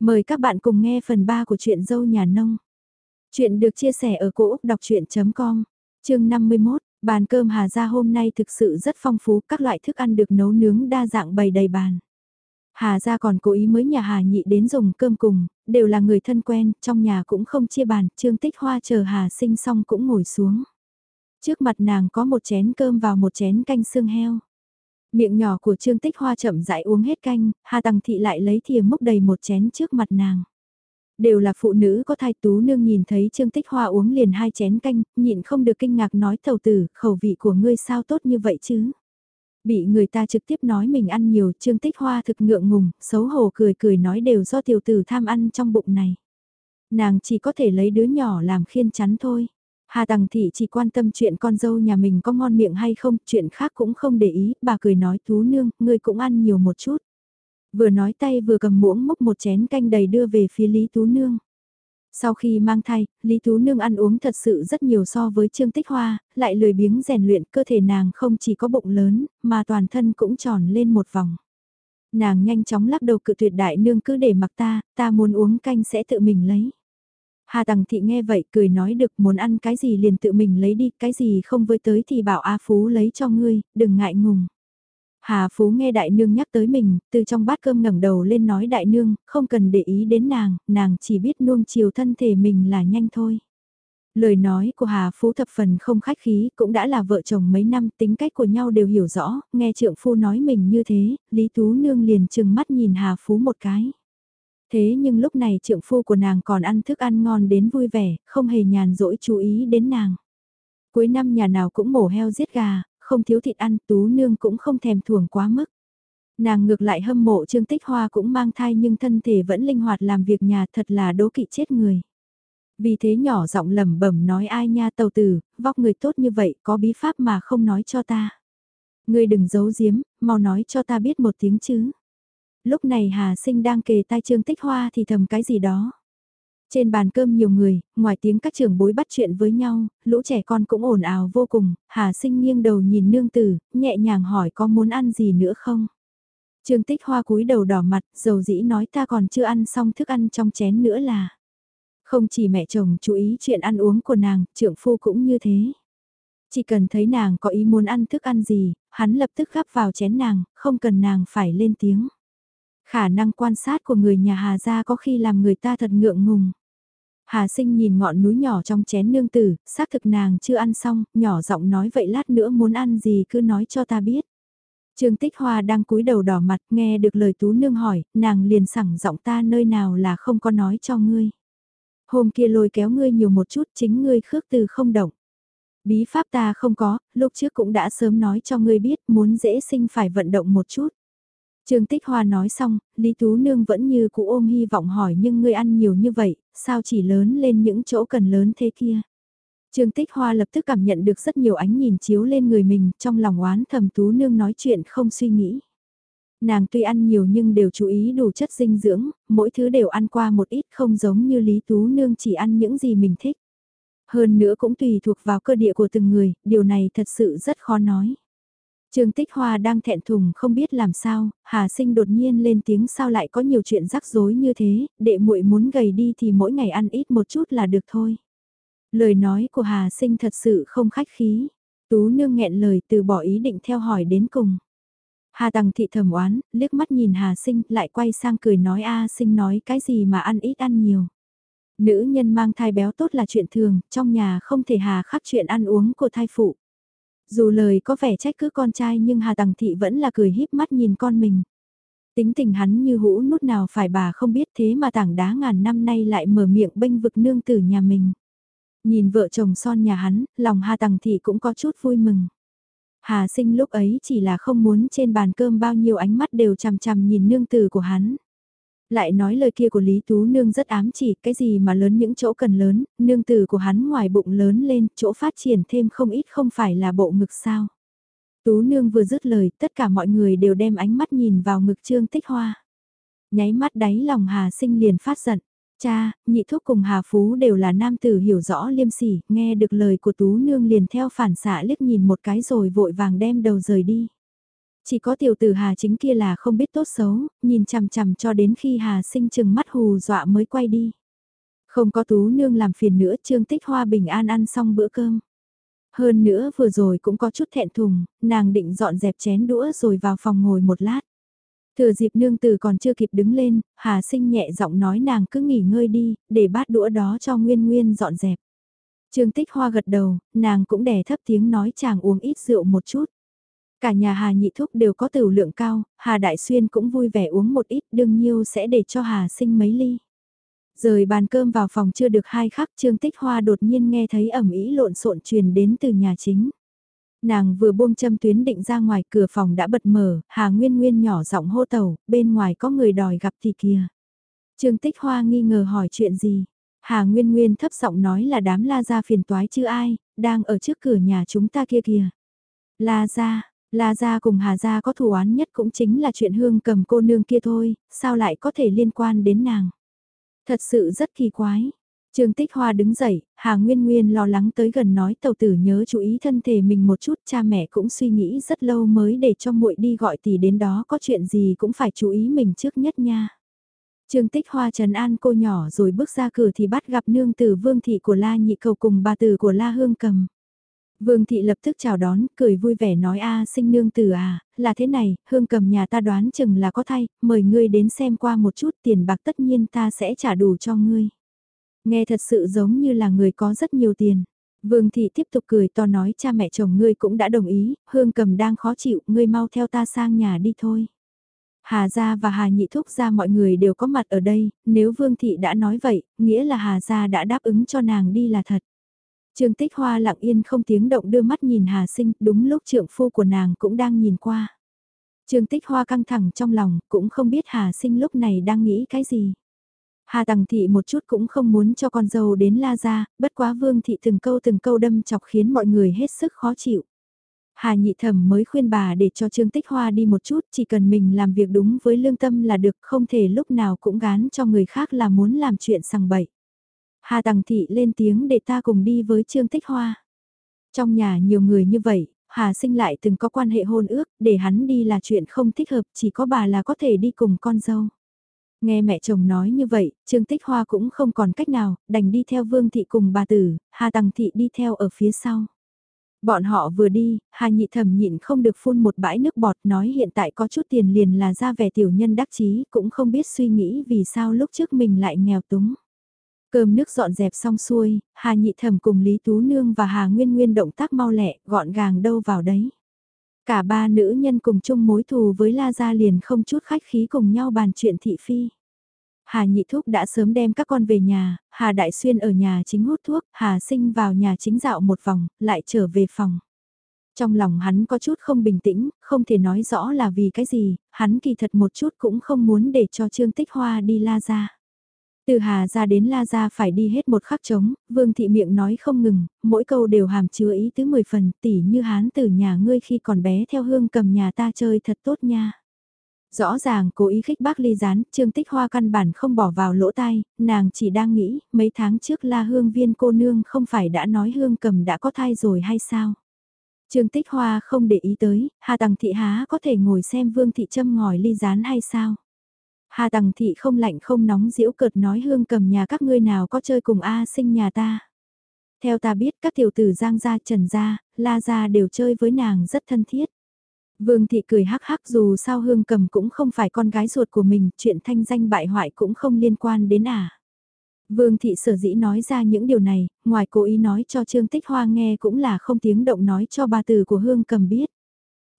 Mời các bạn cùng nghe phần 3 của truyện dâu nhà nông. Chuyện được chia sẻ ở cỗ đọc chuyện.com, chương 51, bàn cơm Hà Gia hôm nay thực sự rất phong phú, các loại thức ăn được nấu nướng đa dạng bày đầy bàn. Hà Gia còn cố ý mới nhà Hà Nhị đến dùng cơm cùng, đều là người thân quen, trong nhà cũng không chia bàn, Trương Tích Hoa chờ Hà sinh xong cũng ngồi xuống. Trước mặt nàng có một chén cơm vào một chén canh xương heo. Miệng nhỏ của Trương Tích Hoa chậm rãi uống hết canh, Hà tăng Thị lại lấy thìa múc đầy một chén trước mặt nàng. Đều là phụ nữ có thai tú nương nhìn thấy Trương Tích Hoa uống liền hai chén canh, nhịn không được kinh ngạc nói tàu tử, khẩu vị của ngươi sao tốt như vậy chứ? Bị người ta trực tiếp nói mình ăn nhiều, Trương Tích Hoa thực ngượng ngùng, xấu hổ cười cười nói đều do tiểu tử tham ăn trong bụng này. Nàng chỉ có thể lấy đứa nhỏ làm khiên chắn thôi. Hà Tằng Thị chỉ quan tâm chuyện con dâu nhà mình có ngon miệng hay không, chuyện khác cũng không để ý, bà cười nói thú Nương, ngươi cũng ăn nhiều một chút. Vừa nói tay vừa cầm muỗng múc một chén canh đầy đưa về phía Lý Tú Nương. Sau khi mang thai, Lý Tú Nương ăn uống thật sự rất nhiều so với Trương Tích Hoa, lại lười biếng rèn luyện cơ thể nàng không chỉ có bụng lớn, mà toàn thân cũng tròn lên một vòng. Nàng nhanh chóng lắc đầu cự tuyệt đại nương cứ để mặc ta, ta muốn uống canh sẽ tự mình lấy. Hà Tằng Thị nghe vậy cười nói được muốn ăn cái gì liền tự mình lấy đi, cái gì không với tới thì bảo A Phú lấy cho ngươi, đừng ngại ngùng. Hà Phú nghe đại nương nhắc tới mình, từ trong bát cơm ngẩng đầu lên nói đại nương, không cần để ý đến nàng, nàng chỉ biết nuông chiều thân thể mình là nhanh thôi. Lời nói của Hà Phú thập phần không khách khí, cũng đã là vợ chồng mấy năm, tính cách của nhau đều hiểu rõ, nghe trượng phu nói mình như thế, Lý Tú Nương liền chừng mắt nhìn Hà Phú một cái. Thế nhưng lúc này trượng phu của nàng còn ăn thức ăn ngon đến vui vẻ, không hề nhàn rỗi chú ý đến nàng. Cuối năm nhà nào cũng mổ heo giết gà, không thiếu thịt ăn, tú nương cũng không thèm thuồng quá mức. Nàng ngược lại hâm mộ Trương Tích Hoa cũng mang thai nhưng thân thể vẫn linh hoạt làm việc nhà thật là đố kỵ chết người. Vì thế nhỏ giọng lẩm bẩm nói ai nha tàu tử, vóc người tốt như vậy có bí pháp mà không nói cho ta. Ngươi đừng giấu giếm, mau nói cho ta biết một tiếng chứ. Lúc này Hà Sinh đang kề tai Trương Tích Hoa thì thầm cái gì đó. Trên bàn cơm nhiều người, ngoài tiếng các trưởng bối bắt chuyện với nhau, lũ trẻ con cũng ồn ào vô cùng, Hà Sinh nghiêng đầu nhìn nương tử, nhẹ nhàng hỏi có muốn ăn gì nữa không? Trương Tích Hoa cúi đầu đỏ mặt, dầu dĩ nói ta còn chưa ăn xong thức ăn trong chén nữa là. Không chỉ mẹ chồng chú ý chuyện ăn uống của nàng, trưởng phu cũng như thế. Chỉ cần thấy nàng có ý muốn ăn thức ăn gì, hắn lập tức gắp vào chén nàng, không cần nàng phải lên tiếng. Khả năng quan sát của người nhà Hà gia có khi làm người ta thật ngượng ngùng. Hà sinh nhìn ngọn núi nhỏ trong chén nương tử, xác thực nàng chưa ăn xong, nhỏ giọng nói vậy lát nữa muốn ăn gì cứ nói cho ta biết. Trương Tích Hoa đang cúi đầu đỏ mặt nghe được lời tú nương hỏi, nàng liền sẵn giọng ta nơi nào là không có nói cho ngươi. Hôm kia lôi kéo ngươi nhiều một chút chính ngươi khước từ không động. Bí pháp ta không có, lúc trước cũng đã sớm nói cho ngươi biết muốn dễ sinh phải vận động một chút. Trương Tích Hoa nói xong, Lý Tú Nương vẫn như cũ ôm hy vọng hỏi nhưng ngươi ăn nhiều như vậy, sao chỉ lớn lên những chỗ cần lớn thế kia. Trương Tích Hoa lập tức cảm nhận được rất nhiều ánh nhìn chiếu lên người mình, trong lòng oán thầm Tú Nương nói chuyện không suy nghĩ. Nàng tuy ăn nhiều nhưng đều chú ý đủ chất dinh dưỡng, mỗi thứ đều ăn qua một ít không giống như Lý Tú Nương chỉ ăn những gì mình thích. Hơn nữa cũng tùy thuộc vào cơ địa của từng người, điều này thật sự rất khó nói. Trương Tích Hoa đang thẹn thùng không biết làm sao, Hà Sinh đột nhiên lên tiếng sao lại có nhiều chuyện rắc rối như thế, đệ muội muốn gầy đi thì mỗi ngày ăn ít một chút là được thôi. Lời nói của Hà Sinh thật sự không khách khí. Tú nương nghẹn lời từ bỏ ý định theo hỏi đến cùng. Hà Tằng thị thầm oán, liếc mắt nhìn Hà Sinh lại quay sang cười nói A Sinh nói cái gì mà ăn ít ăn nhiều. Nữ nhân mang thai béo tốt là chuyện thường, trong nhà không thể hà khắc chuyện ăn uống của thai phụ. Dù lời có vẻ trách cứ con trai nhưng Hà Tằng Thị vẫn là cười híp mắt nhìn con mình. Tính tình hắn như hũ nút nào phải bà không biết thế mà tảng đá ngàn năm nay lại mở miệng bênh vực nương tử nhà mình. Nhìn vợ chồng son nhà hắn, lòng Hà Tằng Thị cũng có chút vui mừng. Hà sinh lúc ấy chỉ là không muốn trên bàn cơm bao nhiêu ánh mắt đều chằm chằm nhìn nương tử của hắn. Lại nói lời kia của Lý Tú Nương rất ám chỉ, cái gì mà lớn những chỗ cần lớn, nương tử của hắn ngoài bụng lớn lên, chỗ phát triển thêm không ít không phải là bộ ngực sao. Tú Nương vừa dứt lời, tất cả mọi người đều đem ánh mắt nhìn vào ngực Trương Tích Hoa. Nháy mắt đáy lòng Hà Sinh liền phát giận. Cha, nhị thúc cùng Hà Phú đều là nam tử hiểu rõ liêm sỉ, nghe được lời của Tú Nương liền theo phản xạ liếc nhìn một cái rồi vội vàng đem đầu rời đi. Chỉ có tiểu tử Hà chính kia là không biết tốt xấu, nhìn chằm chằm cho đến khi Hà sinh chừng mắt hù dọa mới quay đi. Không có tú nương làm phiền nữa Trương Tích Hoa bình an ăn xong bữa cơm. Hơn nữa vừa rồi cũng có chút thẹn thùng, nàng định dọn dẹp chén đũa rồi vào phòng ngồi một lát. Thừa dịp nương tử còn chưa kịp đứng lên, Hà sinh nhẹ giọng nói nàng cứ nghỉ ngơi đi, để bát đũa đó cho Nguyên Nguyên dọn dẹp. Trương Tích Hoa gật đầu, nàng cũng đè thấp tiếng nói chàng uống ít rượu một chút. Cả nhà Hà Nhị Thúc đều có tửu lượng cao, Hà Đại Xuyên cũng vui vẻ uống một ít đương nhiêu sẽ để cho Hà sinh mấy ly. Rời bàn cơm vào phòng chưa được hai khắc Trương Tích Hoa đột nhiên nghe thấy ẩm ý lộn xộn truyền đến từ nhà chính. Nàng vừa buông châm tuyến định ra ngoài cửa phòng đã bật mở, Hà Nguyên Nguyên nhỏ giọng hô tàu, bên ngoài có người đòi gặp thì kìa. Trương Tích Hoa nghi ngờ hỏi chuyện gì. Hà Nguyên Nguyên thấp giọng nói là đám la gia phiền toái chứ ai, đang ở trước cửa nhà chúng ta kia kìa. La gia, La gia cùng Hà gia có thù oán nhất cũng chính là chuyện hương cầm cô nương kia thôi, sao lại có thể liên quan đến nàng. Thật sự rất kỳ quái. Trương Tích Hoa đứng dậy, Hà Nguyên Nguyên lo lắng tới gần nói tàu tử nhớ chú ý thân thể mình một chút, cha mẹ cũng suy nghĩ rất lâu mới để cho muội đi gọi tỷ đến đó có chuyện gì cũng phải chú ý mình trước nhất nha. Trương Tích Hoa trần an cô nhỏ rồi bước ra cửa thì bắt gặp nương tử vương thị của La Nhị Cầu cùng bà tử của La Hương Cầm. Vương thị lập tức chào đón, cười vui vẻ nói a sinh nương tử à, là thế này, hương cầm nhà ta đoán chừng là có thay, mời ngươi đến xem qua một chút tiền bạc tất nhiên ta sẽ trả đủ cho ngươi. Nghe thật sự giống như là người có rất nhiều tiền. Vương thị tiếp tục cười to nói cha mẹ chồng ngươi cũng đã đồng ý, hương cầm đang khó chịu, ngươi mau theo ta sang nhà đi thôi. Hà gia và Hà nhị thúc gia mọi người đều có mặt ở đây, nếu Vương thị đã nói vậy, nghĩa là Hà gia đã đáp ứng cho nàng đi là thật. Trương Tích Hoa lặng yên không tiếng động đưa mắt nhìn Hà Sinh, đúng lúc trượng phu của nàng cũng đang nhìn qua. Trương Tích Hoa căng thẳng trong lòng, cũng không biết Hà Sinh lúc này đang nghĩ cái gì. Hà Tằng Thị một chút cũng không muốn cho con dâu đến la ra, bất quá Vương Thị từng câu từng câu đâm chọc khiến mọi người hết sức khó chịu. Hà Nhị Thẩm mới khuyên bà để cho Trương Tích Hoa đi một chút, chỉ cần mình làm việc đúng với lương tâm là được, không thể lúc nào cũng gán cho người khác là muốn làm chuyện sằng bậy. Hà Tằng Thị lên tiếng để ta cùng đi với Trương Tích Hoa. Trong nhà nhiều người như vậy, Hà sinh lại từng có quan hệ hôn ước, để hắn đi là chuyện không thích hợp, chỉ có bà là có thể đi cùng con dâu. Nghe mẹ chồng nói như vậy, Trương Tích Hoa cũng không còn cách nào, đành đi theo Vương Thị cùng bà tử, Hà Tằng Thị đi theo ở phía sau. Bọn họ vừa đi, Hà Nhị Thẩm nhịn không được phun một bãi nước bọt nói hiện tại có chút tiền liền là ra vẻ tiểu nhân đắc chí, cũng không biết suy nghĩ vì sao lúc trước mình lại nghèo túng. Cơm nước dọn dẹp xong xuôi, Hà Nhị Thẩm cùng Lý Tú Nương và Hà Nguyên Nguyên động tác mau lẹ, gọn gàng đâu vào đấy. Cả ba nữ nhân cùng chung mối thù với La Gia liền không chút khách khí cùng nhau bàn chuyện thị phi. Hà Nhị Thúc đã sớm đem các con về nhà, Hà Đại Xuyên ở nhà chính hút thuốc, Hà Sinh vào nhà chính dạo một vòng, lại trở về phòng. Trong lòng hắn có chút không bình tĩnh, không thể nói rõ là vì cái gì, hắn kỳ thật một chút cũng không muốn để cho Trương Tích Hoa đi La Gia. Từ Hà ra đến La Gia phải đi hết một khắc trống, Vương thị miệng nói không ngừng, mỗi câu đều hàm chứa ý tứ 10 phần, tỉ như hán từ nhà ngươi khi còn bé theo hương cầm nhà ta chơi thật tốt nha. Rõ ràng cố ý khích bác ly rán. Trương Tích Hoa căn bản không bỏ vào lỗ tai, nàng chỉ đang nghĩ, mấy tháng trước La Hương viên cô nương không phải đã nói hương cầm đã có thai rồi hay sao? Trương Tích Hoa không để ý tới, Hà Tằng Thị Há có thể ngồi xem Vương Thị châm ngòi ly rán hay sao? Hà Tằng Thị không lạnh không nóng diễu cợt nói hương cầm nhà các ngươi nào có chơi cùng A sinh nhà ta. Theo ta biết các tiểu tử Giang Gia Trần Gia, La Gia đều chơi với nàng rất thân thiết. Vương Thị cười hắc hắc dù sao hương cầm cũng không phải con gái ruột của mình, chuyện thanh danh bại hoại cũng không liên quan đến à. Vương Thị sở dĩ nói ra những điều này, ngoài cố ý nói cho Trương Tích Hoa nghe cũng là không tiếng động nói cho bà từ của hương cầm biết.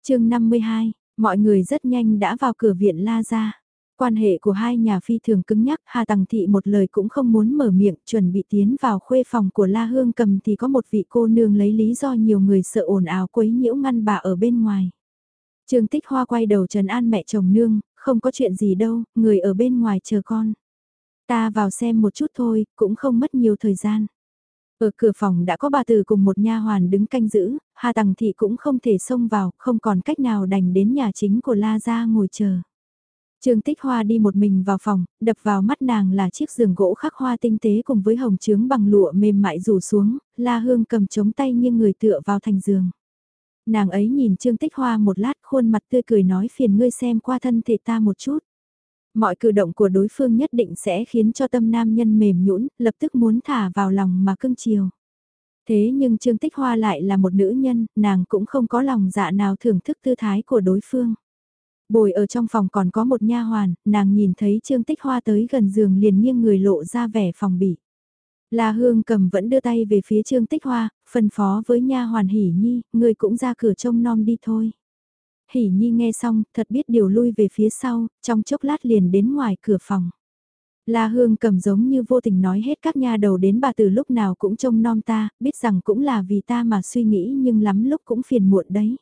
chương 52, mọi người rất nhanh đã vào cửa viện La Gia. Quan hệ của hai nhà phi thường cứng nhắc, Hà Tằng Thị một lời cũng không muốn mở miệng, chuẩn bị tiến vào khuê phòng của La Hương cầm thì có một vị cô nương lấy lý do nhiều người sợ ồn ào quấy nhiễu ngăn bà ở bên ngoài. Trương Tích Hoa quay đầu trần an mẹ chồng nương, không có chuyện gì đâu, người ở bên ngoài chờ con. Ta vào xem một chút thôi, cũng không mất nhiều thời gian. Ở cửa phòng đã có bà từ cùng một nha hoàn đứng canh giữ, Hà Tằng Thị cũng không thể xông vào, không còn cách nào đành đến nhà chính của La Gia ngồi chờ. Trương Tích Hoa đi một mình vào phòng, đập vào mắt nàng là chiếc giường gỗ khắc hoa tinh tế cùng với hồng trướng bằng lụa mềm mại rủ xuống, La Hương cầm chống tay nghiêng người tựa vào thành giường. Nàng ấy nhìn Trương Tích Hoa một lát khuôn mặt tươi cười nói phiền ngươi xem qua thân thể ta một chút. Mọi cử động của đối phương nhất định sẽ khiến cho tâm nam nhân mềm nhũn, lập tức muốn thả vào lòng mà cưng chiều. Thế nhưng Trương Tích Hoa lại là một nữ nhân, nàng cũng không có lòng dạ nào thưởng thức tư thái của đối phương. Bồi ở trong phòng còn có một nha hoàn, nàng nhìn thấy Trương Tích Hoa tới gần giường liền nghiêng người lộ ra vẻ phòng bị. La Hương cầm vẫn đưa tay về phía Trương Tích Hoa, phân phó với nha hoàn Hỉ Nhi, người cũng ra cửa trông nom đi thôi. Hỉ Nhi nghe xong, thật biết điều lui về phía sau, trong chốc lát liền đến ngoài cửa phòng. La Hương cầm giống như vô tình nói hết các nha đầu đến bà từ lúc nào cũng trông nom ta, biết rằng cũng là vì ta mà suy nghĩ nhưng lắm lúc cũng phiền muộn đấy.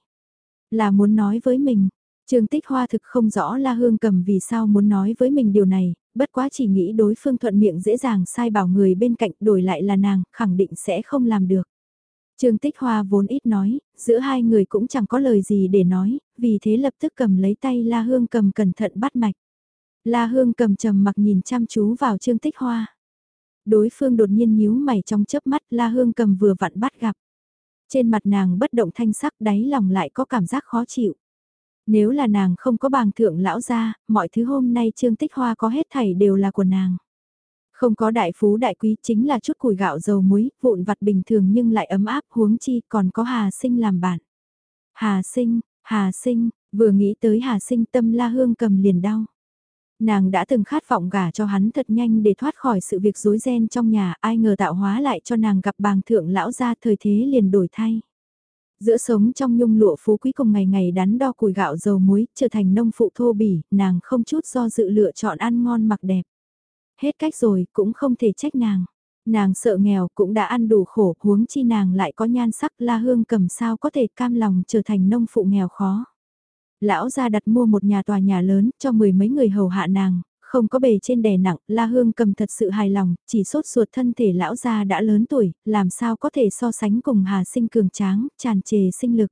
Là muốn nói với mình, Trương Tích Hoa thực không rõ La Hương cầm vì sao muốn nói với mình điều này, bất quá chỉ nghĩ đối phương thuận miệng dễ dàng sai bảo người bên cạnh đổi lại là nàng, khẳng định sẽ không làm được. Trương Tích Hoa vốn ít nói, giữa hai người cũng chẳng có lời gì để nói, vì thế lập tức cầm lấy tay La Hương cầm cẩn thận bắt mạch. La Hương cầm trầm mặc nhìn chăm chú vào Trương Tích Hoa. Đối phương đột nhiên nhíu mày trong chớp mắt La Hương cầm vừa vặn bắt gặp. Trên mặt nàng bất động thanh sắc đáy lòng lại có cảm giác khó chịu. Nếu là nàng không có bàng thượng lão ra, mọi thứ hôm nay Trương Tích Hoa có hết thảy đều là của nàng. Không có đại phú đại quý chính là chút củi gạo dầu muối, vụn vặt bình thường nhưng lại ấm áp huống chi còn có Hà Sinh làm bạn. Hà Sinh, Hà Sinh, vừa nghĩ tới Hà Sinh tâm la hương cầm liền đau. Nàng đã từng khát vọng gả cho hắn thật nhanh để thoát khỏi sự việc rối ren trong nhà, ai ngờ tạo hóa lại cho nàng gặp bàng thượng lão ra thời thế liền đổi thay. Giữa sống trong nhung lụa phú quý cùng ngày ngày đắn đo củi gạo dầu muối, trở thành nông phụ thô bỉ, nàng không chút do dự lựa chọn ăn ngon mặc đẹp. Hết cách rồi, cũng không thể trách nàng. Nàng sợ nghèo cũng đã ăn đủ khổ, huống chi nàng lại có nhan sắc la hương cầm sao có thể cam lòng trở thành nông phụ nghèo khó. Lão ra đặt mua một nhà tòa nhà lớn cho mười mấy người hầu hạ nàng, không có bề trên đè nặng, La Hương cầm thật sự hài lòng, chỉ sốt ruột thân thể lão gia đã lớn tuổi, làm sao có thể so sánh cùng Hà Sinh cường tráng, tràn trề sinh lực.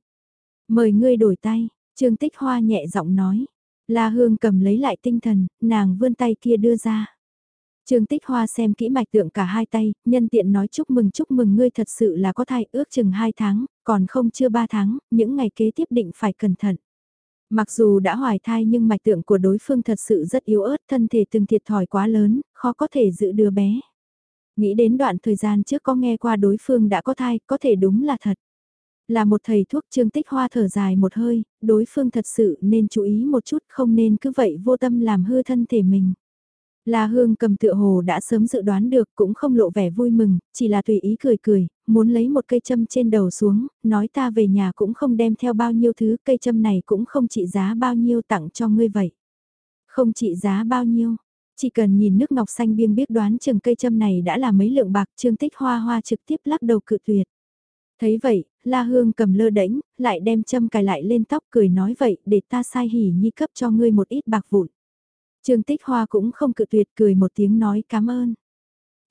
Mời ngươi đổi tay, Trương Tích Hoa nhẹ giọng nói. La Hương cầm lấy lại tinh thần, nàng vươn tay kia đưa ra. Trương Tích Hoa xem kỹ mạch tượng cả hai tay, nhân tiện nói chúc mừng chúc mừng ngươi thật sự là có thai ước chừng hai tháng, còn không chưa ba tháng, những ngày kế tiếp định phải cẩn thận. Mặc dù đã hoài thai nhưng mạch tượng của đối phương thật sự rất yếu ớt, thân thể từng thiệt thòi quá lớn, khó có thể giữ đứa bé. Nghĩ đến đoạn thời gian trước có nghe qua đối phương đã có thai, có thể đúng là thật. Là một thầy thuốc trương tích hoa thở dài một hơi, đối phương thật sự nên chú ý một chút không nên cứ vậy vô tâm làm hư thân thể mình. La Hương cầm tựa hồ đã sớm dự đoán được cũng không lộ vẻ vui mừng, chỉ là tùy ý cười cười, muốn lấy một cây châm trên đầu xuống, nói ta về nhà cũng không đem theo bao nhiêu thứ, cây châm này cũng không trị giá bao nhiêu tặng cho ngươi vậy. Không trị giá bao nhiêu, chỉ cần nhìn nước ngọc xanh biêng biết đoán chừng cây châm này đã là mấy lượng bạc trương tích hoa hoa trực tiếp lắc đầu cự tuyệt. Thấy vậy, La Hương cầm lơ đễnh, lại đem châm cài lại lên tóc cười nói vậy để ta sai hỉ nhi cấp cho ngươi một ít bạc vụn. Trương Tích Hoa cũng không cự tuyệt cười một tiếng nói cảm ơn.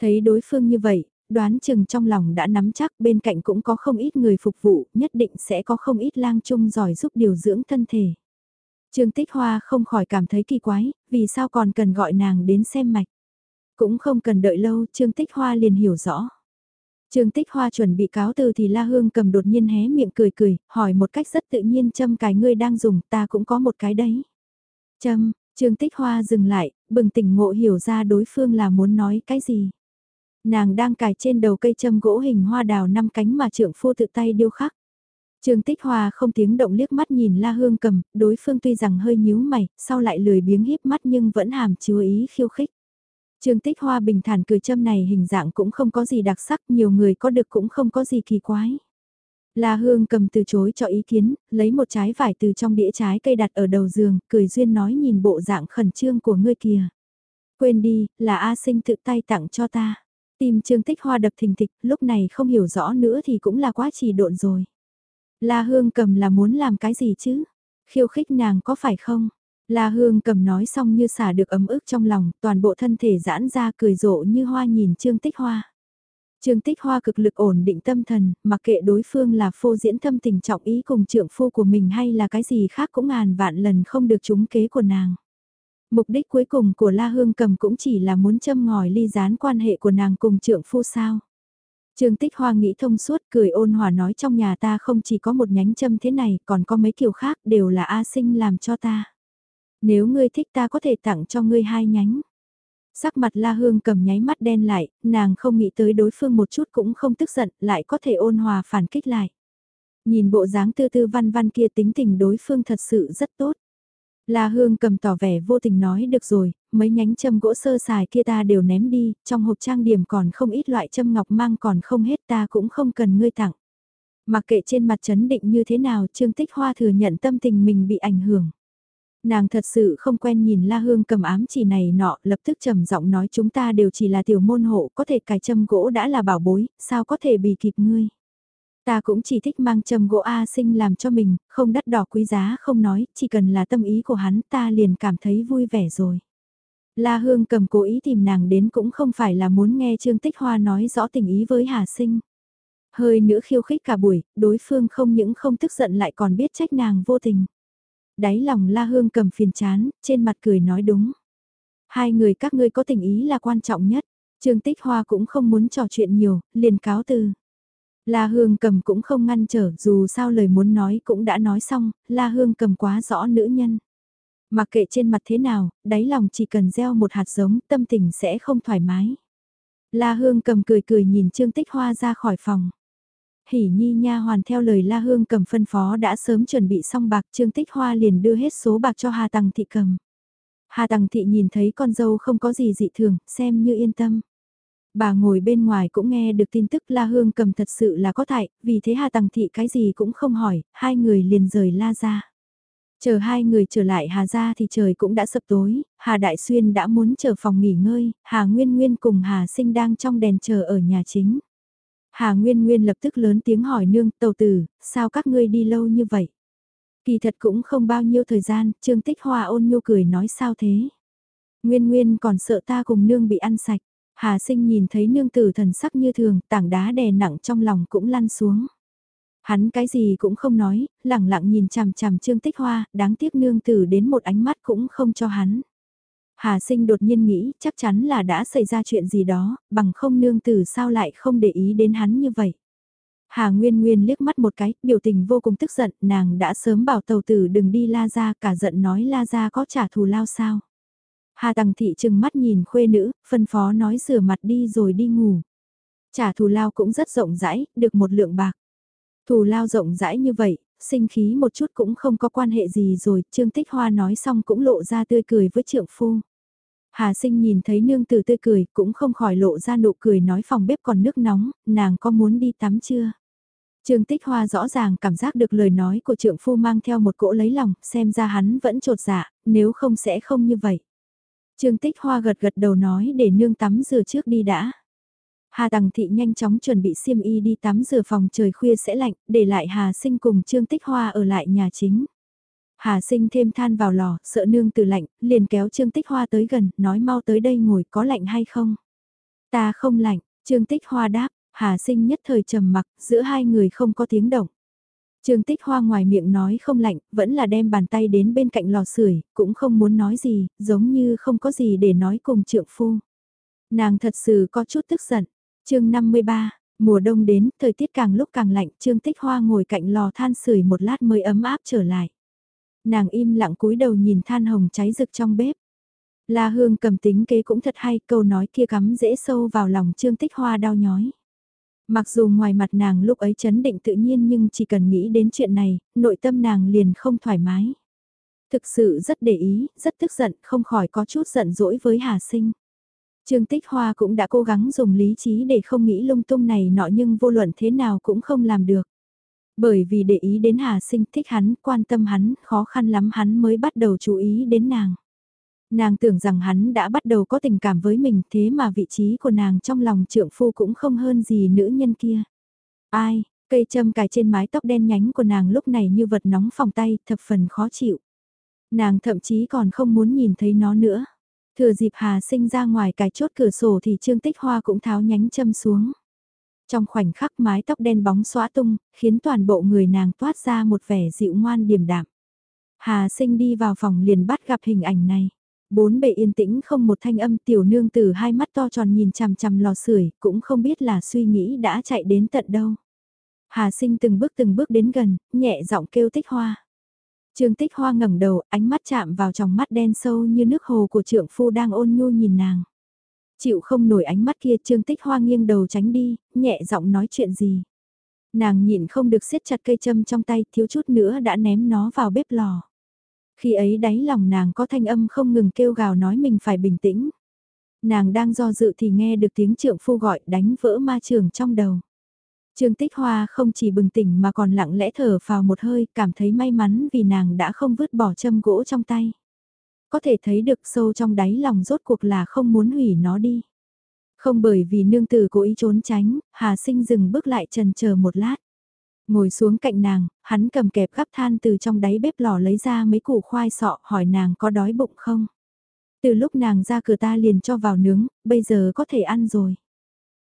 Thấy đối phương như vậy, đoán chừng trong lòng đã nắm chắc bên cạnh cũng có không ít người phục vụ, nhất định sẽ có không ít lang chung giỏi giúp điều dưỡng thân thể. Trương Tích Hoa không khỏi cảm thấy kỳ quái, vì sao còn cần gọi nàng đến xem mạch. Cũng không cần đợi lâu, Trương Tích Hoa liền hiểu rõ. Trương Tích Hoa chuẩn bị cáo từ thì La Hương cầm đột nhiên hé miệng cười cười, hỏi một cách rất tự nhiên châm cái ngươi đang dùng, ta cũng có một cái đấy. Châm, Trương Tích Hoa dừng lại, bừng tỉnh ngộ hiểu ra đối phương là muốn nói cái gì. Nàng đang cài trên đầu cây châm gỗ hình hoa đào năm cánh mà trượng phu tự tay điêu khắc. Trương Tích Hoa không tiếng động liếc mắt nhìn La Hương cầm, đối phương tuy rằng hơi nhíu mày, sau lại lười biếng híp mắt nhưng vẫn hàm chứa ý khiêu khích. Trương Tích Hoa bình thản cười châm này hình dạng cũng không có gì đặc sắc, nhiều người có được cũng không có gì kỳ quái. La Hương cầm từ chối cho ý kiến, lấy một trái vải từ trong đĩa trái cây đặt ở đầu giường, cười duyên nói nhìn bộ dạng khẩn trương của ngươi kìa. Quên đi, là A sinh tự tay tặng cho ta. Tìm Trương Tích Hoa đập thình thịch, lúc này không hiểu rõ nữa thì cũng là quá trì độn rồi. La Hương cầm là muốn làm cái gì chứ? Khiêu khích nàng có phải không? La Hương cầm nói xong như xả được ấm ức trong lòng, toàn bộ thân thể giãn ra cười rộ như hoa nhìn Trương Tích Hoa. Trương Tích Hoa cực lực ổn định tâm thần, mặc kệ đối phương là phô diễn thâm tình trọng ý cùng trưởng phu của mình hay là cái gì khác cũng ngàn vạn lần không được trúng kế của nàng. Mục đích cuối cùng của La Hương Cầm cũng chỉ là muốn châm ngòi ly gián quan hệ của nàng cùng trưởng phu sao. Trương Tích Hoa nghĩ thông suốt cười ôn hòa nói trong nhà ta không chỉ có một nhánh châm thế này còn có mấy kiểu khác đều là A sinh làm cho ta. Nếu ngươi thích ta có thể tặng cho ngươi hai nhánh. Sắc mặt La Hương cầm nháy mắt đen lại, nàng không nghĩ tới đối phương một chút cũng không tức giận, lại có thể ôn hòa phản kích lại. Nhìn bộ dáng tư tư văn văn kia tính tình đối phương thật sự rất tốt. La Hương cầm tỏ vẻ vô tình nói được rồi, mấy nhánh châm gỗ sơ xài kia ta đều ném đi, trong hộp trang điểm còn không ít loại châm ngọc mang còn không hết ta cũng không cần ngươi tặng. Mặc kệ trên mặt chấn định như thế nào Trương Tích Hoa thừa nhận tâm tình mình bị ảnh hưởng. Nàng thật sự không quen nhìn La Hương cầm ám chỉ này nọ, lập tức trầm giọng nói chúng ta đều chỉ là tiểu môn hộ, có thể cài châm gỗ đã là bảo bối, sao có thể bị kịp ngươi. Ta cũng chỉ thích mang châm gỗ A sinh làm cho mình, không đắt đỏ quý giá không nói, chỉ cần là tâm ý của hắn ta liền cảm thấy vui vẻ rồi. La Hương cầm cố ý tìm nàng đến cũng không phải là muốn nghe Trương Tích Hoa nói rõ tình ý với Hà Sinh. Hơi nữa khiêu khích cả buổi, đối phương không những không tức giận lại còn biết trách nàng vô tình. Đáy lòng La Hương cầm phiền chán, trên mặt cười nói đúng. Hai người các ngươi có tình ý là quan trọng nhất. Trương Tích Hoa cũng không muốn trò chuyện nhiều, liền cáo từ. La Hương cầm cũng không ngăn trở, dù sao lời muốn nói cũng đã nói xong, La Hương cầm quá rõ nữ nhân. Mặc kệ trên mặt thế nào, đáy lòng chỉ cần gieo một hạt giống, tâm tình sẽ không thoải mái. La Hương cầm cười cười nhìn Trương Tích Hoa ra khỏi phòng. Hỉ Nhi nha hoàn theo lời La Hương cầm phân phó đã sớm chuẩn bị xong bạc Trương Tích Hoa liền đưa hết số bạc cho Hà Tằng Thị cầm. Hà Tằng Thị nhìn thấy con dâu không có gì dị thường, xem như yên tâm. Bà ngồi bên ngoài cũng nghe được tin tức La Hương cầm thật sự là có thại, vì thế Hà Tằng Thị cái gì cũng không hỏi, hai người liền rời La ra. Chờ hai người trở lại Hà ra thì trời cũng đã sập tối, Hà Đại Xuyên đã muốn chờ phòng nghỉ ngơi, Hà Nguyên Nguyên cùng Hà Sinh đang trong đèn chờ ở nhà chính. Hà Nguyên Nguyên lập tức lớn tiếng hỏi nương, tàu tử, sao các ngươi đi lâu như vậy? Kỳ thật cũng không bao nhiêu thời gian, Trương Tích Hoa ôn nhu cười nói sao thế? Nguyên Nguyên còn sợ ta cùng nương bị ăn sạch. Hà sinh nhìn thấy nương tử thần sắc như thường, tảng đá đè nặng trong lòng cũng lăn xuống. Hắn cái gì cũng không nói, lẳng lặng nhìn chằm chằm Trương Tích Hoa, đáng tiếc nương tử đến một ánh mắt cũng không cho hắn. Hà sinh đột nhiên nghĩ chắc chắn là đã xảy ra chuyện gì đó, bằng không nương tử sao lại không để ý đến hắn như vậy. Hà Nguyên Nguyên liếc mắt một cái, biểu tình vô cùng tức giận, nàng đã sớm bảo tàu tử đừng đi la ra, cả giận nói la ra có trả thù lao sao. Hà Tằng Thị chừng mắt nhìn khuê nữ, phân phó nói rửa mặt đi rồi đi ngủ. Trả thù lao cũng rất rộng rãi, được một lượng bạc. Thù lao rộng rãi như vậy, sinh khí một chút cũng không có quan hệ gì rồi, Trương Tích Hoa nói xong cũng lộ ra tươi cười với trượng phu. Hà sinh nhìn thấy nương tử tươi cười, cũng không khỏi lộ ra nụ cười nói phòng bếp còn nước nóng, nàng có muốn đi tắm chưa? Trương Tích Hoa rõ ràng cảm giác được lời nói của trượng phu mang theo một cỗ lấy lòng, xem ra hắn vẫn trột dạ, nếu không sẽ không như vậy. Trương Tích Hoa gật gật đầu nói để nương tắm rửa trước đi đã. Hà Tằng Thị nhanh chóng chuẩn bị xiêm y đi tắm rửa phòng trời khuya sẽ lạnh, để lại Hà Sinh cùng Trương Tích Hoa ở lại nhà chính. Hà Sinh thêm than vào lò, sợ nương từ lạnh, liền kéo Trương Tích Hoa tới gần, nói mau tới đây ngồi có lạnh hay không. Ta không lạnh, Trương Tích Hoa đáp, Hà Sinh nhất thời trầm mặc, giữa hai người không có tiếng động. Trương Tích Hoa ngoài miệng nói không lạnh, vẫn là đem bàn tay đến bên cạnh lò sưởi, cũng không muốn nói gì, giống như không có gì để nói cùng trượng phu. Nàng thật sự có chút tức giận chương 53, mùa đông đến, thời tiết càng lúc càng lạnh, Trương Tích Hoa ngồi cạnh lò than sưởi một lát mới ấm áp trở lại. Nàng im lặng cúi đầu nhìn than hồng cháy rực trong bếp. La Hương cầm tính kế cũng thật hay, câu nói kia cắm dễ sâu vào lòng Trương Tích Hoa đau nhói. Mặc dù ngoài mặt nàng lúc ấy chấn định tự nhiên nhưng chỉ cần nghĩ đến chuyện này, nội tâm nàng liền không thoải mái. Thực sự rất để ý, rất tức giận, không khỏi có chút giận dỗi với Hà Sinh. Trương Tích Hoa cũng đã cố gắng dùng lý trí để không nghĩ lung tung này nọ nhưng vô luận thế nào cũng không làm được. Bởi vì để ý đến Hà Sinh thích hắn, quan tâm hắn, khó khăn lắm hắn mới bắt đầu chú ý đến nàng. Nàng tưởng rằng hắn đã bắt đầu có tình cảm với mình thế mà vị trí của nàng trong lòng trượng phu cũng không hơn gì nữ nhân kia. Ai, cây châm cài trên mái tóc đen nhánh của nàng lúc này như vật nóng phòng tay thập phần khó chịu. Nàng thậm chí còn không muốn nhìn thấy nó nữa. Thừa dịp Hà sinh ra ngoài cái chốt cửa sổ thì Trương Tích Hoa cũng tháo nhánh châm xuống. Trong khoảnh khắc mái tóc đen bóng xóa tung, khiến toàn bộ người nàng toát ra một vẻ dịu ngoan điềm đạm. Hà sinh đi vào phòng liền bắt gặp hình ảnh này. Bốn bề yên tĩnh không một thanh âm tiểu nương từ hai mắt to tròn nhìn chằm chằm lò sưởi cũng không biết là suy nghĩ đã chạy đến tận đâu. Hà sinh từng bước từng bước đến gần, nhẹ giọng kêu tích hoa. Trương tích hoa ngẩng đầu, ánh mắt chạm vào trong mắt đen sâu như nước hồ của trượng phu đang ôn nhu nhìn nàng. Chịu không nổi ánh mắt kia Trương tích hoa nghiêng đầu tránh đi, nhẹ giọng nói chuyện gì. Nàng nhịn không được siết chặt cây châm trong tay, thiếu chút nữa đã ném nó vào bếp lò. Khi ấy đáy lòng nàng có thanh âm không ngừng kêu gào nói mình phải bình tĩnh. Nàng đang do dự thì nghe được tiếng trượng phu gọi đánh vỡ ma trường trong đầu. Trương Tích Hoa không chỉ bừng tỉnh mà còn lặng lẽ thở vào một hơi, cảm thấy may mắn vì nàng đã không vứt bỏ châm gỗ trong tay. Có thể thấy được sâu trong đáy lòng rốt cuộc là không muốn hủy nó đi. Không bởi vì nương tử cố ý trốn tránh, Hà Sinh dừng bước lại trần chờ một lát. Ngồi xuống cạnh nàng, hắn cầm kẹp gắp than từ trong đáy bếp lò lấy ra mấy củ khoai sọ hỏi nàng có đói bụng không. Từ lúc nàng ra cửa ta liền cho vào nướng, bây giờ có thể ăn rồi.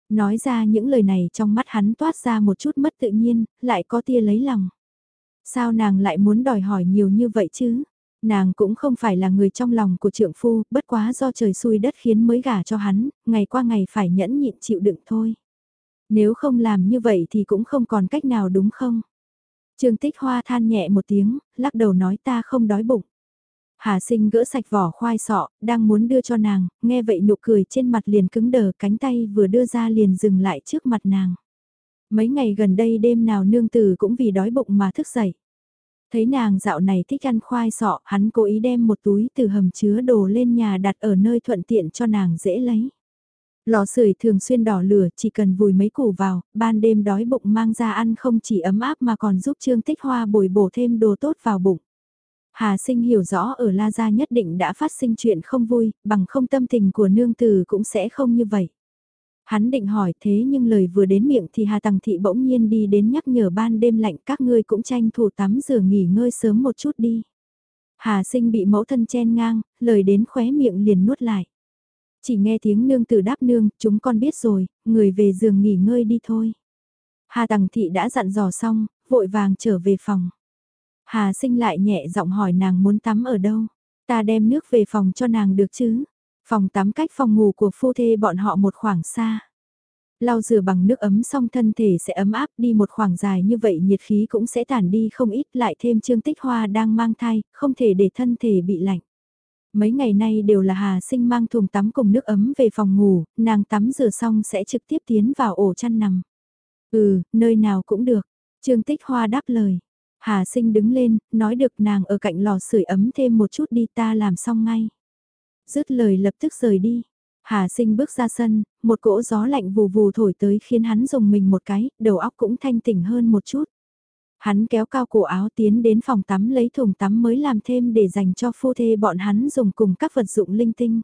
Nói ra những lời này trong mắt hắn toát ra một chút mất tự nhiên, lại có tia lấy lòng. Sao nàng lại muốn đòi hỏi nhiều như vậy chứ? Nàng cũng không phải là người trong lòng của trượng phu, bất quá do trời xui đất khiến mới gả cho hắn, ngày qua ngày phải nhẫn nhịn chịu đựng thôi. Nếu không làm như vậy thì cũng không còn cách nào đúng không? Trương Tích Hoa than nhẹ một tiếng, lắc đầu nói ta không đói bụng. Hà sinh gỡ sạch vỏ khoai sọ, đang muốn đưa cho nàng, nghe vậy nụ cười trên mặt liền cứng đờ cánh tay vừa đưa ra liền dừng lại trước mặt nàng. Mấy ngày gần đây đêm nào nương tử cũng vì đói bụng mà thức dậy. Thấy nàng dạo này thích ăn khoai sọ, hắn cố ý đem một túi từ hầm chứa đồ lên nhà đặt ở nơi thuận tiện cho nàng dễ lấy. Lò sưởi thường xuyên đỏ lửa, chỉ cần vùi mấy củ vào, ban đêm đói bụng mang ra ăn không chỉ ấm áp mà còn giúp Trương Tích Hoa bồi bổ thêm đồ tốt vào bụng. Hà sinh hiểu rõ ở La Gia nhất định đã phát sinh chuyện không vui, bằng không tâm tình của nương tử cũng sẽ không như vậy. Hắn định hỏi thế nhưng lời vừa đến miệng thì Hà Tằng Thị bỗng nhiên đi đến nhắc nhở ban đêm lạnh các ngươi cũng tranh thủ tắm rửa nghỉ ngơi sớm một chút đi. Hà sinh bị mẫu thân chen ngang, lời đến khóe miệng liền nuốt lại. Chỉ nghe tiếng nương tử đáp nương, chúng con biết rồi, người về giường nghỉ ngơi đi thôi. Hà Tằng Thị đã dặn dò xong, vội vàng trở về phòng. Hà sinh lại nhẹ giọng hỏi nàng muốn tắm ở đâu. Ta đem nước về phòng cho nàng được chứ. Phòng tắm cách phòng ngủ của phu thê bọn họ một khoảng xa. Lau rửa bằng nước ấm xong thân thể sẽ ấm áp đi một khoảng dài như vậy nhiệt khí cũng sẽ tản đi không ít lại thêm trương tích hoa đang mang thai, không thể để thân thể bị lạnh. Mấy ngày nay đều là Hà sinh mang thùng tắm cùng nước ấm về phòng ngủ, nàng tắm rửa xong sẽ trực tiếp tiến vào ổ chăn nằm. Ừ, nơi nào cũng được. Trương tích hoa đáp lời. Hà sinh đứng lên, nói được nàng ở cạnh lò sưởi ấm thêm một chút đi ta làm xong ngay. Dứt lời lập tức rời đi. Hà sinh bước ra sân, một cỗ gió lạnh vù vù thổi tới khiến hắn dùng mình một cái, đầu óc cũng thanh tỉnh hơn một chút. Hắn kéo cao cổ áo tiến đến phòng tắm lấy thùng tắm mới làm thêm để dành cho phu thê bọn hắn dùng cùng các vật dụng linh tinh.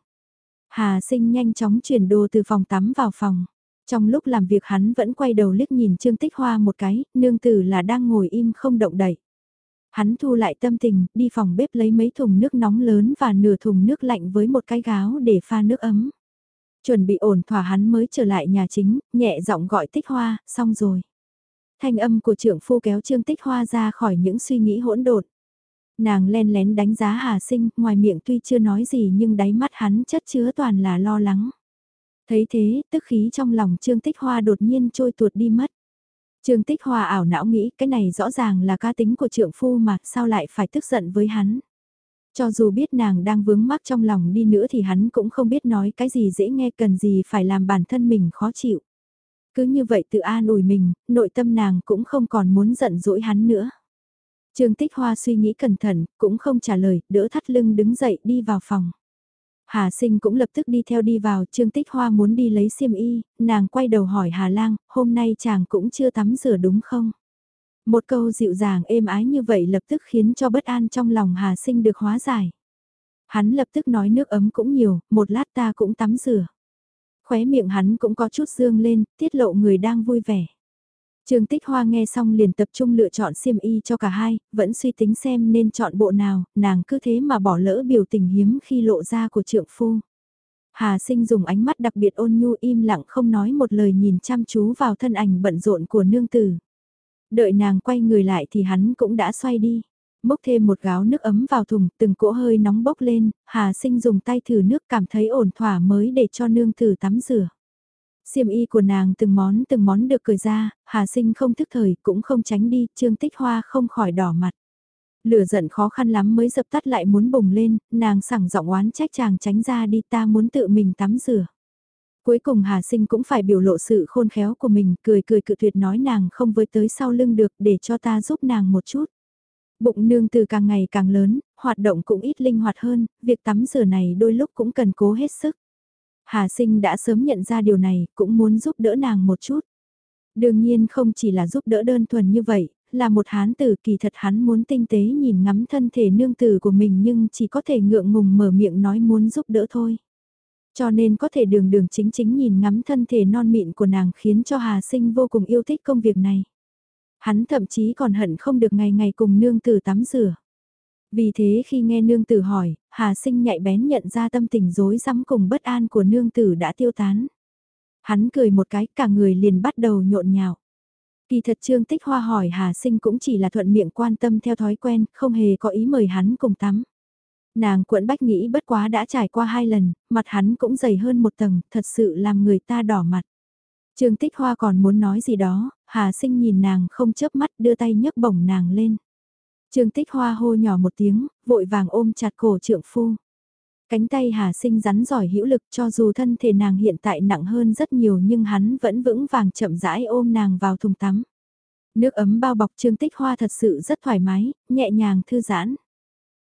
Hà sinh nhanh chóng chuyển đồ từ phòng tắm vào phòng. Trong lúc làm việc hắn vẫn quay đầu liếc nhìn Trương Tích Hoa một cái, nương tử là đang ngồi im không động đậy. Hắn thu lại tâm tình, đi phòng bếp lấy mấy thùng nước nóng lớn và nửa thùng nước lạnh với một cái gáo để pha nước ấm. Chuẩn bị ổn thỏa hắn mới trở lại nhà chính, nhẹ giọng gọi Tích Hoa, xong rồi. Thanh âm của trưởng phu kéo Trương Tích Hoa ra khỏi những suy nghĩ hỗn độn. Nàng len lén đánh giá Hà Sinh, ngoài miệng tuy chưa nói gì nhưng đáy mắt hắn chất chứa toàn là lo lắng. Thấy thế, tức khí trong lòng Trương Tích Hoa đột nhiên trôi tuột đi mất. Trương Tích Hoa ảo não nghĩ cái này rõ ràng là ca tính của trượng phu mà sao lại phải tức giận với hắn. Cho dù biết nàng đang vướng mắc trong lòng đi nữa thì hắn cũng không biết nói cái gì dễ nghe cần gì phải làm bản thân mình khó chịu. Cứ như vậy tự an ủi mình, nội tâm nàng cũng không còn muốn giận dỗi hắn nữa. Trương Tích Hoa suy nghĩ cẩn thận, cũng không trả lời, đỡ thắt lưng đứng dậy đi vào phòng. Hà sinh cũng lập tức đi theo đi vào, Trương Tích Hoa muốn đi lấy xiêm y, nàng quay đầu hỏi Hà Lang, hôm nay chàng cũng chưa tắm rửa đúng không? Một câu dịu dàng êm ái như vậy lập tức khiến cho bất an trong lòng Hà sinh được hóa giải. Hắn lập tức nói nước ấm cũng nhiều, một lát ta cũng tắm rửa. Khóe miệng hắn cũng có chút dương lên, tiết lộ người đang vui vẻ. Trương Tích Hoa nghe xong liền tập trung lựa chọn xiêm y cho cả hai, vẫn suy tính xem nên chọn bộ nào, nàng cứ thế mà bỏ lỡ biểu tình hiếm khi lộ ra của trượng phu. Hà sinh dùng ánh mắt đặc biệt ôn nhu im lặng không nói một lời nhìn chăm chú vào thân ảnh bận rộn của nương tử. Đợi nàng quay người lại thì hắn cũng đã xoay đi. Bốc thêm một gáo nước ấm vào thùng, từng cỗ hơi nóng bốc lên, Hà Sinh dùng tay thử nước cảm thấy ổn thỏa mới để cho nương tử tắm rửa. Xiêm y của nàng từng món từng món được cởi ra, Hà Sinh không thức thời cũng không tránh đi, Trương Tích Hoa không khỏi đỏ mặt. Lửa giận khó khăn lắm mới dập tắt lại muốn bùng lên, nàng sẵn giọng oán trách chàng tránh ra đi ta muốn tự mình tắm rửa. Cuối cùng Hà Sinh cũng phải biểu lộ sự khôn khéo của mình, cười cười cự tuyệt nói nàng không với tới sau lưng được để cho ta giúp nàng một chút. Bụng nương từ càng ngày càng lớn, hoạt động cũng ít linh hoạt hơn, việc tắm rửa này đôi lúc cũng cần cố hết sức. Hà sinh đã sớm nhận ra điều này, cũng muốn giúp đỡ nàng một chút. Đương nhiên không chỉ là giúp đỡ đơn thuần như vậy, là một hán tử kỳ thật hắn muốn tinh tế nhìn ngắm thân thể nương tử của mình nhưng chỉ có thể ngượng ngùng mở miệng nói muốn giúp đỡ thôi. Cho nên có thể đường đường chính chính nhìn ngắm thân thể non mịn của nàng khiến cho Hà sinh vô cùng yêu thích công việc này. Hắn thậm chí còn hận không được ngày ngày cùng nương tử tắm rửa. Vì thế khi nghe nương tử hỏi, Hà sinh nhạy bén nhận ra tâm tình rối rắm cùng bất an của nương tử đã tiêu tán. Hắn cười một cái cả người liền bắt đầu nhộn nhạo. Kỳ thật Trương Tích Hoa hỏi Hà Sinh cũng chỉ là thuận miệng quan tâm theo thói quen, không hề có ý mời hắn cùng tắm. Nàng quẫn bách nghĩ bất quá đã trải qua hai lần, mặt hắn cũng dày hơn một tầng, thật sự làm người ta đỏ mặt. Trương Tích Hoa còn muốn nói gì đó, Hà Sinh nhìn nàng không chớp mắt đưa tay nhấc bổng nàng lên. Trương Tích Hoa hô nhỏ một tiếng, vội vàng ôm chặt cổ trượng phu. Cánh tay Hà Sinh rắn giỏi hữu lực cho dù thân thể nàng hiện tại nặng hơn rất nhiều nhưng hắn vẫn vững vàng chậm rãi ôm nàng vào thùng tắm. Nước ấm bao bọc Trương Tích Hoa thật sự rất thoải mái, nhẹ nhàng thư giãn.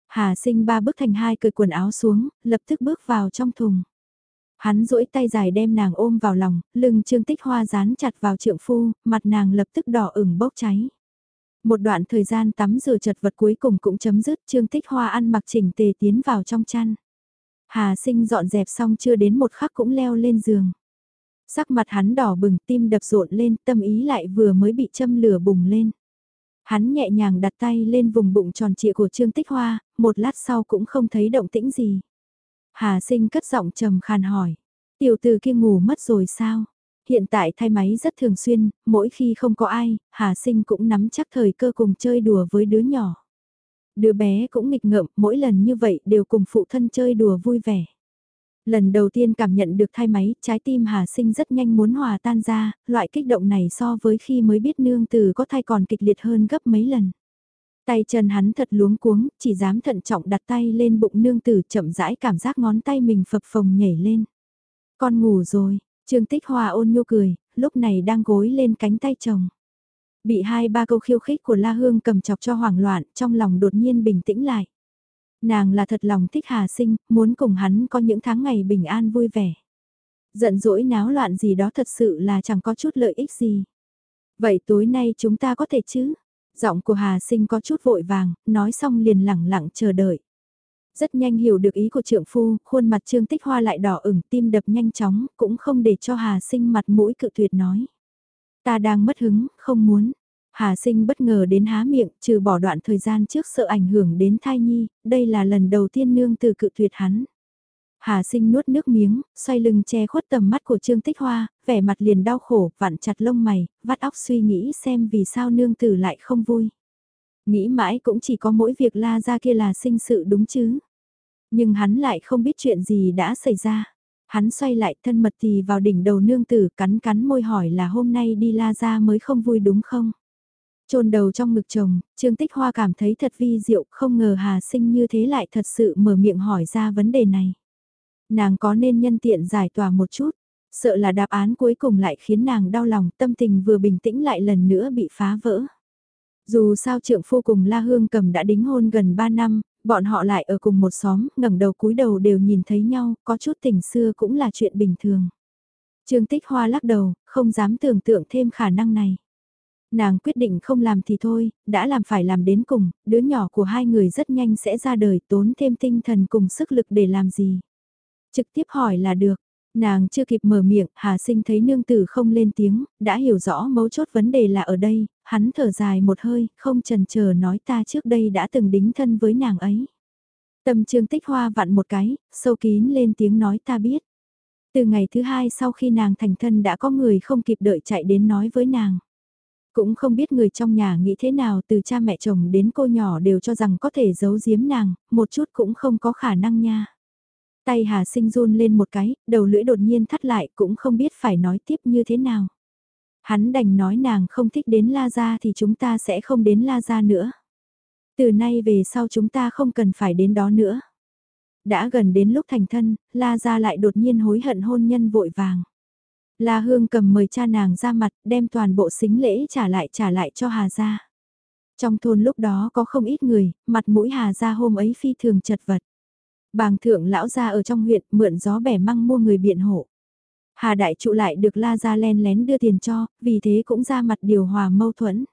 Hà Sinh ba bước thành hai cởi quần áo xuống, lập tức bước vào trong thùng. Hắn duỗi tay dài đem nàng ôm vào lòng, lưng Trương Tích Hoa dán chặt vào trượng phu, mặt nàng lập tức đỏ ửng bốc cháy. Một đoạn thời gian tắm rửa chật vật cuối cùng cũng chấm dứt Trương Tích Hoa ăn mặc chỉnh tề tiến vào trong chăn. Hà sinh dọn dẹp xong chưa đến một khắc cũng leo lên giường. Sắc mặt hắn đỏ bừng tim đập rộn lên tâm ý lại vừa mới bị châm lửa bùng lên. Hắn nhẹ nhàng đặt tay lên vùng bụng tròn trịa của Trương Tích Hoa, một lát sau cũng không thấy động tĩnh gì. Hà sinh cất giọng trầm khàn hỏi. Tiểu từ kia ngủ mất rồi sao? Hiện tại thay máy rất thường xuyên, mỗi khi không có ai, Hà sinh cũng nắm chắc thời cơ cùng chơi đùa với đứa nhỏ. Đứa bé cũng nghịch ngợm, mỗi lần như vậy đều cùng phụ thân chơi đùa vui vẻ. Lần đầu tiên cảm nhận được thai máy, trái tim Hà Sinh rất nhanh muốn hòa tan ra, loại kích động này so với khi mới biết nương từ có thai còn kịch liệt hơn gấp mấy lần. Tay chân hắn thật luống cuống, chỉ dám thận trọng đặt tay lên bụng nương tử chậm rãi cảm giác ngón tay mình phập phồng nhảy lên. Con ngủ rồi, Trương Tích Hoa ôn nhu cười, lúc này đang gối lên cánh tay chồng. Bị hai ba câu khiêu khích của La Hương cầm chọc cho hoảng loạn, trong lòng đột nhiên bình tĩnh lại. Nàng là thật lòng thích Hà Sinh, muốn cùng hắn có những tháng ngày bình an vui vẻ. Giận dỗi náo loạn gì đó thật sự là chẳng có chút lợi ích gì. Vậy tối nay chúng ta có thể chứ? Giọng của Hà Sinh có chút vội vàng, nói xong liền lẳng lặng chờ đợi. Rất nhanh hiểu được ý của trượng phu, khuôn mặt Trương Tích Hoa lại đỏ ửng, tim đập nhanh chóng, cũng không để cho Hà Sinh mặt mũi cự tuyệt nói. Ta đang mất hứng, không muốn. Hà sinh bất ngờ đến há miệng, trừ bỏ đoạn thời gian trước sợ ảnh hưởng đến thai nhi, đây là lần đầu tiên nương từ cự tuyệt hắn. Hà sinh nuốt nước miếng, xoay lưng che khuất tầm mắt của Trương Tích Hoa, vẻ mặt liền đau khổ, vặn chặt lông mày, vắt óc suy nghĩ xem vì sao nương tử lại không vui. Nghĩ mãi cũng chỉ có mỗi việc la ra kia là sinh sự đúng chứ. Nhưng hắn lại không biết chuyện gì đã xảy ra. Hắn xoay lại thân mật thì vào đỉnh đầu nương tử cắn cắn môi hỏi là hôm nay đi la ra mới không vui đúng không? Trôn đầu trong ngực chồng, Trương Tích Hoa cảm thấy thật vi diệu, không ngờ Hà Sinh như thế lại thật sự mở miệng hỏi ra vấn đề này. Nàng có nên nhân tiện giải tỏa một chút, sợ là đáp án cuối cùng lại khiến nàng đau lòng, tâm tình vừa bình tĩnh lại lần nữa bị phá vỡ. Dù sao trượng phu cùng La Hương cầm đã đính hôn gần 3 năm, bọn họ lại ở cùng một xóm, ngẩng đầu cúi đầu đều nhìn thấy nhau, có chút tình xưa cũng là chuyện bình thường. Trương Tích Hoa lắc đầu, không dám tưởng tượng thêm khả năng này. Nàng quyết định không làm thì thôi, đã làm phải làm đến cùng, đứa nhỏ của hai người rất nhanh sẽ ra đời tốn thêm tinh thần cùng sức lực để làm gì. Trực tiếp hỏi là được, nàng chưa kịp mở miệng, Hà Sinh thấy nương tử không lên tiếng, đã hiểu rõ mấu chốt vấn đề là ở đây, hắn thở dài một hơi, không chần chờ nói ta trước đây đã từng đính thân với nàng ấy. Tâm trương tích hoa vặn một cái, sâu kín lên tiếng nói ta biết. Từ ngày thứ hai sau khi nàng thành thân đã có người không kịp đợi chạy đến nói với nàng. Cũng không biết người trong nhà nghĩ thế nào từ cha mẹ chồng đến cô nhỏ đều cho rằng có thể giấu giếm nàng, một chút cũng không có khả năng nha. Tay Hà sinh run lên một cái, đầu lưỡi đột nhiên thắt lại cũng không biết phải nói tiếp như thế nào. Hắn đành nói nàng không thích đến La Gia thì chúng ta sẽ không đến La Gia nữa. Từ nay về sau chúng ta không cần phải đến đó nữa. Đã gần đến lúc thành thân, La Gia lại đột nhiên hối hận hôn nhân vội vàng. La Hương cầm mời cha nàng ra mặt, đem toàn bộ xính lễ trả lại trả lại cho Hà Gia. Trong thôn lúc đó có không ít người, mặt mũi Hà Gia hôm ấy phi thường chật vật. Bàng thượng lão gia ở trong huyện mượn gió bẻ măng mua người biện hộ. Hà đại trụ lại được La ra len lén đưa tiền cho, vì thế cũng ra mặt điều hòa mâu thuẫn.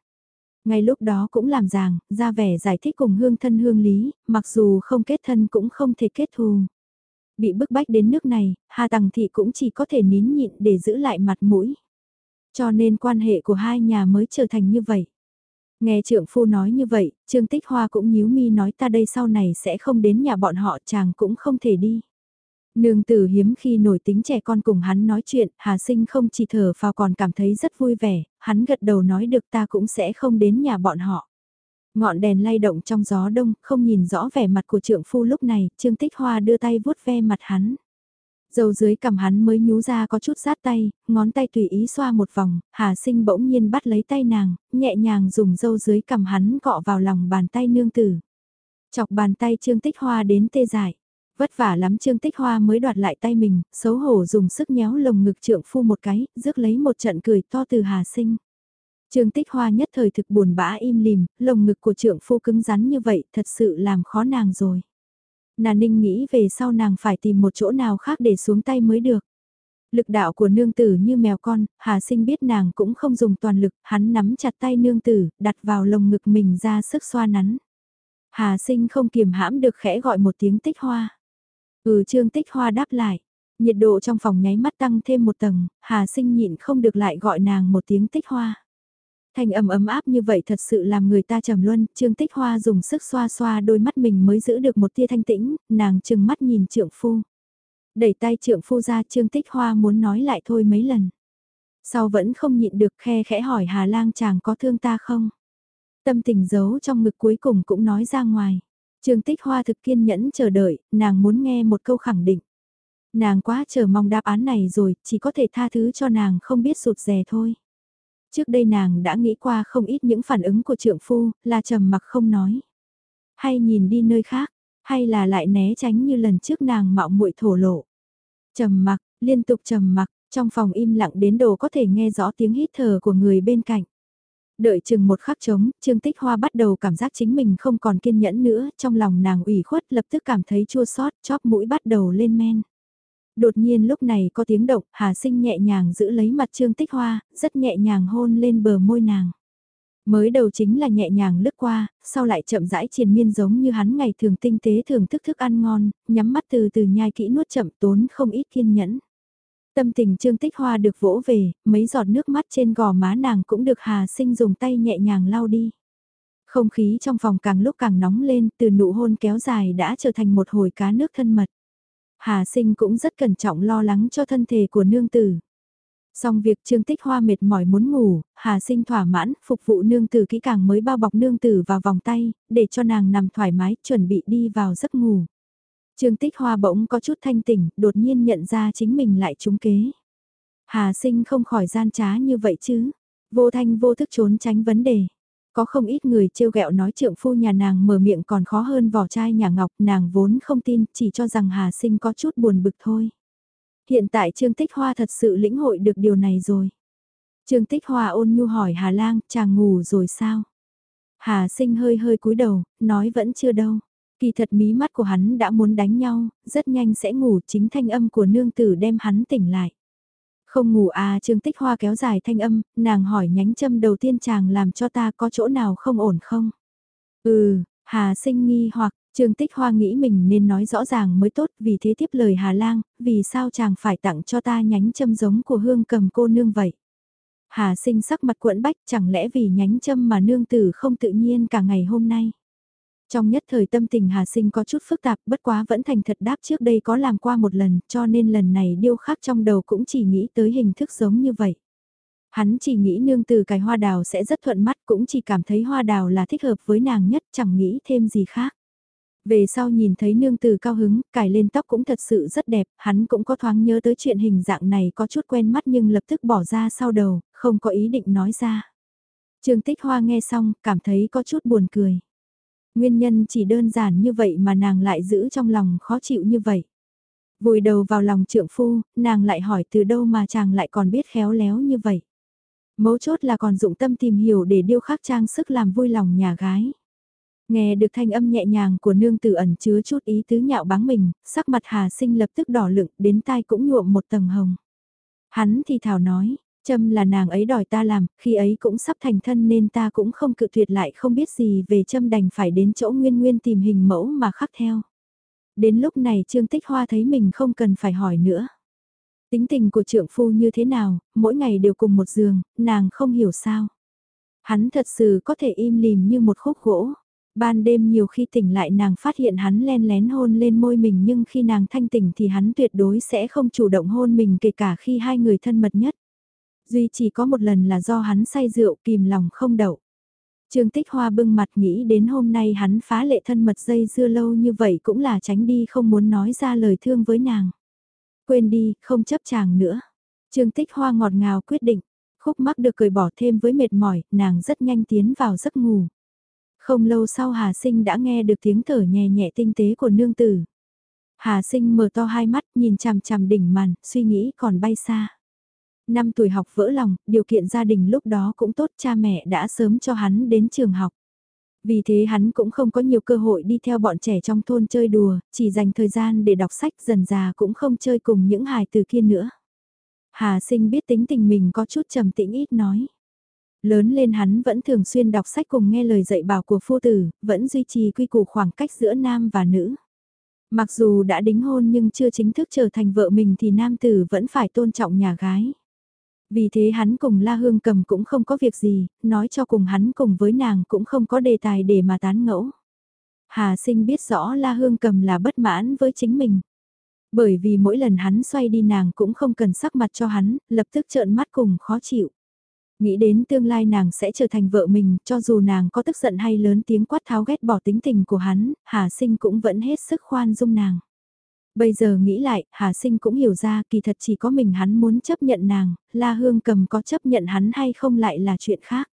Ngay lúc đó cũng làm ràng, ra vẻ giải thích cùng hương thân hương lý, mặc dù không kết thân cũng không thể kết thù. Bị bức bách đến nước này, Hà Tằng Thị cũng chỉ có thể nín nhịn để giữ lại mặt mũi. Cho nên quan hệ của hai nhà mới trở thành như vậy. Nghe trượng phu nói như vậy, Trương Tích Hoa cũng nhíu mi nói ta đây sau này sẽ không đến nhà bọn họ chàng cũng không thể đi. Nương tử hiếm khi nổi tính trẻ con cùng hắn nói chuyện, Hà Sinh không chỉ thở vào còn cảm thấy rất vui vẻ, hắn gật đầu nói được ta cũng sẽ không đến nhà bọn họ. Ngọn đèn lay động trong gió đông, không nhìn rõ vẻ mặt của trượng phu lúc này, Trương Tích Hoa đưa tay vuốt ve mặt hắn. Dầu dưới cầm hắn mới nhú ra có chút sát tay, ngón tay tùy ý xoa một vòng, Hà Sinh bỗng nhiên bắt lấy tay nàng, nhẹ nhàng dùng dâu dưới cầm hắn cọ vào lòng bàn tay nương tử. Chọc bàn tay Trương Tích Hoa đến tê dại. Vất vả lắm Trương Tích Hoa mới đoạt lại tay mình, xấu hổ dùng sức nhéo lồng ngực trượng phu một cái, rước lấy một trận cười to từ Hà Sinh. Trương Tích Hoa nhất thời thực buồn bã im lìm, lồng ngực của trượng phu cứng rắn như vậy thật sự làm khó nàng rồi. Nà ninh nghĩ về sau nàng phải tìm một chỗ nào khác để xuống tay mới được. Lực đạo của nương tử như mèo con, Hà sinh biết nàng cũng không dùng toàn lực, hắn nắm chặt tay nương tử, đặt vào lồng ngực mình ra sức xoa nắn. Hà sinh không kiềm hãm được khẽ gọi một tiếng tích hoa. Ừ trương tích hoa đáp lại. Nhiệt độ trong phòng nháy mắt tăng thêm một tầng, Hà sinh nhịn không được lại gọi nàng một tiếng tích hoa. Thanh âm ấm áp như vậy thật sự làm người ta trầm luân, Trương Tích Hoa dùng sức xoa xoa đôi mắt mình mới giữ được một tia thanh tĩnh, nàng chừng mắt nhìn trượng phu. Đẩy tay trượng phu ra Trương Tích Hoa muốn nói lại thôi mấy lần. Sau vẫn không nhịn được khe khẽ hỏi Hà Lang chàng có thương ta không? Tâm tình giấu trong ngực cuối cùng cũng nói ra ngoài. Trương Tích Hoa thực kiên nhẫn chờ đợi, nàng muốn nghe một câu khẳng định. Nàng quá chờ mong đáp án này rồi, chỉ có thể tha thứ cho nàng không biết sụt rè thôi. Trước đây nàng đã nghĩ qua không ít những phản ứng của trượng phu, là trầm mặc không nói. Hay nhìn đi nơi khác, hay là lại né tránh như lần trước nàng mạo muội thổ lộ. Trầm mặc, liên tục trầm mặc, trong phòng im lặng đến đồ có thể nghe rõ tiếng hít thở của người bên cạnh. Đợi chừng một khắc trống, Trương Tích Hoa bắt đầu cảm giác chính mình không còn kiên nhẫn nữa, trong lòng nàng ủy khuất lập tức cảm thấy chua xót, chóp mũi bắt đầu lên men. Đột nhiên lúc này có tiếng động, Hà Sinh nhẹ nhàng giữ lấy mặt Trương Tích Hoa, rất nhẹ nhàng hôn lên bờ môi nàng. Mới đầu chính là nhẹ nhàng lướt qua, sau lại chậm rãi triền miên giống như hắn ngày thường tinh tế thường thức thức ăn ngon, nhắm mắt từ từ nhai kỹ nuốt chậm tốn không ít kiên nhẫn. Tâm tình Trương Tích Hoa được vỗ về, mấy giọt nước mắt trên gò má nàng cũng được Hà Sinh dùng tay nhẹ nhàng lau đi. Không khí trong phòng càng lúc càng nóng lên, từ nụ hôn kéo dài đã trở thành một hồi cá nước thân mật. Hà sinh cũng rất cẩn trọng lo lắng cho thân thể của nương tử. Xong việc Trương Tích Hoa mệt mỏi muốn ngủ, Hà Sinh thỏa mãn, phục vụ nương tử kỹ càng mới bao bọc nương tử vào vòng tay, để cho nàng nằm thoải mái, chuẩn bị đi vào giấc ngủ. Trương Tích Hoa bỗng có chút thanh tỉnh, đột nhiên nhận ra chính mình lại trúng kế. Hà Sinh không khỏi gian trá như vậy chứ, vô thanh vô thức trốn tránh vấn đề. Có không ít người trêu ghẹo nói trượng phu nhà nàng mở miệng còn khó hơn vỏ chai nhà ngọc, nàng vốn không tin, chỉ cho rằng Hà Sinh có chút buồn bực thôi. Hiện tại Trương Tích Hoa thật sự lĩnh hội được điều này rồi. Trương Tích Hoa ôn nhu hỏi Hà Lang, chàng ngủ rồi sao? Hà Sinh hơi hơi cúi đầu, nói vẫn chưa đâu. Kỳ thật mí mắt của hắn đã muốn đánh nhau, rất nhanh sẽ ngủ chính thanh âm của nương tử đem hắn tỉnh lại. Không ngủ à Trương Tích Hoa kéo dài thanh âm, nàng hỏi nhánh châm đầu tiên chàng làm cho ta có chỗ nào không ổn không? Ừ, Hà sinh nghi hoặc, Trương Tích Hoa nghĩ mình nên nói rõ ràng mới tốt vì thế tiếp lời Hà Lang, vì sao chàng phải tặng cho ta nhánh châm giống của hương cầm cô nương vậy? Hà sinh sắc mặt cuộn bách chẳng lẽ vì nhánh châm mà nương tử không tự nhiên cả ngày hôm nay? Trong nhất thời tâm tình Hà Sinh có chút phức tạp bất quá vẫn thành thật đáp trước đây có làm qua một lần cho nên lần này điêu khắc trong đầu cũng chỉ nghĩ tới hình thức giống như vậy. Hắn chỉ nghĩ nương từ cái hoa đào sẽ rất thuận mắt cũng chỉ cảm thấy hoa đào là thích hợp với nàng nhất chẳng nghĩ thêm gì khác. Về sau nhìn thấy nương từ cao hứng, cài lên tóc cũng thật sự rất đẹp, hắn cũng có thoáng nhớ tới chuyện hình dạng này có chút quen mắt nhưng lập tức bỏ ra sau đầu, không có ý định nói ra. Trương Tích Hoa nghe xong, cảm thấy có chút buồn cười. Nguyên nhân chỉ đơn giản như vậy mà nàng lại giữ trong lòng khó chịu như vậy. Vùi đầu vào lòng trượng phu, nàng lại hỏi từ đâu mà chàng lại còn biết khéo léo như vậy. Mấu chốt là còn dụng tâm tìm hiểu để điêu khắc trang sức làm vui lòng nhà gái. Nghe được thanh âm nhẹ nhàng của nương tử ẩn chứa chút ý tứ nhạo báng mình, sắc mặt Hà Sinh lập tức đỏ lựng, đến tai cũng nhuộm một tầng hồng. Hắn thì thảo nói, Trâm là nàng ấy đòi ta làm, khi ấy cũng sắp thành thân nên ta cũng không cự tuyệt lại không biết gì về Trâm đành phải đến chỗ Nguyên Nguyên tìm hình mẫu mà khắc theo. Đến lúc này Trương Tích Hoa thấy mình không cần phải hỏi nữa. Tính tình của trượng phu như thế nào, mỗi ngày đều cùng một giường, nàng không hiểu sao. Hắn thật sự có thể im lìm như một khúc gỗ. Ban đêm nhiều khi tỉnh lại nàng phát hiện hắn len lén hôn lên môi mình nhưng khi nàng thanh tỉnh thì hắn tuyệt đối sẽ không chủ động hôn mình kể cả khi hai người thân mật nhất. Duy chỉ có một lần là do hắn say rượu kìm lòng không đậu. Trương Tích Hoa bưng mặt nghĩ đến hôm nay hắn phá lệ thân mật dây dưa lâu như vậy cũng là tránh đi không muốn nói ra lời thương với nàng. Quên đi, không chấp chàng nữa. Trương Tích Hoa ngọt ngào quyết định, khúc mắc được cười bỏ thêm với mệt mỏi, nàng rất nhanh tiến vào giấc ngủ. Không lâu sau Hà Sinh đã nghe được tiếng thở nhẹ nhẹ tinh tế của nương tử. Hà Sinh mở to hai mắt nhìn chằm chằm đỉnh màn, suy nghĩ còn bay xa. Năm tuổi học vỡ lòng, điều kiện gia đình lúc đó cũng tốt cha mẹ đã sớm cho hắn đến trường học. Vì thế hắn cũng không có nhiều cơ hội đi theo bọn trẻ trong thôn chơi đùa, chỉ dành thời gian để đọc sách dần già cũng không chơi cùng những hài từ kia nữa. Hà sinh biết tính tình mình có chút trầm tĩnh ít nói. Lớn lên hắn vẫn thường xuyên đọc sách cùng nghe lời dạy bảo của phu tử, vẫn duy trì quy củ khoảng cách giữa nam và nữ. Mặc dù đã đính hôn nhưng chưa chính thức trở thành vợ mình thì nam tử vẫn phải tôn trọng nhà gái. Vì thế hắn cùng La Hương cầm cũng không có việc gì, nói cho cùng hắn cùng với nàng cũng không có đề tài để mà tán ngẫu. Hà sinh biết rõ La Hương cầm là bất mãn với chính mình. Bởi vì mỗi lần hắn xoay đi nàng cũng không cần sắc mặt cho hắn, lập tức trợn mắt cùng khó chịu. Nghĩ đến tương lai nàng sẽ trở thành vợ mình, cho dù nàng có tức giận hay lớn tiếng quát tháo ghét bỏ tính tình của hắn, Hà sinh cũng vẫn hết sức khoan dung nàng. Bây giờ nghĩ lại, Hà Sinh cũng hiểu ra kỳ thật chỉ có mình hắn muốn chấp nhận nàng, La Hương cầm có chấp nhận hắn hay không lại là chuyện khác.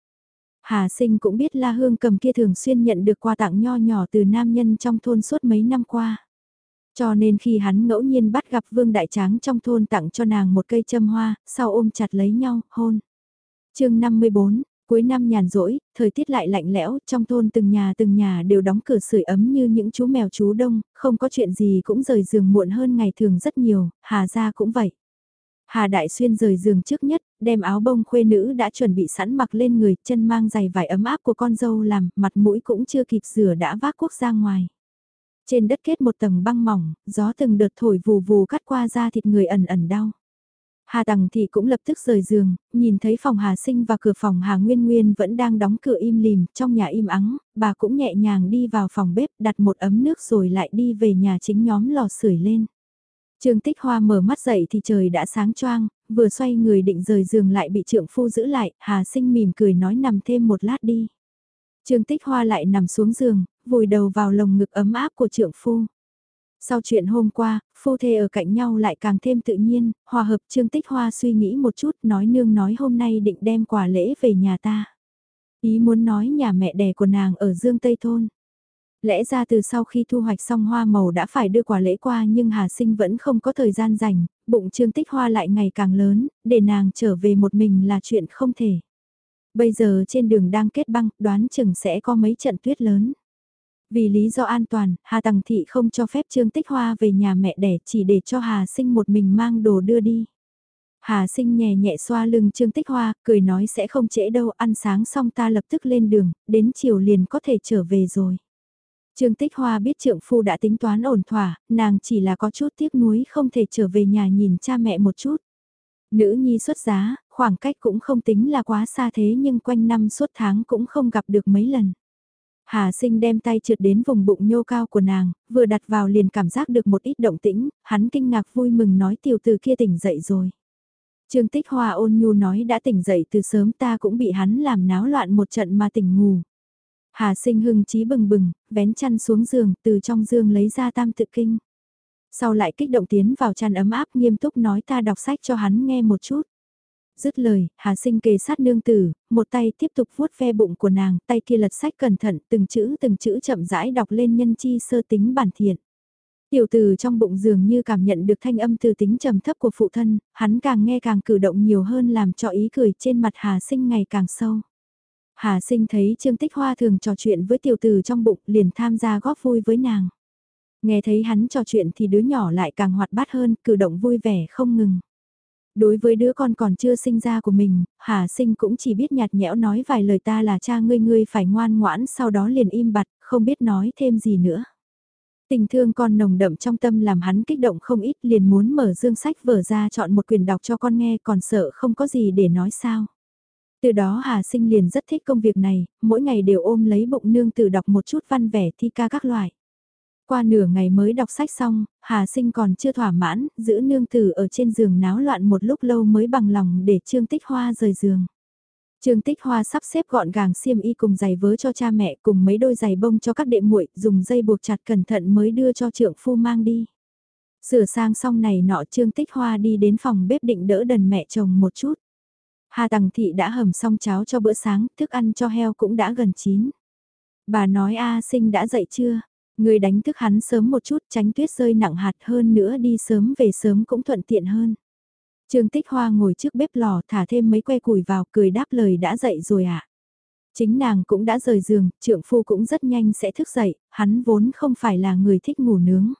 Hà Sinh cũng biết La Hương cầm kia thường xuyên nhận được quà tặng nho nhỏ từ nam nhân trong thôn suốt mấy năm qua. Cho nên khi hắn ngẫu nhiên bắt gặp Vương Đại Tráng trong thôn tặng cho nàng một cây châm hoa, sau ôm chặt lấy nhau, hôn. chương 54, Cuối năm nhàn rỗi, thời tiết lại lạnh lẽo, trong thôn từng nhà từng nhà đều đóng cửa sưởi ấm như những chú mèo chú đông, không có chuyện gì cũng rời giường muộn hơn ngày thường rất nhiều, Hà gia cũng vậy. Hà Đại Xuyên rời giường trước nhất, đem áo bông khuê nữ đã chuẩn bị sẵn mặc lên người, chân mang giày vải ấm áp của con dâu làm, mặt mũi cũng chưa kịp rửa đã vác quốc ra ngoài. Trên đất kết một tầng băng mỏng, gió từng đợt thổi vù vù cắt qua da thịt người ẩn ẩn đau. Hà Tằng thì cũng lập tức rời giường, nhìn thấy phòng Hà Sinh và cửa phòng Hà Nguyên Nguyên vẫn đang đóng cửa im lìm, trong nhà im ắng, bà cũng nhẹ nhàng đi vào phòng bếp đặt một ấm nước rồi lại đi về nhà chính nhóm lò sưởi lên. Trương Tích Hoa mở mắt dậy thì trời đã sáng choang, vừa xoay người định rời giường lại bị trượng phu giữ lại, Hà Sinh mỉm cười nói nằm thêm một lát đi. Trương Tích Hoa lại nằm xuống giường, vùi đầu vào lồng ngực ấm áp của trượng phu. Sau chuyện hôm qua, phu thê ở cạnh nhau lại càng thêm tự nhiên, hòa hợp Trương Tích Hoa suy nghĩ một chút nói nương nói hôm nay định đem quà lễ về nhà ta. Ý muốn nói nhà mẹ đẻ của nàng ở Dương Tây Thôn. Lẽ ra từ sau khi thu hoạch xong hoa màu đã phải đưa quà lễ qua nhưng Hà Sinh vẫn không có thời gian rảnh, bụng Trương Tích Hoa lại ngày càng lớn, để nàng trở về một mình là chuyện không thể. Bây giờ trên đường đang kết băng, đoán chừng sẽ có mấy trận tuyết lớn. Vì lý do an toàn, Hà Tằng Thị không cho phép Trương Tích Hoa về nhà mẹ đẻ chỉ để cho Hà Sinh một mình mang đồ đưa đi. Hà Sinh nhẹ nhẹ xoa lưng Trương Tích Hoa, cười nói sẽ không trễ đâu, ăn sáng xong ta lập tức lên đường, đến chiều liền có thể trở về rồi. Trương Tích Hoa biết trượng phu đã tính toán ổn thỏa, nàng chỉ là có chút tiếc nuối không thể trở về nhà nhìn cha mẹ một chút. Nữ nhi xuất giá, khoảng cách cũng không tính là quá xa thế nhưng quanh năm suốt tháng cũng không gặp được mấy lần. Hà sinh đem tay trượt đến vùng bụng nhô cao của nàng, vừa đặt vào liền cảm giác được một ít động tĩnh, hắn kinh ngạc vui mừng nói tiểu từ kia tỉnh dậy rồi. Trương Tích Hoa ôn nhu nói đã tỉnh dậy từ sớm ta cũng bị hắn làm náo loạn một trận mà tỉnh ngủ. Hà sinh hưng trí bừng bừng, vén chăn xuống giường, từ trong giường lấy ra tam tự kinh. Sau lại kích động tiến vào chăn ấm áp nghiêm túc nói ta đọc sách cho hắn nghe một chút. Dứt lời, Hà sinh kề sát nương tử, một tay tiếp tục vuốt ve bụng của nàng, tay kia lật sách cẩn thận, từng chữ từng chữ chậm rãi đọc lên nhân chi sơ tính bản thiện. Tiểu từ trong bụng dường như cảm nhận được thanh âm từ tính trầm thấp của phụ thân, hắn càng nghe càng cử động nhiều hơn làm cho ý cười trên mặt Hà sinh ngày càng sâu. Hà sinh thấy Trương Tích Hoa thường trò chuyện với tiểu từ trong bụng liền tham gia góp vui với nàng. Nghe thấy hắn trò chuyện thì đứa nhỏ lại càng hoạt bát hơn, cử động vui vẻ không ngừng. Đối với đứa con còn chưa sinh ra của mình, Hà sinh cũng chỉ biết nhạt nhẽo nói vài lời ta là cha ngươi ngươi phải ngoan ngoãn sau đó liền im bặt, không biết nói thêm gì nữa. Tình thương con nồng đậm trong tâm làm hắn kích động không ít liền muốn mở dương sách vở ra chọn một quyền đọc cho con nghe còn sợ không có gì để nói sao. Từ đó Hà Sinh liền rất thích công việc này, mỗi ngày đều ôm lấy bụng nương tự đọc một chút văn vẻ thi ca các loại. Qua nửa ngày mới đọc sách xong, Hà Sinh còn chưa thỏa mãn, giữ nương tử ở trên giường náo loạn một lúc lâu mới bằng lòng để Trương Tích Hoa rời giường. Trương Tích Hoa sắp xếp gọn gàng xiêm y cùng giày vớ cho cha mẹ cùng mấy đôi giày bông cho các đệ muội, dùng dây buộc chặt cẩn thận mới đưa cho trượng phu mang đi. Sửa sang xong này nọ Trương Tích Hoa đi đến phòng bếp định đỡ đần mẹ chồng một chút. Hà Tằng Thị đã hầm xong cháo cho bữa sáng, thức ăn cho heo cũng đã gần chín. Bà nói A sinh đã dậy chưa? Người đánh thức hắn sớm một chút tránh tuyết rơi nặng hạt hơn nữa đi sớm về sớm cũng thuận tiện hơn. Trương Tích Hoa ngồi trước bếp lò thả thêm mấy que củi vào cười đáp lời đã dậy rồi ạ. À? Chính nàng cũng đã rời giường, trượng phu cũng rất nhanh sẽ thức dậy, hắn vốn không phải là người thích ngủ nướng.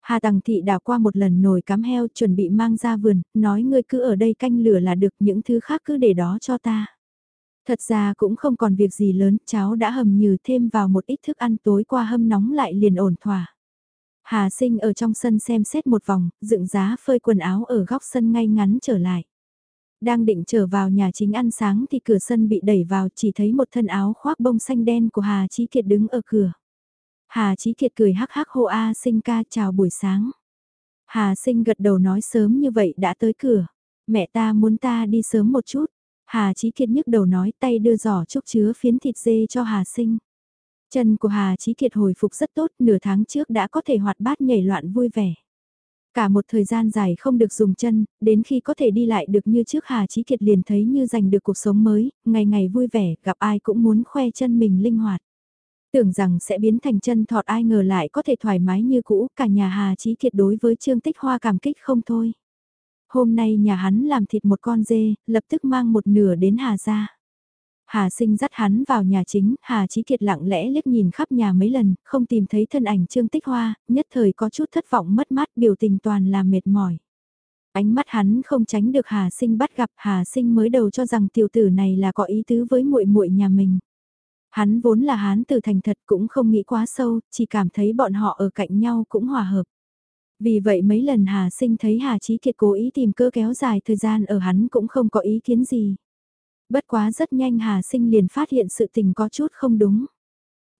Hà Tằng Thị đào qua một lần nồi cắm heo chuẩn bị mang ra vườn, nói ngươi cứ ở đây canh lửa là được những thứ khác cứ để đó cho ta. Thật ra cũng không còn việc gì lớn, cháu đã hầm nhừ thêm vào một ít thức ăn tối qua hâm nóng lại liền ổn thỏa. Hà sinh ở trong sân xem xét một vòng, dựng giá phơi quần áo ở góc sân ngay ngắn trở lại. Đang định trở vào nhà chính ăn sáng thì cửa sân bị đẩy vào chỉ thấy một thân áo khoác bông xanh đen của Hà Chí Kiệt đứng ở cửa. Hà Chí Kiệt cười hắc hắc hô A sinh ca chào buổi sáng. Hà sinh gật đầu nói sớm như vậy đã tới cửa. Mẹ ta muốn ta đi sớm một chút. Hà Chí Kiệt nhức đầu nói tay đưa giỏ chúc chứa phiến thịt dê cho Hà sinh. Chân của Hà Chí Kiệt hồi phục rất tốt, nửa tháng trước đã có thể hoạt bát nhảy loạn vui vẻ. Cả một thời gian dài không được dùng chân, đến khi có thể đi lại được như trước Hà Chí Kiệt liền thấy như giành được cuộc sống mới, ngày ngày vui vẻ, gặp ai cũng muốn khoe chân mình linh hoạt. Tưởng rằng sẽ biến thành chân thọt ai ngờ lại có thể thoải mái như cũ, cả nhà Hà Chí Kiệt đối với Trương Tích Hoa cảm kích không thôi. Hôm nay nhà hắn làm thịt một con dê, lập tức mang một nửa đến Hà ra. Hà sinh dắt hắn vào nhà chính, Hà Chí Kiệt lặng lẽ liếc nhìn khắp nhà mấy lần, không tìm thấy thân ảnh Trương Tích Hoa, nhất thời có chút thất vọng mất mát biểu tình toàn là mệt mỏi. Ánh mắt hắn không tránh được Hà sinh bắt gặp Hà sinh mới đầu cho rằng tiểu tử này là có ý tứ với muội muội nhà mình. Hắn vốn là hán từ thành thật cũng không nghĩ quá sâu, chỉ cảm thấy bọn họ ở cạnh nhau cũng hòa hợp. Vì vậy mấy lần Hà sinh thấy Hà Chí Kiệt cố ý tìm cơ kéo dài thời gian ở hắn cũng không có ý kiến gì. Bất quá rất nhanh Hà sinh liền phát hiện sự tình có chút không đúng.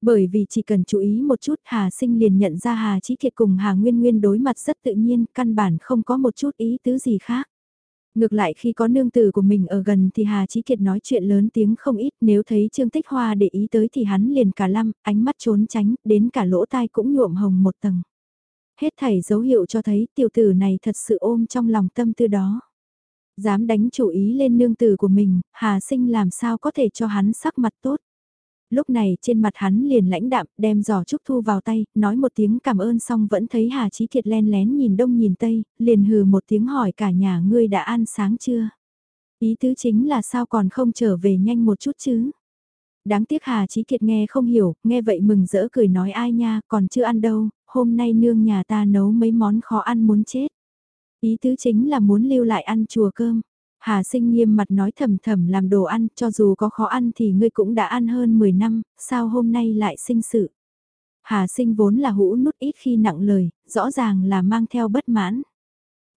Bởi vì chỉ cần chú ý một chút Hà sinh liền nhận ra Hà Chí Kiệt cùng Hà Nguyên Nguyên đối mặt rất tự nhiên, căn bản không có một chút ý tứ gì khác. Ngược lại khi có nương tử của mình ở gần thì Hà Chí Kiệt nói chuyện lớn tiếng không ít nếu thấy Trương Tích Hoa để ý tới thì hắn liền cả lăm, ánh mắt trốn tránh, đến cả lỗ tai cũng nhuộm hồng một tầng. Hết thảy dấu hiệu cho thấy tiểu tử này thật sự ôm trong lòng tâm tư đó. Dám đánh chủ ý lên nương tử của mình, Hà Sinh làm sao có thể cho hắn sắc mặt tốt. Lúc này trên mặt hắn liền lãnh đạm, đem giỏ trúc thu vào tay, nói một tiếng cảm ơn xong vẫn thấy Hà Chí Kiệt len lén nhìn đông nhìn tây, liền hừ một tiếng hỏi cả nhà ngươi đã ăn sáng chưa? Ý tứ chính là sao còn không trở về nhanh một chút chứ? Đáng tiếc Hà Chí Kiệt nghe không hiểu, nghe vậy mừng rỡ cười nói ai nha, còn chưa ăn đâu, hôm nay nương nhà ta nấu mấy món khó ăn muốn chết. Ý tứ chính là muốn lưu lại ăn chùa cơm. Hà sinh nghiêm mặt nói thầm thầm làm đồ ăn, cho dù có khó ăn thì ngươi cũng đã ăn hơn 10 năm, sao hôm nay lại sinh sự. Hà sinh vốn là hũ nút ít khi nặng lời, rõ ràng là mang theo bất mãn.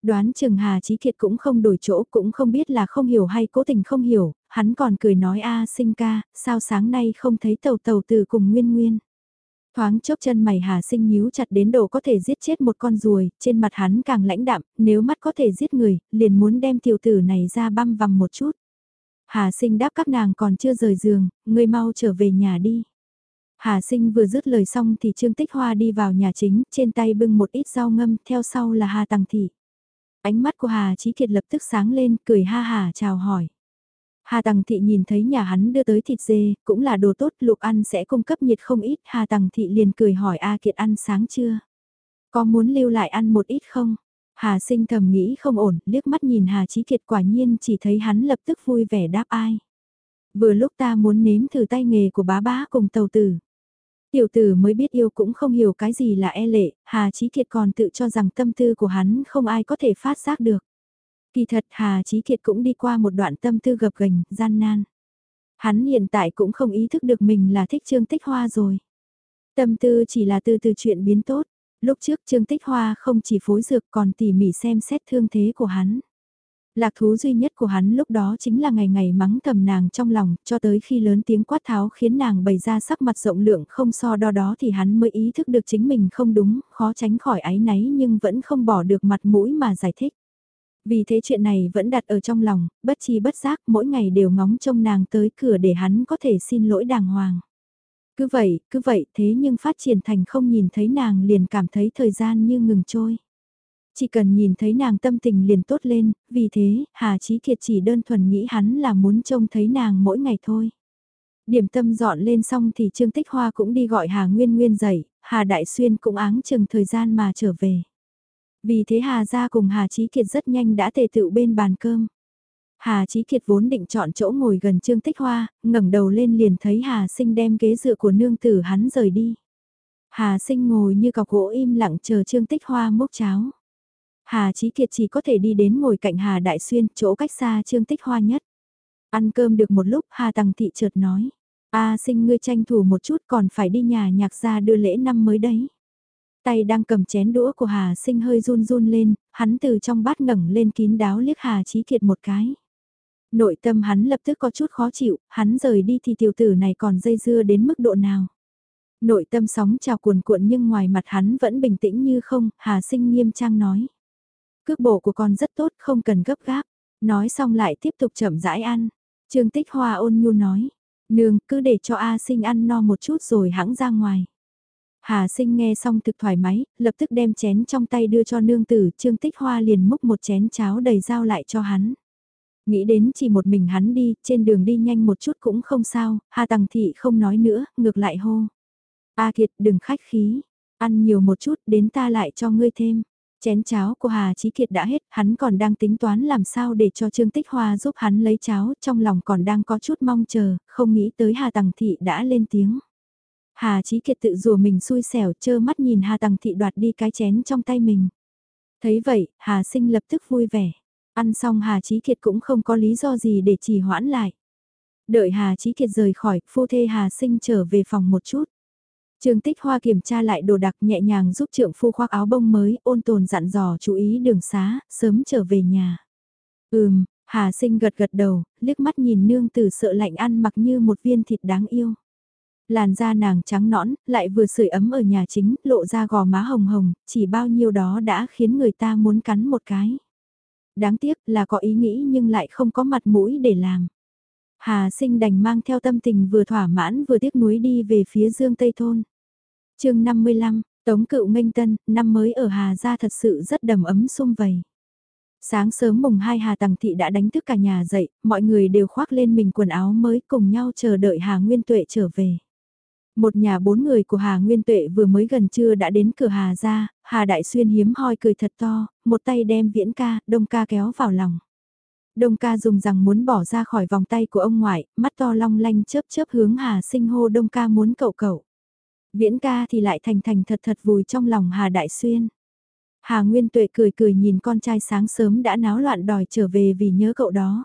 Đoán chừng Hà Chí Kiệt cũng không đổi chỗ, cũng không biết là không hiểu hay cố tình không hiểu, hắn còn cười nói a sinh ca, sao sáng nay không thấy tàu tàu từ cùng nguyên nguyên. Thoáng chốc chân mày Hà Sinh nhíu chặt đến độ có thể giết chết một con ruồi, trên mặt hắn càng lãnh đạm, nếu mắt có thể giết người, liền muốn đem tiểu tử này ra băm vằm một chút. Hà Sinh đáp các nàng còn chưa rời giường, ngươi mau trở về nhà đi. Hà Sinh vừa dứt lời xong thì Trương Tích Hoa đi vào nhà chính, trên tay bưng một ít rau ngâm, theo sau là Hà Tằng Thị. Ánh mắt của Hà Chí Kiệt lập tức sáng lên, cười ha hà chào hỏi. Hà Tằng Thị nhìn thấy nhà hắn đưa tới thịt dê, cũng là đồ tốt, lục ăn sẽ cung cấp nhiệt không ít. Hà Tằng Thị liền cười hỏi A Kiệt ăn sáng chưa? Có muốn lưu lại ăn một ít không? Hà sinh thầm nghĩ không ổn, liếc mắt nhìn Hà Chí Kiệt quả nhiên chỉ thấy hắn lập tức vui vẻ đáp ai. Vừa lúc ta muốn nếm thử tay nghề của bá bá cùng tàu tử. Tiểu tử mới biết yêu cũng không hiểu cái gì là e lệ, Hà Chí Kiệt còn tự cho rằng tâm tư của hắn không ai có thể phát giác được. Kỳ thật Hà Chí Kiệt cũng đi qua một đoạn tâm tư gập gành, gian nan. Hắn hiện tại cũng không ý thức được mình là thích Trương Tích Hoa rồi. Tâm tư chỉ là từ từ chuyện biến tốt. Lúc trước Trương Tích Hoa không chỉ phối dược còn tỉ mỉ xem xét thương thế của hắn. Lạc thú duy nhất của hắn lúc đó chính là ngày ngày mắng thầm nàng trong lòng, cho tới khi lớn tiếng quát tháo khiến nàng bày ra sắc mặt rộng lượng không so đo đó thì hắn mới ý thức được chính mình không đúng, khó tránh khỏi áy náy nhưng vẫn không bỏ được mặt mũi mà giải thích. Vì thế chuyện này vẫn đặt ở trong lòng, bất chi bất giác mỗi ngày đều ngóng trông nàng tới cửa để hắn có thể xin lỗi đàng hoàng. Cứ vậy, cứ vậy thế nhưng phát triển thành không nhìn thấy nàng liền cảm thấy thời gian như ngừng trôi. Chỉ cần nhìn thấy nàng tâm tình liền tốt lên, vì thế, Hà Chí Kiệt chỉ đơn thuần nghĩ hắn là muốn trông thấy nàng mỗi ngày thôi. Điểm tâm dọn lên xong thì Trương Tích Hoa cũng đi gọi Hà Nguyên Nguyên dậy, Hà Đại Xuyên cũng áng chừng thời gian mà trở về. Vì thế Hà ra cùng Hà Chí Kiệt rất nhanh đã tề tựu bên bàn cơm. Hà Chí Kiệt vốn định chọn chỗ ngồi gần Trương Tích Hoa, ngẩng đầu lên liền thấy Hà Sinh đem ghế dựa của nương tử hắn rời đi. Hà Sinh ngồi như cọc gỗ im lặng chờ Trương Tích Hoa múc cháo. Hà Chí Kiệt chỉ có thể đi đến ngồi cạnh Hà Đại Xuyên, chỗ cách xa Trương Tích Hoa nhất. Ăn cơm được một lúc, Hà Tằng Thị chợt nói. A sinh ngươi tranh thủ một chút còn phải đi nhà nhạc ra đưa lễ năm mới đấy. Tay đang cầm chén đũa của Hà sinh hơi run run lên, hắn từ trong bát ngẩng lên kín đáo liếc Hà Chí Kiệt một cái. Nội tâm hắn lập tức có chút khó chịu, hắn rời đi thì tiểu tử này còn dây dưa đến mức độ nào. Nội tâm sóng trào cuồn cuộn nhưng ngoài mặt hắn vẫn bình tĩnh như không, Hà sinh nghiêm trang nói. Cước bộ của con rất tốt, không cần gấp gáp. Nói xong lại tiếp tục chậm rãi ăn. Trương Tích Hoa ôn nhu nói. Nương, cứ để cho A sinh ăn no một chút rồi hãng ra ngoài. Hà sinh nghe xong thực thoải mái, lập tức đem chén trong tay đưa cho nương tử, Trương Tích Hoa liền múc một chén cháo đầy dao lại cho hắn. Nghĩ đến chỉ một mình hắn đi, trên đường đi nhanh một chút cũng không sao, Hà Tằng Thị không nói nữa, ngược lại hô. A Kiệt đừng khách khí, ăn nhiều một chút đến ta lại cho ngươi thêm. Chén cháo của Hà Chí Kiệt đã hết, hắn còn đang tính toán làm sao để cho Trương Tích Hoa giúp hắn lấy cháo, trong lòng còn đang có chút mong chờ, không nghĩ tới Hà Tằng Thị đã lên tiếng. Hà Chí Kiệt tự rùa mình xui xẻo, chơ mắt nhìn Hà Tằng Thị đoạt đi cái chén trong tay mình. Thấy vậy, Hà Sinh lập tức vui vẻ. Ăn xong Hà Chí Kiệt cũng không có lý do gì để trì hoãn lại. Đợi Hà Chí Kiệt rời khỏi, phu thê Hà Sinh trở về phòng một chút. Trương Tích Hoa kiểm tra lại đồ đặc nhẹ nhàng giúp trượng phu khoác áo bông mới, ôn tồn dặn dò chú ý đường xá, sớm trở về nhà. Ừm, Hà Sinh gật gật đầu, liếc mắt nhìn nương tử sợ lạnh ăn mặc như một viên thịt đáng yêu. Làn da nàng trắng nõn, lại vừa sưởi ấm ở nhà chính, lộ ra gò má hồng hồng, chỉ bao nhiêu đó đã khiến người ta muốn cắn một cái. Đáng tiếc là có ý nghĩ nhưng lại không có mặt mũi để làm. Hà sinh đành mang theo tâm tình vừa thỏa mãn vừa tiếc nuối đi về phía dương Tây Thôn. chương 55, Tống cựu Minh tân, năm mới ở Hà Gia thật sự rất đầm ấm sung vầy. Sáng sớm mùng 2 Hà Tằng Thị đã đánh thức cả nhà dậy, mọi người đều khoác lên mình quần áo mới cùng nhau chờ đợi Hà Nguyên Tuệ trở về. Một nhà bốn người của Hà Nguyên Tuệ vừa mới gần trưa đã đến cửa Hà ra, Hà Đại Xuyên hiếm hoi cười thật to, một tay đem viễn ca, đông ca kéo vào lòng. Đông ca dùng rằng muốn bỏ ra khỏi vòng tay của ông ngoại, mắt to long lanh chớp chớp hướng Hà sinh hô đông ca muốn cậu cậu. Viễn ca thì lại thành thành thật thật vùi trong lòng Hà Đại Xuyên. Hà Nguyên Tuệ cười cười nhìn con trai sáng sớm đã náo loạn đòi trở về vì nhớ cậu đó.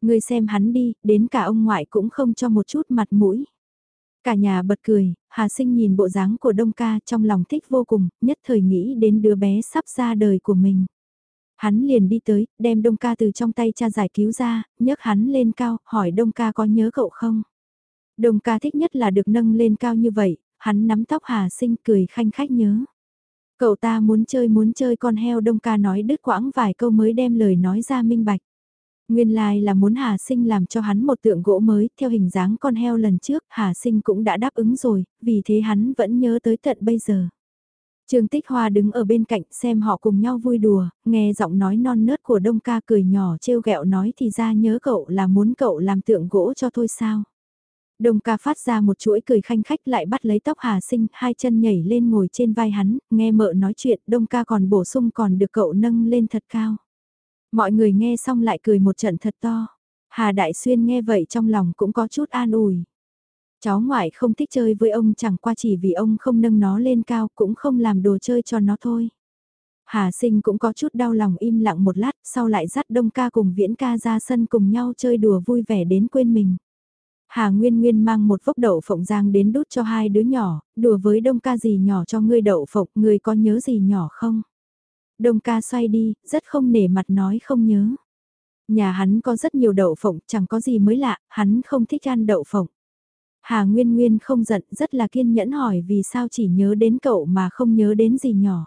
Người xem hắn đi, đến cả ông ngoại cũng không cho một chút mặt mũi. Cả nhà bật cười, Hà Sinh nhìn bộ dáng của Đông Ca trong lòng thích vô cùng, nhất thời nghĩ đến đứa bé sắp ra đời của mình. Hắn liền đi tới, đem Đông Ca từ trong tay cha giải cứu ra, nhấc hắn lên cao, hỏi Đông Ca có nhớ cậu không? Đông Ca thích nhất là được nâng lên cao như vậy, hắn nắm tóc Hà Sinh cười khanh khách nhớ. Cậu ta muốn chơi muốn chơi con heo đông ca nói đứt quãng vài câu mới đem lời nói ra minh bạch. Nguyên lai like là muốn Hà Sinh làm cho hắn một tượng gỗ mới theo hình dáng con heo lần trước, Hà Sinh cũng đã đáp ứng rồi, vì thế hắn vẫn nhớ tới tận bây giờ. Trương Tích Hoa đứng ở bên cạnh xem họ cùng nhau vui đùa, nghe giọng nói non nớt của Đông ca cười nhỏ trêu ghẹo nói thì ra nhớ cậu là muốn cậu làm tượng gỗ cho thôi sao. Đông ca phát ra một chuỗi cười khanh khách lại bắt lấy tóc Hà Sinh, hai chân nhảy lên ngồi trên vai hắn, nghe mợ nói chuyện, Đông ca còn bổ sung còn được cậu nâng lên thật cao. Mọi người nghe xong lại cười một trận thật to. Hà Đại Xuyên nghe vậy trong lòng cũng có chút an ủi. Cháu ngoại không thích chơi với ông chẳng qua chỉ vì ông không nâng nó lên cao cũng không làm đồ chơi cho nó thôi. Hà sinh cũng có chút đau lòng im lặng một lát sau lại dắt đông ca cùng viễn ca ra sân cùng nhau chơi đùa vui vẻ đến quên mình. Hà Nguyên Nguyên mang một vốc đậu phộng giang đến đút cho hai đứa nhỏ, đùa với đông ca gì nhỏ cho ngươi đậu phộng, ngươi có nhớ gì nhỏ không? Đông ca xoay đi, rất không nể mặt nói không nhớ. Nhà hắn có rất nhiều đậu phộng, chẳng có gì mới lạ, hắn không thích ăn đậu phộng. Hà Nguyên Nguyên không giận, rất là kiên nhẫn hỏi vì sao chỉ nhớ đến cậu mà không nhớ đến gì nhỏ.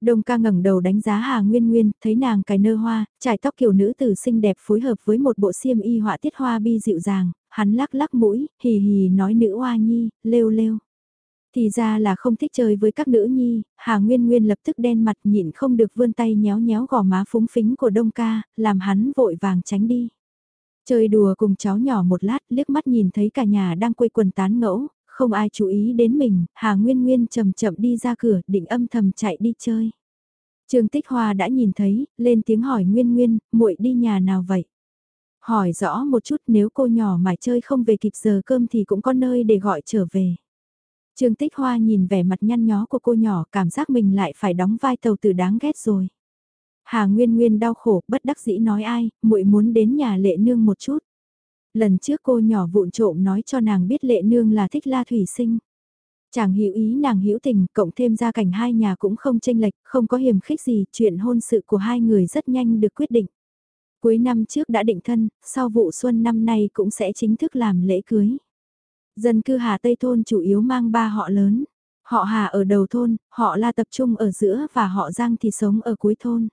Đông ca ngẩng đầu đánh giá Hà Nguyên Nguyên, thấy nàng cài nơ hoa, trải tóc kiểu nữ tử xinh đẹp phối hợp với một bộ xiêm y họa tiết hoa bi dịu dàng, hắn lắc lắc mũi, hì hì nói nữ hoa nhi, lêu lêu. Thì ra là không thích chơi với các nữ nhi, Hà Nguyên Nguyên lập tức đen mặt nhịn không được vươn tay nhéo nhéo gò má phúng phính của Đông ca, làm hắn vội vàng tránh đi. Chơi đùa cùng cháu nhỏ một lát, liếc mắt nhìn thấy cả nhà đang quây quần tán ngẫu, không ai chú ý đến mình, Hà Nguyên Nguyên chậm chậm đi ra cửa, định âm thầm chạy đi chơi. Trương Tích Hoa đã nhìn thấy, lên tiếng hỏi Nguyên Nguyên, muội đi nhà nào vậy? Hỏi rõ một chút nếu cô nhỏ mà chơi không về kịp giờ cơm thì cũng có nơi để gọi trở về. Trương Tích Hoa nhìn vẻ mặt nhăn nhó của cô nhỏ cảm giác mình lại phải đóng vai tàu tử đáng ghét rồi. Hà Nguyên Nguyên đau khổ, bất đắc dĩ nói ai, muội muốn đến nhà lệ nương một chút. Lần trước cô nhỏ vụn trộm nói cho nàng biết lệ nương là thích la thủy sinh. Chàng hiểu ý nàng hiểu tình, cộng thêm gia cảnh hai nhà cũng không tranh lệch, không có hiểm khích gì, chuyện hôn sự của hai người rất nhanh được quyết định. Cuối năm trước đã định thân, sau vụ xuân năm nay cũng sẽ chính thức làm lễ cưới. Dân cư Hà Tây Thôn chủ yếu mang ba họ lớn. Họ Hà ở đầu thôn, họ La tập trung ở giữa và họ Giang thì sống ở cuối thôn.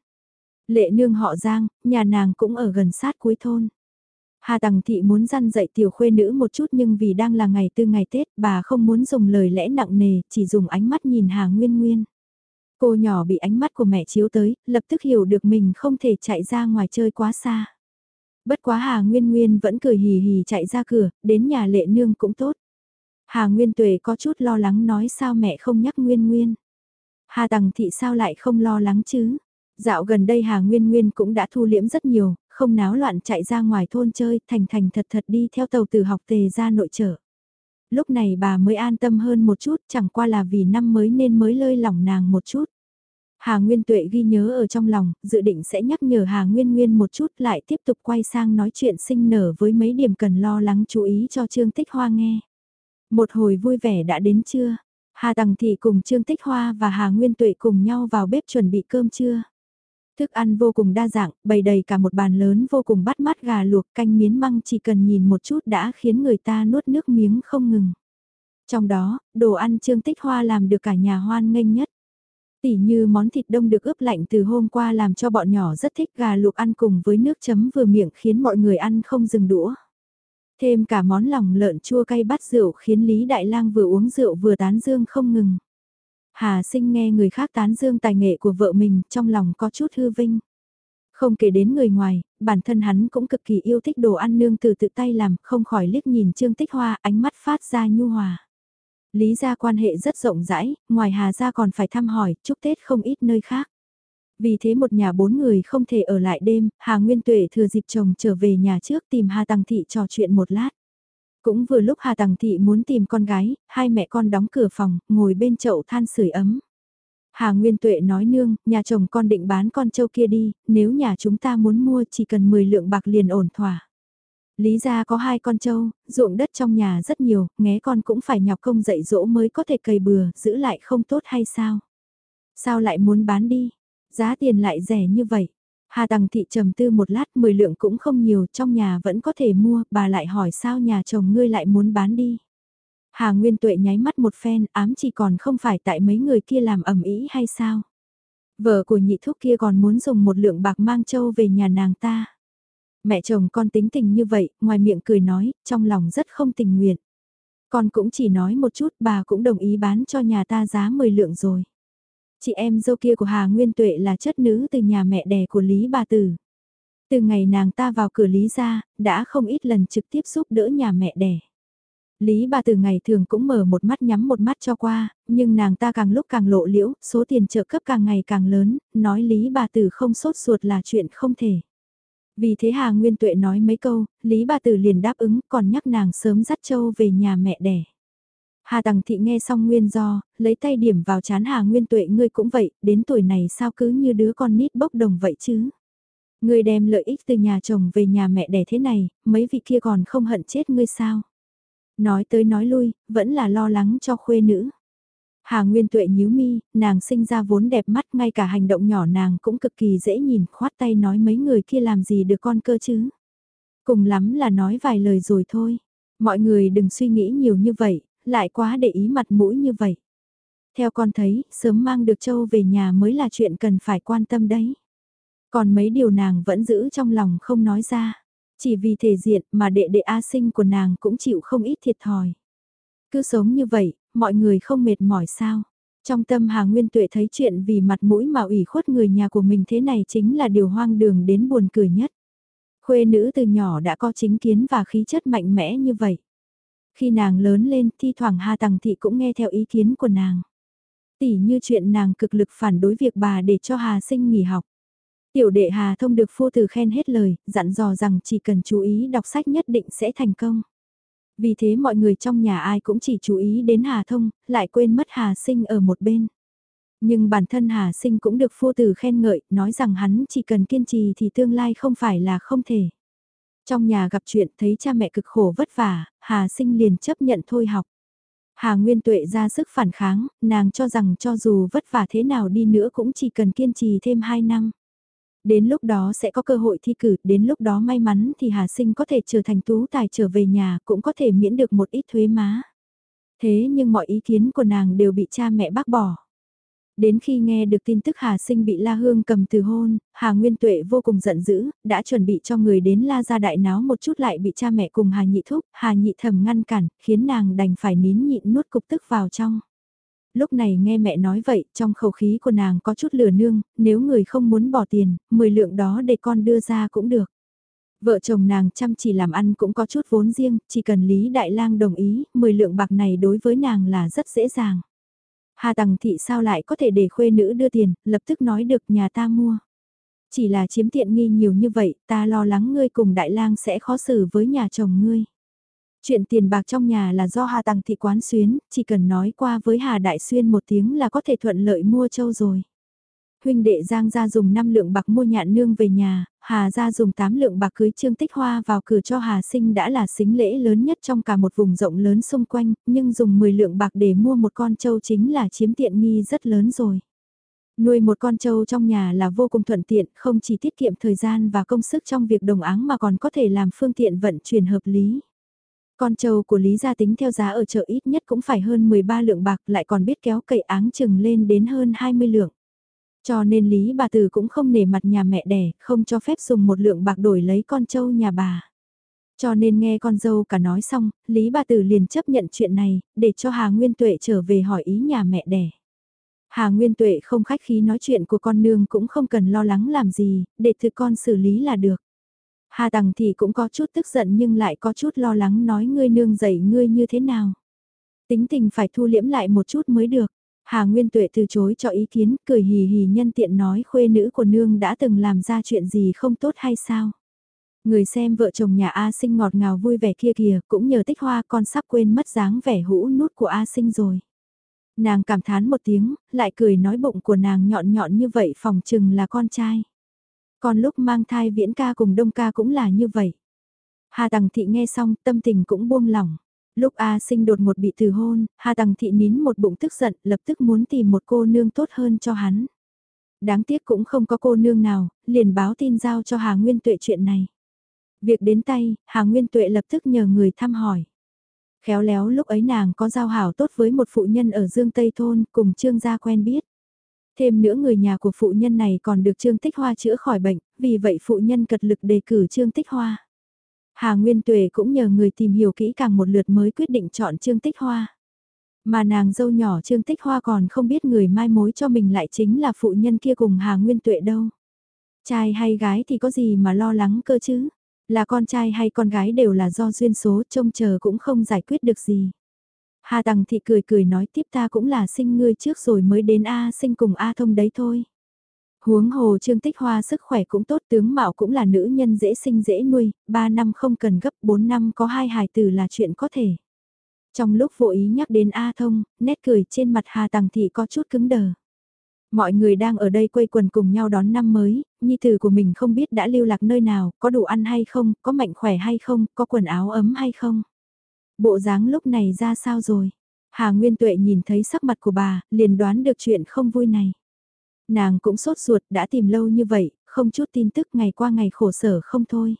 Lệ nương họ Giang, nhà nàng cũng ở gần sát cuối thôn. Hà Tằng Thị muốn răn dạy tiểu khuê nữ một chút nhưng vì đang là ngày tư ngày Tết bà không muốn dùng lời lẽ nặng nề, chỉ dùng ánh mắt nhìn Hà Nguyên Nguyên. Cô nhỏ bị ánh mắt của mẹ chiếu tới, lập tức hiểu được mình không thể chạy ra ngoài chơi quá xa. Bất quá Hà Nguyên Nguyên vẫn cười hì hì chạy ra cửa, đến nhà lệ nương cũng tốt. Hà Nguyên Tuệ có chút lo lắng nói sao mẹ không nhắc Nguyên Nguyên. Hà Tằng Thị sao lại không lo lắng chứ? Dạo gần đây Hà Nguyên Nguyên cũng đã thu liễm rất nhiều, không náo loạn chạy ra ngoài thôn chơi, thành thành thật thật đi theo tàu từ học tề ra nội trở. Lúc này bà mới an tâm hơn một chút, chẳng qua là vì năm mới nên mới lơi lỏng nàng một chút. Hà Nguyên Tuệ ghi nhớ ở trong lòng, dự định sẽ nhắc nhở Hà Nguyên Nguyên một chút lại tiếp tục quay sang nói chuyện sinh nở với mấy điểm cần lo lắng chú ý cho Trương Tích Hoa nghe. Một hồi vui vẻ đã đến chưa? Hà Tằng Thị cùng Trương Tích Hoa và Hà Nguyên Tuệ cùng nhau vào bếp chuẩn bị cơm trưa. Thức ăn vô cùng đa dạng, bày đầy cả một bàn lớn vô cùng bắt mắt gà luộc canh miến măng chỉ cần nhìn một chút đã khiến người ta nuốt nước miếng không ngừng. Trong đó, đồ ăn Trương Tích Hoa làm được cả nhà hoan nghênh nhất. Tỉ như món thịt đông được ướp lạnh từ hôm qua làm cho bọn nhỏ rất thích gà luộc ăn cùng với nước chấm vừa miệng khiến mọi người ăn không dừng đũa. Thêm cả món lòng lợn chua cay bát rượu khiến Lý Đại Lang vừa uống rượu vừa tán dương không ngừng. Hà sinh nghe người khác tán dương tài nghệ của vợ mình trong lòng có chút hư vinh. Không kể đến người ngoài, bản thân hắn cũng cực kỳ yêu thích đồ ăn nương từ tự tay làm, không khỏi liếc nhìn Trương Tích Hoa ánh mắt phát ra nhu hòa. Lý gia quan hệ rất rộng rãi, ngoài Hà gia còn phải thăm hỏi, chúc Tết không ít nơi khác. Vì thế một nhà bốn người không thể ở lại đêm, Hà Nguyên Tuệ thừa dịp chồng trở về nhà trước tìm Hà Tăng Thị trò chuyện một lát. Cũng vừa lúc Hà Tằng Thị muốn tìm con gái, hai mẹ con đóng cửa phòng, ngồi bên chậu than sưởi ấm. Hà Nguyên Tuệ nói nương, nhà chồng con định bán con trâu kia đi, nếu nhà chúng ta muốn mua chỉ cần 10 lượng bạc liền ổn thỏa. Lý ra có hai con trâu, ruộng đất trong nhà rất nhiều, nghé con cũng phải nhọc công dạy dỗ mới có thể cày bừa, giữ lại không tốt hay sao? Sao lại muốn bán đi? Giá tiền lại rẻ như vậy. Hà Tằng Thị trầm tư một lát 10 lượng cũng không nhiều, trong nhà vẫn có thể mua, bà lại hỏi sao nhà chồng ngươi lại muốn bán đi. Hà Nguyên Tuệ nháy mắt một phen ám chỉ còn không phải tại mấy người kia làm ẩm ý hay sao? Vợ của nhị thúc kia còn muốn dùng một lượng bạc mang châu về nhà nàng ta. Mẹ chồng con tính tình như vậy, ngoài miệng cười nói, trong lòng rất không tình nguyện. Con cũng chỉ nói một chút bà cũng đồng ý bán cho nhà ta giá 10 lượng rồi. Chị em dâu kia của Hà Nguyên Tuệ là chất nữ từ nhà mẹ đẻ của Lý Bà Tử. Từ ngày nàng ta vào cửa Lý ra, đã không ít lần trực tiếp giúp đỡ nhà mẹ đẻ. Lý bà từ ngày thường cũng mở một mắt nhắm một mắt cho qua, nhưng nàng ta càng lúc càng lộ liễu, số tiền trợ cấp càng ngày càng lớn, nói Lý bà tử không sốt ruột là chuyện không thể. Vì thế Hà Nguyên Tuệ nói mấy câu, Lý bà tử liền đáp ứng còn nhắc nàng sớm dắt châu về nhà mẹ đẻ. Hà Tằng Thị nghe xong nguyên do, lấy tay điểm vào chán Hà Nguyên Tuệ ngươi cũng vậy, đến tuổi này sao cứ như đứa con nít bốc đồng vậy chứ. Ngươi đem lợi ích từ nhà chồng về nhà mẹ đẻ thế này, mấy vị kia còn không hận chết ngươi sao. Nói tới nói lui, vẫn là lo lắng cho khuê nữ. Hà Nguyên Tuệ nhíu mi, nàng sinh ra vốn đẹp mắt ngay cả hành động nhỏ nàng cũng cực kỳ dễ nhìn, khoát tay nói mấy người kia làm gì được con cơ chứ. Cùng lắm là nói vài lời rồi thôi. Mọi người đừng suy nghĩ nhiều như vậy, lại quá để ý mặt mũi như vậy. Theo con thấy, sớm mang được châu về nhà mới là chuyện cần phải quan tâm đấy. Còn mấy điều nàng vẫn giữ trong lòng không nói ra. Chỉ vì thể diện mà đệ đệ A sinh của nàng cũng chịu không ít thiệt thòi. Cứ sống như vậy, mọi người không mệt mỏi sao. Trong tâm Hà Nguyên Tuệ thấy chuyện vì mặt mũi mà ủy khuất người nhà của mình thế này chính là điều hoang đường đến buồn cười nhất. Khuê nữ từ nhỏ đã có chính kiến và khí chất mạnh mẽ như vậy. Khi nàng lớn lên, thi thoảng Hà Tằng Thị cũng nghe theo ý kiến của nàng. Tỉ như chuyện nàng cực lực phản đối việc bà để cho Hà Sinh nghỉ học. Tiểu đệ Hà Thông được phu tử khen hết lời, dặn dò rằng chỉ cần chú ý đọc sách nhất định sẽ thành công. Vì thế mọi người trong nhà ai cũng chỉ chú ý đến Hà Thông, lại quên mất Hà Sinh ở một bên. Nhưng bản thân Hà Sinh cũng được phu tử khen ngợi, nói rằng hắn chỉ cần kiên trì thì tương lai không phải là không thể. Trong nhà gặp chuyện thấy cha mẹ cực khổ vất vả, Hà Sinh liền chấp nhận thôi học. Hà Nguyên Tuệ ra sức phản kháng, nàng cho rằng cho dù vất vả thế nào đi nữa cũng chỉ cần kiên trì thêm 2 năm. Đến lúc đó sẽ có cơ hội thi cử, đến lúc đó may mắn thì Hà Sinh có thể trở thành tú tài trở về nhà, cũng có thể miễn được một ít thuế má. Thế nhưng mọi ý kiến của nàng đều bị cha mẹ bác bỏ. Đến khi nghe được tin tức Hà Sinh bị La Hương cầm từ hôn, Hà Nguyên Tuệ vô cùng giận dữ, đã chuẩn bị cho người đến La ra đại náo một chút lại bị cha mẹ cùng Hà Nhị thúc, Hà Nhị thầm ngăn cản, khiến nàng đành phải nín nhịn nuốt cục tức vào trong lúc này nghe mẹ nói vậy, trong khẩu khí của nàng có chút lửa nương, nếu người không muốn bỏ tiền, 10 lượng đó để con đưa ra cũng được. Vợ chồng nàng chăm chỉ làm ăn cũng có chút vốn riêng, chỉ cần Lý Đại Lang đồng ý, 10 lượng bạc này đối với nàng là rất dễ dàng. Hà Tằng Thị sao lại có thể để khuê nữ đưa tiền, lập tức nói được nhà ta mua. Chỉ là chiếm tiện nghi nhiều như vậy, ta lo lắng ngươi cùng Đại Lang sẽ khó xử với nhà chồng ngươi. Chuyện tiền bạc trong nhà là do Hà Tằng Thị quán xuyến, chỉ cần nói qua với Hà Đại Xuyên một tiếng là có thể thuận lợi mua châu rồi. Huynh đệ Giang gia dùng 5 lượng bạc mua nhạn nương về nhà, Hà gia dùng 8 lượng bạc cưới Trương Tích Hoa vào cửa cho Hà sinh đã là xính lễ lớn nhất trong cả một vùng rộng lớn xung quanh, nhưng dùng 10 lượng bạc để mua một con trâu chính là chiếm tiện nghi rất lớn rồi. Nuôi một con trâu trong nhà là vô cùng thuận tiện, không chỉ tiết kiệm thời gian và công sức trong việc đồng áng mà còn có thể làm phương tiện vận chuyển hợp lý. Con trâu của Lý Gia tính theo giá ở chợ ít nhất cũng phải hơn 13 lượng bạc lại còn biết kéo cậy áng chừng lên đến hơn 20 lượng. Cho nên Lý bà Tử cũng không nể mặt nhà mẹ đẻ, không cho phép dùng một lượng bạc đổi lấy con trâu nhà bà. Cho nên nghe con dâu cả nói xong, Lý bà Tử liền chấp nhận chuyện này, để cho Hà Nguyên Tuệ trở về hỏi ý nhà mẹ đẻ. Hà Nguyên Tuệ không khách khí nói chuyện của con nương cũng không cần lo lắng làm gì, để thực con xử lý là được. Hà Tằng thì cũng có chút tức giận nhưng lại có chút lo lắng nói ngươi nương dạy ngươi như thế nào. Tính tình phải thu liễm lại một chút mới được. Hà Nguyên Tuệ từ chối cho ý kiến, cười hì hì nhân tiện nói khuê nữ của nương đã từng làm ra chuyện gì không tốt hay sao. Người xem vợ chồng nhà A sinh ngọt ngào vui vẻ kia kìa, cũng nhờ tích hoa con sắp quên mất dáng vẻ hũ nút của A sinh rồi. Nàng cảm thán một tiếng, lại cười nói bụng của nàng nhọn nhọn như vậy phòng chừng là con trai. Còn lúc mang thai viễn ca cùng đông ca cũng là như vậy. Hà Tằng Thị nghe xong tâm tình cũng buông lỏng. Lúc A sinh đột một bị từ hôn, Hà Tằng Thị nín một bụng tức giận lập tức muốn tìm một cô nương tốt hơn cho hắn. Đáng tiếc cũng không có cô nương nào, liền báo tin giao cho Hà Nguyên Tuệ chuyện này. Việc đến tay, Hà Nguyên Tuệ lập tức nhờ người thăm hỏi. Khéo léo lúc ấy nàng có giao hảo tốt với một phụ nhân ở Dương Tây Thôn cùng Trương gia quen biết. Thêm nữa người nhà của phụ nhân này còn được Trương Tích Hoa chữa khỏi bệnh, vì vậy phụ nhân cật lực đề cử Trương Tích Hoa. Hà Nguyên Tuệ cũng nhờ người tìm hiểu kỹ càng một lượt mới quyết định chọn Trương Tích Hoa. Mà nàng dâu nhỏ Trương Tích Hoa còn không biết người mai mối cho mình lại chính là phụ nhân kia cùng Hà Nguyên Tuệ đâu. Trai hay gái thì có gì mà lo lắng cơ chứ? Là con trai hay con gái đều là do duyên số, trông chờ cũng không giải quyết được gì. Hà Tằng Thị cười cười nói tiếp ta cũng là sinh ngươi trước rồi mới đến A sinh cùng A thông đấy thôi. Huống hồ Trương Tích Hoa sức khỏe cũng tốt tướng mạo cũng là nữ nhân dễ sinh dễ nuôi, 3 năm không cần gấp 4 năm có hai hài tử là chuyện có thể. Trong lúc vô ý nhắc đến A thông, nét cười trên mặt Hà Tằng Thị có chút cứng đờ. Mọi người đang ở đây quây quần cùng nhau đón năm mới, nhi tử của mình không biết đã lưu lạc nơi nào, có đủ ăn hay không, có mạnh khỏe hay không, có quần áo ấm hay không. Bộ dáng lúc này ra sao rồi? Hà Nguyên Tuệ nhìn thấy sắc mặt của bà, liền đoán được chuyện không vui này. Nàng cũng sốt ruột đã tìm lâu như vậy, không chút tin tức ngày qua ngày khổ sở không thôi.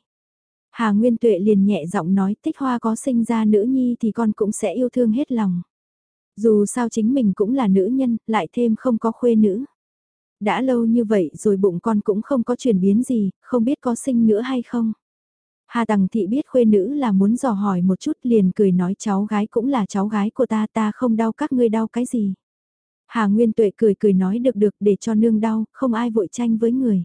Hà Nguyên Tuệ liền nhẹ giọng nói tích hoa có sinh ra nữ nhi thì con cũng sẽ yêu thương hết lòng. Dù sao chính mình cũng là nữ nhân, lại thêm không có khuê nữ. Đã lâu như vậy rồi bụng con cũng không có chuyển biến gì, không biết có sinh nữa hay không. Hà Tằng Thị biết khuê nữ là muốn dò hỏi một chút liền cười nói cháu gái cũng là cháu gái của ta ta không đau các ngươi đau cái gì. Hà Nguyên Tuệ cười cười nói được được để cho nương đau, không ai vội tranh với người.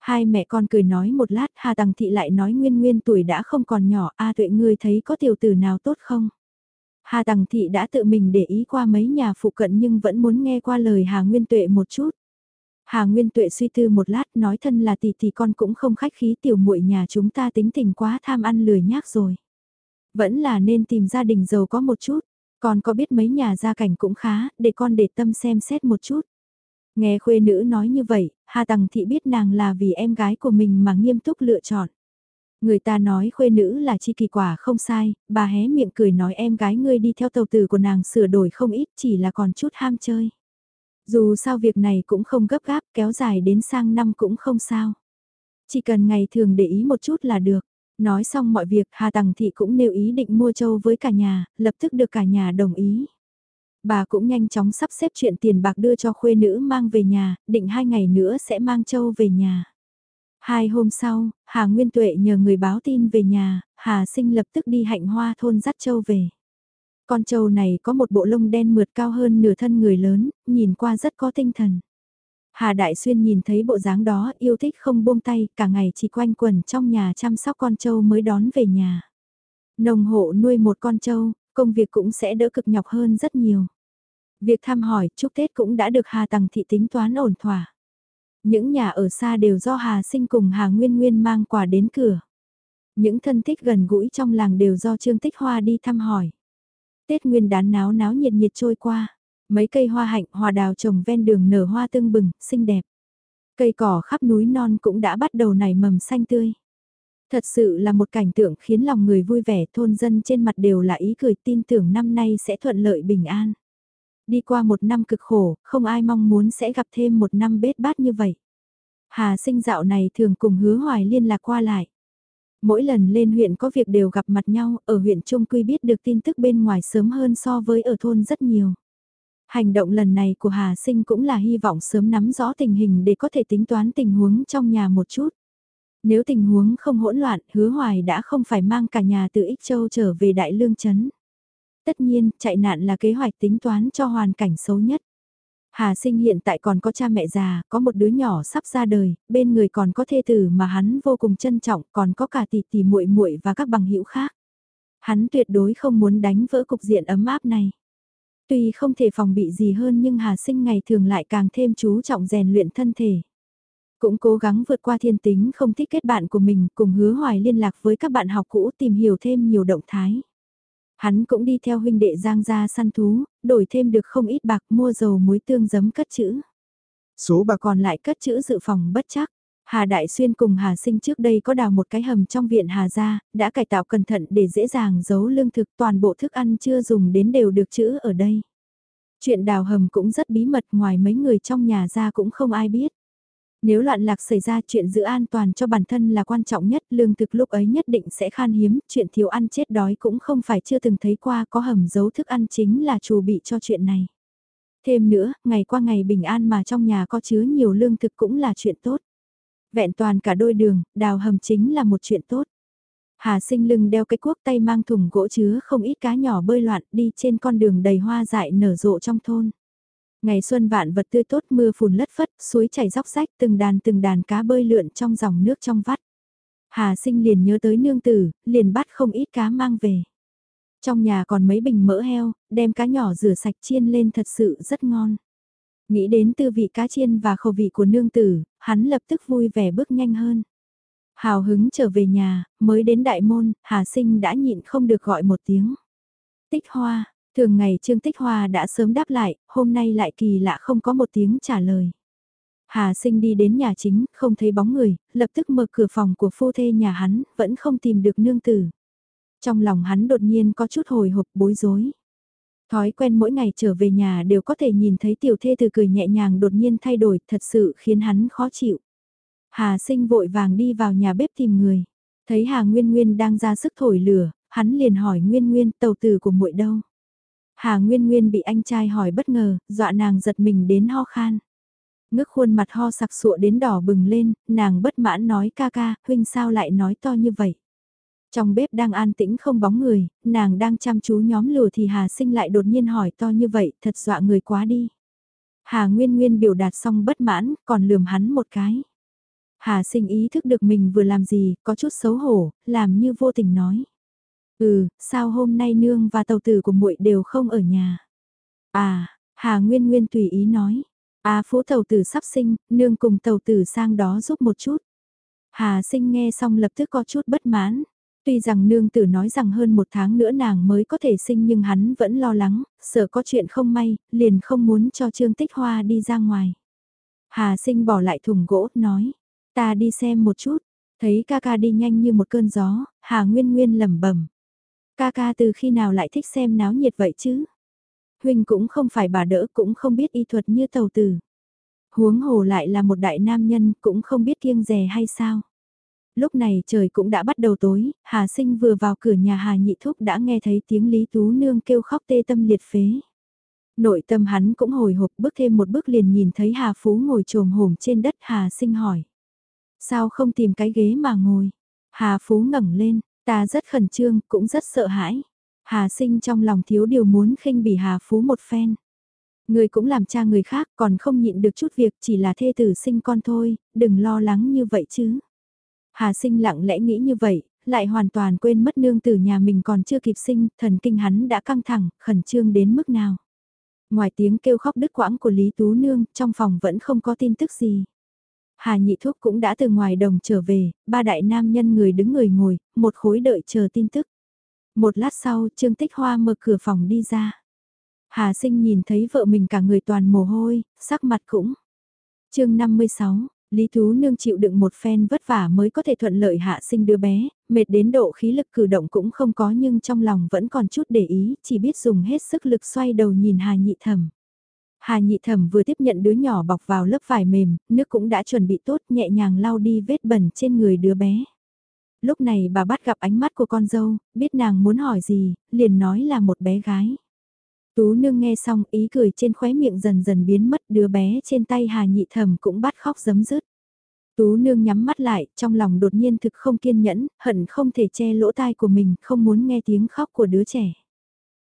Hai mẹ con cười nói một lát, Hà Tằng Thị lại nói Nguyên Nguyên tuổi đã không còn nhỏ, A Tuệ ngươi thấy có tiểu tử nào tốt không? Hà Tằng Thị đã tự mình để ý qua mấy nhà phụ cận nhưng vẫn muốn nghe qua lời Hà Nguyên Tuệ một chút. Hà Nguyên Tuệ suy tư một lát nói thân là tỷ tỷ con cũng không khách khí tiểu muội nhà chúng ta tính tình quá tham ăn lười nhác rồi. Vẫn là nên tìm gia đình giàu có một chút, con có biết mấy nhà gia cảnh cũng khá, để con để tâm xem xét một chút. Nghe khuê nữ nói như vậy, Hà Tằng Thị biết nàng là vì em gái của mình mà nghiêm túc lựa chọn. Người ta nói khuê nữ là chi kỳ quả không sai, bà hé miệng cười nói em gái ngươi đi theo tàu tử của nàng sửa đổi không ít chỉ là còn chút ham chơi. Dù sao việc này cũng không gấp gáp kéo dài đến sang năm cũng không sao. Chỉ cần ngày thường để ý một chút là được. Nói xong mọi việc Hà Tằng Thị cũng nêu ý định mua châu với cả nhà, lập tức được cả nhà đồng ý. Bà cũng nhanh chóng sắp xếp chuyện tiền bạc đưa cho khuê nữ mang về nhà, định hai ngày nữa sẽ mang châu về nhà. Hai hôm sau, Hà Nguyên Tuệ nhờ người báo tin về nhà, Hà Sinh lập tức đi hạnh hoa thôn dắt châu về. Con trâu này có một bộ lông đen mượt cao hơn nửa thân người lớn, nhìn qua rất có tinh thần. Hà Đại Xuyên nhìn thấy bộ dáng đó yêu thích không buông tay, cả ngày chỉ quanh quần trong nhà chăm sóc con trâu mới đón về nhà. Nông hộ nuôi một con trâu, công việc cũng sẽ đỡ cực nhọc hơn rất nhiều. Việc thăm hỏi, chúc Tết cũng đã được Hà Tằng Thị tính toán ổn thỏa. Những nhà ở xa đều do Hà Sinh cùng Hà Nguyên Nguyên mang quà đến cửa. Những thân thích gần gũi trong làng đều do Trương Tích Hoa đi thăm hỏi. Tết nguyên đán náo náo nhiệt nhiệt trôi qua. Mấy cây hoa hạnh hoa đào trồng ven đường nở hoa tương bừng, xinh đẹp. Cây cỏ khắp núi non cũng đã bắt đầu nảy mầm xanh tươi. Thật sự là một cảnh tượng khiến lòng người vui vẻ thôn dân trên mặt đều là ý cười tin tưởng năm nay sẽ thuận lợi bình an. Đi qua một năm cực khổ, không ai mong muốn sẽ gặp thêm một năm bết bát như vậy. Hà sinh dạo này thường cùng hứa hoài liên lạc qua lại. Mỗi lần lên huyện có việc đều gặp mặt nhau, ở huyện Trung Quy biết được tin tức bên ngoài sớm hơn so với ở thôn rất nhiều. Hành động lần này của Hà Sinh cũng là hy vọng sớm nắm rõ tình hình để có thể tính toán tình huống trong nhà một chút. Nếu tình huống không hỗn loạn, hứa hoài đã không phải mang cả nhà từ Ích Châu trở về Đại Lương Trấn. Tất nhiên, chạy nạn là kế hoạch tính toán cho hoàn cảnh xấu nhất. Hà sinh hiện tại còn có cha mẹ già, có một đứa nhỏ sắp ra đời, bên người còn có thê tử mà hắn vô cùng trân trọng, còn có cả tỷ tỷ muội muội và các bằng hữu khác. Hắn tuyệt đối không muốn đánh vỡ cục diện ấm áp này. Tuy không thể phòng bị gì hơn nhưng Hà sinh ngày thường lại càng thêm chú trọng rèn luyện thân thể. Cũng cố gắng vượt qua thiên tính không thích kết bạn của mình cùng hứa hoài liên lạc với các bạn học cũ tìm hiểu thêm nhiều động thái. Hắn cũng đi theo huynh đệ Giang ra săn thú, đổi thêm được không ít bạc mua dầu muối tương giấm cất chữ. Số bạc còn lại cất chữ dự phòng bất chắc. Hà Đại Xuyên cùng Hà Sinh trước đây có đào một cái hầm trong viện Hà gia, đã cải tạo cẩn thận để dễ dàng giấu lương thực toàn bộ thức ăn chưa dùng đến đều được chữ ở đây. Chuyện đào hầm cũng rất bí mật ngoài mấy người trong nhà ra cũng không ai biết. Nếu loạn lạc xảy ra chuyện giữ an toàn cho bản thân là quan trọng nhất, lương thực lúc ấy nhất định sẽ khan hiếm, chuyện thiếu ăn chết đói cũng không phải chưa từng thấy qua có hầm giấu thức ăn chính là chủ bị cho chuyện này. Thêm nữa, ngày qua ngày bình an mà trong nhà có chứa nhiều lương thực cũng là chuyện tốt. Vẹn toàn cả đôi đường, đào hầm chính là một chuyện tốt. Hà sinh lưng đeo cái cuốc tay mang thùng gỗ chứa không ít cá nhỏ bơi loạn đi trên con đường đầy hoa dại nở rộ trong thôn. Ngày xuân vạn vật tươi tốt mưa phùn lất phất, suối chảy róc rách từng đàn từng đàn cá bơi lượn trong dòng nước trong vắt. Hà sinh liền nhớ tới nương tử, liền bắt không ít cá mang về. Trong nhà còn mấy bình mỡ heo, đem cá nhỏ rửa sạch chiên lên thật sự rất ngon. Nghĩ đến tư vị cá chiên và khẩu vị của nương tử, hắn lập tức vui vẻ bước nhanh hơn. Hào hứng trở về nhà, mới đến đại môn, Hà Sinh đã nhịn không được gọi một tiếng. Tích hoa, thường ngày Trương Tích Hoa đã sớm đáp lại, hôm nay lại kỳ lạ không có một tiếng trả lời. Hà Sinh đi đến nhà chính, không thấy bóng người, lập tức mở cửa phòng của phu thê nhà hắn, vẫn không tìm được nương tử. Trong lòng hắn đột nhiên có chút hồi hộp bối rối. Thói quen mỗi ngày trở về nhà đều có thể nhìn thấy tiểu thê từ cười nhẹ nhàng đột nhiên thay đổi thật sự khiến hắn khó chịu. Hà sinh vội vàng đi vào nhà bếp tìm người. Thấy Hà Nguyên Nguyên đang ra sức thổi lửa, hắn liền hỏi Nguyên Nguyên tàu tử của muội đâu. Hà Nguyên Nguyên bị anh trai hỏi bất ngờ, dọa nàng giật mình đến ho khan. Ngước khuôn mặt ho sặc sụa đến đỏ bừng lên, nàng bất mãn nói ca ca, huynh sao lại nói to như vậy. Trong bếp đang an tĩnh không bóng người, nàng đang chăm chú nhóm lửa thì Hà sinh lại đột nhiên hỏi to như vậy, thật dọa người quá đi. Hà Nguyên Nguyên biểu đạt xong bất mãn, còn lườm hắn một cái. Hà sinh ý thức được mình vừa làm gì, có chút xấu hổ, làm như vô tình nói. Ừ, sao hôm nay nương và tàu tử của muội đều không ở nhà? À, Hà Nguyên Nguyên tùy ý nói. À phú tàu tử sắp sinh, nương cùng tàu tử sang đó giúp một chút. Hà sinh nghe xong lập tức có chút bất mãn. Tuy rằng nương tử nói rằng hơn một tháng nữa nàng mới có thể sinh nhưng hắn vẫn lo lắng, sợ có chuyện không may, liền không muốn cho Trương Tích Hoa đi ra ngoài. Hà sinh bỏ lại thùng gỗ, nói, ta đi xem một chút, thấy ca ca đi nhanh như một cơn gió, Hà Nguyên Nguyên lẩm bẩm Ca ca từ khi nào lại thích xem náo nhiệt vậy chứ? Huynh cũng không phải bà đỡ cũng không biết y thuật như tàu tử. Huống hồ lại là một đại nam nhân cũng không biết kiêng rè hay sao? Lúc này trời cũng đã bắt đầu tối, Hà Sinh vừa vào cửa nhà Hà Nhị Thúc đã nghe thấy tiếng Lý Tú Nương kêu khóc tê tâm liệt phế. Nội tâm hắn cũng hồi hộp bước thêm một bước liền nhìn thấy Hà Phú ngồi trồm hổm trên đất Hà Sinh hỏi. Sao không tìm cái ghế mà ngồi? Hà Phú ngẩng lên, ta rất khẩn trương, cũng rất sợ hãi. Hà Sinh trong lòng thiếu điều muốn khinh bỉ Hà Phú một phen. Người cũng làm cha người khác còn không nhịn được chút việc chỉ là thê tử sinh con thôi, đừng lo lắng như vậy chứ. Hà sinh lặng lẽ nghĩ như vậy, lại hoàn toàn quên mất nương tử nhà mình còn chưa kịp sinh, thần kinh hắn đã căng thẳng, khẩn trương đến mức nào. Ngoài tiếng kêu khóc đứt quãng của Lý Tú Nương, trong phòng vẫn không có tin tức gì. Hà nhị thuốc cũng đã từ ngoài đồng trở về, ba đại nam nhân người đứng người ngồi, một khối đợi chờ tin tức. Một lát sau, Trương Tích Hoa mở cửa phòng đi ra. Hà sinh nhìn thấy vợ mình cả người toàn mồ hôi, sắc mặt cũng. chương 56, Lý thú Nương chịu đựng một phen vất vả mới có thể thuận lợi hạ sinh đứa bé, mệt đến độ khí lực cử động cũng không có nhưng trong lòng vẫn còn chút để ý, chỉ biết dùng hết sức lực xoay đầu nhìn Hà Nhị Thẩm. Hà Nhị Thẩm vừa tiếp nhận đứa nhỏ bọc vào lớp vải mềm, nước cũng đã chuẩn bị tốt nhẹ nhàng lau đi vết bẩn trên người đứa bé. Lúc này bà bắt gặp ánh mắt của con dâu, biết nàng muốn hỏi gì, liền nói là một bé gái. Tú nương nghe xong ý cười trên khóe miệng dần dần biến mất đứa bé trên tay Hà Nhị Thẩm cũng bắt khóc giấm dứt. Tú nương nhắm mắt lại, trong lòng đột nhiên thực không kiên nhẫn, hận không thể che lỗ tai của mình, không muốn nghe tiếng khóc của đứa trẻ.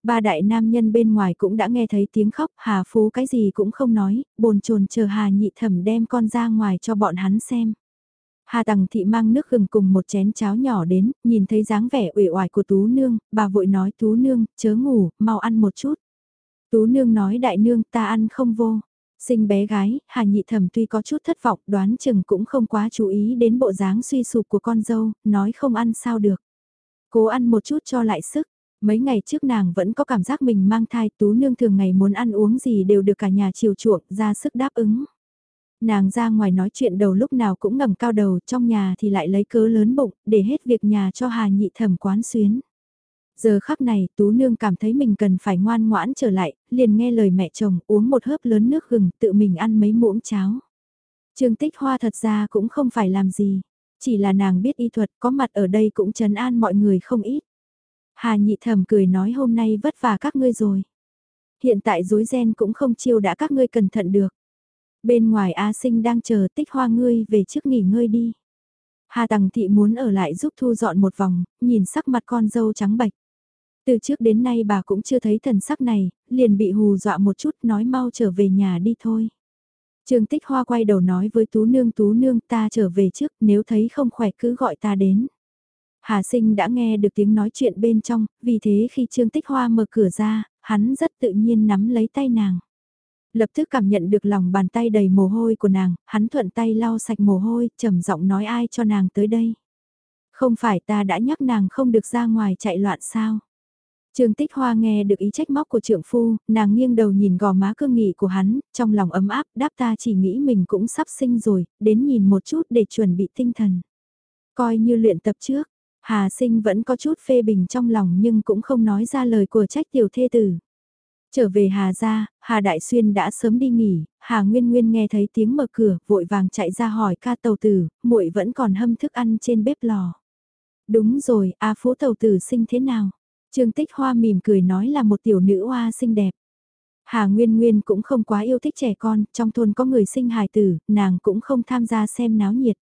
Ba đại nam nhân bên ngoài cũng đã nghe thấy tiếng khóc, Hà Phú cái gì cũng không nói, bồn chồn chờ Hà Nhị Thẩm đem con ra ngoài cho bọn hắn xem. Hà Tằng Thị mang nước gừng cùng một chén cháo nhỏ đến, nhìn thấy dáng vẻ uể oải của Tú Nương, bà vội nói Tú Nương, chớ ngủ, mau ăn một chút. Tú nương nói đại nương ta ăn không vô. Sinh bé gái, Hà Nhị Thẩm tuy có chút thất vọng, đoán chừng cũng không quá chú ý đến bộ dáng suy sụp của con dâu, nói không ăn sao được. Cố ăn một chút cho lại sức. Mấy ngày trước nàng vẫn có cảm giác mình mang thai, Tú nương thường ngày muốn ăn uống gì đều được cả nhà chiều chuộng, ra sức đáp ứng. Nàng ra ngoài nói chuyện đầu lúc nào cũng ngẩng cao đầu, trong nhà thì lại lấy cớ lớn bụng, để hết việc nhà cho Hà Nhị Thẩm quán xuyến. Giờ khắc này, Tú Nương cảm thấy mình cần phải ngoan ngoãn trở lại, liền nghe lời mẹ chồng uống một hớp lớn nước gừng tự mình ăn mấy muỗng cháo. Trương Tích Hoa thật ra cũng không phải làm gì, chỉ là nàng biết y thuật có mặt ở đây cũng trấn an mọi người không ít. Hà nhị thầm cười nói hôm nay vất vả các ngươi rồi. Hiện tại rối ren cũng không chiêu đã các ngươi cẩn thận được. Bên ngoài A sinh đang chờ tích hoa ngươi về trước nghỉ ngơi đi. Hà Tằng Thị muốn ở lại giúp thu dọn một vòng, nhìn sắc mặt con dâu trắng bạch. Từ trước đến nay bà cũng chưa thấy thần sắc này, liền bị hù dọa một chút nói mau trở về nhà đi thôi. Trương Tích Hoa quay đầu nói với Tú Nương Tú Nương ta trở về trước nếu thấy không khỏe cứ gọi ta đến. Hà sinh đã nghe được tiếng nói chuyện bên trong, vì thế khi Trương Tích Hoa mở cửa ra, hắn rất tự nhiên nắm lấy tay nàng. Lập tức cảm nhận được lòng bàn tay đầy mồ hôi của nàng, hắn thuận tay lau sạch mồ hôi, trầm giọng nói ai cho nàng tới đây. Không phải ta đã nhắc nàng không được ra ngoài chạy loạn sao. Trương Tích Hoa nghe được ý trách móc của trượng phu, nàng nghiêng đầu nhìn gò má cương nghị của hắn, trong lòng ấm áp, đáp ta chỉ nghĩ mình cũng sắp sinh rồi, đến nhìn một chút để chuẩn bị tinh thần. Coi như luyện tập trước, Hà sinh vẫn có chút phê bình trong lòng nhưng cũng không nói ra lời của trách tiểu thê tử. Trở về Hà ra, Hà Đại Xuyên đã sớm đi nghỉ, Hà Nguyên Nguyên nghe thấy tiếng mở cửa, vội vàng chạy ra hỏi ca tàu tử, muội vẫn còn hâm thức ăn trên bếp lò. Đúng rồi, A Phú tàu tử sinh thế nào? Trương Tích Hoa mỉm cười nói là một tiểu nữ hoa xinh đẹp. Hà Nguyên Nguyên cũng không quá yêu thích trẻ con, trong thôn có người sinh hài tử, nàng cũng không tham gia xem náo nhiệt.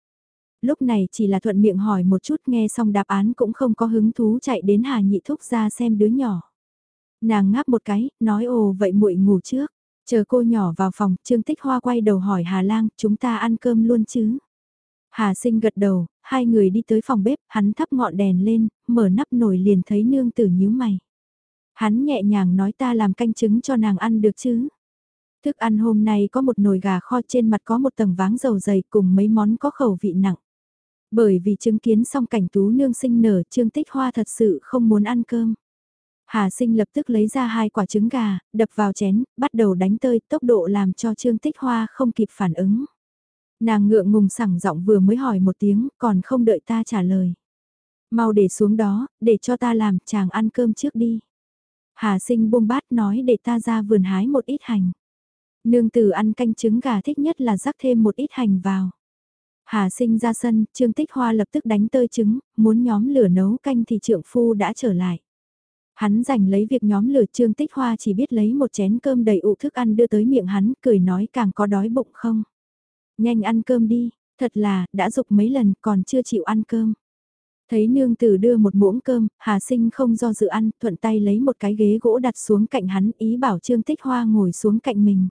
Lúc này chỉ là thuận miệng hỏi một chút nghe xong đáp án cũng không có hứng thú chạy đến Hà Nhị Thúc ra xem đứa nhỏ. Nàng ngáp một cái, nói ồ vậy muội ngủ trước. Chờ cô nhỏ vào phòng, Trương Tích Hoa quay đầu hỏi Hà Lang, chúng ta ăn cơm luôn chứ? Hà sinh gật đầu, hai người đi tới phòng bếp, hắn thắp ngọn đèn lên, mở nắp nồi liền thấy nương tử nhíu mày. Hắn nhẹ nhàng nói ta làm canh trứng cho nàng ăn được chứ. Thức ăn hôm nay có một nồi gà kho trên mặt có một tầng váng dầu dày cùng mấy món có khẩu vị nặng. Bởi vì chứng kiến xong cảnh tú nương sinh nở Trương Tích Hoa thật sự không muốn ăn cơm. Hà sinh lập tức lấy ra hai quả trứng gà, đập vào chén, bắt đầu đánh tơi, tốc độ làm cho Trương Tích Hoa không kịp phản ứng. Nàng ngượng ngùng sẳng giọng vừa mới hỏi một tiếng, còn không đợi ta trả lời. Mau để xuống đó, để cho ta làm, chàng ăn cơm trước đi. Hà sinh buông bát nói để ta ra vườn hái một ít hành. Nương tử ăn canh trứng gà thích nhất là rắc thêm một ít hành vào. Hà sinh ra sân, Trương Tích Hoa lập tức đánh tơi trứng, muốn nhóm lửa nấu canh thì trượng phu đã trở lại. Hắn giành lấy việc nhóm lửa Trương Tích Hoa chỉ biết lấy một chén cơm đầy ụ thức ăn đưa tới miệng hắn, cười nói càng có đói bụng không. Nhanh ăn cơm đi, thật là, đã dục mấy lần còn chưa chịu ăn cơm. Thấy nương tử đưa một muỗng cơm, Hà Sinh không do dự ăn, thuận tay lấy một cái ghế gỗ đặt xuống cạnh hắn, ý bảo Trương Tích Hoa ngồi xuống cạnh mình.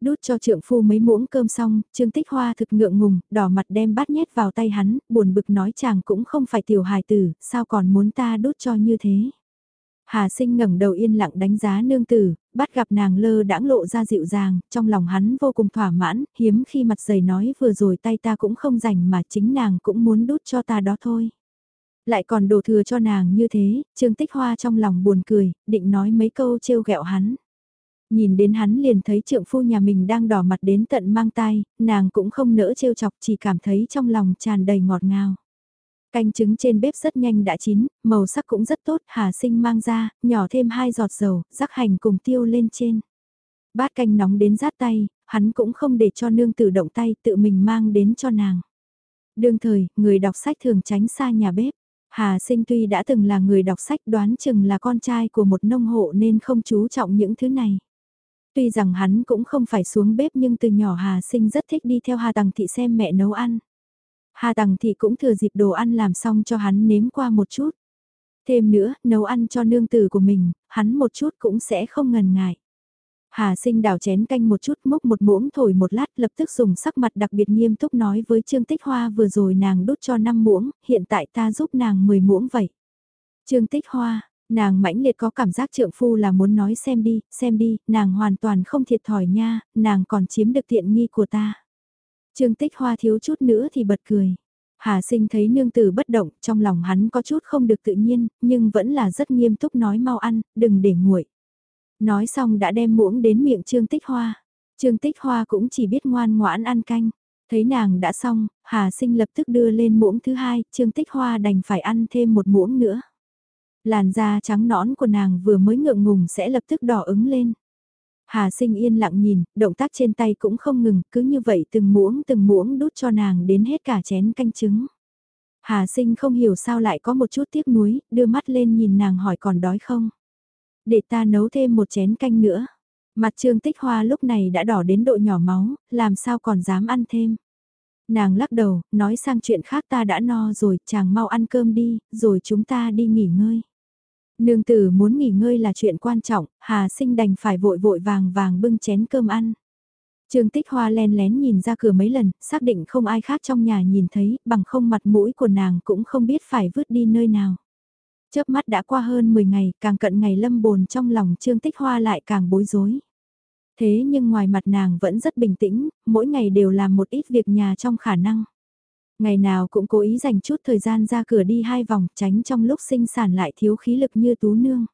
Đút cho trượng phu mấy muỗng cơm xong, Trương Tích Hoa thực ngượng ngùng, đỏ mặt đem bát nhét vào tay hắn, buồn bực nói chàng cũng không phải tiểu hài tử, sao còn muốn ta đút cho như thế. Hà sinh ngẩng đầu yên lặng đánh giá nương tử, bắt gặp nàng lơ đãng lộ ra dịu dàng, trong lòng hắn vô cùng thỏa mãn, hiếm khi mặt dày nói vừa rồi tay ta cũng không rảnh mà chính nàng cũng muốn đút cho ta đó thôi. Lại còn đổ thừa cho nàng như thế, Trương Tích Hoa trong lòng buồn cười, định nói mấy câu trêu ghẹo hắn. Nhìn đến hắn liền thấy trượng phu nhà mình đang đỏ mặt đến tận mang tai, nàng cũng không nỡ trêu chọc chỉ cảm thấy trong lòng tràn đầy ngọt ngào. Canh trứng trên bếp rất nhanh đã chín, màu sắc cũng rất tốt, Hà Sinh mang ra, nhỏ thêm hai giọt dầu, rắc hành cùng tiêu lên trên. Bát canh nóng đến rát tay, hắn cũng không để cho nương tự động tay tự mình mang đến cho nàng. Đương thời, người đọc sách thường tránh xa nhà bếp. Hà Sinh tuy đã từng là người đọc sách đoán chừng là con trai của một nông hộ nên không chú trọng những thứ này. Tuy rằng hắn cũng không phải xuống bếp nhưng từ nhỏ Hà Sinh rất thích đi theo Hà Tằng Thị xem mẹ nấu ăn. Hà Tằng Thị cũng thừa dịp đồ ăn làm xong cho hắn nếm qua một chút. Thêm nữa, nấu ăn cho nương tử của mình, hắn một chút cũng sẽ không ngần ngại. Hà sinh đảo chén canh một chút múc một muỗng thổi một lát lập tức dùng sắc mặt đặc biệt nghiêm túc nói với Trương Tích Hoa vừa rồi nàng đút cho 5 muỗng, hiện tại ta giúp nàng 10 muỗng vậy. Trương Tích Hoa, nàng mãnh liệt có cảm giác trượng phu là muốn nói xem đi, xem đi, nàng hoàn toàn không thiệt thòi nha, nàng còn chiếm được tiện nghi của ta. Trương Tích Hoa thiếu chút nữa thì bật cười. Hà sinh thấy nương tử bất động, trong lòng hắn có chút không được tự nhiên, nhưng vẫn là rất nghiêm túc nói mau ăn, đừng để nguội. Nói xong đã đem muỗng đến miệng Trương Tích Hoa. Trương Tích Hoa cũng chỉ biết ngoan ngoãn ăn canh. Thấy nàng đã xong, Hà sinh lập tức đưa lên muỗng thứ hai, Trương Tích Hoa đành phải ăn thêm một muỗng nữa. Làn da trắng nõn của nàng vừa mới ngượng ngùng sẽ lập tức đỏ ứng lên. Hà sinh yên lặng nhìn, động tác trên tay cũng không ngừng, cứ như vậy từng muỗng từng muỗng đút cho nàng đến hết cả chén canh trứng. Hà sinh không hiểu sao lại có một chút tiếc nuối, đưa mắt lên nhìn nàng hỏi còn đói không. Để ta nấu thêm một chén canh nữa. Mặt trương tích hoa lúc này đã đỏ đến độ nhỏ máu, làm sao còn dám ăn thêm. Nàng lắc đầu, nói sang chuyện khác ta đã no rồi, chàng mau ăn cơm đi, rồi chúng ta đi nghỉ ngơi. Nương tử muốn nghỉ ngơi là chuyện quan trọng, Hà sinh đành phải vội vội vàng vàng bưng chén cơm ăn. Trương Tích Hoa len lén nhìn ra cửa mấy lần, xác định không ai khác trong nhà nhìn thấy, bằng không mặt mũi của nàng cũng không biết phải vứt đi nơi nào. Chớp mắt đã qua hơn 10 ngày, càng cận ngày lâm bồn trong lòng Trương Tích Hoa lại càng bối rối. Thế nhưng ngoài mặt nàng vẫn rất bình tĩnh, mỗi ngày đều làm một ít việc nhà trong khả năng. Ngày nào cũng cố ý dành chút thời gian ra cửa đi hai vòng tránh trong lúc sinh sản lại thiếu khí lực như tú nương.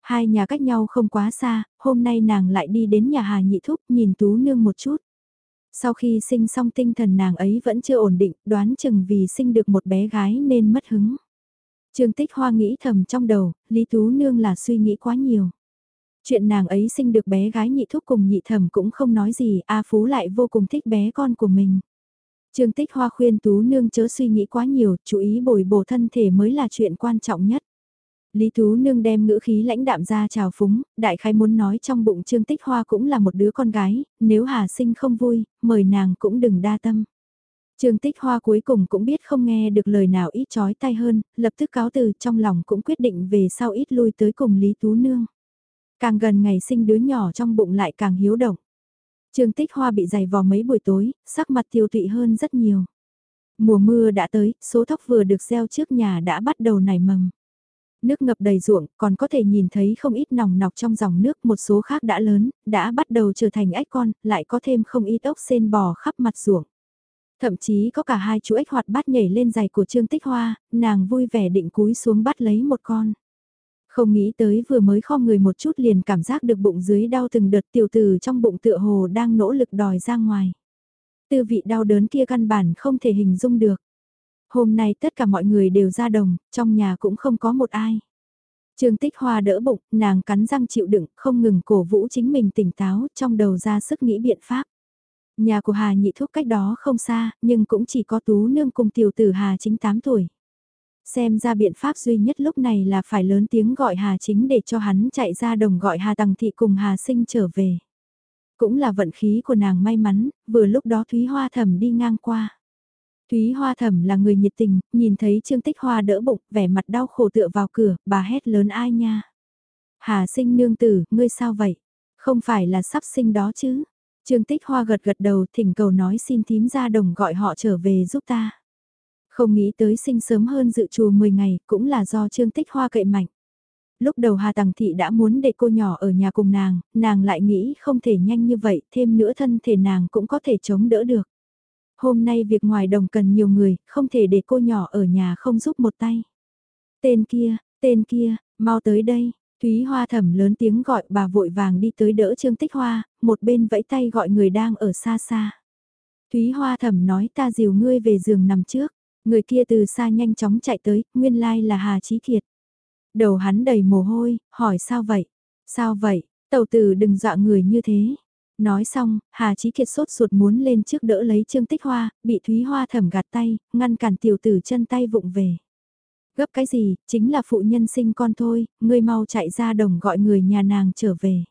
Hai nhà cách nhau không quá xa, hôm nay nàng lại đi đến nhà Hà Nhị Thúc nhìn tú nương một chút. Sau khi sinh xong tinh thần nàng ấy vẫn chưa ổn định, đoán chừng vì sinh được một bé gái nên mất hứng. Trương Tích Hoa nghĩ thầm trong đầu, Lý Tú Nương là suy nghĩ quá nhiều. Chuyện nàng ấy sinh được bé gái nhị thúc cùng nhị thầm cũng không nói gì, A Phú lại vô cùng thích bé con của mình. Trương Tích Hoa khuyên Tú Nương chớ suy nghĩ quá nhiều, chú ý bồi bổ thân thể mới là chuyện quan trọng nhất. Lý Tú Nương đem ngữ khí lãnh đạm ra chào phúng, đại khái muốn nói trong bụng Trương Tích Hoa cũng là một đứa con gái, nếu Hà sinh không vui, mời nàng cũng đừng đa tâm. Trương Tích Hoa cuối cùng cũng biết không nghe được lời nào ít chói tai hơn, lập tức cáo từ trong lòng cũng quyết định về sau ít lui tới cùng Lý Tú Nương. Càng gần ngày sinh đứa nhỏ trong bụng lại càng hiếu động. Trương Tích Hoa bị dày vò mấy buổi tối, sắc mặt tiêu tụy hơn rất nhiều. Mùa mưa đã tới, số thóc vừa được gieo trước nhà đã bắt đầu nảy mầm. Nước ngập đầy ruộng, còn có thể nhìn thấy không ít nòng nọc trong dòng nước, một số khác đã lớn, đã bắt đầu trở thành ếch con, lại có thêm không ít ốc sen bò khắp mặt ruộng. Thậm chí có cả hai chú ếch hoạt bát nhảy lên giày của Trương Tích Hoa, nàng vui vẻ định cúi xuống bắt lấy một con. Không nghĩ tới vừa mới kho người một chút liền cảm giác được bụng dưới đau từng đợt tiểu từ trong bụng tựa hồ đang nỗ lực đòi ra ngoài. Tư vị đau đớn kia căn bản không thể hình dung được. Hôm nay tất cả mọi người đều ra đồng, trong nhà cũng không có một ai. Trương Tích Hoa đỡ bụng, nàng cắn răng chịu đựng, không ngừng cổ vũ chính mình tỉnh táo, trong đầu ra sức nghĩ biện pháp. Nhà của Hà Nhị Thúc cách đó không xa, nhưng cũng chỉ có Tú Nương cùng tiểu tử Hà chính 8 tuổi. Xem ra biện pháp duy nhất lúc này là phải lớn tiếng gọi Hà chính để cho hắn chạy ra đồng gọi Hà Tằng Thị cùng Hà Sinh trở về. Cũng là vận khí của nàng may mắn, vừa lúc đó Thúy Hoa Thẩm đi ngang qua. Thúy Hoa Thẩm là người nhiệt tình, nhìn thấy Trương Tích Hoa đỡ bụng, vẻ mặt đau khổ tựa vào cửa, bà hét lớn ai nha. Hà sinh nương tử, ngươi sao vậy? Không phải là sắp sinh đó chứ? Trương Tích Hoa gật gật đầu thỉnh cầu nói xin thím ra đồng gọi họ trở về giúp ta. Không nghĩ tới sinh sớm hơn dự trù 10 ngày cũng là do Trương Tích Hoa cậy mạnh. Lúc đầu Hà Tằng Thị đã muốn để cô nhỏ ở nhà cùng nàng, nàng lại nghĩ không thể nhanh như vậy, thêm nữa thân thể nàng cũng có thể chống đỡ được. Hôm nay việc ngoài đồng cần nhiều người, không thể để cô nhỏ ở nhà không giúp một tay. Tên kia, tên kia, mau tới đây, Thúy Hoa thẩm lớn tiếng gọi bà vội vàng đi tới đỡ Trương Tích Hoa, một bên vẫy tay gọi người đang ở xa xa. Thúy Hoa thẩm nói ta dìu ngươi về giường nằm trước, người kia từ xa nhanh chóng chạy tới, nguyên lai là Hà Chí Kiệt. Đầu hắn đầy mồ hôi, hỏi sao vậy? Sao vậy? Tàu tử đừng dọa người như thế. Nói xong, Hà Chí Kiệt sốt ruột muốn lên trước đỡ lấy Trương Tích Hoa, bị Thúy Hoa thẩm gạt tay, ngăn cản tiểu tử chân tay vụng về. Gấp cái gì, chính là phụ nhân sinh con thôi, ngươi mau chạy ra đồng gọi người nhà nàng trở về.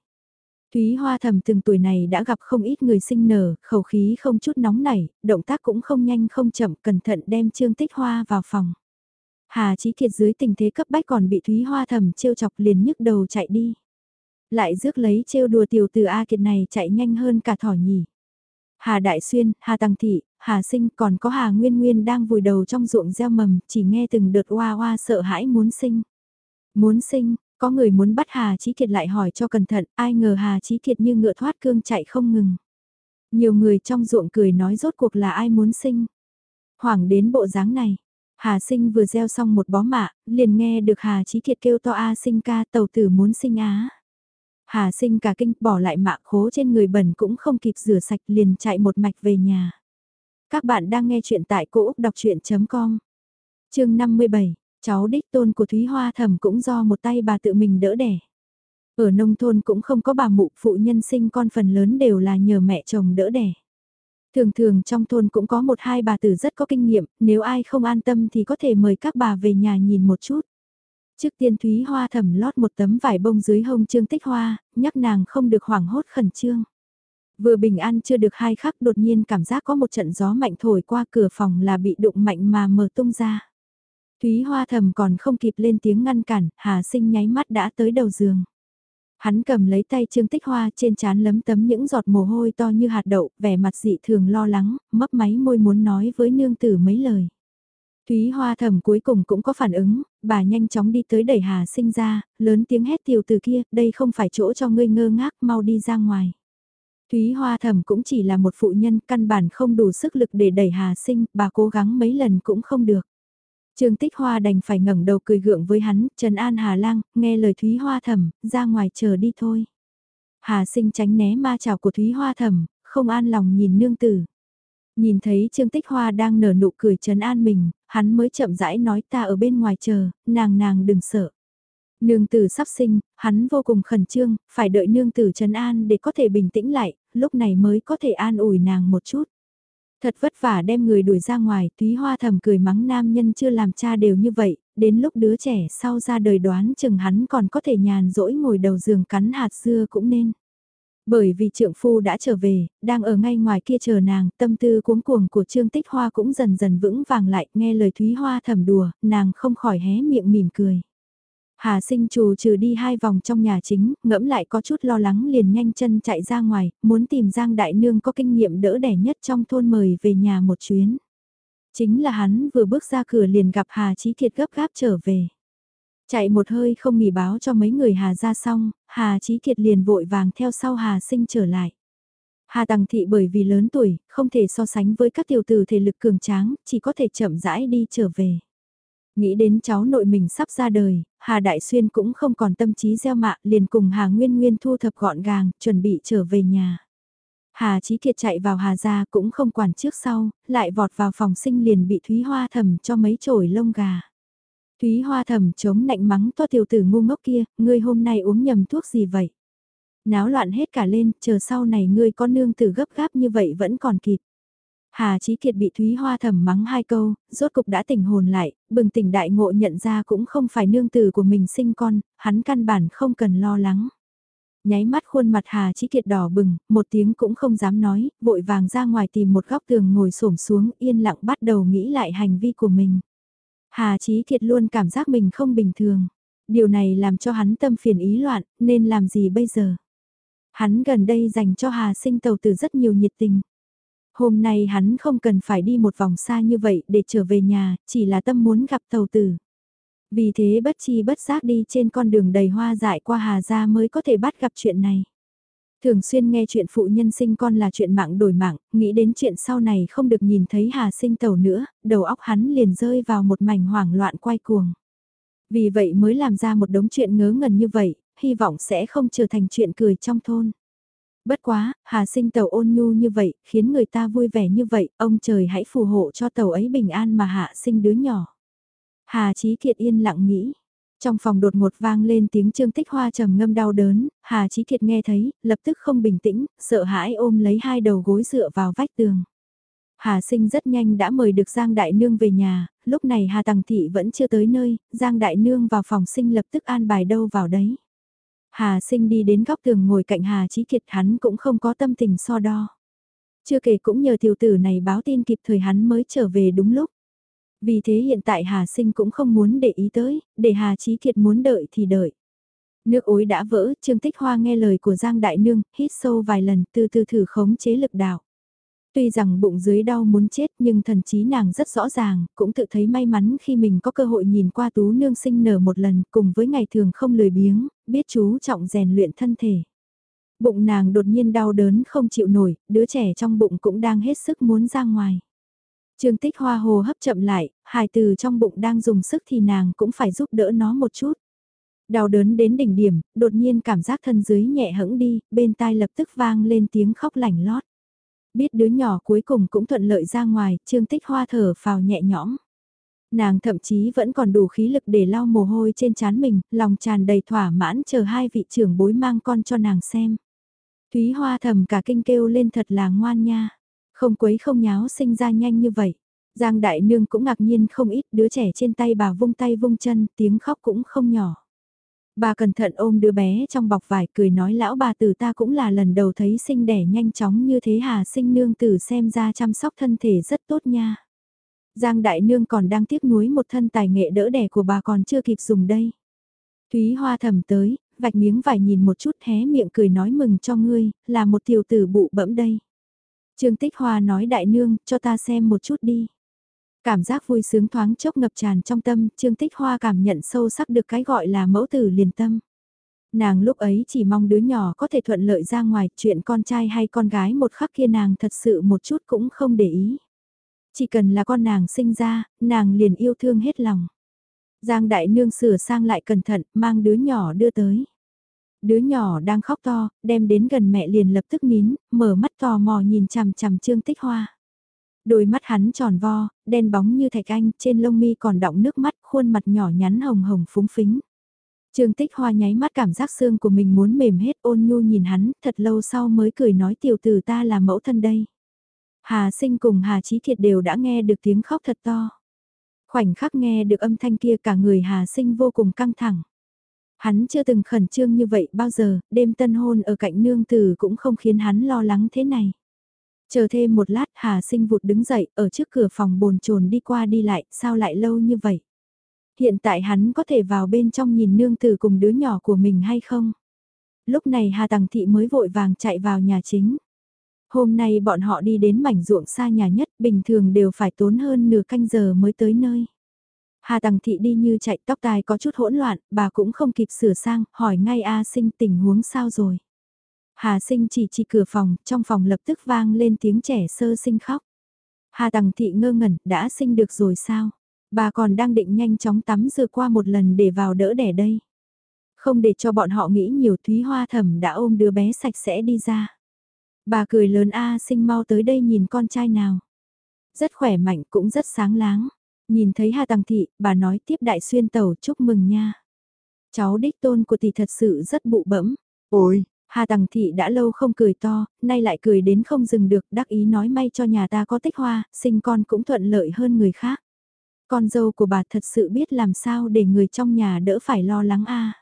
Thúy Hoa thầm từng tuổi này đã gặp không ít người sinh nở, khẩu khí không chút nóng nảy, động tác cũng không nhanh không chậm, cẩn thận đem Trương Tích Hoa vào phòng. Hà Chí Kiệt dưới tình thế cấp bách còn bị Thúy Hoa thầm trêu chọc liền nhức đầu chạy đi. Lại rước lấy trêu đùa tiểu từ A Kiệt này chạy nhanh hơn cả thỏ nhỉ. Hà Đại Xuyên, Hà Tăng Thị, Hà Sinh còn có Hà Nguyên Nguyên đang vùi đầu trong ruộng gieo mầm, chỉ nghe từng đợt oa oa sợ hãi muốn sinh. Muốn sinh, có người muốn bắt Hà Chí Kiệt lại hỏi cho cẩn thận, ai ngờ Hà Chí Kiệt như ngựa thoát cương chạy không ngừng. Nhiều người trong ruộng cười nói rốt cuộc là ai muốn sinh. Hoảng đến bộ dáng này, Hà Sinh vừa gieo xong một bó mạ, liền nghe được Hà Chí Kiệt kêu to A sinh ca tàu tử muốn sinh á. Hà sinh cả kinh bỏ lại mạ khố trên người bẩn cũng không kịp rửa sạch liền chạy một mạch về nhà. Các bạn đang nghe chuyện tại cỗ Úc Đọc Chuyện.com Trường 57, cháu đích tôn của Thúy Hoa Thẩm cũng do một tay bà tự mình đỡ đẻ. Ở nông thôn cũng không có bà mụ phụ nhân sinh con phần lớn đều là nhờ mẹ chồng đỡ đẻ. Thường thường trong thôn cũng có một hai bà tử rất có kinh nghiệm, nếu ai không an tâm thì có thể mời các bà về nhà nhìn một chút. Trước tiên Thúy Hoa thầm lót một tấm vải bông dưới hông Trương Tích Hoa, nhắc nàng không được hoảng hốt khẩn trương. Vừa bình an chưa được hai khắc đột nhiên cảm giác có một trận gió mạnh thổi qua cửa phòng là bị đụng mạnh mà mở tung ra. Thúy Hoa thầm còn không kịp lên tiếng ngăn cản, Hà Sinh nháy mắt đã tới đầu giường. Hắn cầm lấy tay Trương Tích Hoa trên trán lấm tấm những giọt mồ hôi to như hạt đậu, vẻ mặt dị thường lo lắng, mấp máy môi muốn nói với nương tử mấy lời. Thúy Hoa thầm cuối cùng cũng có phản ứng, bà nhanh chóng đi tới đẩy Hà sinh ra, lớn tiếng hét tiểu từ kia, đây không phải chỗ cho ngươi ngơ ngác, mau đi ra ngoài. Thúy Hoa thầm cũng chỉ là một phụ nhân, căn bản không đủ sức lực để đẩy Hà sinh, bà cố gắng mấy lần cũng không được. Trương Tích Hoa đành phải ngẩng đầu cười gượng với hắn, Trần An Hà Lang, nghe lời Thúy Hoa Thẩm ra ngoài chờ đi thôi. Hà sinh tránh né ma chảo của Thúy Hoa Thẩm, không an lòng nhìn nương tử. Nhìn thấy Trương Tích Hoa đang nở nụ cười trấn an mình, hắn mới chậm rãi nói ta ở bên ngoài chờ, nàng nàng đừng sợ. Nương tử sắp sinh, hắn vô cùng khẩn trương, phải đợi nương tử trấn an để có thể bình tĩnh lại, lúc này mới có thể an ủi nàng một chút. Thật vất vả đem người đuổi ra ngoài, túy hoa thầm cười mắng nam nhân chưa làm cha đều như vậy, đến lúc đứa trẻ sau ra đời đoán chừng hắn còn có thể nhàn rỗi ngồi đầu giường cắn hạt dưa cũng nên. Bởi vì trượng phu đã trở về, đang ở ngay ngoài kia chờ nàng, tâm tư cuống cuồng của Trương Tích Hoa cũng dần dần vững vàng lại, nghe lời Thúy Hoa thầm đùa, nàng không khỏi hé miệng mỉm cười. Hà sinh trù trừ đi hai vòng trong nhà chính, ngẫm lại có chút lo lắng liền nhanh chân chạy ra ngoài, muốn tìm Giang Đại Nương có kinh nghiệm đỡ đẻ nhất trong thôn mời về nhà một chuyến. Chính là hắn vừa bước ra cửa liền gặp Hà Chí Thiệt gấp gáp trở về. Chạy một hơi không nghỉ báo cho mấy người Hà ra xong, Hà Chí Thiệt liền vội vàng theo sau Hà sinh trở lại. Hà Tằng Thị bởi vì lớn tuổi, không thể so sánh với các tiểu tử thể lực cường tráng, chỉ có thể chậm rãi đi trở về. Nghĩ đến cháu nội mình sắp ra đời, Hà Đại Xuyên cũng không còn tâm trí gieo mạ liền cùng Hà Nguyên Nguyên thu thập gọn gàng, chuẩn bị trở về nhà. Hà Chí Kiệt chạy vào Hà gia cũng không quản trước sau, lại vọt vào phòng sinh liền bị Thúy Hoa thầm cho mấy chổi lông gà. Thúy Hoa thầm chống nạnh mắng to tiểu tử ngu ngốc kia, ngươi hôm nay uống nhầm thuốc gì vậy? Náo loạn hết cả lên, chờ sau này ngươi có nương tử gấp gáp như vậy vẫn còn kịp. Hà Chí Kiệt bị Thúy Hoa thầm mắng hai câu, rốt cục đã tỉnh hồn lại, bừng tỉnh đại ngộ nhận ra cũng không phải nương tử của mình sinh con, hắn căn bản không cần lo lắng. Nháy mắt khuôn mặt Hà Chí Kiệt đỏ bừng, một tiếng cũng không dám nói, vội vàng ra ngoài tìm một góc tường ngồi xổm xuống yên lặng bắt đầu nghĩ lại hành vi của mình. Hà Chí Kiệt luôn cảm giác mình không bình thường. Điều này làm cho hắn tâm phiền ý loạn, nên làm gì bây giờ? Hắn gần đây dành cho Hà sinh tàu từ rất nhiều nhiệt tình. Hôm nay hắn không cần phải đi một vòng xa như vậy để trở về nhà, chỉ là tâm muốn gặp tàu tử. Vì thế bất chi bất giác đi trên con đường đầy hoa dại qua Hà Gia mới có thể bắt gặp chuyện này. Thường xuyên nghe chuyện phụ nhân sinh con là chuyện mạng đổi mạng, nghĩ đến chuyện sau này không được nhìn thấy Hà sinh tàu nữa, đầu óc hắn liền rơi vào một mảnh hoảng loạn quay cuồng. Vì vậy mới làm ra một đống chuyện ngớ ngẩn như vậy, hy vọng sẽ không trở thành chuyện cười trong thôn. Bất quá, Hà sinh tàu ôn nhu như vậy, khiến người ta vui vẻ như vậy, ông trời hãy phù hộ cho tàu ấy bình an mà hạ sinh đứa nhỏ. Hà Chí Kiệt yên lặng nghĩ. Trong phòng đột ngột vang lên tiếng Trương Tích Hoa trầm ngâm đau đớn, Hà Chí Kiệt nghe thấy, lập tức không bình tĩnh, sợ hãi ôm lấy hai đầu gối dựa vào vách tường. Hà Sinh rất nhanh đã mời được Giang Đại Nương về nhà, lúc này Hà Tằng Thị vẫn chưa tới nơi, Giang Đại Nương vào phòng sinh lập tức an bài đâu vào đấy. Hà sinh đi đến góc tường ngồi cạnh Hà Chí Kiệt hắn cũng không có tâm tình so đo. Chưa kể cũng nhờ tiểu tử này báo tin kịp thời hắn mới trở về đúng lúc. Vì thế hiện tại Hà sinh cũng không muốn để ý tới, để Hà Chí Kiệt muốn đợi thì đợi. Nước ối đã vỡ, Trương Tích Hoa nghe lời của Giang Đại Nương, hít sâu vài lần từ từ thử khống chế lực đạo. Tuy rằng bụng dưới đau muốn chết nhưng thần trí nàng rất rõ ràng, cũng tự thấy may mắn khi mình có cơ hội nhìn qua tú nương sinh nở một lần cùng với ngày thường không lười biếng, biết chú trọng rèn luyện thân thể. Bụng nàng đột nhiên đau đớn không chịu nổi, đứa trẻ trong bụng cũng đang hết sức muốn ra ngoài. Trương tích hoa hồ hấp chậm lại, hài từ trong bụng đang dùng sức thì nàng cũng phải giúp đỡ nó một chút. Đau đớn đến đỉnh điểm, đột nhiên cảm giác thân dưới nhẹ hững đi, bên tai lập tức vang lên tiếng khóc lảnh lót. Biết đứa nhỏ cuối cùng cũng thuận lợi ra ngoài, Trương Tích Hoa thở phào nhẹ nhõm. Nàng thậm chí vẫn còn đủ khí lực để lau mồ hôi trên trán mình, lòng tràn đầy thỏa mãn chờ hai vị trưởng bối mang con cho nàng xem. Thúy Hoa thầm cả kinh kêu lên thật là ngoan nha, không quấy không nháo sinh ra nhanh như vậy. Giang Đại Nương cũng ngạc nhiên không ít đứa trẻ trên tay bà vung tay vung chân, tiếng khóc cũng không nhỏ. Bà cẩn thận ôm đứa bé trong bọc vải cười nói lão bà tử ta cũng là lần đầu thấy sinh đẻ nhanh chóng như thế hà sinh nương tử xem ra chăm sóc thân thể rất tốt nha. Giang Đại Nương còn đang tiếc nuối một thân tài nghệ đỡ đẻ của bà còn chưa kịp dùng đây. Thúy Hoa thầm tới, vạch miếng vải nhìn một chút hé miệng cười nói mừng cho ngươi, là một tiểu tử bụ bẫm đây. Trương Tích Hoa nói Đại Nương, cho ta xem một chút đi. Cảm giác vui sướng thoáng chốc ngập tràn trong tâm, Trương Tích Hoa cảm nhận sâu sắc được cái gọi là mẫu tử liền tâm. Nàng lúc ấy chỉ mong đứa nhỏ có thể thuận lợi ra ngoài, chuyện con trai hay con gái một khắc kia nàng thật sự một chút cũng không để ý. Chỉ cần là con nàng sinh ra, nàng liền yêu thương hết lòng. Giang Đại Nương sửa sang lại cẩn thận, mang đứa nhỏ đưa tới. Đứa nhỏ đang khóc to, đem đến gần mẹ liền lập tức nín, mở mắt tò mò nhìn chằm chằm Trương Tích Hoa. Đôi mắt hắn tròn vo, đen bóng như thạch anh, trên lông mi còn đọng nước mắt, khuôn mặt nhỏ nhắn hồng hồng phúng phính. Trương Tích Hoa nháy mắt cảm giác xương của mình muốn mềm hết ôn nhu nhìn hắn, thật lâu sau mới cười nói tiểu tử ta là mẫu thân đây. Hà sinh cùng Hà Chí Thiệt đều đã nghe được tiếng khóc thật to. Khoảnh khắc nghe được âm thanh kia cả người Hà sinh vô cùng căng thẳng. Hắn chưa từng khẩn trương như vậy bao giờ, đêm tân hôn ở cạnh nương tử cũng không khiến hắn lo lắng thế này. Chờ thêm một lát Hà sinh vụt đứng dậy ở trước cửa phòng bồn chồn đi qua đi lại, sao lại lâu như vậy? Hiện tại hắn có thể vào bên trong nhìn nương tử cùng đứa nhỏ của mình hay không? Lúc này Hà Tằng Thị mới vội vàng chạy vào nhà chính. Hôm nay bọn họ đi đến mảnh ruộng xa nhà nhất, bình thường đều phải tốn hơn nửa canh giờ mới tới nơi. Hà Tằng Thị đi như chạy tóc tai có chút hỗn loạn, bà cũng không kịp sửa sang, hỏi ngay A sinh tình huống sao rồi. Hà sinh chỉ chỉ cửa phòng, trong phòng lập tức vang lên tiếng trẻ sơ sinh khóc. Hà Tằng Thị ngơ ngẩn, đã sinh được rồi sao? Bà còn đang định nhanh chóng tắm rửa qua một lần để vào đỡ đẻ đây. Không để cho bọn họ nghĩ nhiều Thúy Hoa Thẩm đã ôm đứa bé sạch sẽ đi ra. Bà cười lớn A sinh mau tới đây nhìn con trai nào. Rất khỏe mạnh cũng rất sáng láng. Nhìn thấy Hà Tăng Thị, bà nói tiếp đại xuyên tàu chúc mừng nha. Cháu đích tôn của tỷ thật sự rất bụ bẫm. Ôi, Hà Tằng Thị đã lâu không cười to, nay lại cười đến không dừng được, đắc ý nói may cho nhà ta có tích hoa, sinh con cũng thuận lợi hơn người khác. Con dâu của bà thật sự biết làm sao để người trong nhà đỡ phải lo lắng a.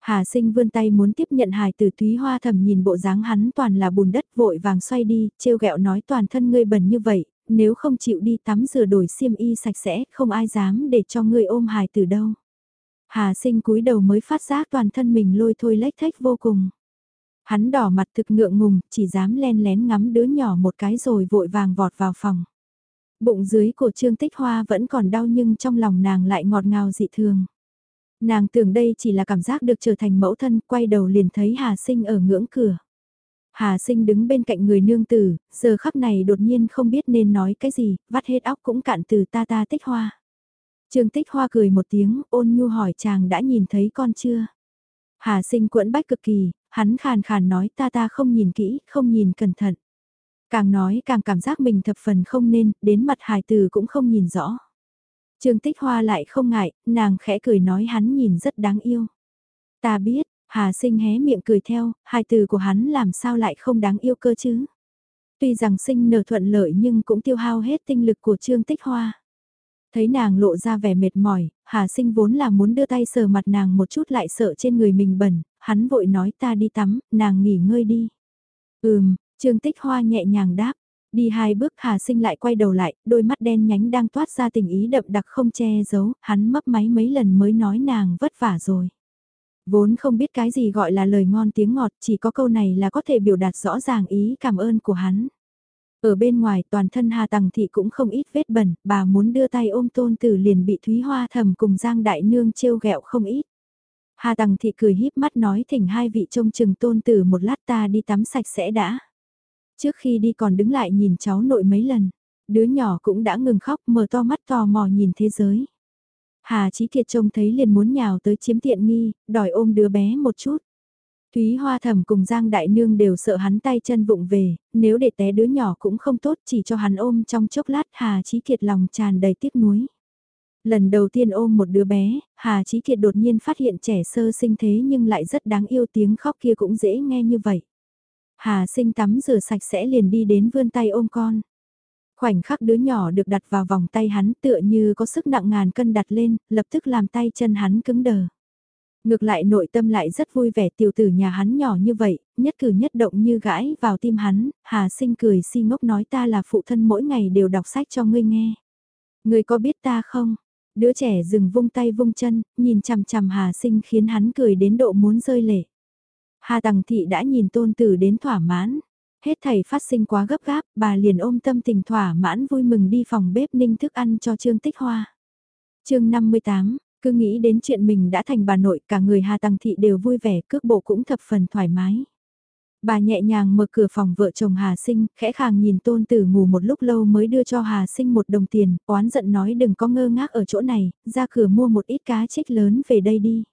Hà sinh vươn tay muốn tiếp nhận hài từ túy hoa thầm nhìn bộ dáng hắn toàn là bùn đất vội vàng xoay đi, trêu ghẹo nói toàn thân ngươi bẩn như vậy, nếu không chịu đi tắm rửa đổi xiêm y sạch sẽ, không ai dám để cho ngươi ôm hài từ đâu. Hà sinh cúi đầu mới phát giác toàn thân mình lôi thôi lách thách vô cùng. Hắn đỏ mặt thực ngượng ngùng, chỉ dám len lén ngắm đứa nhỏ một cái rồi vội vàng vọt vào phòng. Bụng dưới của Trương Tích Hoa vẫn còn đau nhưng trong lòng nàng lại ngọt ngào dị thường. Nàng tưởng đây chỉ là cảm giác được trở thành mẫu thân, quay đầu liền thấy Hà Sinh ở ngưỡng cửa. Hà Sinh đứng bên cạnh người nương tử, giờ khắc này đột nhiên không biết nên nói cái gì, vắt hết óc cũng cạn từ ta ta tích hoa. Trương tích hoa cười một tiếng, ôn nhu hỏi chàng đã nhìn thấy con chưa? Hà Sinh quẫn bách cực kỳ, hắn khàn khàn nói ta ta không nhìn kỹ, không nhìn cẩn thận. Càng nói càng cảm giác mình thập phần không nên, đến mặt hài từ cũng không nhìn rõ. Trương Tích Hoa lại không ngại, nàng khẽ cười nói hắn nhìn rất đáng yêu. Ta biết, Hà sinh hé miệng cười theo, hai từ của hắn làm sao lại không đáng yêu cơ chứ. Tuy rằng sinh nở thuận lợi nhưng cũng tiêu hao hết tinh lực của Trương Tích Hoa. Thấy nàng lộ ra vẻ mệt mỏi, Hà sinh vốn là muốn đưa tay sờ mặt nàng một chút lại sợ trên người mình bẩn, hắn vội nói ta đi tắm, nàng nghỉ ngơi đi. Ừm, Trương Tích Hoa nhẹ nhàng đáp, Đi hai bước Hà Sinh lại quay đầu lại, đôi mắt đen nhánh đang toát ra tình ý đậm đặc không che giấu, hắn mấp máy mấy lần mới nói nàng vất vả rồi. Vốn không biết cái gì gọi là lời ngon tiếng ngọt, chỉ có câu này là có thể biểu đạt rõ ràng ý cảm ơn của hắn. Ở bên ngoài toàn thân Hà Tằng Thị cũng không ít vết bẩn, bà muốn đưa tay ôm tôn tử liền bị Thúy Hoa thầm cùng Giang Đại Nương trêu ghẹo không ít. Hà Tằng Thị cười híp mắt nói thỉnh hai vị trông chừng tôn tử một lát ta đi tắm sạch sẽ đã. Trước khi đi còn đứng lại nhìn cháu nội mấy lần, đứa nhỏ cũng đã ngừng khóc mở to mắt tò mò nhìn thế giới. Hà Chí Kiệt trông thấy liền muốn nhào tới chiếm tiện nghi, đòi ôm đứa bé một chút. Thúy Hoa Thẩm cùng Giang Đại Nương đều sợ hắn tay chân vụng về, nếu để té đứa nhỏ cũng không tốt chỉ cho hắn ôm trong chốc lát Hà Chí Kiệt lòng tràn đầy tiếc nuối. Lần đầu tiên ôm một đứa bé, Hà Chí Thiệt đột nhiên phát hiện trẻ sơ sinh thế nhưng lại rất đáng yêu tiếng khóc kia cũng dễ nghe như vậy. Hà sinh tắm rửa sạch sẽ liền đi đến vươn tay ôm con. Khoảnh khắc đứa nhỏ được đặt vào vòng tay hắn tựa như có sức nặng ngàn cân đặt lên, lập tức làm tay chân hắn cứng đờ. Ngược lại nội tâm lại rất vui vẻ tiểu tử nhà hắn nhỏ như vậy, nhất cử nhất động như gãi vào tim hắn, Hà sinh cười si ngốc nói ta là phụ thân mỗi ngày đều đọc sách cho ngươi nghe. Ngươi có biết ta không? Đứa trẻ dừng vung tay vung chân, nhìn chằm chằm Hà sinh khiến hắn cười đến độ muốn rơi lệ. Hà Tằng Thị đã nhìn tôn tử đến thỏa mãn. Hết thầy phát sinh quá gấp gáp, bà liền ôm tâm tình thỏa mãn vui mừng đi phòng bếp ninh thức ăn cho Trương Tích Hoa. chương 58, cứ nghĩ đến chuyện mình đã thành bà nội cả người Hà Tăng Thị đều vui vẻ cước bộ cũng thập phần thoải mái. Bà nhẹ nhàng mở cửa phòng vợ chồng Hà Sinh, khẽ khàng nhìn tôn tử ngủ một lúc lâu mới đưa cho Hà Sinh một đồng tiền, oán giận nói đừng có ngơ ngác ở chỗ này, ra cửa mua một ít cá chích lớn về đây đi.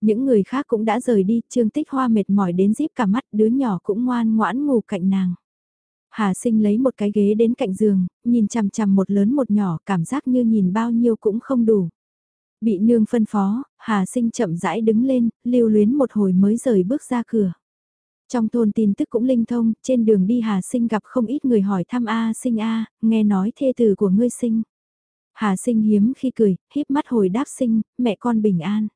Những người khác cũng đã rời đi, Trương Tích Hoa mệt mỏi đến díp cả mắt, đứa nhỏ cũng ngoan ngoãn ngủ cạnh nàng. Hà sinh lấy một cái ghế đến cạnh giường, nhìn chằm chằm một lớn một nhỏ, cảm giác như nhìn bao nhiêu cũng không đủ. Bị nương phân phó, Hà sinh chậm rãi đứng lên, lưu luyến một hồi mới rời bước ra cửa. Trong thôn tin tức cũng linh thông, trên đường đi Hà sinh gặp không ít người hỏi thăm A sinh A, nghe nói thê tử của ngươi sinh. Hà sinh hiếm khi cười, híp mắt hồi đáp sinh, mẹ con bình an.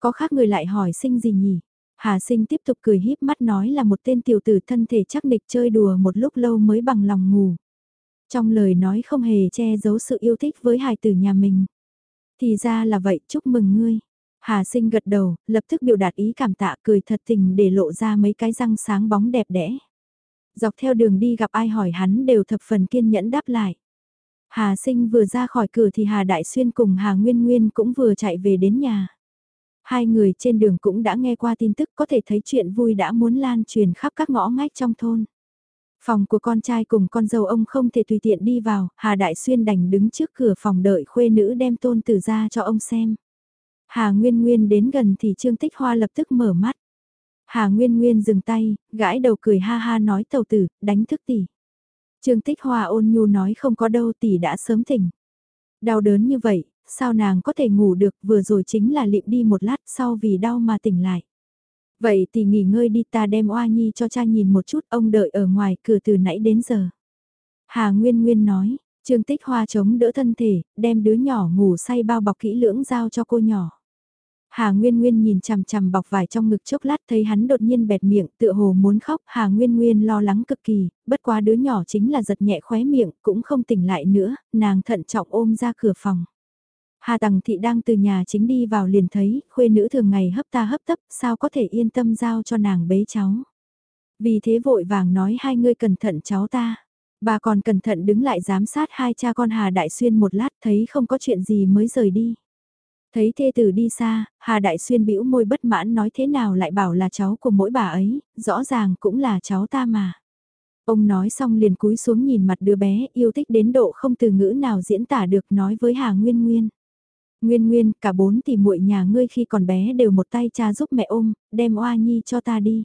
Có khác người lại hỏi sinh gì nhỉ? Hà sinh tiếp tục cười híp mắt nói là một tên tiểu tử thân thể chắc nịch chơi đùa một lúc lâu mới bằng lòng ngủ. Trong lời nói không hề che giấu sự yêu thích với hài tử nhà mình. Thì ra là vậy, chúc mừng ngươi. Hà sinh gật đầu, lập tức biểu đạt ý cảm tạ cười thật tình để lộ ra mấy cái răng sáng bóng đẹp đẽ. Dọc theo đường đi gặp ai hỏi hắn đều thập phần kiên nhẫn đáp lại. Hà sinh vừa ra khỏi cửa thì Hà Đại Xuyên cùng Hà Nguyên Nguyên cũng vừa chạy về đến nhà. Hai người trên đường cũng đã nghe qua tin tức có thể thấy chuyện vui đã muốn lan truyền khắp các ngõ ngách trong thôn. Phòng của con trai cùng con dâu ông không thể tùy tiện đi vào, Hà Đại Xuyên đành đứng trước cửa phòng đợi khuê nữ đem tôn tử ra cho ông xem. Hà Nguyên Nguyên đến gần thì Trương Tích Hoa lập tức mở mắt. Hà Nguyên Nguyên dừng tay, gãi đầu cười ha ha nói tàu tử, đánh thức tỷ. Trương Tích Hoa ôn nhu nói không có đâu tỷ đã sớm tỉnh. Đau đớn như vậy, sao nàng có thể ngủ được vừa rồi chính là lịm đi một lát sau vì đau mà tỉnh lại. Vậy thì nghỉ ngơi đi ta đem oa nhi cho cha nhìn một chút ông đợi ở ngoài cửa từ nãy đến giờ. Hà Nguyên Nguyên nói, Trương Tích Hoa chống đỡ thân thể, đem đứa nhỏ ngủ say bao bọc kỹ lưỡng giao cho cô nhỏ. Hà Nguyên Nguyên nhìn chằm chằm bọc vải trong ngực chốc lát thấy hắn đột nhiên bẹt miệng tựa hồ muốn khóc. Hà Nguyên Nguyên lo lắng cực kỳ, bất quá đứa nhỏ chính là giật nhẹ khóe miệng, cũng không tỉnh lại nữa, nàng thận trọng ôm ra cửa phòng. Hà Tằng Thị đang từ nhà chính đi vào liền thấy, khuê nữ thường ngày hấp ta hấp tấp, sao có thể yên tâm giao cho nàng bế cháu. Vì thế vội vàng nói hai ngươi cẩn thận cháu ta. Bà còn cẩn thận đứng lại giám sát hai cha con Hà Đại Xuyên một lát thấy không có chuyện gì mới rời đi. Thấy thê tử đi xa, Hà Đại Xuyên bĩu môi bất mãn nói thế nào lại bảo là cháu của mỗi bà ấy, rõ ràng cũng là cháu ta mà. Ông nói xong liền cúi xuống nhìn mặt đứa bé yêu thích đến độ không từ ngữ nào diễn tả được nói với Hà Nguyên Nguyên. Nguyên Nguyên, cả bốn tỷ muội nhà ngươi khi còn bé đều một tay cha giúp mẹ ôm, đem oa nhi cho ta đi.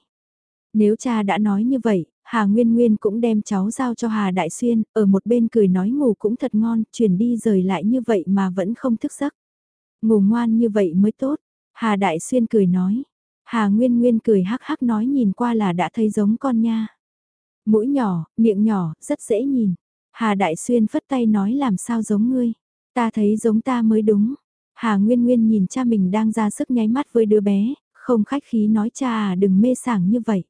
Nếu cha đã nói như vậy, Hà Nguyên Nguyên cũng đem cháu giao cho Hà Đại Xuyên, ở một bên cười nói ngủ cũng thật ngon, chuyển đi rời lại như vậy mà vẫn không thức giấc. Ngủ ngoan như vậy mới tốt, Hà Đại Xuyên cười nói. Hà Nguyên Nguyên cười hắc hắc nói nhìn qua là đã thấy giống con nha. Mũi nhỏ, miệng nhỏ, rất dễ nhìn. Hà Đại Xuyên phất tay nói làm sao giống ngươi. Ta thấy giống ta mới đúng. Hà Nguyên Nguyên nhìn cha mình đang ra sức nháy mắt với đứa bé, không khách khí nói cha à đừng mê sảng như vậy.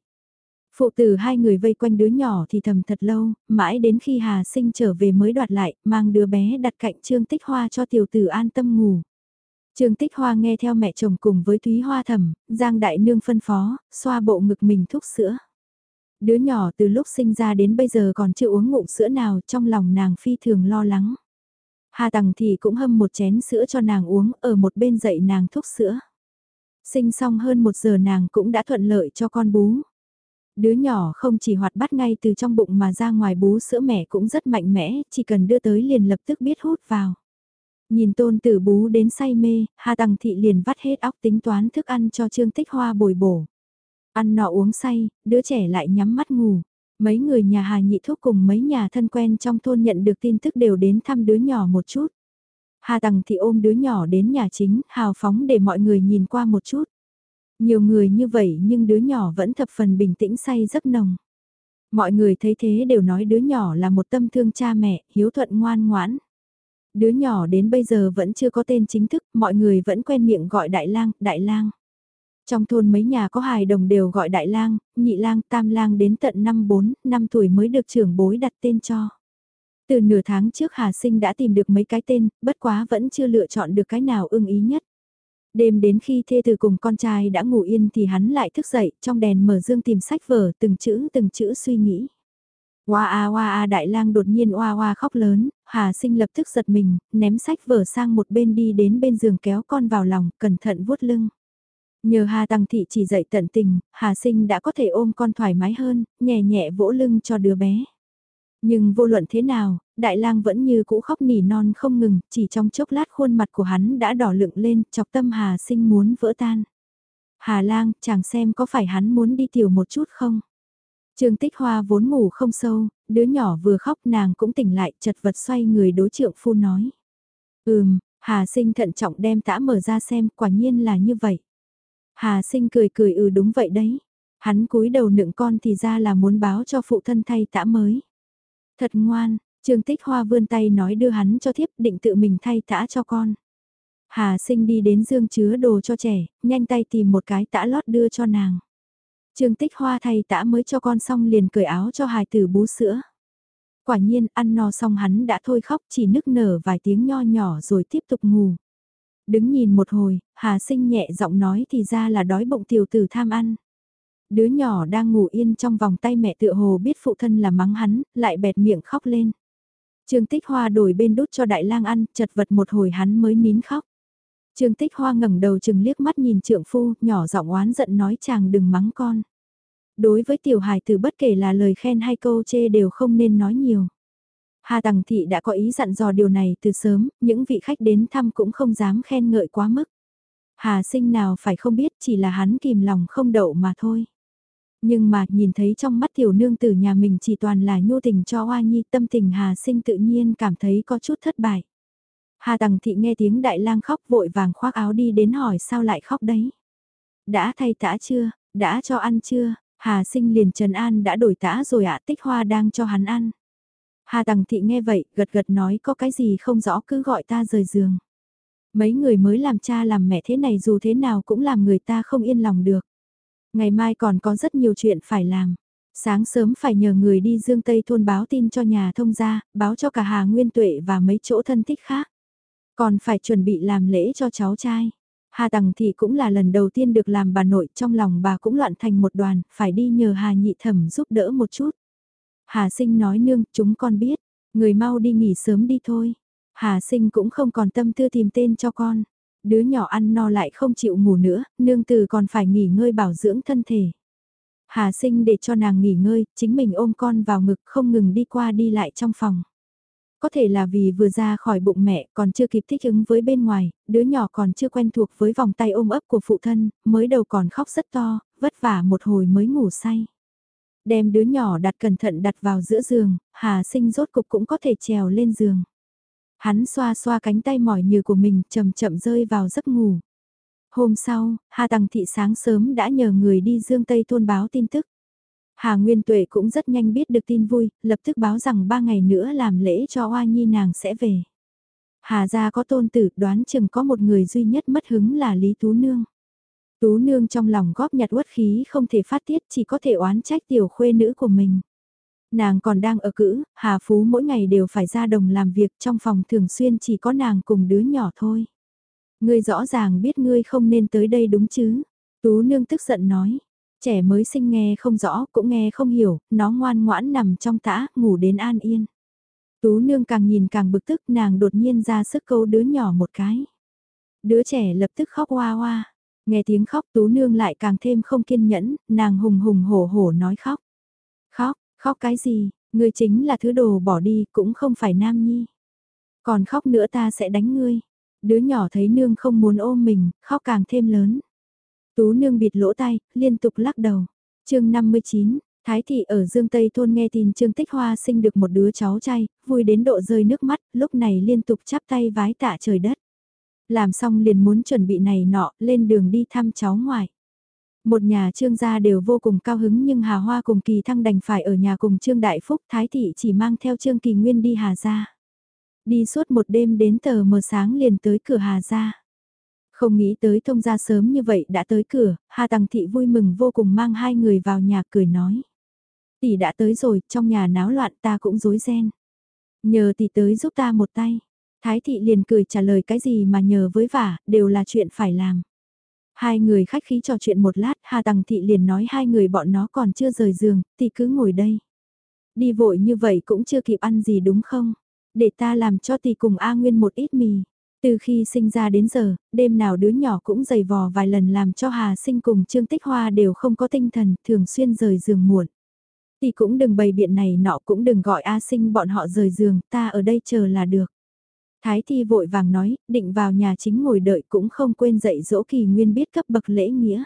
Phụ tử hai người vây quanh đứa nhỏ thì thầm thật lâu, mãi đến khi Hà sinh trở về mới đoạt lại, mang đứa bé đặt cạnh Trương Tích Hoa cho tiểu tử an tâm ngủ. Trương Tích Hoa nghe theo mẹ chồng cùng với Thúy Hoa thầm, Giang Đại Nương phân phó, xoa bộ ngực mình thuốc sữa. Đứa nhỏ từ lúc sinh ra đến bây giờ còn chưa uống ngụm sữa nào trong lòng nàng phi thường lo lắng. Hà Tằng thì cũng hâm một chén sữa cho nàng uống ở một bên dậy nàng thuốc sữa. Sinh xong hơn một giờ nàng cũng đã thuận lợi cho con bú. Đứa nhỏ không chỉ hoạt bát ngay từ trong bụng mà ra ngoài bú sữa mẹ cũng rất mạnh mẽ, chỉ cần đưa tới liền lập tức biết hút vào. Nhìn tôn tử bú đến say mê, Hà Tằng Thị liền vắt hết óc tính toán thức ăn cho Trương Tích Hoa bồi bổ. Ăn nọ uống say, đứa trẻ lại nhắm mắt ngủ. Mấy người nhà Hà Nhị Thúc cùng mấy nhà thân quen trong thôn nhận được tin tức đều đến thăm đứa nhỏ một chút. Hà Tằng thị ôm đứa nhỏ đến nhà chính, hào phóng để mọi người nhìn qua một chút. Nhiều người như vậy nhưng đứa nhỏ vẫn thập phần bình tĩnh say rất nồng. Mọi người thấy thế đều nói đứa nhỏ là một tâm thương cha mẹ, hiếu thuận ngoan ngoãn. Đứa nhỏ đến bây giờ vẫn chưa có tên chính thức, mọi người vẫn quen miệng gọi đại lang, đại lang. Trong thôn mấy nhà có hài đồng đều gọi đại lang, nhị lang, tam lang đến tận năm 4, năm tuổi mới được trưởng bối đặt tên cho. Từ nửa tháng trước Hà Sinh đã tìm được mấy cái tên, bất quá vẫn chưa lựa chọn được cái nào ưng ý nhất. Đêm đến khi thê từ cùng con trai đã ngủ yên thì hắn lại thức dậy, trong đèn mở dương tìm sách vở, từng chữ từng chữ suy nghĩ. Oa a oa a đại lang đột nhiên oa oa khóc lớn, Hà sinh lập tức giật mình, ném sách vở sang một bên đi đến bên giường kéo con vào lòng, cẩn thận vuốt lưng. Nhờ Hà Tăng Thị chỉ dạy tận tình, Hà sinh đã có thể ôm con thoải mái hơn, nhẹ nhẹ vỗ lưng cho đứa bé. Nhưng vô luận thế nào, đại lang vẫn như cũ khóc nỉ non không ngừng, chỉ trong chốc lát khuôn mặt của hắn đã đỏ lựng lên, chọc tâm Hà sinh muốn vỡ tan. Hà lang, chàng xem có phải hắn muốn đi tiểu một chút không? Trương Tích Hoa vốn ngủ không sâu, đứa nhỏ vừa khóc nàng cũng tỉnh lại chật vật xoay người đối trượng phu nói. Ừm, Hà sinh thận trọng đem tã mở ra xem quả nhiên là như vậy. Hà sinh cười cười ừ đúng vậy đấy. Hắn cúi đầu nựng con thì ra là muốn báo cho phụ thân thay tã mới. Thật ngoan, Trương Tích Hoa vươn tay nói đưa hắn cho thiếp định tự mình thay tã cho con. Hà sinh đi đến dương chứa đồ cho trẻ, nhanh tay tìm một cái tã lót đưa cho nàng. Trương Tích Hoa thay tã mới cho con xong liền cởi áo cho hài tử bú sữa. Quả nhiên ăn no xong hắn đã thôi khóc chỉ nức nở vài tiếng nho nhỏ rồi tiếp tục ngủ. Đứng nhìn một hồi, Hà sinh nhẹ giọng nói thì ra là đói bụng tiểu tử tham ăn. Đứa nhỏ đang ngủ yên trong vòng tay mẹ tựa hồ biết phụ thân là mắng hắn, lại bẹt miệng khóc lên. Trương Tích Hoa đổi bên đút cho đại lang ăn, chật vật một hồi hắn mới nín khóc. Trương Tích Hoa ngẩng đầu chừng liếc mắt nhìn trượng phu, nhỏ giọng oán giận nói chàng đừng mắng con. Đối với tiểu hài từ bất kể là lời khen hay câu chê đều không nên nói nhiều. Hà Tằng Thị đã có ý dặn dò điều này từ sớm, những vị khách đến thăm cũng không dám khen ngợi quá mức. Hà sinh nào phải không biết chỉ là hắn kìm lòng không đậu mà thôi. Nhưng mà nhìn thấy trong mắt tiểu nương tử nhà mình chỉ toàn là nhu tình cho Hoa Nhi tâm tình Hà sinh tự nhiên cảm thấy có chút thất bại. Hà Tằng Thị nghe tiếng đại lang khóc vội vàng khoác áo đi đến hỏi sao lại khóc đấy. Đã thay tã chưa, đã cho ăn chưa, Hà sinh liền Trần An đã đổi tã rồi ạ tích hoa đang cho hắn ăn. Hà Tằng Thị nghe vậy, gật gật nói có cái gì không rõ cứ gọi ta rời giường. Mấy người mới làm cha làm mẹ thế này dù thế nào cũng làm người ta không yên lòng được. Ngày mai còn có rất nhiều chuyện phải làm. Sáng sớm phải nhờ người đi Dương Tây thôn báo tin cho nhà thông gia, báo cho cả Hà Nguyên Tuệ và mấy chỗ thân thích khác. Còn phải chuẩn bị làm lễ cho cháu trai. Hà Tằng thì cũng là lần đầu tiên được làm bà nội trong lòng bà cũng loạn thành một đoàn, phải đi nhờ Hà Nhị Thẩm giúp đỡ một chút. Hà Sinh nói nương, chúng con biết, người mau đi nghỉ sớm đi thôi. Hà Sinh cũng không còn tâm tư tìm tên cho con. Đứa nhỏ ăn no lại không chịu ngủ nữa, nương từ còn phải nghỉ ngơi bảo dưỡng thân thể. Hà Sinh để cho nàng nghỉ ngơi, chính mình ôm con vào ngực không ngừng đi qua đi lại trong phòng. Có thể là vì vừa ra khỏi bụng mẹ còn chưa kịp thích ứng với bên ngoài, đứa nhỏ còn chưa quen thuộc với vòng tay ôm ấp của phụ thân, mới đầu còn khóc rất to, vất vả một hồi mới ngủ say. Đem đứa nhỏ đặt cẩn thận đặt vào giữa giường, Hà sinh rốt cục cũng có thể trèo lên giường. Hắn xoa xoa cánh tay mỏi nhừ của mình chậm chậm rơi vào giấc ngủ. Hôm sau, Hà Tăng Thị sáng sớm đã nhờ người đi Dương Tây thôn báo tin tức. Hà Nguyên Tuệ cũng rất nhanh biết được tin vui, lập tức báo rằng ba ngày nữa làm lễ cho Hoa Nhi nàng sẽ về. Hà gia có tôn tử đoán chừng có một người duy nhất mất hứng là Lý Tú Nương. Tú Nương trong lòng góp nhặt uất khí không thể phát tiết chỉ có thể oán trách tiểu khuê nữ của mình. Nàng còn đang ở cữ, Hà Phú mỗi ngày đều phải ra đồng làm việc trong phòng thường xuyên chỉ có nàng cùng đứa nhỏ thôi. Ngươi rõ ràng biết ngươi không nên tới đây đúng chứ. Tú Nương tức giận nói, Trẻ mới sinh nghe không rõ, cũng nghe không hiểu, nó ngoan ngoãn nằm trong tã, ngủ đến an yên. Tú nương càng nhìn càng bực tức nàng đột nhiên ra sức câu đứa nhỏ một cái. Đứa trẻ lập tức khóc hoa hoa. Nghe tiếng khóc tú nương lại càng thêm không kiên nhẫn, nàng hùng hùng hổ hổ nói khóc. Khóc, khóc cái gì, ngươi chính là thứ đồ bỏ đi cũng không phải nam nhi. Còn khóc nữa ta sẽ đánh ngươi. Đứa nhỏ thấy nương không muốn ôm mình, khóc càng thêm lớn. Tú nương bịt lỗ tai, liên tục lắc đầu. chương 59, Thái thị ở Dương Tây thôn nghe tin Trương Tích Hoa sinh được một đứa cháu trai, vui đến độ rơi nước mắt, lúc này liên tục chắp tay vái tạ trời đất. Làm xong liền muốn chuẩn bị này nọ, lên đường đi thăm cháu ngoại. Một nhà trương gia đều vô cùng cao hứng nhưng Hà Hoa cùng Kỳ Thăng đành phải ở nhà cùng Trương Đại Phúc Thái Thị chỉ mang theo Trương Kỳ Nguyên đi Hà Gia. Đi suốt một đêm đến tờ mờ sáng liền tới cửa Hà Gia. Không nghĩ tới thông gia sớm như vậy đã tới cửa, Hà Tăng Thị vui mừng vô cùng mang hai người vào nhà cười nói. Tỷ đã tới rồi, trong nhà náo loạn ta cũng rối ren. Nhờ tỷ tới giúp ta một tay. Thái Thị liền cười trả lời cái gì mà nhờ với vả, đều là chuyện phải làm. Hai người khách khí trò chuyện một lát, Hà Tằng Thị liền nói hai người bọn nó còn chưa rời giường, thì cứ ngồi đây. Đi vội như vậy cũng chưa kịp ăn gì đúng không? Để ta làm cho tỷ cùng A Nguyên một ít mì. Từ khi sinh ra đến giờ, đêm nào đứa nhỏ cũng giày vò vài lần làm cho Hà sinh cùng Trương Tích Hoa đều không có tinh thần, thường xuyên rời giường muộn. Tỷ cũng đừng bày biện này nọ cũng đừng gọi A sinh bọn họ rời giường, ta ở đây chờ là được. Thái Thi vội vàng nói, định vào nhà chính ngồi đợi cũng không quên dạy dỗ Kỳ Nguyên biết cấp bậc lễ nghĩa.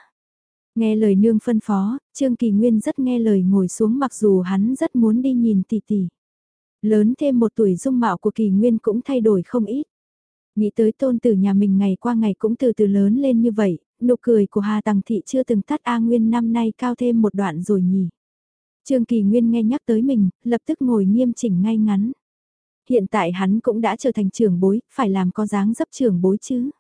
Nghe lời nương phân phó, Trương Kỳ Nguyên rất nghe lời ngồi xuống mặc dù hắn rất muốn đi nhìn tỷ tỷ. Lớn thêm một tuổi dung mạo của Kỳ Nguyên cũng thay đổi không ít. Nghĩ tới tôn tử nhà mình ngày qua ngày cũng từ từ lớn lên như vậy, nụ cười của Hà Tằng Thị chưa từng tắt A Nguyên năm nay cao thêm một đoạn rồi nhỉ. Trương Kỳ Nguyên nghe nhắc tới mình, lập tức ngồi nghiêm chỉnh ngay ngắn. Hiện tại hắn cũng đã trở thành trưởng bối, phải làm có dáng dấp trưởng bối chứ.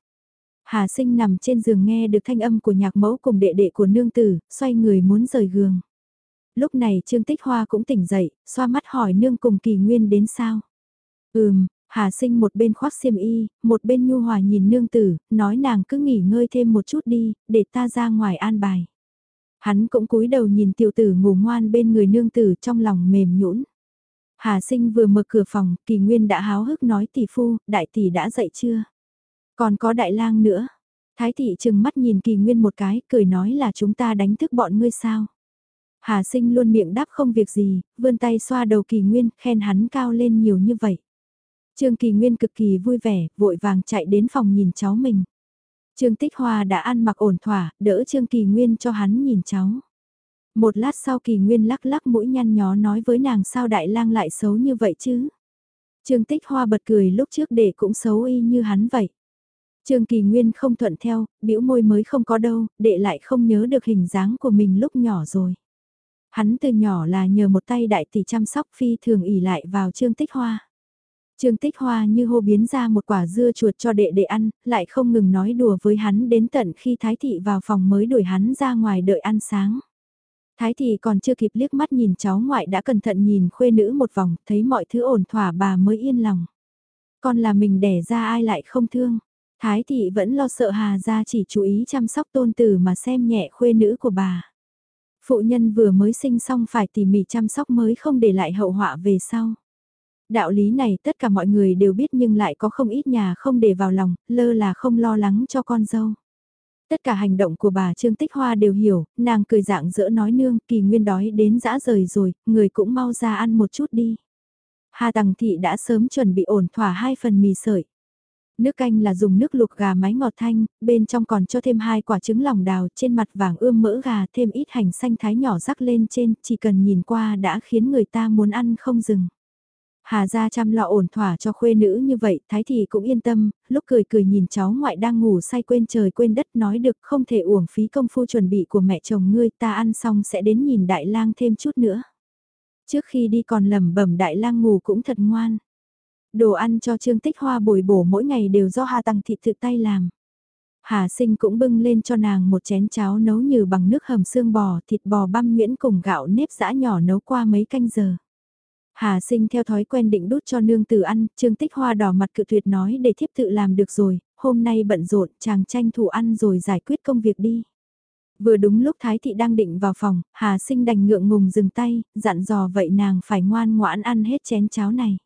Hà sinh nằm trên giường nghe được thanh âm của nhạc mẫu cùng đệ đệ của nương tử, xoay người muốn rời giường. Lúc này Trương Tích Hoa cũng tỉnh dậy, xoa mắt hỏi nương cùng kỳ nguyên đến sao. Ừm, Hà sinh một bên khoác xiêm y, một bên nhu hòa nhìn nương tử, nói nàng cứ nghỉ ngơi thêm một chút đi, để ta ra ngoài an bài. Hắn cũng cúi đầu nhìn tiểu tử ngủ ngoan bên người nương tử trong lòng mềm nhũn. Hà sinh vừa mở cửa phòng, kỳ nguyên đã háo hức nói tỷ phu, đại tỷ đã dậy chưa? Còn có đại lang nữa. Thái thị chừng mắt nhìn kỳ nguyên một cái, cười nói là chúng ta đánh thức bọn ngươi sao? Hà sinh luôn miệng đáp không việc gì, vươn tay xoa đầu kỳ nguyên, khen hắn cao lên nhiều như vậy. Trương kỳ nguyên cực kỳ vui vẻ, vội vàng chạy đến phòng nhìn cháu mình. Trương tích hoa đã ăn mặc ổn thỏa, đỡ Trương kỳ nguyên cho hắn nhìn cháu. Một lát sau kỳ nguyên lắc lắc mũi nhăn nhó nói với nàng sao đại lang lại xấu như vậy chứ. Trương tích hoa bật cười lúc trước để cũng xấu y như hắn vậy. Trương kỳ nguyên không thuận theo, bĩu môi mới không có đâu, đệ lại không nhớ được hình dáng của mình lúc nhỏ rồi. Hắn từ nhỏ là nhờ một tay đại tỷ chăm sóc phi thường ỉ lại vào trương tích hoa. Trương Tích Hoa như hô biến ra một quả dưa chuột cho đệ đệ ăn, lại không ngừng nói đùa với hắn đến tận khi Thái Thị vào phòng mới đuổi hắn ra ngoài đợi ăn sáng. Thái Thị còn chưa kịp liếc mắt nhìn cháu ngoại đã cẩn thận nhìn khuê nữ một vòng, thấy mọi thứ ổn thỏa bà mới yên lòng. Con là mình đẻ ra ai lại không thương. Thái thị vẫn lo sợ Hà ra chỉ chú ý chăm sóc tôn tử mà xem nhẹ khuê nữ của bà. Phụ nhân vừa mới sinh xong phải tỉ mỉ chăm sóc mới không để lại hậu họa về sau. Đạo lý này tất cả mọi người đều biết nhưng lại có không ít nhà không để vào lòng, lơ là không lo lắng cho con dâu. Tất cả hành động của bà Trương Tích Hoa đều hiểu, nàng cười dạng dỡ nói nương, kỳ nguyên đói đến dã rời rồi, người cũng mau ra ăn một chút đi. Hà Tằng Thị đã sớm chuẩn bị ổn thỏa hai phần mì sợi. Nước canh là dùng nước luộc gà mái ngọt thanh, bên trong còn cho thêm hai quả trứng lòng đào trên mặt vàng ươm mỡ gà thêm ít hành xanh thái nhỏ rắc lên trên, chỉ cần nhìn qua đã khiến người ta muốn ăn không dừng. Hà gia chăm lo ổn thỏa cho khuê nữ như vậy, Thái thì cũng yên tâm, lúc cười cười nhìn cháu ngoại đang ngủ say quên trời quên đất nói được không thể uổng phí công phu chuẩn bị của mẹ chồng ngươi ta ăn xong sẽ đến nhìn đại lang thêm chút nữa. Trước khi đi còn lẩm bẩm đại lang ngủ cũng thật ngoan. Đồ ăn cho Trương Tích Hoa bồi bổ mỗi ngày đều do Hà Tăng Thị tự tay làm. Hà sinh cũng bưng lên cho nàng một chén cháo nấu như bằng nước hầm xương bò, thịt bò băm nhuyễn cùng gạo nếp dã nhỏ nấu qua mấy canh giờ. Hà sinh theo thói quen định đút cho nương tử ăn, Trương Tích Hoa đỏ mặt cự tuyệt nói để thiếp tự làm được rồi, hôm nay bận rộn, chàng tranh thủ ăn rồi giải quyết công việc đi. Vừa đúng lúc Thái Thị đang định vào phòng, Hà sinh đành ngượng ngùng dừng tay, dặn dò vậy nàng phải ngoan ngoãn ăn hết chén cháo này.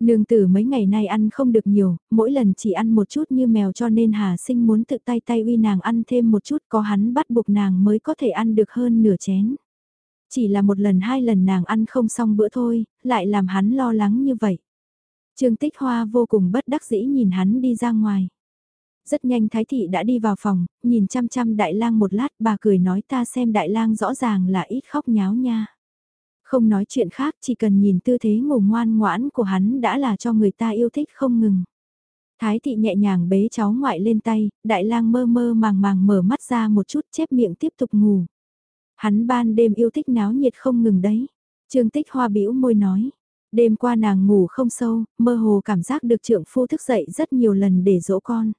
Nương tử mấy ngày nay ăn không được nhiều, mỗi lần chỉ ăn một chút như mèo cho nên Hà sinh muốn tự tay tay uy nàng ăn thêm một chút có hắn bắt buộc nàng mới có thể ăn được hơn nửa chén. Chỉ là một lần hai lần nàng ăn không xong bữa thôi, lại làm hắn lo lắng như vậy. Trương Tích Hoa vô cùng bất đắc dĩ nhìn hắn đi ra ngoài. Rất nhanh Thái Thị đã đi vào phòng, nhìn chăm chăm Đại lang một lát bà cười nói ta xem Đại lang rõ ràng là ít khóc nháo nha. Không nói chuyện khác chỉ cần nhìn tư thế ngủ ngoan ngoãn của hắn đã là cho người ta yêu thích không ngừng. Thái thị nhẹ nhàng bế cháu ngoại lên tay, đại lang mơ mơ màng màng mở mắt ra một chút chép miệng tiếp tục ngủ. Hắn ban đêm yêu thích náo nhiệt không ngừng đấy. Trương tích hoa bĩu môi nói. Đêm qua nàng ngủ không sâu, mơ hồ cảm giác được trượng phu thức dậy rất nhiều lần để dỗ con.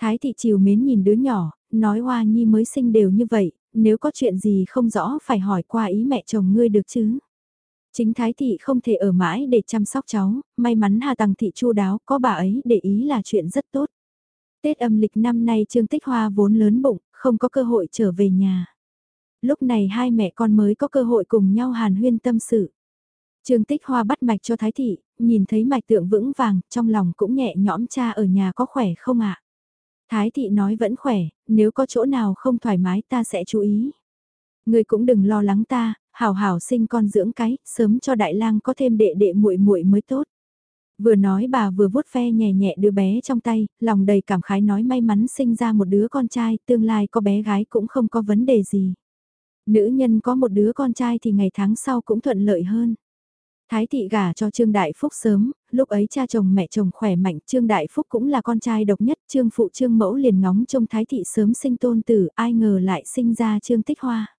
Thái thị chiều mến nhìn đứa nhỏ, nói hoa nhi mới sinh đều như vậy, nếu có chuyện gì không rõ phải hỏi qua ý mẹ chồng ngươi được chứ. Chính Thái Thị không thể ở mãi để chăm sóc cháu, may mắn Hà Tằng Thị chu đáo, có bà ấy để ý là chuyện rất tốt. Tết âm lịch năm nay Trương Tích Hoa vốn lớn bụng, không có cơ hội trở về nhà. Lúc này hai mẹ con mới có cơ hội cùng nhau hàn huyên tâm sự. Trương Tích Hoa bắt mạch cho Thái Thị, nhìn thấy mạch tượng vững vàng, trong lòng cũng nhẹ nhõm cha ở nhà có khỏe không ạ? Thái Thị nói vẫn khỏe, nếu có chỗ nào không thoải mái ta sẽ chú ý. Người cũng đừng lo lắng ta, hảo hảo sinh con dưỡng cái, sớm cho đại lang có thêm đệ đệ muội muội mới tốt. Vừa nói bà vừa vuốt ve nhẹ nhẹ đứa bé trong tay, lòng đầy cảm khái nói may mắn sinh ra một đứa con trai, tương lai có bé gái cũng không có vấn đề gì. Nữ nhân có một đứa con trai thì ngày tháng sau cũng thuận lợi hơn. Thái thị gả cho Trương Đại Phúc sớm, lúc ấy cha chồng mẹ chồng khỏe mạnh, Trương Đại Phúc cũng là con trai độc nhất, Trương Phụ Trương Mẫu liền ngóng trông Thái thị sớm sinh tôn tử, ai ngờ lại sinh ra Trương Tích Hoa.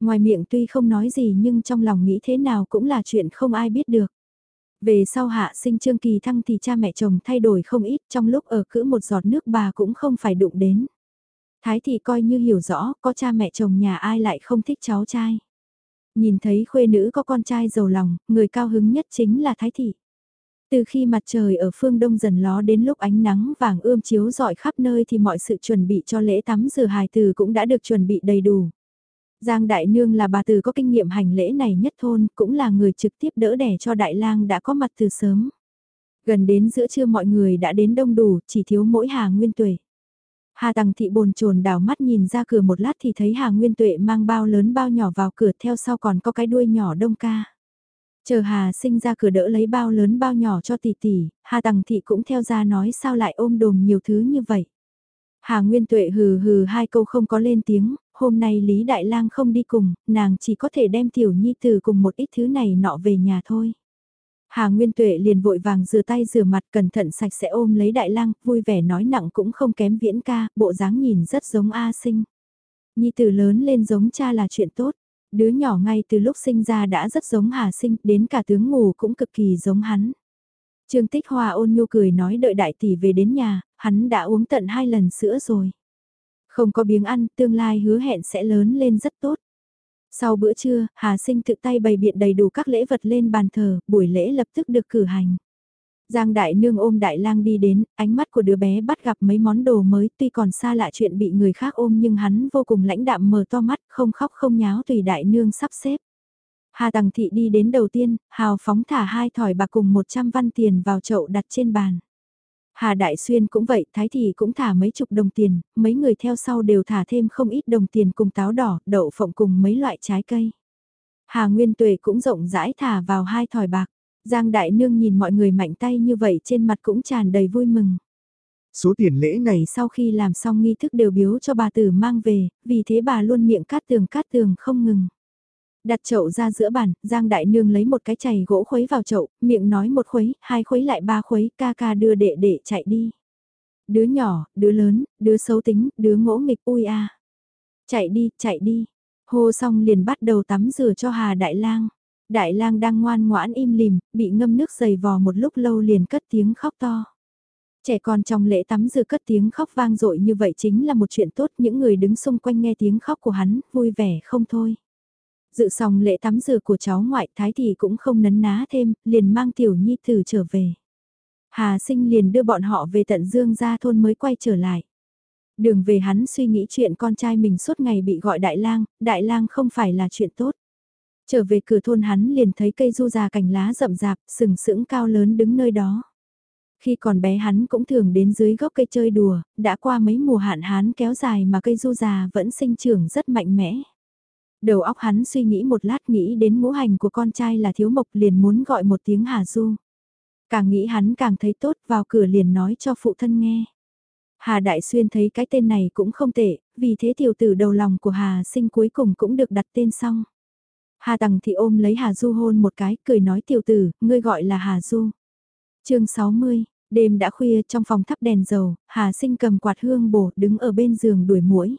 Ngoài miệng tuy không nói gì nhưng trong lòng nghĩ thế nào cũng là chuyện không ai biết được. Về sau hạ sinh Trương Kỳ Thăng thì cha mẹ chồng thay đổi không ít trong lúc ở cữ một giọt nước bà cũng không phải đụng đến. Thái thị coi như hiểu rõ có cha mẹ chồng nhà ai lại không thích cháu trai. Nhìn thấy khuê nữ có con trai giàu lòng, người cao hứng nhất chính là Thái thị. Từ khi mặt trời ở phương đông dần ló đến lúc ánh nắng vàng ươm chiếu rọi khắp nơi thì mọi sự chuẩn bị cho lễ tắm rửa hài từ cũng đã được chuẩn bị đầy đủ. Giang Đại Nương là bà từ có kinh nghiệm hành lễ này nhất thôn, cũng là người trực tiếp đỡ đẻ cho Đại lang đã có mặt từ sớm. Gần đến giữa trưa mọi người đã đến đông đủ, chỉ thiếu mỗi Hà Nguyên Tuệ. Hà Tằng Thị bồn chồn đảo mắt nhìn ra cửa một lát thì thấy Hà Nguyên Tuệ mang bao lớn bao nhỏ vào cửa theo sau còn có cái đuôi nhỏ đông ca. Chờ Hà sinh ra cửa đỡ lấy bao lớn bao nhỏ cho tỷ tỷ, Hà Tằng Thị cũng theo ra nói sao lại ôm đồm nhiều thứ như vậy. Hà Nguyên Tuệ hừ hừ hai câu không có lên tiếng, hôm nay Lý Đại Lang không đi cùng, nàng chỉ có thể đem tiểu nhi từ cùng một ít thứ này nọ về nhà thôi. Hà Nguyên Tuệ liền vội vàng rửa tay rửa mặt cẩn thận sạch sẽ ôm lấy Đại Lang, vui vẻ nói nặng cũng không kém viễn ca, bộ dáng nhìn rất giống A sinh. Nhi tử lớn lên giống cha là chuyện tốt, đứa nhỏ ngay từ lúc sinh ra đã rất giống Hà sinh, đến cả tướng ngủ cũng cực kỳ giống hắn. Trương Tích Hoa ôn nhu cười nói đợi đại tỷ về đến nhà, hắn đã uống tận hai lần sữa rồi. Không có biếng ăn, tương lai hứa hẹn sẽ lớn lên rất tốt. Sau bữa trưa, Hà Sinh tự tay bày biện đầy đủ các lễ vật lên bàn thờ, buổi lễ lập tức được cử hành. Giang Đại Nương ôm Đại Lang đi đến, ánh mắt của đứa bé bắt gặp mấy món đồ mới tuy còn xa lạ chuyện bị người khác ôm nhưng hắn vô cùng lãnh đạm mở to mắt, không khóc không nháo tùy Đại Nương sắp xếp. Hà Tằng Thị đi đến đầu tiên, hào phóng thả hai thỏi bạc cùng 100 văn tiền vào chậu đặt trên bàn. Hà Đại Xuyên cũng vậy, Thái Thị cũng thả mấy chục đồng tiền, mấy người theo sau đều thả thêm không ít đồng tiền cùng táo đỏ, đậu phộng cùng mấy loại trái cây. Hà Nguyên Tuệ cũng rộng rãi thả vào hai thỏi bạc. Giang Đại Nương nhìn mọi người mạnh tay như vậy trên mặt cũng tràn đầy vui mừng. Số tiền lễ này sau khi làm xong nghi thức đều biếu cho bà tử mang về, vì thế bà luôn miệng cát tường cát tường không ngừng. Đặt chậu ra giữa bàn, Giang Đại Nương lấy một cái chày gỗ khuấy vào chậu, miệng nói một khuấy, hai khuấy lại ba khuấy, ca ca đưa đệ đệ chạy đi. Đứa nhỏ, đứa lớn, đứa xấu tính, đứa ngỗ nghịch ui a. Chạy đi, chạy đi. Hô xong liền bắt đầu tắm rửa cho Hà Đại Lang. Đại Lang đang ngoan ngoãn im lìm, bị ngâm nước dày vò một lúc lâu liền cất tiếng khóc to. Trẻ con trong lễ tắm rửa cất tiếng khóc vang dội như vậy chính là một chuyện tốt, những người đứng xung quanh nghe tiếng khóc của hắn, vui vẻ không thôi. Dự xong lễ tắm rửa của cháu ngoại thái thì cũng không nấn ná thêm, liền mang tiểu nhi tử trở về. Hà sinh liền đưa bọn họ về tận dương gia thôn mới quay trở lại. Đường về hắn suy nghĩ chuyện con trai mình suốt ngày bị gọi đại lang, đại lang không phải là chuyện tốt. Trở về cửa thôn hắn liền thấy cây du già cành lá rậm rạp, sừng sững cao lớn đứng nơi đó. Khi còn bé hắn cũng thường đến dưới gốc cây chơi đùa, đã qua mấy mùa hạn hán kéo dài mà cây du già vẫn sinh trưởng rất mạnh mẽ. Đầu óc hắn suy nghĩ một lát nghĩ đến ngũ hành của con trai là thiếu mộc liền muốn gọi một tiếng Hà Du. Càng nghĩ hắn càng thấy tốt vào cửa liền nói cho phụ thân nghe. Hà Đại Xuyên thấy cái tên này cũng không tệ, vì thế tiểu tử đầu lòng của Hà sinh cuối cùng cũng được đặt tên xong. Hà Tằng thì ôm lấy Hà Du hôn một cái, cười nói tiểu tử, ngươi gọi là Hà Du. chương 60, đêm đã khuya trong phòng thắp đèn dầu, Hà sinh cầm quạt hương bổ đứng ở bên giường đuổi muỗi.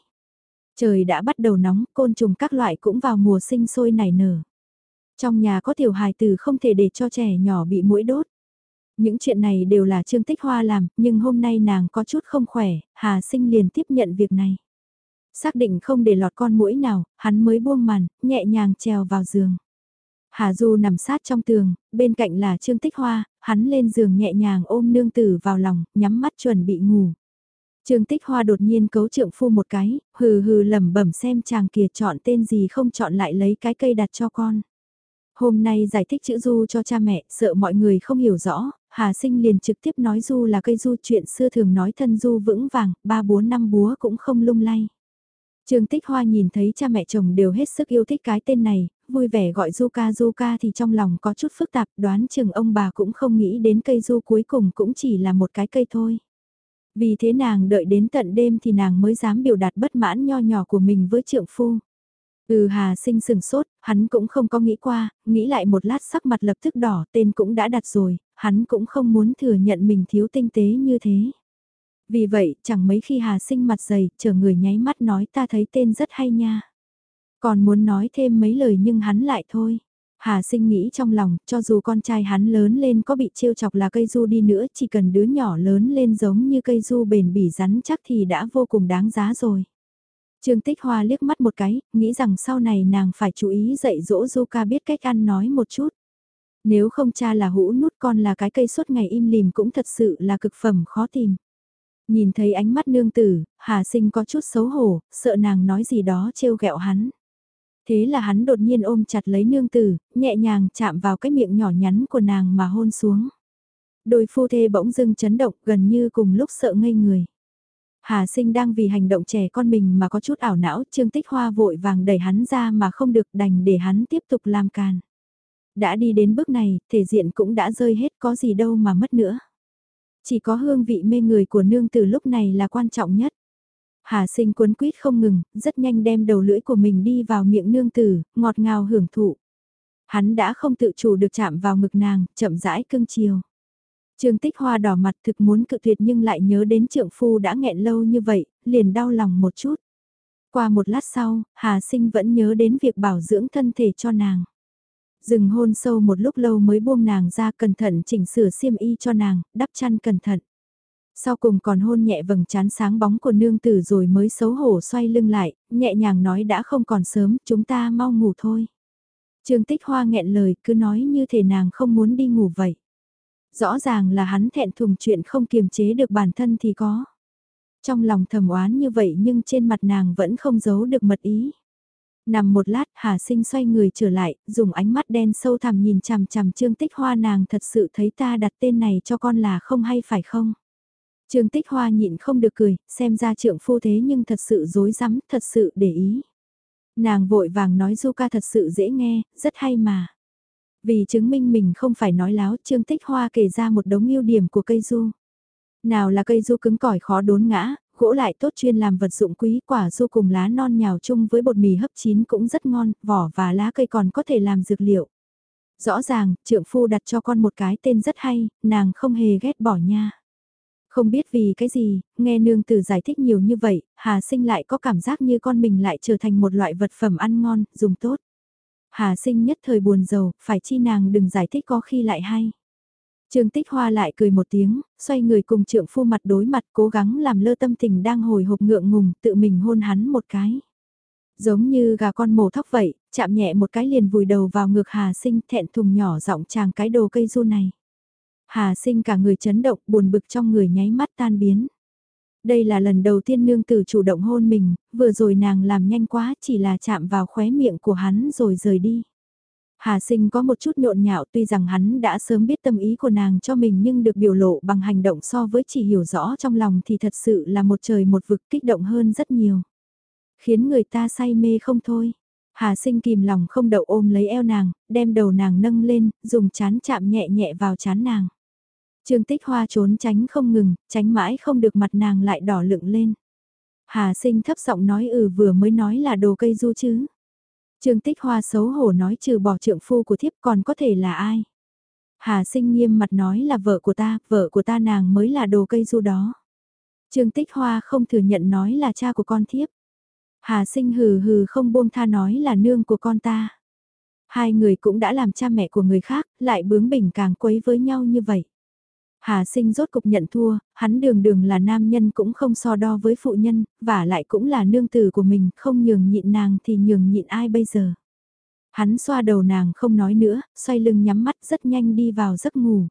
Trời đã bắt đầu nóng, côn trùng các loại cũng vào mùa sinh sôi nảy nở. Trong nhà có tiểu hài tử không thể để cho trẻ nhỏ bị mũi đốt. Những chuyện này đều là Trương Tích Hoa làm, nhưng hôm nay nàng có chút không khỏe, Hà Sinh liền tiếp nhận việc này. Xác định không để lọt con mũi nào, hắn mới buông màn, nhẹ nhàng trèo vào giường. Hà Du nằm sát trong tường, bên cạnh là Trương Tích Hoa, hắn lên giường nhẹ nhàng ôm nương tử vào lòng, nhắm mắt chuẩn bị ngủ. Trương Tích Hoa đột nhiên cấu trượng phu một cái, hừ hừ lẩm bẩm xem chàng kia chọn tên gì không chọn lại lấy cái cây đặt cho con. Hôm nay giải thích chữ Du cho cha mẹ, sợ mọi người không hiểu rõ, Hà Sinh liền trực tiếp nói Du là cây Du chuyện xưa thường nói thân Du vững vàng, ba búa năm búa cũng không lung lay. Trương Tích Hoa nhìn thấy cha mẹ chồng đều hết sức yêu thích cái tên này, vui vẻ gọi Du ca Du ca thì trong lòng có chút phức tạp đoán chừng ông bà cũng không nghĩ đến cây Du cuối cùng cũng chỉ là một cái cây thôi. Vì thế nàng đợi đến tận đêm thì nàng mới dám biểu đạt bất mãn nho nhỏ của mình với trượng phu. Ừ Hà sinh sừng sốt, hắn cũng không có nghĩ qua, nghĩ lại một lát sắc mặt lập tức đỏ, tên cũng đã đặt rồi, hắn cũng không muốn thừa nhận mình thiếu tinh tế như thế. Vì vậy, chẳng mấy khi Hà sinh mặt dày, chờ người nháy mắt nói ta thấy tên rất hay nha. Còn muốn nói thêm mấy lời nhưng hắn lại thôi. Hà sinh nghĩ trong lòng, cho dù con trai hắn lớn lên có bị trêu chọc là cây du đi nữa, chỉ cần đứa nhỏ lớn lên giống như cây du bền bỉ rắn chắc thì đã vô cùng đáng giá rồi. Trương Tích Hoa liếc mắt một cái, nghĩ rằng sau này nàng phải chú ý dạy dỗ Du ca biết cách ăn nói một chút. Nếu không cha là hũ nút con là cái cây suốt ngày im lìm cũng thật sự là cực phẩm khó tìm. Nhìn thấy ánh mắt nương tử, Hà Sinh có chút xấu hổ, sợ nàng nói gì đó trêu ghẹo hắn. Thế là hắn đột nhiên ôm chặt lấy nương tử, nhẹ nhàng chạm vào cái miệng nhỏ nhắn của nàng mà hôn xuống. Đôi phu thê bỗng dưng chấn động gần như cùng lúc sợ ngây người. Hà sinh đang vì hành động trẻ con mình mà có chút ảo não, Trương Tích Hoa vội vàng đẩy hắn ra mà không được đành để hắn tiếp tục làm càn. Đã đi đến bước này, thể diện cũng đã rơi hết có gì đâu mà mất nữa. Chỉ có hương vị mê người của nương từ lúc này là quan trọng nhất. Hà sinh cuốn quýt không ngừng, rất nhanh đem đầu lưỡi của mình đi vào miệng nương tử, ngọt ngào hưởng thụ. Hắn đã không tự chủ được chạm vào ngực nàng, chậm rãi cưng chiều. Trương Tích Hoa đỏ mặt thực muốn cự tuyệt nhưng lại nhớ đến trượng phu đã nghẹn lâu như vậy, liền đau lòng một chút. Qua một lát sau, Hà Sinh vẫn nhớ đến việc bảo dưỡng thân thể cho nàng. Dừng hôn sâu một lúc lâu mới buông nàng ra cẩn thận chỉnh sửa xiêm y cho nàng, đắp chăn cẩn thận. Sau cùng còn hôn nhẹ vầng trán sáng bóng của nương tử rồi mới xấu hổ xoay lưng lại, nhẹ nhàng nói đã không còn sớm, chúng ta mau ngủ thôi. Trương Tích Hoa nghẹn lời cứ nói như thể nàng không muốn đi ngủ vậy. Rõ ràng là hắn thẹn thùng chuyện không kiềm chế được bản thân thì có. Trong lòng thầm oán như vậy nhưng trên mặt nàng vẫn không giấu được mật ý. Nằm một lát Hà Sinh xoay người trở lại, dùng ánh mắt đen sâu thẳm nhìn chằm chằm Trương Tích Hoa nàng thật sự thấy ta đặt tên này cho con là không hay phải không? Trương Tích Hoa nhịn không được cười, xem ra trượng phu thế nhưng thật sự dối rắm thật sự để ý. Nàng vội vàng nói du ca thật sự dễ nghe, rất hay mà. Vì chứng minh mình không phải nói láo, Trương Tích Hoa kể ra một đống ưu điểm của cây du. Nào là cây du cứng cỏi khó đốn ngã, gỗ lại tốt chuyên làm vật dụng quý, quả du cùng lá non nhào chung với bột mì hấp chín cũng rất ngon, vỏ và lá cây còn có thể làm dược liệu. Rõ ràng, trượng phu đặt cho con một cái tên rất hay, nàng không hề ghét bỏ nha. Không biết vì cái gì, nghe nương tử giải thích nhiều như vậy, Hà sinh lại có cảm giác như con mình lại trở thành một loại vật phẩm ăn ngon, dùng tốt. Hà sinh nhất thời buồn rầu, phải chi nàng đừng giải thích có khi lại hay. Trương Tích Hoa lại cười một tiếng, xoay người cùng trượng phu mặt đối mặt cố gắng làm lơ tâm tình đang hồi hộp ngượng ngùng tự mình hôn hắn một cái. Giống như gà con mổ thóc vậy, chạm nhẹ một cái liền vùi đầu vào ngực Hà sinh thẹn thùng nhỏ giọng chàng cái đồ cây du này. Hà sinh cả người chấn động buồn bực trong người nháy mắt tan biến. Đây là lần đầu tiên nương tử chủ động hôn mình, vừa rồi nàng làm nhanh quá chỉ là chạm vào khóe miệng của hắn rồi rời đi. Hà sinh có một chút nhộn nhạo tuy rằng hắn đã sớm biết tâm ý của nàng cho mình nhưng được biểu lộ bằng hành động so với chỉ hiểu rõ trong lòng thì thật sự là một trời một vực kích động hơn rất nhiều. Khiến người ta say mê không thôi. Hà sinh kìm lòng không đậu ôm lấy eo nàng, đem đầu nàng nâng lên, dùng chán chạm nhẹ nhẹ vào chán nàng. Trương tích hoa trốn tránh không ngừng, tránh mãi không được mặt nàng lại đỏ lựng lên. Hà sinh thấp giọng nói ừ vừa mới nói là đồ cây du chứ. Trương Tích Hoa xấu hổ nói trừ bỏ trượng phu của thiếp còn có thể là ai. Hà sinh nghiêm mặt nói là vợ của ta, vợ của ta nàng mới là đồ cây du đó. Trương Tích Hoa không thừa nhận nói là cha của con thiếp. Hà sinh hừ hừ không buông tha nói là nương của con ta. Hai người cũng đã làm cha mẹ của người khác, lại bướng bỉnh càng quấy với nhau như vậy. Hà sinh rốt cục nhận thua, hắn đường đường là nam nhân cũng không so đo với phụ nhân, và lại cũng là nương tử của mình, không nhường nhịn nàng thì nhường nhịn ai bây giờ. Hắn xoa đầu nàng không nói nữa, xoay lưng nhắm mắt rất nhanh đi vào giấc ngủ.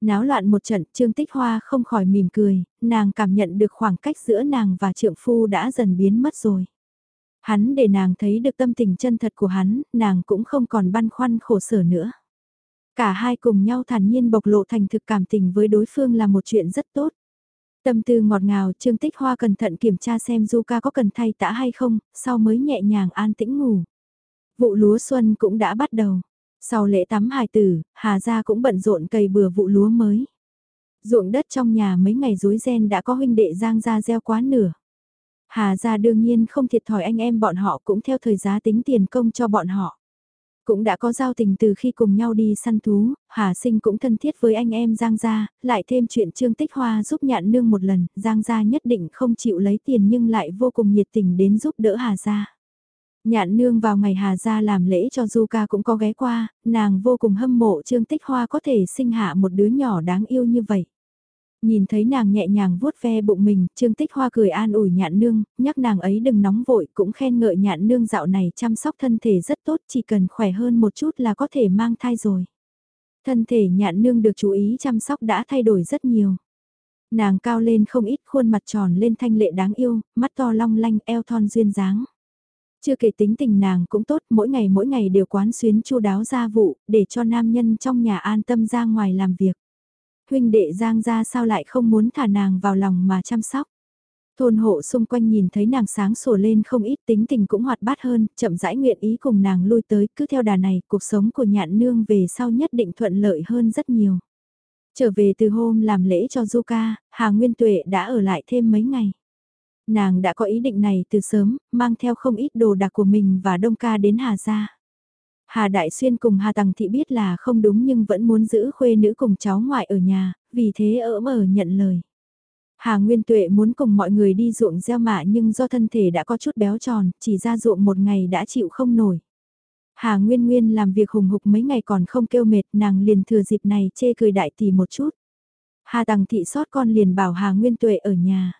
Náo loạn một trận, Trương Tích Hoa không khỏi mỉm cười, nàng cảm nhận được khoảng cách giữa nàng và trượng phu đã dần biến mất rồi. Hắn để nàng thấy được tâm tình chân thật của hắn, nàng cũng không còn băn khoăn khổ sở nữa. Cả hai cùng nhau thản nhiên bộc lộ thành thực cảm tình với đối phương là một chuyện rất tốt. Tâm tư ngọt ngào, Trương Tích Hoa cẩn thận kiểm tra xem Zuka có cần thay tã hay không, sau mới nhẹ nhàng an tĩnh ngủ. Vụ lúa xuân cũng đã bắt đầu. Sau lễ tắm hài tử, Hà Gia cũng bận rộn cày bừa vụ lúa mới. Ruộng đất trong nhà mấy ngày rối ren đã có huynh đệ Giang Gia gieo quá nửa. Hà Gia đương nhiên không thiệt thòi anh em bọn họ cũng theo thời giá tính tiền công cho bọn họ. Cũng đã có giao tình từ khi cùng nhau đi săn thú, Hà Sinh cũng thân thiết với anh em Giang Gia, lại thêm chuyện Trương Tích Hoa giúp nhạn nương một lần, Giang Gia nhất định không chịu lấy tiền nhưng lại vô cùng nhiệt tình đến giúp đỡ Hà Gia. Nhạn nương vào ngày Hà Gia làm lễ cho Du Ca cũng có ghé qua, nàng vô cùng hâm mộ Trương Tích Hoa có thể sinh hạ một đứa nhỏ đáng yêu như vậy. Nhìn thấy nàng nhẹ nhàng vuốt ve bụng mình, Trương Tích Hoa cười an ủi nhạn nương, nhắc nàng ấy đừng nóng vội, cũng khen ngợi nhạn nương dạo này chăm sóc thân thể rất tốt, chỉ cần khỏe hơn một chút là có thể mang thai rồi. Thân thể nhạn nương được chú ý chăm sóc đã thay đổi rất nhiều. Nàng cao lên không ít khuôn mặt tròn lên thanh lệ đáng yêu, mắt to long lanh eo thon duyên dáng. Chưa kể tính tình nàng cũng tốt, mỗi ngày mỗi ngày đều quán xuyến chu đáo gia vụ, để cho nam nhân trong nhà an tâm ra ngoài làm việc huynh đệ Giang ra sao lại không muốn thả nàng vào lòng mà chăm sóc. Thôn hộ xung quanh nhìn thấy nàng sáng sủa lên không ít tính tình cũng hoạt bát hơn, chậm rãi nguyện ý cùng nàng lui tới, cứ theo đà này, cuộc sống của nhạn nương về sau nhất định thuận lợi hơn rất nhiều. Trở về từ hôm làm lễ cho Zuka, Hà Nguyên Tuệ đã ở lại thêm mấy ngày. Nàng đã có ý định này từ sớm, mang theo không ít đồ đạc của mình và Đông Ca đến Hà Gia. Hà Đại Xuyên cùng Hà Tằng Thị biết là không đúng nhưng vẫn muốn giữ khuê nữ cùng cháu ngoại ở nhà, vì thế ở mở nhận lời. Hà Nguyên Tuệ muốn cùng mọi người đi ruộng gieo mạ nhưng do thân thể đã có chút béo tròn, chỉ ra ruộng một ngày đã chịu không nổi. Hà Nguyên Nguyên làm việc hùng hục mấy ngày còn không kêu mệt nàng liền thừa dịp này chê cười đại tỷ một chút. Hà Tằng Thị sót con liền bảo Hà Nguyên Tuệ ở nhà.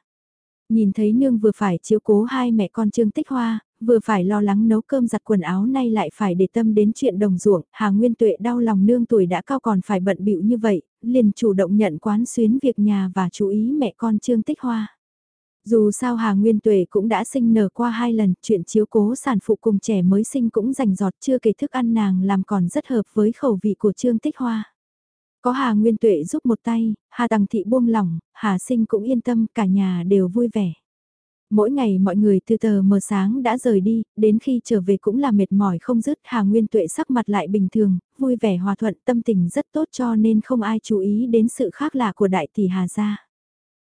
Nhìn thấy nương vừa phải chiếu cố hai mẹ con Trương Tích Hoa, vừa phải lo lắng nấu cơm giặt quần áo nay lại phải để tâm đến chuyện đồng ruộng, Hà Nguyên Tuệ đau lòng nương tuổi đã cao còn phải bận bịu như vậy, liền chủ động nhận quán xuyến việc nhà và chú ý mẹ con Trương Tích Hoa. Dù sao Hà Nguyên Tuệ cũng đã sinh nở qua hai lần, chuyện chiếu cố sản phụ cùng trẻ mới sinh cũng rành giọt chưa kể thức ăn nàng làm còn rất hợp với khẩu vị của Trương Tích Hoa. Có Hà Nguyên Tuệ giúp một tay, Hà Tằng Thị buông lỏng, Hà Sinh cũng yên tâm, cả nhà đều vui vẻ. Mỗi ngày mọi người từ tờ mờ sáng đã rời đi, đến khi trở về cũng là mệt mỏi không dứt, Hà Nguyên Tuệ sắc mặt lại bình thường, vui vẻ hòa thuận, tâm tình rất tốt cho nên không ai chú ý đến sự khác lạ của đại tỷ Hà gia.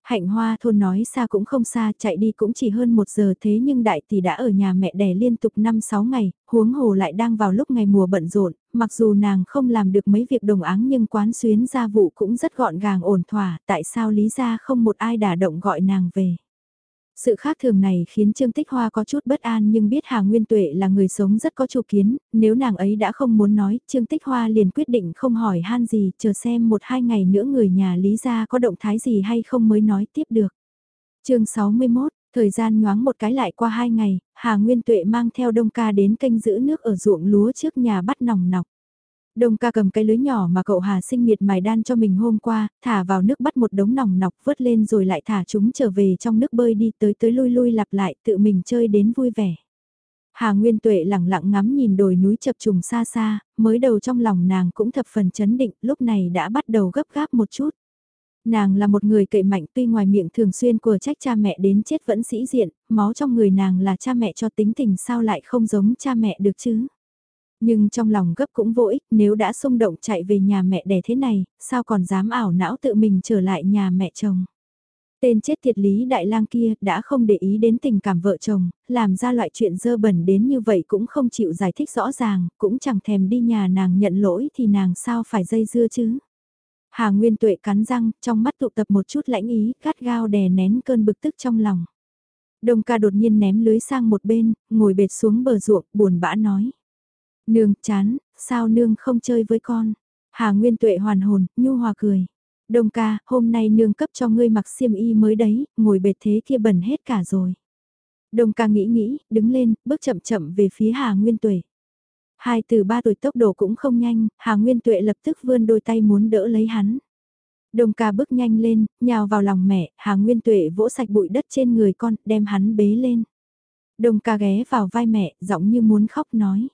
Hạnh hoa thôn nói xa cũng không xa, chạy đi cũng chỉ hơn một giờ thế nhưng đại tỷ đã ở nhà mẹ đẻ liên tục 5-6 ngày, huống hồ lại đang vào lúc ngày mùa bận rộn, mặc dù nàng không làm được mấy việc đồng áng nhưng quán xuyến gia vụ cũng rất gọn gàng ổn thỏa, tại sao lý ra không một ai đả động gọi nàng về. Sự khác thường này khiến Trương Tích Hoa có chút bất an nhưng biết Hà Nguyên Tuệ là người sống rất có chủ kiến, nếu nàng ấy đã không muốn nói, Trương Tích Hoa liền quyết định không hỏi han gì, chờ xem một hai ngày nữa người nhà Lý Gia có động thái gì hay không mới nói tiếp được. chương 61, thời gian nhoáng một cái lại qua hai ngày, Hà Nguyên Tuệ mang theo Đông Ca đến kênh giữ nước ở ruộng lúa trước nhà bắt nòng nọc. Đông ca cầm cái lưới nhỏ mà cậu Hà sinh miệt mài đan cho mình hôm qua, thả vào nước bắt một đống nòng nọc vớt lên rồi lại thả chúng trở về trong nước bơi đi tới tới lui lui lặp lại tự mình chơi đến vui vẻ. Hà Nguyên Tuệ lặng lặng ngắm nhìn đồi núi chập trùng xa xa, mới đầu trong lòng nàng cũng thập phần chấn định, lúc này đã bắt đầu gấp gáp một chút. Nàng là một người cậy mạnh tuy ngoài miệng thường xuyên của trách cha mẹ đến chết vẫn sĩ diện, máu trong người nàng là cha mẹ cho tính tình sao lại không giống cha mẹ được chứ. Nhưng trong lòng gấp cũng vô ích, nếu đã xung động chạy về nhà mẹ đẻ thế này, sao còn dám ảo não tự mình trở lại nhà mẹ chồng. Tên chết thiệt Lý Đại Lang kia đã không để ý đến tình cảm vợ chồng, làm ra loại chuyện dơ bẩn đến như vậy cũng không chịu giải thích rõ ràng, cũng chẳng thèm đi nhà nàng nhận lỗi thì nàng sao phải dây dưa chứ. Hà Nguyên Tuệ cắn răng, trong mắt tụ tập một chút lãnh ý, cắt gao đè nén cơn bực tức trong lòng. Đông ca đột nhiên ném lưới sang một bên, ngồi bệt xuống bờ ruộng, buồn bã nói. Nương, chán, sao nương không chơi với con? Hà Nguyên Tuệ hoàn hồn, nhu hòa cười. Đông ca, hôm nay nương cấp cho ngươi mặc xiêm y mới đấy, ngồi bệt thế kia bẩn hết cả rồi. Đông ca nghĩ nghĩ, đứng lên, bước chậm chậm về phía Hà Nguyên Tuệ. Hai từ ba tuổi tốc độ cũng không nhanh, Hà Nguyên Tuệ lập tức vươn đôi tay muốn đỡ lấy hắn. Đông ca bước nhanh lên, nhào vào lòng mẹ, Hà Nguyên Tuệ vỗ sạch bụi đất trên người con, đem hắn bế lên. Đông ca ghé vào vai mẹ, giọng như muốn khóc nói.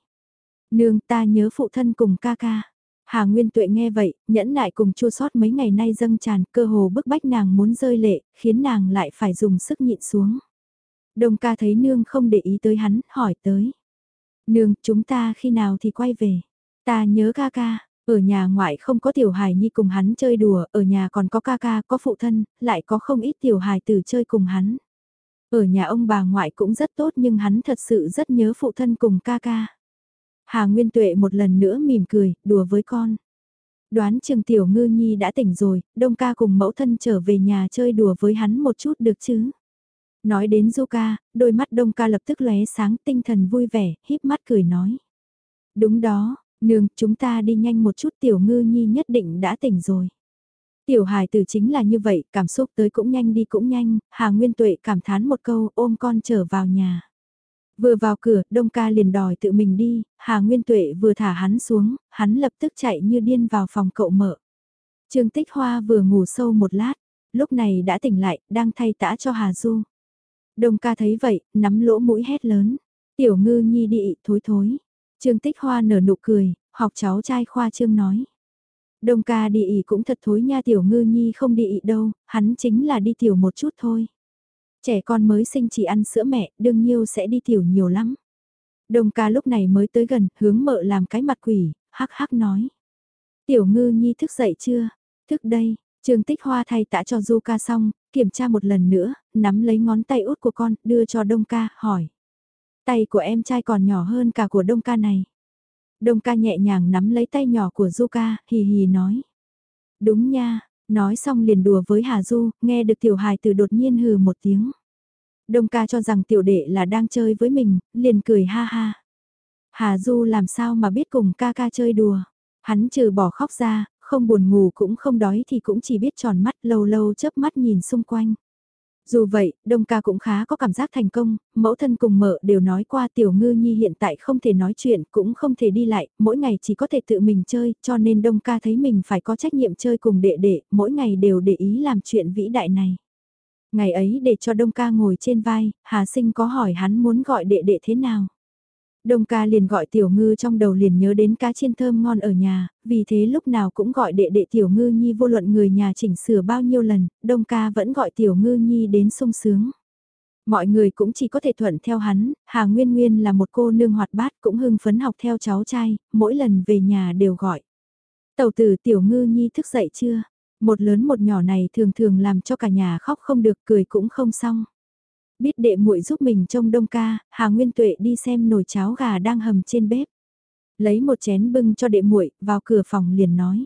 Nương ta nhớ phụ thân cùng ca ca. Hà Nguyên Tuệ nghe vậy, nhẫn nại cùng chua sót mấy ngày nay dâng tràn, cơ hồ bức bách nàng muốn rơi lệ, khiến nàng lại phải dùng sức nhịn xuống. đồng ca thấy nương không để ý tới hắn, hỏi tới. Nương, chúng ta khi nào thì quay về? Ta nhớ ca ca, ở nhà ngoại không có tiểu hài nhi cùng hắn chơi đùa, ở nhà còn có ca ca, có phụ thân, lại có không ít tiểu hài tử chơi cùng hắn. Ở nhà ông bà ngoại cũng rất tốt nhưng hắn thật sự rất nhớ phụ thân cùng ca ca. Hà Nguyên Tuệ một lần nữa mỉm cười, đùa với con. Đoán chừng tiểu ngư nhi đã tỉnh rồi, đông ca cùng mẫu thân trở về nhà chơi đùa với hắn một chút được chứ. Nói đến du ca, đôi mắt đông ca lập tức lóe sáng tinh thần vui vẻ, híp mắt cười nói. Đúng đó, nương, chúng ta đi nhanh một chút tiểu ngư nhi nhất định đã tỉnh rồi. Tiểu hài tử chính là như vậy, cảm xúc tới cũng nhanh đi cũng nhanh, Hà Nguyên Tuệ cảm thán một câu ôm con trở vào nhà. Vừa vào cửa, Đông ca liền đòi tự mình đi, Hà Nguyên Tuệ vừa thả hắn xuống, hắn lập tức chạy như điên vào phòng cậu mở. Trương Tích Hoa vừa ngủ sâu một lát, lúc này đã tỉnh lại, đang thay tã cho Hà Du. Đông ca thấy vậy, nắm lỗ mũi hét lớn. Tiểu ngư nhi đi thối thối. Trương Tích Hoa nở nụ cười, học cháu trai khoa trương nói. Đông ca đi ỉ cũng thật thối nha tiểu ngư nhi không đi ị đâu, hắn chính là đi tiểu một chút thôi. Trẻ con mới sinh chỉ ăn sữa mẹ, đương nhiêu sẽ đi tiểu nhiều lắm. Đông ca lúc này mới tới gần, hướng mợ làm cái mặt quỷ, hắc hắc nói. Tiểu ngư nhi thức dậy chưa? Thức đây, Trương Tích Hoa thay tã cho Du ca xong, kiểm tra một lần nữa, nắm lấy ngón tay út của con, đưa cho Đông ca, hỏi. Tay của em trai còn nhỏ hơn cả của Đông ca này. Đông ca nhẹ nhàng nắm lấy tay nhỏ của Du ca, hì hì nói. Đúng nha, nói xong liền đùa với Hà Du, nghe được tiểu hài từ đột nhiên hừ một tiếng. Đông ca cho rằng tiểu đệ là đang chơi với mình, liền cười ha ha. Hà Du làm sao mà biết cùng ca ca chơi đùa. Hắn trừ bỏ khóc ra, không buồn ngủ cũng không đói thì cũng chỉ biết tròn mắt lâu lâu chớp mắt nhìn xung quanh. Dù vậy, Đông ca cũng khá có cảm giác thành công, mẫu thân cùng mợ đều nói qua tiểu ngư nhi hiện tại không thể nói chuyện, cũng không thể đi lại, mỗi ngày chỉ có thể tự mình chơi, cho nên Đông ca thấy mình phải có trách nhiệm chơi cùng đệ đệ, mỗi ngày đều để ý làm chuyện vĩ đại này. Ngày ấy để cho Đông ca ngồi trên vai, Hà Sinh có hỏi hắn muốn gọi đệ đệ thế nào. Đông ca liền gọi tiểu ngư trong đầu liền nhớ đến cá chiên thơm ngon ở nhà, vì thế lúc nào cũng gọi đệ đệ tiểu ngư nhi vô luận người nhà chỉnh sửa bao nhiêu lần, đông ca vẫn gọi tiểu ngư nhi đến sung sướng. Mọi người cũng chỉ có thể thuận theo hắn, Hà Nguyên Nguyên là một cô nương hoạt bát cũng hưng phấn học theo cháu trai, mỗi lần về nhà đều gọi. Tàu tử tiểu ngư nhi thức dậy chưa? Một lớn một nhỏ này thường thường làm cho cả nhà khóc không được cười cũng không xong. Biết đệ muội giúp mình trông đông ca, Hà Nguyên Tuệ đi xem nồi cháo gà đang hầm trên bếp. Lấy một chén bưng cho đệ muội vào cửa phòng liền nói.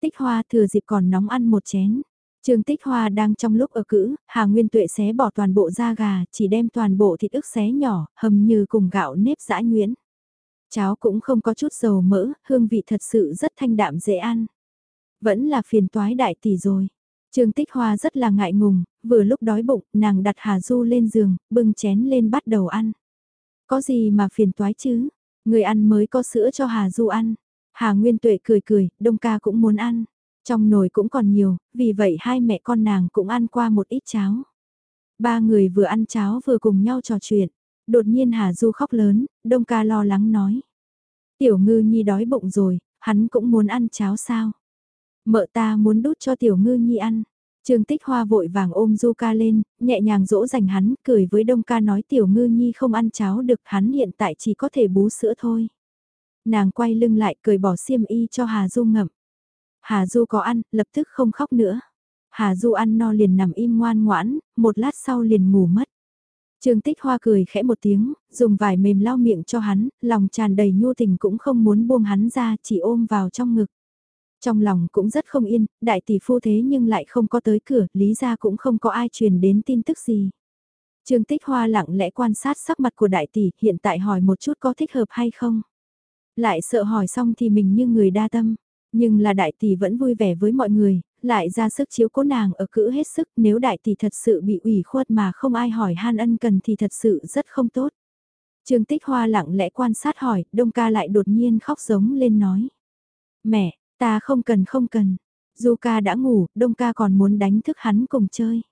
Tích hoa thừa dịp còn nóng ăn một chén. Trương Tích Hoa đang trong lúc ở cữ, Hà Nguyên Tuệ xé bỏ toàn bộ da gà, chỉ đem toàn bộ thịt ức xé nhỏ, hầm như cùng gạo nếp dã nhuyễn. Cháo cũng không có chút dầu mỡ, hương vị thật sự rất thanh đạm dễ ăn. Vẫn là phiền toái đại tỷ rồi. Trương Tích Hoa rất là ngại ngùng, vừa lúc đói bụng, nàng đặt Hà Du lên giường, bưng chén lên bắt đầu ăn. Có gì mà phiền toái chứ? Người ăn mới có sữa cho Hà Du ăn. Hà Nguyên Tuệ cười cười, Đông ca cũng muốn ăn. Trong nồi cũng còn nhiều, vì vậy hai mẹ con nàng cũng ăn qua một ít cháo. Ba người vừa ăn cháo vừa cùng nhau trò chuyện. Đột nhiên Hà Du khóc lớn, Đông ca lo lắng nói. Tiểu ngư nhi đói bụng rồi, hắn cũng muốn ăn cháo sao? Mợ ta muốn đút cho tiểu ngư nhi ăn. Trương Tích Hoa vội vàng ôm Du ca lên, nhẹ nhàng dỗ dành hắn, cười với Đông ca nói tiểu ngư nhi không ăn cháo được, hắn hiện tại chỉ có thể bú sữa thôi. Nàng quay lưng lại cười bỏ xiêm y cho Hà Du ngậm. Hà Du có ăn, lập tức không khóc nữa. Hà Du ăn no liền nằm im ngoan ngoãn, một lát sau liền ngủ mất. Trương Tích Hoa cười khẽ một tiếng, dùng vải mềm lau miệng cho hắn, lòng tràn đầy nhu tình cũng không muốn buông hắn ra, chỉ ôm vào trong ngực. Trong lòng cũng rất không yên, đại tỷ phu thế nhưng lại không có tới cửa, lý ra cũng không có ai truyền đến tin tức gì. Trương Tích Hoa lặng lẽ quan sát sắc mặt của đại tỷ, hiện tại hỏi một chút có thích hợp hay không. Lại sợ hỏi xong thì mình như người đa tâm, nhưng là đại tỷ vẫn vui vẻ với mọi người, lại ra sức chiếu cố nàng ở cữ hết sức nếu đại tỷ thật sự bị ủy khuất mà không ai hỏi han ân cần thì thật sự rất không tốt. Trương Tích Hoa lặng lẽ quan sát hỏi, Đông ca lại đột nhiên khóc giống lên nói. Mẹ, ta không cần không cần. Du ca đã ngủ, Đông ca còn muốn đánh thức hắn cùng chơi.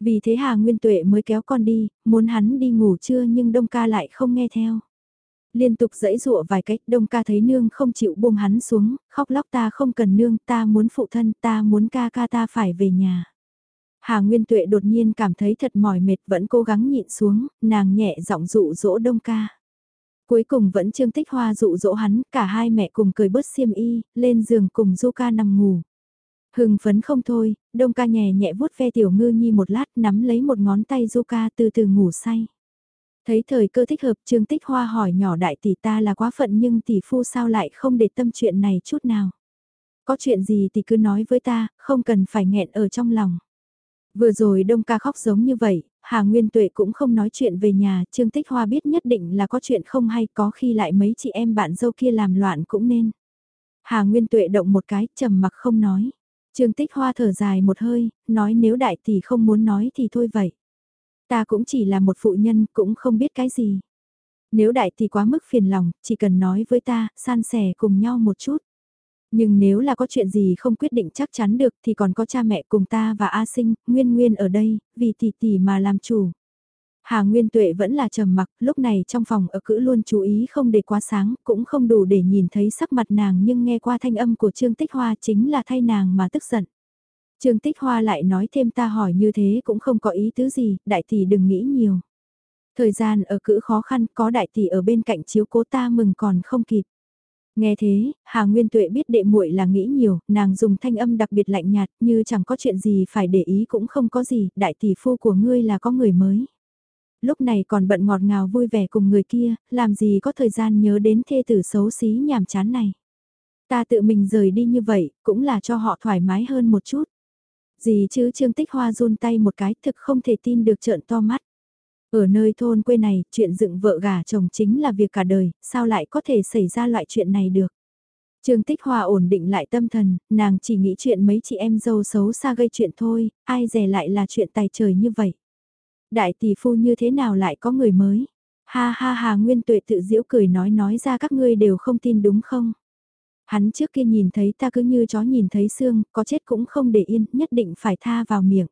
Vì thế Hà Nguyên Tuệ mới kéo con đi, muốn hắn đi ngủ trưa nhưng Đông ca lại không nghe theo. Liên tục dẫy dụa vài cách, Đông ca thấy nương không chịu buông hắn xuống, khóc lóc ta không cần nương, ta muốn phụ thân, ta muốn ca ca ta phải về nhà. Hà Nguyên Tuệ đột nhiên cảm thấy thật mỏi mệt vẫn cố gắng nhịn xuống, nàng nhẹ giọng dụ dỗ Đông ca. Cuối cùng vẫn Trương Tích Hoa dụ dỗ hắn, cả hai mẹ cùng cười bớt xiêm y, lên giường cùng Du ca nằm ngủ. Hưng phấn không thôi, Đông ca nhẹ nhẹ vuốt ve tiểu ngư nhi một lát nắm lấy một ngón tay Du ca từ từ ngủ say. Thấy thời cơ thích hợp Trương Tích Hoa hỏi nhỏ đại tỷ ta là quá phận nhưng tỷ phu sao lại không để tâm chuyện này chút nào. Có chuyện gì thì cứ nói với ta, không cần phải nghẹn ở trong lòng. Vừa rồi Đông ca khóc giống như vậy, Hà Nguyên Tuệ cũng không nói chuyện về nhà, Trương Tích Hoa biết nhất định là có chuyện không hay có khi lại mấy chị em bạn dâu kia làm loạn cũng nên. Hà Nguyên Tuệ động một cái, trầm mặc không nói. Trương Tích Hoa thở dài một hơi, nói nếu đại tỷ không muốn nói thì thôi vậy. Ta cũng chỉ là một phụ nhân, cũng không biết cái gì. Nếu đại tỷ quá mức phiền lòng, chỉ cần nói với ta, san sẻ cùng nhau một chút. Nhưng nếu là có chuyện gì không quyết định chắc chắn được thì còn có cha mẹ cùng ta và A Sinh, Nguyên Nguyên ở đây, vì tỷ tỷ mà làm chủ. Hà Nguyên Tuệ vẫn là trầm mặc, lúc này trong phòng ở cữ luôn chú ý không để quá sáng, cũng không đủ để nhìn thấy sắc mặt nàng nhưng nghe qua thanh âm của Trương Tích Hoa chính là thay nàng mà tức giận. Trương Tích Hoa lại nói thêm ta hỏi như thế cũng không có ý tứ gì, đại tỷ đừng nghĩ nhiều. Thời gian ở cữ khó khăn có đại tỷ ở bên cạnh chiếu cố ta mừng còn không kịp. Nghe thế, Hà Nguyên Tuệ biết đệ muội là nghĩ nhiều, nàng dùng thanh âm đặc biệt lạnh nhạt như chẳng có chuyện gì phải để ý cũng không có gì, đại tỷ phu của ngươi là có người mới. Lúc này còn bận ngọt ngào vui vẻ cùng người kia, làm gì có thời gian nhớ đến thê tử xấu xí nhàm chán này. Ta tự mình rời đi như vậy, cũng là cho họ thoải mái hơn một chút. Gì chứ Trương Tích Hoa run tay một cái thực không thể tin được trợn to mắt. Ở nơi thôn quê này, chuyện dựng vợ gả chồng chính là việc cả đời, sao lại có thể xảy ra loại chuyện này được. Trương Tích Hòa ổn định lại tâm thần, nàng chỉ nghĩ chuyện mấy chị em dâu xấu xa gây chuyện thôi, ai dè lại là chuyện tài trời như vậy. Đại tỷ phu như thế nào lại có người mới? Ha ha ha Nguyên Tuệ tự giễu cười nói nói ra các ngươi đều không tin đúng không? Hắn trước kia nhìn thấy ta cứ như chó nhìn thấy xương, có chết cũng không để yên, nhất định phải tha vào miệng.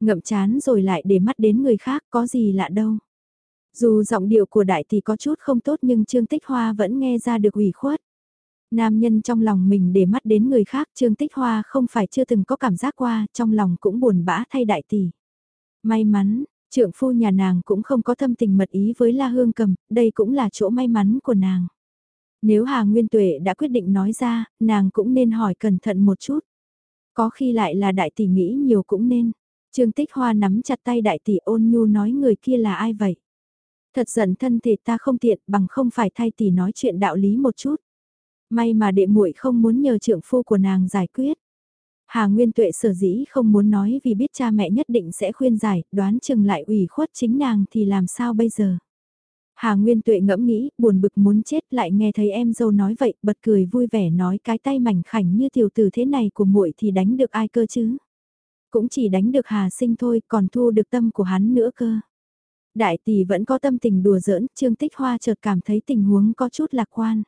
Ngậm chán rồi lại để mắt đến người khác, có gì lạ đâu. Dù giọng điệu của đại tỷ có chút không tốt nhưng Trương Tích Hoa vẫn nghe ra được ủy khuất. Nam nhân trong lòng mình để mắt đến người khác Trương Tích Hoa không phải chưa từng có cảm giác qua, trong lòng cũng buồn bã thay đại tỷ. May mắn, trượng phu nhà nàng cũng không có thâm tình mật ý với La Hương Cầm, đây cũng là chỗ may mắn của nàng. Nếu Hà Nguyên Tuệ đã quyết định nói ra, nàng cũng nên hỏi cẩn thận một chút. Có khi lại là đại tỷ nghĩ nhiều cũng nên. Trương Tích Hoa nắm chặt tay đại tỷ ôn nhu nói người kia là ai vậy? Thật giận thân thể ta không tiện bằng không phải thay tỷ nói chuyện đạo lý một chút. May mà đệ muội không muốn nhờ trượng phu của nàng giải quyết. Hà Nguyên Tuệ sở dĩ không muốn nói vì biết cha mẹ nhất định sẽ khuyên giải, đoán chừng lại ủy khuất chính nàng thì làm sao bây giờ. Hà Nguyên Tuệ ngẫm nghĩ, buồn bực muốn chết lại nghe thấy em dâu nói vậy, bật cười vui vẻ nói cái tay mảnh khảnh như tiểu tử thế này của muội thì đánh được ai cơ chứ. Cũng chỉ đánh được Hà Sinh thôi, còn thu được tâm của hắn nữa cơ. Đại tỷ vẫn có tâm tình đùa giỡn, Trương Tích Hoa chợt cảm thấy tình huống có chút lạc quan.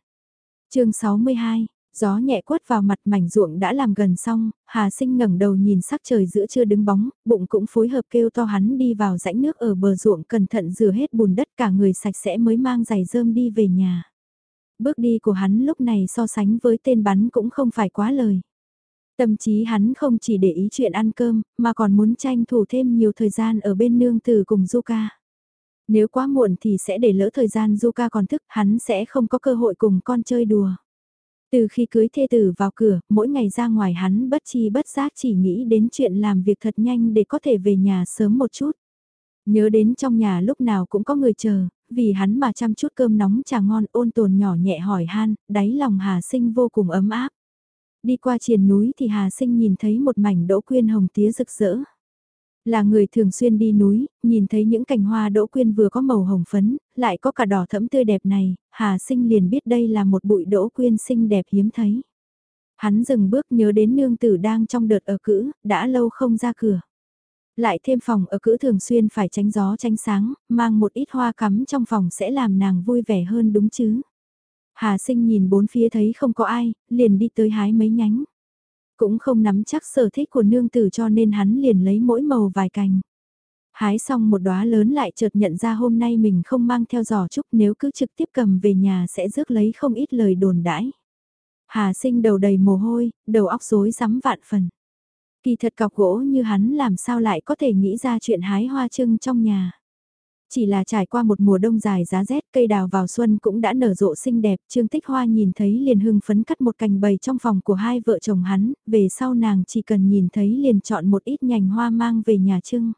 chương 62 Gió nhẹ quất vào mặt mảnh ruộng đã làm gần xong, Hà Sinh ngẩng đầu nhìn sắc trời giữa trưa đứng bóng, bụng cũng phối hợp kêu to hắn đi vào rãnh nước ở bờ ruộng cẩn thận rửa hết bùn đất cả người sạch sẽ mới mang giày rơm đi về nhà. Bước đi của hắn lúc này so sánh với tên bắn cũng không phải quá lời. Tâm trí hắn không chỉ để ý chuyện ăn cơm, mà còn muốn tranh thủ thêm nhiều thời gian ở bên nương tử cùng Zuka. Nếu quá muộn thì sẽ để lỡ thời gian Zuka còn thức, hắn sẽ không có cơ hội cùng con chơi đùa. Từ khi cưới thê tử vào cửa, mỗi ngày ra ngoài hắn bất chi bất giác chỉ nghĩ đến chuyện làm việc thật nhanh để có thể về nhà sớm một chút. Nhớ đến trong nhà lúc nào cũng có người chờ, vì hắn mà chăm chút cơm nóng trà ngon ôn tồn nhỏ nhẹ hỏi han, đáy lòng Hà Sinh vô cùng ấm áp. Đi qua triền núi thì Hà Sinh nhìn thấy một mảnh đỗ quyên hồng tía rực rỡ. Là người thường xuyên đi núi, nhìn thấy những cành hoa đỗ quyên vừa có màu hồng phấn, lại có cả đỏ thẫm tươi đẹp này, Hà Sinh liền biết đây là một bụi đỗ quyên xinh đẹp hiếm thấy. Hắn dừng bước nhớ đến nương tử đang trong đợt ở cữ, đã lâu không ra cửa. Lại thêm phòng ở cữ thường xuyên phải tránh gió tránh sáng, mang một ít hoa cắm trong phòng sẽ làm nàng vui vẻ hơn đúng chứ. Hà sinh nhìn bốn phía thấy không có ai, liền đi tới hái mấy nhánh. Cũng không nắm chắc sở thích của nương tử cho nên hắn liền lấy mỗi màu vài cành. Hái xong một đóa lớn lại chợt nhận ra hôm nay mình không mang theo giỏ trúc nếu cứ trực tiếp cầm về nhà sẽ rước lấy không ít lời đồn đãi. Hà sinh đầu đầy mồ hôi, đầu óc rối rắm vạn phần. Kỳ thật cọc gỗ như hắn làm sao lại có thể nghĩ ra chuyện hái hoa trưng trong nhà. Chỉ là trải qua một mùa đông dài giá rét cây đào vào xuân cũng đã nở rộ xinh đẹp, Trương Tích Hoa nhìn thấy liền hưng phấn cắt một cành bầy trong phòng của hai vợ chồng hắn, về sau nàng chỉ cần nhìn thấy liền chọn một ít nhành hoa mang về nhà trưng.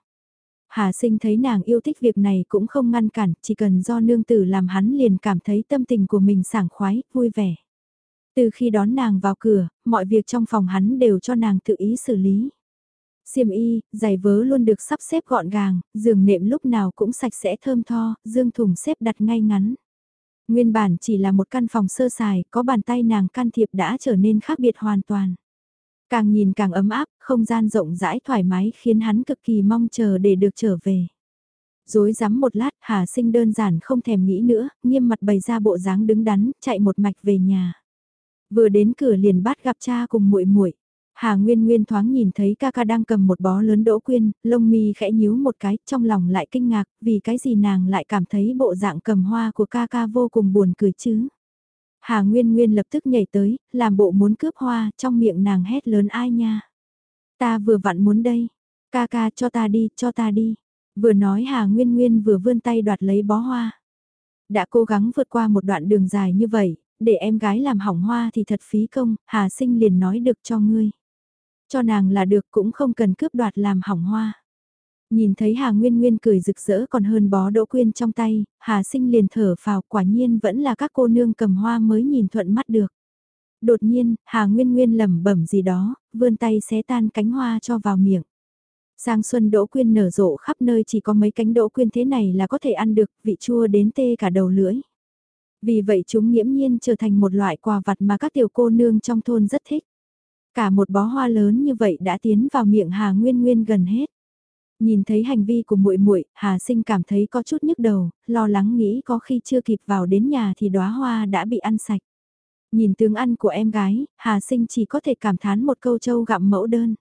Hà sinh thấy nàng yêu thích việc này cũng không ngăn cản, chỉ cần do nương tử làm hắn liền cảm thấy tâm tình của mình sảng khoái, vui vẻ. Từ khi đón nàng vào cửa, mọi việc trong phòng hắn đều cho nàng tự ý xử lý. Xiêm y, giày vớ luôn được sắp xếp gọn gàng, giường nệm lúc nào cũng sạch sẽ thơm tho, dương thùng xếp đặt ngay ngắn. Nguyên bản chỉ là một căn phòng sơ sài, có bàn tay nàng can thiệp đã trở nên khác biệt hoàn toàn. Càng nhìn càng ấm áp, không gian rộng rãi thoải mái khiến hắn cực kỳ mong chờ để được trở về. Dối rắm một lát, Hà Sinh đơn giản không thèm nghĩ nữa, nghiêm mặt bày ra bộ dáng đứng đắn, chạy một mạch về nhà. Vừa đến cửa liền bắt gặp cha cùng muội muội. Hà Nguyên Nguyên thoáng nhìn thấy ca ca đang cầm một bó lớn đỗ quyên, lông mi khẽ nhíu một cái, trong lòng lại kinh ngạc, vì cái gì nàng lại cảm thấy bộ dạng cầm hoa của ca ca vô cùng buồn cười chứ. Hà Nguyên Nguyên lập tức nhảy tới, làm bộ muốn cướp hoa, trong miệng nàng hét lớn ai nha. Ta vừa vặn muốn đây, ca ca cho ta đi, cho ta đi. Vừa nói Hà Nguyên Nguyên vừa vươn tay đoạt lấy bó hoa. Đã cố gắng vượt qua một đoạn đường dài như vậy, để em gái làm hỏng hoa thì thật phí công, Hà Sinh liền nói được cho ngươi. Cho nàng là được cũng không cần cướp đoạt làm hỏng hoa. Nhìn thấy Hà Nguyên Nguyên cười rực rỡ còn hơn bó đỗ quyên trong tay, Hà Sinh liền thở phào quả nhiên vẫn là các cô nương cầm hoa mới nhìn thuận mắt được. Đột nhiên, Hà Nguyên Nguyên lẩm bẩm gì đó, vươn tay xé tan cánh hoa cho vào miệng. Sang xuân đỗ quyên nở rộ khắp nơi chỉ có mấy cánh đỗ quyên thế này là có thể ăn được, vị chua đến tê cả đầu lưỡi. Vì vậy chúng nghiễm nhiên trở thành một loại quà vặt mà các tiểu cô nương trong thôn rất thích. Cả một bó hoa lớn như vậy đã tiến vào miệng Hà Nguyên Nguyên gần hết. Nhìn thấy hành vi của muội muội, Hà Sinh cảm thấy có chút nhức đầu, lo lắng nghĩ có khi chưa kịp vào đến nhà thì đóa hoa đã bị ăn sạch. Nhìn tướng ăn của em gái, Hà Sinh chỉ có thể cảm thán một câu châu gặm mẫu đơn.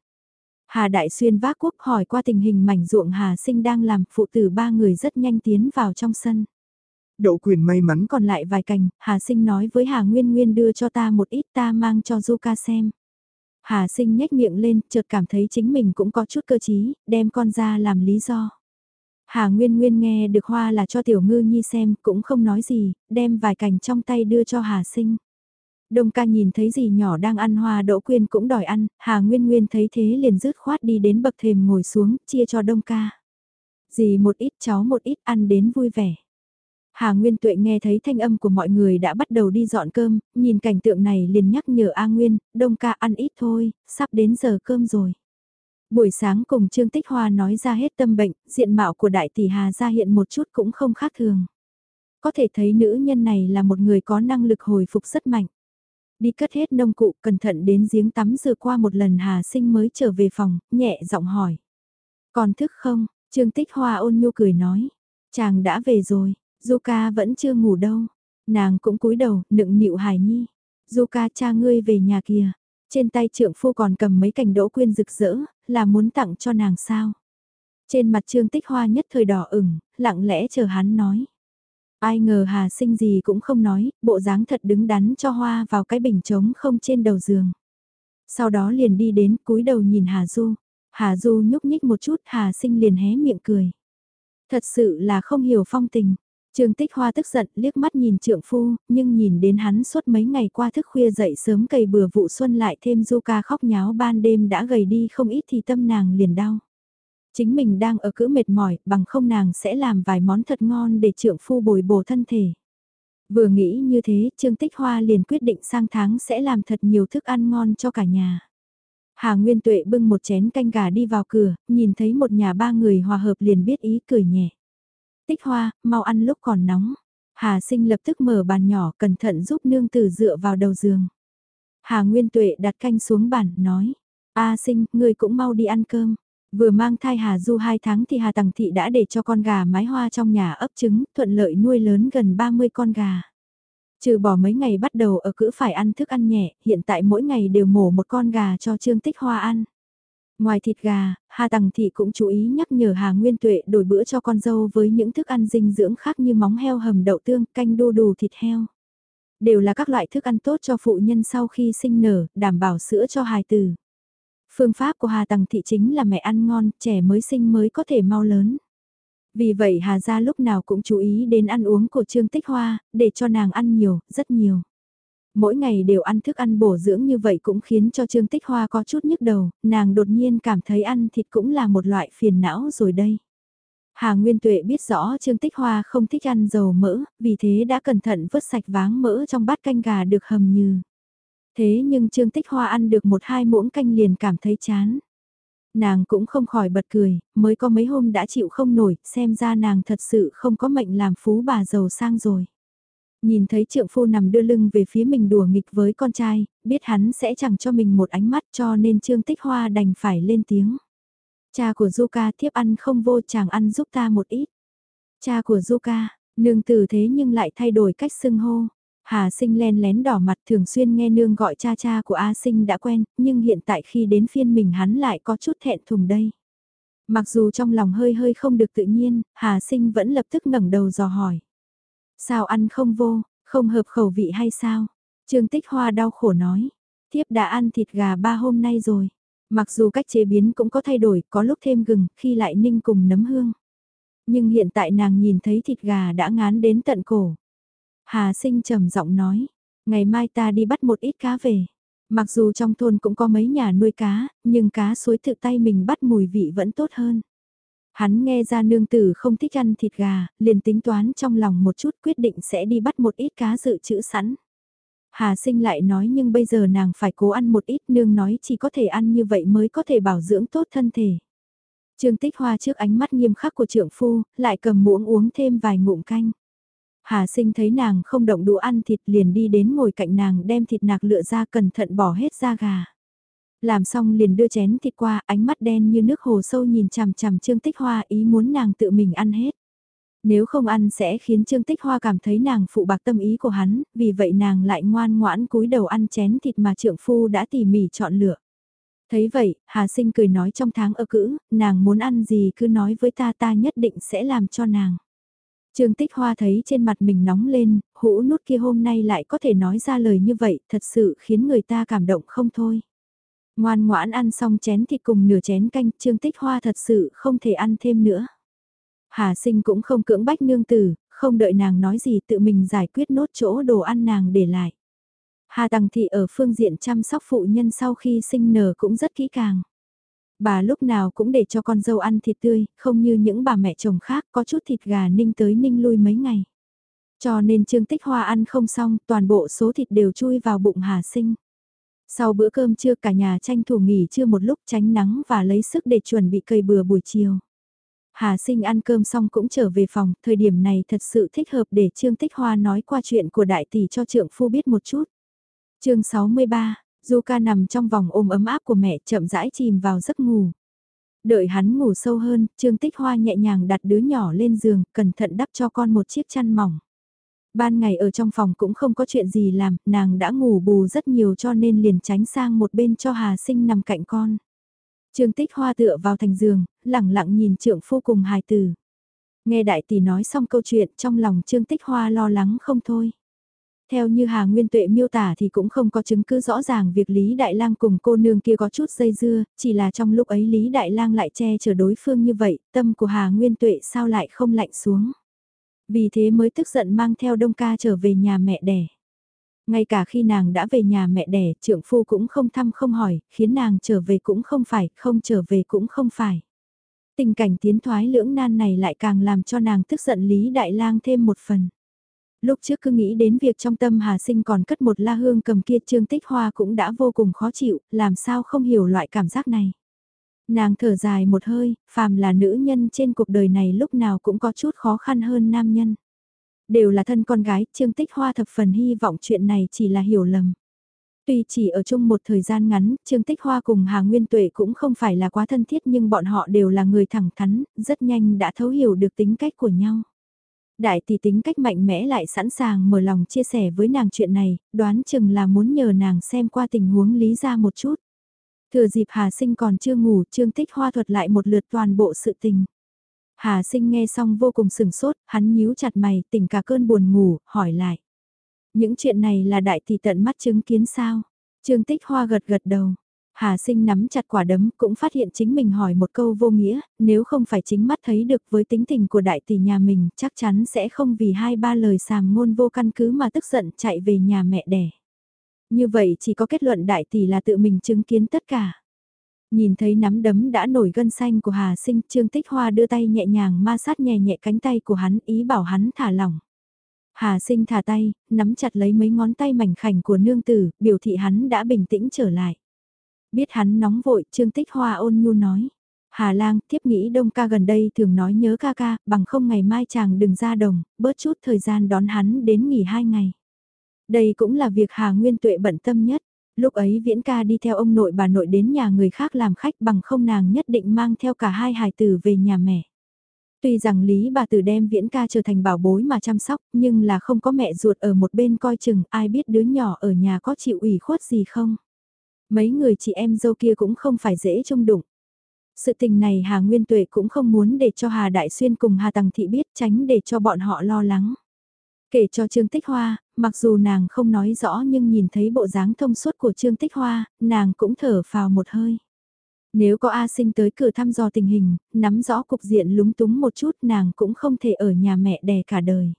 Hà Đại Xuyên vác quốc hỏi qua tình hình mảnh ruộng Hà Sinh đang làm, phụ tử ba người rất nhanh tiến vào trong sân. Đậu quyền may mắn còn lại vài cành, Hà Sinh nói với Hà Nguyên Nguyên đưa cho ta một ít ta mang cho Du ca xem. Hà sinh nhếch miệng lên, chợt cảm thấy chính mình cũng có chút cơ chí, đem con ra làm lý do. Hà Nguyên Nguyên nghe được hoa là cho tiểu ngư nhi xem, cũng không nói gì, đem vài cành trong tay đưa cho Hà sinh. Đông ca nhìn thấy gì nhỏ đang ăn hoa đỗ quyên cũng đòi ăn, Hà Nguyên Nguyên thấy thế liền rứt khoát đi đến bậc thềm ngồi xuống, chia cho đông ca. Dì một ít cháu một ít ăn đến vui vẻ. Hà Nguyên Tuệ nghe thấy thanh âm của mọi người đã bắt đầu đi dọn cơm, nhìn cảnh tượng này liền nhắc nhở A Nguyên, đông ca ăn ít thôi, sắp đến giờ cơm rồi. Buổi sáng cùng Trương Tích Hoa nói ra hết tâm bệnh, diện mạo của đại tỷ Hà ra hiện một chút cũng không khác thường. Có thể thấy nữ nhân này là một người có năng lực hồi phục rất mạnh. Đi cất hết nông cụ, cẩn thận đến giếng tắm rửa qua một lần Hà sinh mới trở về phòng, nhẹ giọng hỏi. Còn thức không? Trương Tích Hoa ôn nhu cười nói. Chàng đã về rồi, Zuka vẫn chưa ngủ đâu. Nàng cũng cúi đầu, nựng nịu hài nhi. Zuka cha ngươi về nhà kìa. Trên tay trượng phu còn cầm mấy cành đỗ quyên rực rỡ, là muốn tặng cho nàng sao. Trên mặt trương tích hoa nhất thời đỏ ửng, lặng lẽ chờ hắn nói. Ai ngờ Hà sinh gì cũng không nói, bộ dáng thật đứng đắn cho hoa vào cái bình trống không trên đầu giường. Sau đó liền đi đến cúi đầu nhìn Hà Du. Hà Du nhúc nhích một chút Hà sinh liền hé miệng cười. Thật sự là không hiểu phong tình. Trương Tích Hoa tức giận liếc mắt nhìn trượng phu, nhưng nhìn đến hắn suốt mấy ngày qua thức khuya dậy sớm cày bừa vụ xuân lại thêm du ca khóc nháo ban đêm đã gầy đi không ít thì tâm nàng liền đau. Chính mình đang ở cữ mệt mỏi, bằng không nàng sẽ làm vài món thật ngon để trượng phu bồi bổ thân thể. Vừa nghĩ như thế, Trương Tích Hoa liền quyết định sang tháng sẽ làm thật nhiều thức ăn ngon cho cả nhà. Hà Nguyên Tuệ bưng một chén canh gà đi vào cửa, nhìn thấy một nhà ba người hòa hợp liền biết ý cười nhẹ. Tích Hoa, mau ăn lúc còn nóng. Hà Sinh lập tức mở bàn nhỏ cẩn thận giúp nương tử dựa vào đầu giường. Hà Nguyên Tuệ đặt canh xuống bàn, nói. A Sinh, người cũng mau đi ăn cơm. Vừa mang thai Hà Du 2 tháng thì Hà Tằng Thị đã để cho con gà mái hoa trong nhà ấp trứng, thuận lợi nuôi lớn gần 30 con gà. Trừ bỏ mấy ngày bắt đầu ở cữ phải ăn thức ăn nhẹ, hiện tại mỗi ngày đều mổ một con gà cho Trương Tích Hoa ăn. Ngoài thịt gà, Hà Tằng Thị cũng chú ý nhắc nhở Hà Nguyên Tuệ đổi bữa cho con dâu với những thức ăn dinh dưỡng khác như móng heo hầm đậu tương, canh đu đủ thịt heo. Đều là các loại thức ăn tốt cho phụ nhân sau khi sinh nở, đảm bảo sữa cho hài tử. Phương pháp của Hà Tằng Thị chính là mẹ ăn ngon, trẻ mới sinh mới có thể mau lớn. Vì vậy Hà Gia lúc nào cũng chú ý đến ăn uống của Trương Tích Hoa, để cho nàng ăn nhiều, rất nhiều. Mỗi ngày đều ăn thức ăn bổ dưỡng như vậy cũng khiến cho Trương Tích Hoa có chút nhức đầu, nàng đột nhiên cảm thấy ăn thịt cũng là một loại phiền não rồi đây. Hà Nguyên Tuệ biết rõ Trương Tích Hoa không thích ăn dầu mỡ, vì thế đã cẩn thận vớt sạch váng mỡ trong bát canh gà được hầm như. Thế nhưng Trương Tích Hoa ăn được một hai muỗng canh liền cảm thấy chán. Nàng cũng không khỏi bật cười, mới có mấy hôm đã chịu không nổi, xem ra nàng thật sự không có mệnh làm phú bà giàu sang rồi. Nhìn thấy trượng phu nằm đưa lưng về phía mình đùa nghịch với con trai, biết hắn sẽ chẳng cho mình một ánh mắt cho nên Trương Tích Hoa đành phải lên tiếng. Cha của Zuka thiếp ăn không vô chàng ăn giúp ta một ít. Cha của Zuka, nương tử thế nhưng lại thay đổi cách xưng hô. Hà sinh len lén đỏ mặt thường xuyên nghe nương gọi cha cha của A sinh đã quen, nhưng hiện tại khi đến phiên mình hắn lại có chút thẹn thùng đây. Mặc dù trong lòng hơi hơi không được tự nhiên, Hà sinh vẫn lập tức ngẩng đầu dò hỏi. Sao ăn không vô, không hợp khẩu vị hay sao? Trương Tích Hoa đau khổ nói. Thiếp đã ăn thịt gà ba hôm nay rồi. Mặc dù cách chế biến cũng có thay đổi, có lúc thêm gừng, khi lại ninh cùng nấm hương. Nhưng hiện tại nàng nhìn thấy thịt gà đã ngán đến tận cổ. Hà sinh trầm giọng nói, ngày mai ta đi bắt một ít cá về. Mặc dù trong thôn cũng có mấy nhà nuôi cá, nhưng cá suối tự tay mình bắt mùi vị vẫn tốt hơn. Hắn nghe ra nương tử không thích ăn thịt gà, liền tính toán trong lòng một chút quyết định sẽ đi bắt một ít cá dự trữ sẵn. Hà sinh lại nói nhưng bây giờ nàng phải cố ăn một ít nương nói chỉ có thể ăn như vậy mới có thể bảo dưỡng tốt thân thể. Trương tích hoa trước ánh mắt nghiêm khắc của trưởng phu, lại cầm muỗng uống thêm vài ngụm canh. Hà sinh thấy nàng không động đũa ăn thịt liền đi đến ngồi cạnh nàng đem thịt nạc lựa ra cẩn thận bỏ hết da gà. Làm xong liền đưa chén thịt qua ánh mắt đen như nước hồ sâu nhìn chằm chằm Trương Tích Hoa ý muốn nàng tự mình ăn hết. Nếu không ăn sẽ khiến Trương Tích Hoa cảm thấy nàng phụ bạc tâm ý của hắn, vì vậy nàng lại ngoan ngoãn cúi đầu ăn chén thịt mà trượng phu đã tỉ mỉ chọn lựa. Thấy vậy, Hà Sinh cười nói trong tháng ở cữ, nàng muốn ăn gì cứ nói với ta ta nhất định sẽ làm cho nàng. Trương Tích Hoa thấy trên mặt mình nóng lên, hũ nút kia hôm nay lại có thể nói ra lời như vậy, thật sự khiến người ta cảm động không thôi. Ngoan ngoãn ăn xong chén thịt cùng nửa chén canh, Trương Tích Hoa thật sự không thể ăn thêm nữa. Hà sinh cũng không cưỡng bách nương tử, không đợi nàng nói gì tự mình giải quyết nốt chỗ đồ ăn nàng để lại. Hà Tằng Thị ở phương diện chăm sóc phụ nhân sau khi sinh nở cũng rất kỹ càng. Bà lúc nào cũng để cho con dâu ăn thịt tươi, không như những bà mẹ chồng khác có chút thịt gà ninh tới ninh lui mấy ngày. Cho nên Trương Tích Hoa ăn không xong, toàn bộ số thịt đều chui vào bụng Hà Sinh. Sau bữa cơm trưa cả nhà tranh thủ nghỉ trưa một lúc tránh nắng và lấy sức để chuẩn bị cây bừa buổi chiều. Hà sinh ăn cơm xong cũng trở về phòng, thời điểm này thật sự thích hợp để Trương Tích Hoa nói qua chuyện của đại tỷ cho trượng phu biết một chút. chương 63, Du nằm trong vòng ôm ấm áp của mẹ chậm rãi chìm vào giấc ngủ. Đợi hắn ngủ sâu hơn, Trương Tích Hoa nhẹ nhàng đặt đứa nhỏ lên giường, cẩn thận đắp cho con một chiếc chăn mỏng. Ban ngày ở trong phòng cũng không có chuyện gì làm, nàng đã ngủ bù rất nhiều cho nên liền tránh sang một bên cho Hà Sinh nằm cạnh con. Trương Tích Hoa tựa vào thành giường, lẳng lặng nhìn trượng phu cùng hài tử. Nghe đại tỷ nói xong câu chuyện trong lòng Trương Tích Hoa lo lắng không thôi. Theo như Hà Nguyên Tuệ miêu tả thì cũng không có chứng cứ rõ ràng việc Lý Đại Lang cùng cô nương kia có chút dây dưa, chỉ là trong lúc ấy Lý Đại Lang lại che chở đối phương như vậy, tâm của Hà Nguyên Tuệ sao lại không lạnh xuống. Vì thế mới tức giận mang theo Đông ca trở về nhà mẹ đẻ. Ngay cả khi nàng đã về nhà mẹ đẻ, trượng phu cũng không thăm không hỏi, khiến nàng trở về cũng không phải, không trở về cũng không phải. Tình cảnh tiến thoái lưỡng nan này lại càng làm cho nàng tức giận Lý Đại Lang thêm một phần. Lúc trước cứ nghĩ đến việc trong tâm Hà Sinh còn cất một la hương cầm kia Trương Tích Hoa cũng đã vô cùng khó chịu, làm sao không hiểu loại cảm giác này. Nàng thở dài một hơi, phàm là nữ nhân trên cuộc đời này lúc nào cũng có chút khó khăn hơn nam nhân. Đều là thân con gái, Trương Tích Hoa thập phần hy vọng chuyện này chỉ là hiểu lầm. Tuy chỉ ở chung một thời gian ngắn, Trương Tích Hoa cùng Hà Nguyên Tuệ cũng không phải là quá thân thiết nhưng bọn họ đều là người thẳng thắn, rất nhanh đã thấu hiểu được tính cách của nhau. Đại tỷ tính cách mạnh mẽ lại sẵn sàng mở lòng chia sẻ với nàng chuyện này, đoán chừng là muốn nhờ nàng xem qua tình huống lý ra một chút. Thừa dịp Hà Sinh còn chưa ngủ, Trương Tích Hoa thuật lại một lượt toàn bộ sự tình. Hà Sinh nghe xong vô cùng sừng sốt, hắn nhíu chặt mày, tỉnh cả cơn buồn ngủ, hỏi lại. Những chuyện này là đại tỷ tận mắt chứng kiến sao? Trương Tích Hoa gật gật đầu. Hà sinh nắm chặt quả đấm cũng phát hiện chính mình hỏi một câu vô nghĩa, nếu không phải chính mắt thấy được với tính tình của đại tỷ nhà mình chắc chắn sẽ không vì hai ba lời sàm ngôn vô căn cứ mà tức giận chạy về nhà mẹ đẻ. Như vậy chỉ có kết luận đại tỷ là tự mình chứng kiến tất cả. Nhìn thấy nắm đấm đã nổi gân xanh của Hà sinh Trương Tích Hoa đưa tay nhẹ nhàng ma sát nhẹ nhẹ cánh tay của hắn ý bảo hắn thả lỏng. Hà sinh thả tay, nắm chặt lấy mấy ngón tay mảnh khảnh của nương tử, biểu thị hắn đã bình tĩnh trở lại. Biết hắn nóng vội, Trương Tích Hoa ôn nhu nói. Hà lang, tiếp nghĩ đông ca gần đây thường nói nhớ ca ca, bằng không ngày mai chàng đừng ra đồng, bớt chút thời gian đón hắn đến nghỉ hai ngày. Đây cũng là việc Hà Nguyên Tuệ bận tâm nhất. Lúc ấy viễn ca đi theo ông nội bà nội đến nhà người khác làm khách bằng không nàng nhất định mang theo cả hai hài tử về nhà mẹ. Tuy rằng Lý bà tử đem viễn ca trở thành bảo bối mà chăm sóc, nhưng là không có mẹ ruột ở một bên coi chừng, ai biết đứa nhỏ ở nhà có chịu ủy khuất gì không. Mấy người chị em dâu kia cũng không phải dễ trông đụng. Sự tình này Hà Nguyên Tuệ cũng không muốn để cho Hà Đại Xuyên cùng Hà Tằng Thị biết tránh để cho bọn họ lo lắng. Kể cho Trương Tích Hoa, mặc dù nàng không nói rõ nhưng nhìn thấy bộ dáng thông suốt của Trương Tích Hoa, nàng cũng thở phào một hơi. Nếu có A sinh tới cửa thăm dò tình hình, nắm rõ cục diện lúng túng một chút nàng cũng không thể ở nhà mẹ đẻ cả đời.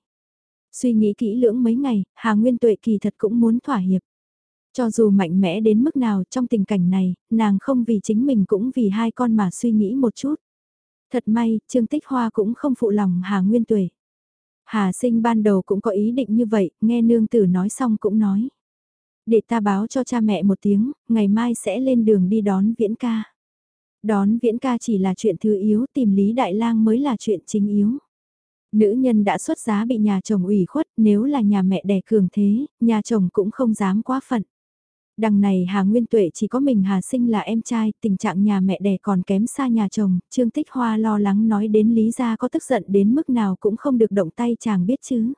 Suy nghĩ kỹ lưỡng mấy ngày, Hà Nguyên Tuệ kỳ thật cũng muốn thỏa hiệp. Cho dù mạnh mẽ đến mức nào trong tình cảnh này, nàng không vì chính mình cũng vì hai con mà suy nghĩ một chút. Thật may, Trương Tích Hoa cũng không phụ lòng Hà Nguyên Tuệ. Hà sinh ban đầu cũng có ý định như vậy, nghe nương tử nói xong cũng nói. Để ta báo cho cha mẹ một tiếng, ngày mai sẽ lên đường đi đón viễn ca. Đón viễn ca chỉ là chuyện thứ yếu, tìm Lý Đại Lang mới là chuyện chính yếu. Nữ nhân đã xuất giá bị nhà chồng ủy khuất, nếu là nhà mẹ đẻ cường thế, nhà chồng cũng không dám quá phận. Đằng này Hà Nguyên Tuệ chỉ có mình Hà Sinh là em trai, tình trạng nhà mẹ đẻ còn kém xa nhà chồng, Trương Tích Hoa lo lắng nói đến Lý Gia có tức giận đến mức nào cũng không được động tay chàng biết chứ.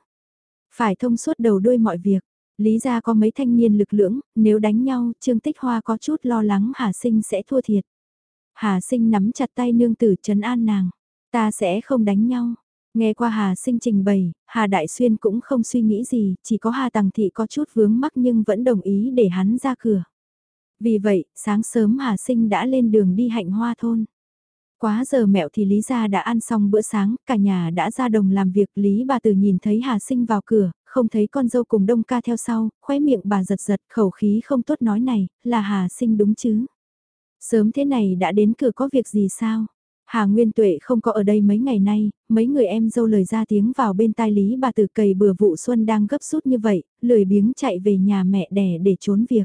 Phải thông suốt đầu đuôi mọi việc, Lý Gia có mấy thanh niên lực lưỡng, nếu đánh nhau, Trương Tích Hoa có chút lo lắng Hà Sinh sẽ thua thiệt. Hà Sinh nắm chặt tay nương tử trấn an nàng, ta sẽ không đánh nhau. Nghe qua Hà Sinh trình bày, Hà Đại Xuyên cũng không suy nghĩ gì, chỉ có Hà Tằng Thị có chút vướng mắc nhưng vẫn đồng ý để hắn ra cửa. Vì vậy, sáng sớm Hà Sinh đã lên đường đi hạnh hoa thôn. Quá giờ mẹo thì Lý gia đã ăn xong bữa sáng, cả nhà đã ra đồng làm việc Lý bà tử nhìn thấy Hà Sinh vào cửa, không thấy con dâu cùng đông ca theo sau, khóe miệng bà giật giật khẩu khí không tốt nói này, là Hà Sinh đúng chứ. Sớm thế này đã đến cửa có việc gì sao? Hà Nguyên Tuệ không có ở đây mấy ngày nay, mấy người em dâu lời ra tiếng vào bên tai Lý bà tử cầy bừa vụ xuân đang gấp rút như vậy, lười biếng chạy về nhà mẹ đẻ để trốn việc.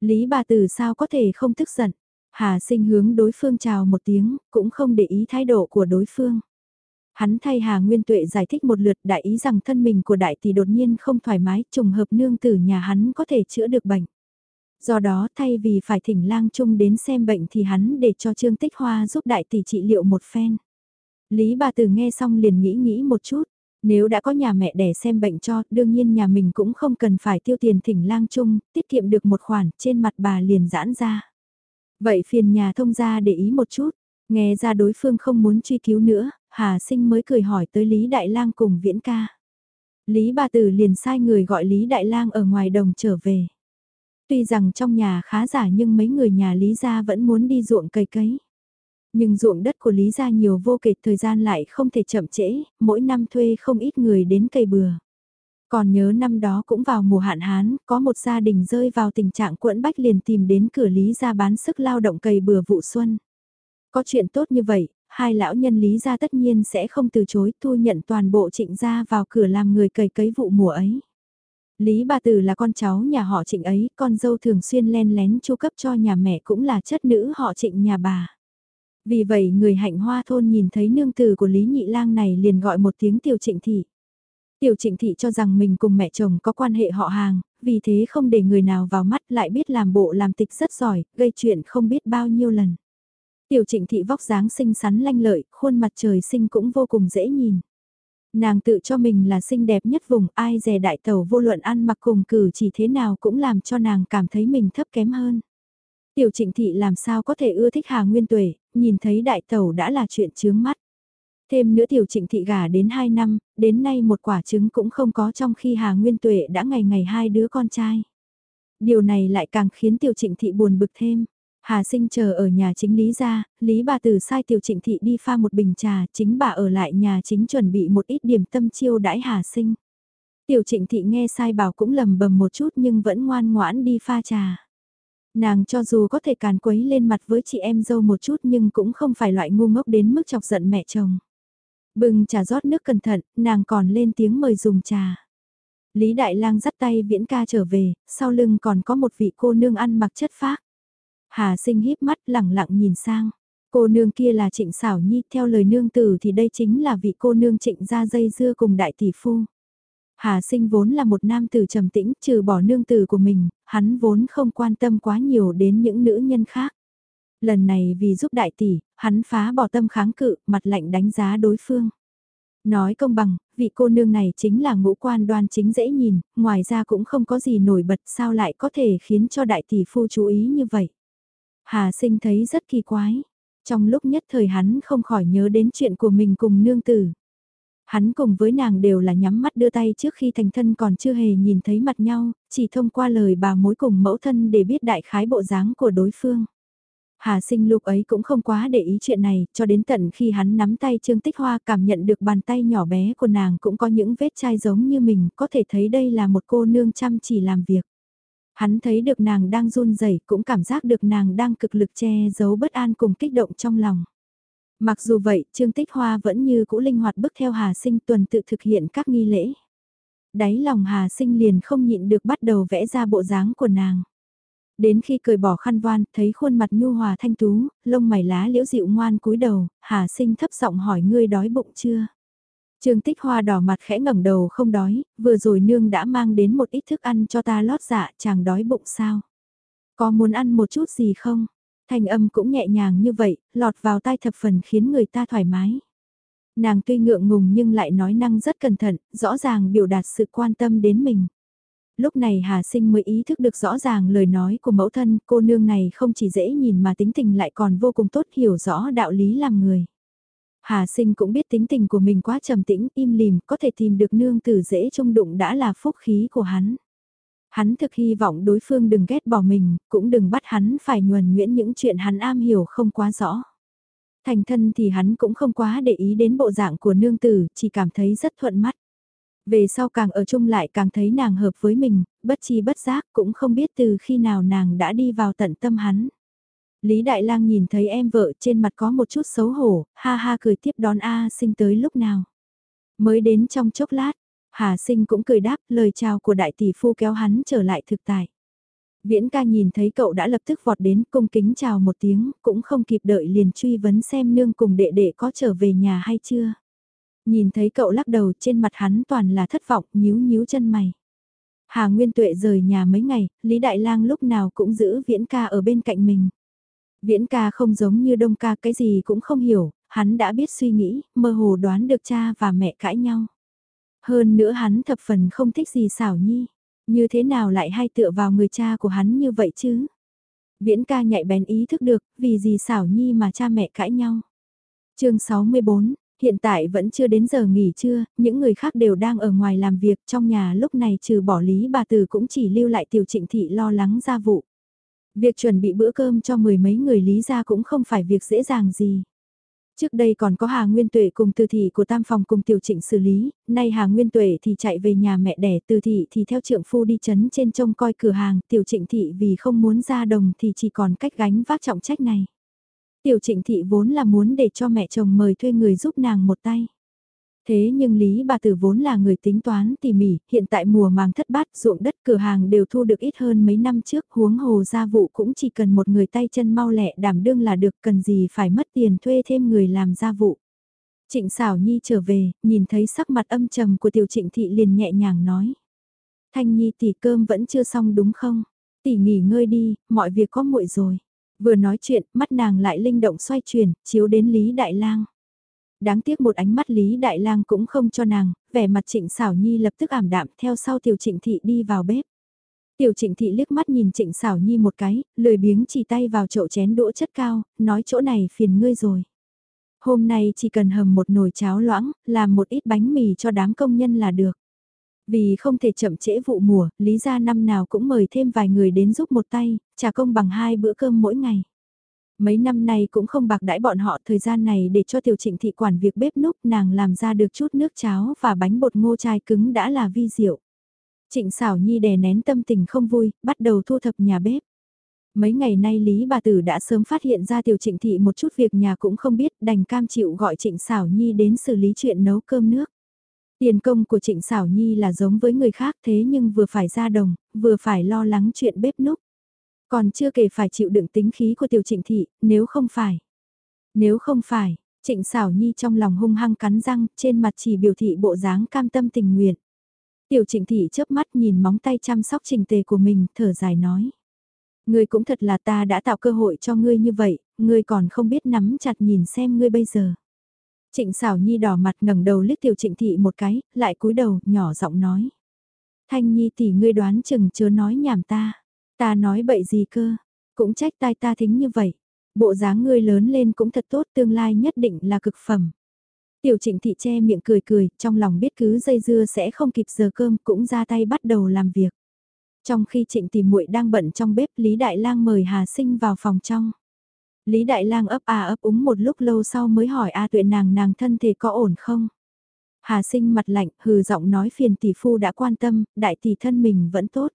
Lý bà tử sao có thể không tức giận? Hà sinh hướng đối phương chào một tiếng, cũng không để ý thái độ của đối phương. Hắn thay Hà Nguyên Tuệ giải thích một lượt đại ý rằng thân mình của đại tỷ đột nhiên không thoải mái, trùng hợp nương tử nhà hắn có thể chữa được bệnh. Do đó thay vì phải thỉnh lang trung đến xem bệnh thì hắn để cho Trương Tích Hoa giúp đại tỷ trị liệu một phen. Lý bà tử nghe xong liền nghĩ nghĩ một chút. Nếu đã có nhà mẹ đẻ xem bệnh cho, đương nhiên nhà mình cũng không cần phải tiêu tiền thỉnh lang chung, tiết kiệm được một khoản, trên mặt bà liền giãn ra. Vậy phiền nhà thông gia để ý một chút, nghe ra đối phương không muốn truy cứu nữa, Hà Sinh mới cười hỏi tới Lý Đại Lang cùng Viễn ca. Lý bà tử liền sai người gọi Lý Đại Lang ở ngoài đồng trở về. Tuy rằng trong nhà khá giả nhưng mấy người nhà Lý gia vẫn muốn đi ruộng cây cấy. Nhưng ruộng đất của Lý gia nhiều vô kể thời gian lại không thể chậm trễ, mỗi năm thuê không ít người đến cây bừa. Còn nhớ năm đó cũng vào mùa hạn hán, có một gia đình rơi vào tình trạng quẫn bách liền tìm đến cửa Lý gia bán sức lao động cày bừa vụ xuân. Có chuyện tốt như vậy, hai lão nhân Lý gia tất nhiên sẽ không từ chối thu nhận toàn bộ trịnh gia vào cửa làm người cày cấy vụ mùa ấy. Lý bà tử là con cháu nhà họ trịnh ấy, con dâu thường xuyên len lén chu cấp cho nhà mẹ cũng là chất nữ họ trịnh nhà bà. Vì vậy người hạnh hoa thôn nhìn thấy nương tử của Lý Nhị Lang này liền gọi một tiếng tiểu trịnh thị. Tiểu trịnh thị cho rằng mình cùng mẹ chồng có quan hệ họ hàng, vì thế không để người nào vào mắt lại biết làm bộ làm tịch rất giỏi, gây chuyện không biết bao nhiêu lần. Tiểu trịnh thị vóc dáng xinh xắn lanh lợi, khuôn mặt trời sinh cũng vô cùng dễ nhìn. Nàng tự cho mình là xinh đẹp nhất vùng ai dè đại tàu vô luận ăn mặc cùng cử chỉ thế nào cũng làm cho nàng cảm thấy mình thấp kém hơn. Tiểu trịnh thị làm sao có thể ưa thích Hà Nguyên Tuệ, nhìn thấy đại tàu đã là chuyện chướng mắt. Thêm nữa tiểu trịnh thị gả đến 2 năm, đến nay một quả trứng cũng không có trong khi Hà Nguyên Tuệ đã ngày ngày hai đứa con trai. Điều này lại càng khiến tiểu trịnh thị buồn bực thêm. Hà sinh chờ ở nhà chính Lý ra, Lý bà tử sai tiểu trịnh thị đi pha một bình trà, chính bà ở lại nhà chính chuẩn bị một ít điểm tâm chiêu đãi Hà sinh. Tiểu trịnh thị nghe sai bảo cũng lầm bầm một chút nhưng vẫn ngoan ngoãn đi pha trà. Nàng cho dù có thể càn quấy lên mặt với chị em dâu một chút nhưng cũng không phải loại ngu ngốc đến mức chọc giận mẹ chồng. Bừng trà rót nước cẩn thận, nàng còn lên tiếng mời dùng trà. Lý Đại Lang dắt tay viễn ca trở về, sau lưng còn có một vị cô nương ăn mặc chất phác. Hà sinh híp mắt lẳng lặng nhìn sang. Cô nương kia là trịnh xảo nhi, theo lời nương tử thì đây chính là vị cô nương trịnh ra dây dưa cùng đại tỷ phu. Hà sinh vốn là một nam tử trầm tĩnh, trừ bỏ nương tử của mình, hắn vốn không quan tâm quá nhiều đến những nữ nhân khác. Lần này vì giúp đại tỷ, hắn phá bỏ tâm kháng cự, mặt lạnh đánh giá đối phương. Nói công bằng, vị cô nương này chính là ngũ quan đoan chính dễ nhìn, ngoài ra cũng không có gì nổi bật sao lại có thể khiến cho đại tỷ phu chú ý như vậy. Hà sinh thấy rất kỳ quái. Trong lúc nhất thời hắn không khỏi nhớ đến chuyện của mình cùng nương tử. Hắn cùng với nàng đều là nhắm mắt đưa tay trước khi thành thân còn chưa hề nhìn thấy mặt nhau, chỉ thông qua lời bà mối cùng mẫu thân để biết đại khái bộ dáng của đối phương. Hà sinh lúc ấy cũng không quá để ý chuyện này, cho đến tận khi hắn nắm tay Trương Tích Hoa cảm nhận được bàn tay nhỏ bé của nàng cũng có những vết chai giống như mình, có thể thấy đây là một cô nương chăm chỉ làm việc. Hắn thấy được nàng đang run rẩy cũng cảm giác được nàng đang cực lực che giấu bất an cùng kích động trong lòng. Mặc dù vậy, Trương Tích Hoa vẫn như cũ linh hoạt bước theo Hà Sinh tuần tự thực hiện các nghi lễ. Đáy lòng Hà Sinh liền không nhịn được bắt đầu vẽ ra bộ dáng của nàng. Đến khi cười bỏ khăn voan, thấy khuôn mặt nhu hòa thanh tú, lông mày lá liễu dịu ngoan cúi đầu, Hà Sinh thấp giọng hỏi ngươi đói bụng chưa? Trương Tích Hoa đỏ mặt khẽ ngẩng đầu không đói, vừa rồi nương đã mang đến một ít thức ăn cho ta lót dạ, chàng đói bụng sao? Có muốn ăn một chút gì không? Thanh âm cũng nhẹ nhàng như vậy, lọt vào tai thập phần khiến người ta thoải mái. Nàng tuy ngượng ngùng nhưng lại nói năng rất cẩn thận, rõ ràng biểu đạt sự quan tâm đến mình. Lúc này Hà Sinh mới ý thức được rõ ràng lời nói của mẫu thân, cô nương này không chỉ dễ nhìn mà tính tình lại còn vô cùng tốt hiểu rõ đạo lý làm người. Hà sinh cũng biết tính tình của mình quá trầm tĩnh, im lìm, có thể tìm được nương tử dễ trông đụng đã là phúc khí của hắn. Hắn thực hy vọng đối phương đừng ghét bỏ mình, cũng đừng bắt hắn phải nhuần nhuyễn những chuyện hắn am hiểu không quá rõ. Thành thân thì hắn cũng không quá để ý đến bộ dạng của nương tử, chỉ cảm thấy rất thuận mắt. Về sau càng ở chung lại càng thấy nàng hợp với mình, bất chi bất giác cũng không biết từ khi nào nàng đã đi vào tận tâm hắn. Lý Đại Lang nhìn thấy em vợ trên mặt có một chút xấu hổ, ha ha cười tiếp đón A sinh tới lúc nào. Mới đến trong chốc lát, Hà sinh cũng cười đáp lời chào của đại tỷ phu kéo hắn trở lại thực tại. Viễn ca nhìn thấy cậu đã lập tức vọt đến cung kính chào một tiếng, cũng không kịp đợi liền truy vấn xem nương cùng đệ đệ có trở về nhà hay chưa. Nhìn thấy cậu lắc đầu trên mặt hắn toàn là thất vọng nhíu nhíu chân mày. Hà Nguyên Tuệ rời nhà mấy ngày, Lý Đại Lang lúc nào cũng giữ Viễn ca ở bên cạnh mình. Viễn ca không giống như đông ca cái gì cũng không hiểu, hắn đã biết suy nghĩ, mơ hồ đoán được cha và mẹ cãi nhau. Hơn nữa hắn thập phần không thích gì xảo nhi, như thế nào lại hay tựa vào người cha của hắn như vậy chứ? Viễn ca nhạy bén ý thức được, vì gì xảo nhi mà cha mẹ cãi nhau. chương 64, hiện tại vẫn chưa đến giờ nghỉ trưa, những người khác đều đang ở ngoài làm việc trong nhà lúc này trừ bỏ lý bà tử cũng chỉ lưu lại tiểu trịnh thị lo lắng gia vụ. Việc chuẩn bị bữa cơm cho mười mấy người lý ra cũng không phải việc dễ dàng gì. Trước đây còn có Hà Nguyên Tuệ cùng từ thị của tam phòng cùng tiểu trịnh xử lý, nay Hà Nguyên Tuệ thì chạy về nhà mẹ đẻ từ thị thì theo trượng phu đi chấn trên trông coi cửa hàng, tiểu trịnh thị vì không muốn ra đồng thì chỉ còn cách gánh vác trọng trách này. Tiểu trịnh thị vốn là muốn để cho mẹ chồng mời thuê người giúp nàng một tay. Thế nhưng Lý bà tử vốn là người tính toán tỉ mỉ, hiện tại mùa màng thất bát ruộng đất cửa hàng đều thu được ít hơn mấy năm trước, huống hồ gia vụ cũng chỉ cần một người tay chân mau lẹ đảm đương là được cần gì phải mất tiền thuê thêm người làm gia vụ. Trịnh xảo nhi trở về, nhìn thấy sắc mặt âm trầm của tiểu trịnh thị liền nhẹ nhàng nói. Thanh nhi tỷ cơm vẫn chưa xong đúng không? Tỷ nghỉ ngơi đi, mọi việc có muội rồi. Vừa nói chuyện, mắt nàng lại linh động xoay chuyển, chiếu đến Lý Đại Lang. Đáng tiếc một ánh mắt Lý Đại Lang cũng không cho nàng, vẻ mặt Trịnh Sảo Nhi lập tức ảm đạm theo sau Tiểu Trịnh Thị đi vào bếp. Tiểu Trịnh Thị liếc mắt nhìn Trịnh Sảo Nhi một cái, lười biếng chỉ tay vào chậu chén đũa chất cao, nói chỗ này phiền ngươi rồi. Hôm nay chỉ cần hầm một nồi cháo loãng, làm một ít bánh mì cho đám công nhân là được. Vì không thể chậm trễ vụ mùa, Lý gia năm nào cũng mời thêm vài người đến giúp một tay, trả công bằng hai bữa cơm mỗi ngày. Mấy năm nay cũng không bạc đãi bọn họ thời gian này để cho tiểu trịnh thị quản việc bếp núc nàng làm ra được chút nước cháo và bánh bột ngô chai cứng đã là vi diệu. Trịnh xảo nhi đè nén tâm tình không vui, bắt đầu thu thập nhà bếp. Mấy ngày nay Lý bà tử đã sớm phát hiện ra tiểu trịnh thị một chút việc nhà cũng không biết đành cam chịu gọi trịnh xảo nhi đến xử lý chuyện nấu cơm nước. Tiền công của trịnh xảo nhi là giống với người khác thế nhưng vừa phải ra đồng, vừa phải lo lắng chuyện bếp núc. Còn chưa kể phải chịu đựng tính khí của tiểu trịnh thị, nếu không phải. Nếu không phải, trịnh xảo nhi trong lòng hung hăng cắn răng, trên mặt chỉ biểu thị bộ dáng cam tâm tình nguyện. Tiểu trịnh thị chớp mắt nhìn móng tay chăm sóc trình tề của mình, thở dài nói. Ngươi cũng thật là ta đã tạo cơ hội cho ngươi như vậy, ngươi còn không biết nắm chặt nhìn xem ngươi bây giờ. Trịnh xảo nhi đỏ mặt ngẩng đầu liếc tiểu trịnh thị một cái, lại cúi đầu, nhỏ giọng nói. Thanh nhi tỷ ngươi đoán chừng chớ nói nhảm ta. Ta nói bậy gì cơ, cũng trách tai ta thính như vậy. Bộ dáng ngươi lớn lên cũng thật tốt tương lai nhất định là cực phẩm. Tiểu trịnh thị che miệng cười cười, trong lòng biết cứ dây dưa sẽ không kịp giờ cơm cũng ra tay bắt đầu làm việc. Trong khi trịnh tìm muội đang bận trong bếp Lý Đại Lang mời Hà Sinh vào phòng trong. Lý Đại Lang ấp à ấp úng một lúc lâu sau mới hỏi A tuệ nàng nàng thân thể có ổn không? Hà Sinh mặt lạnh hừ giọng nói phiền tỷ phu đã quan tâm, đại tỷ thân mình vẫn tốt.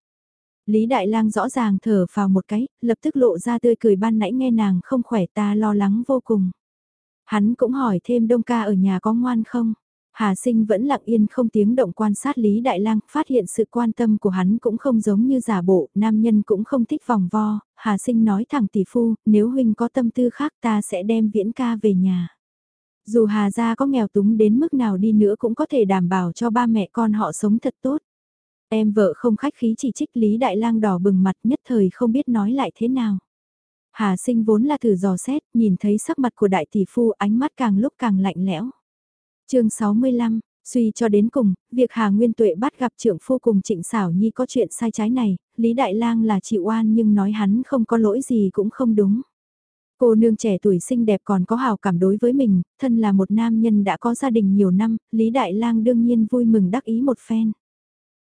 Lý Đại Lang rõ ràng thở vào một cái, lập tức lộ ra tươi cười ban nãy nghe nàng không khỏe ta lo lắng vô cùng. Hắn cũng hỏi thêm Đông ca ở nhà có ngoan không? Hà sinh vẫn lặng yên không tiếng động quan sát Lý Đại Lang, phát hiện sự quan tâm của hắn cũng không giống như giả bộ, nam nhân cũng không thích vòng vo, Hà sinh nói thẳng tỷ phu, nếu huynh có tâm tư khác ta sẽ đem viễn ca về nhà. Dù Hà gia có nghèo túng đến mức nào đi nữa cũng có thể đảm bảo cho ba mẹ con họ sống thật tốt. Em vợ không khách khí chỉ trích Lý Đại Lang đỏ bừng mặt nhất thời không biết nói lại thế nào. Hà sinh vốn là thử dò xét, nhìn thấy sắc mặt của đại tỷ phu ánh mắt càng lúc càng lạnh lẽo. chương 65, suy cho đến cùng, việc Hà Nguyên Tuệ bắt gặp trưởng phu cùng trịnh xảo nhi có chuyện sai trái này, Lý Đại Lang là chịu oan nhưng nói hắn không có lỗi gì cũng không đúng. Cô nương trẻ tuổi xinh đẹp còn có hào cảm đối với mình, thân là một nam nhân đã có gia đình nhiều năm, Lý Đại Lang đương nhiên vui mừng đắc ý một phen.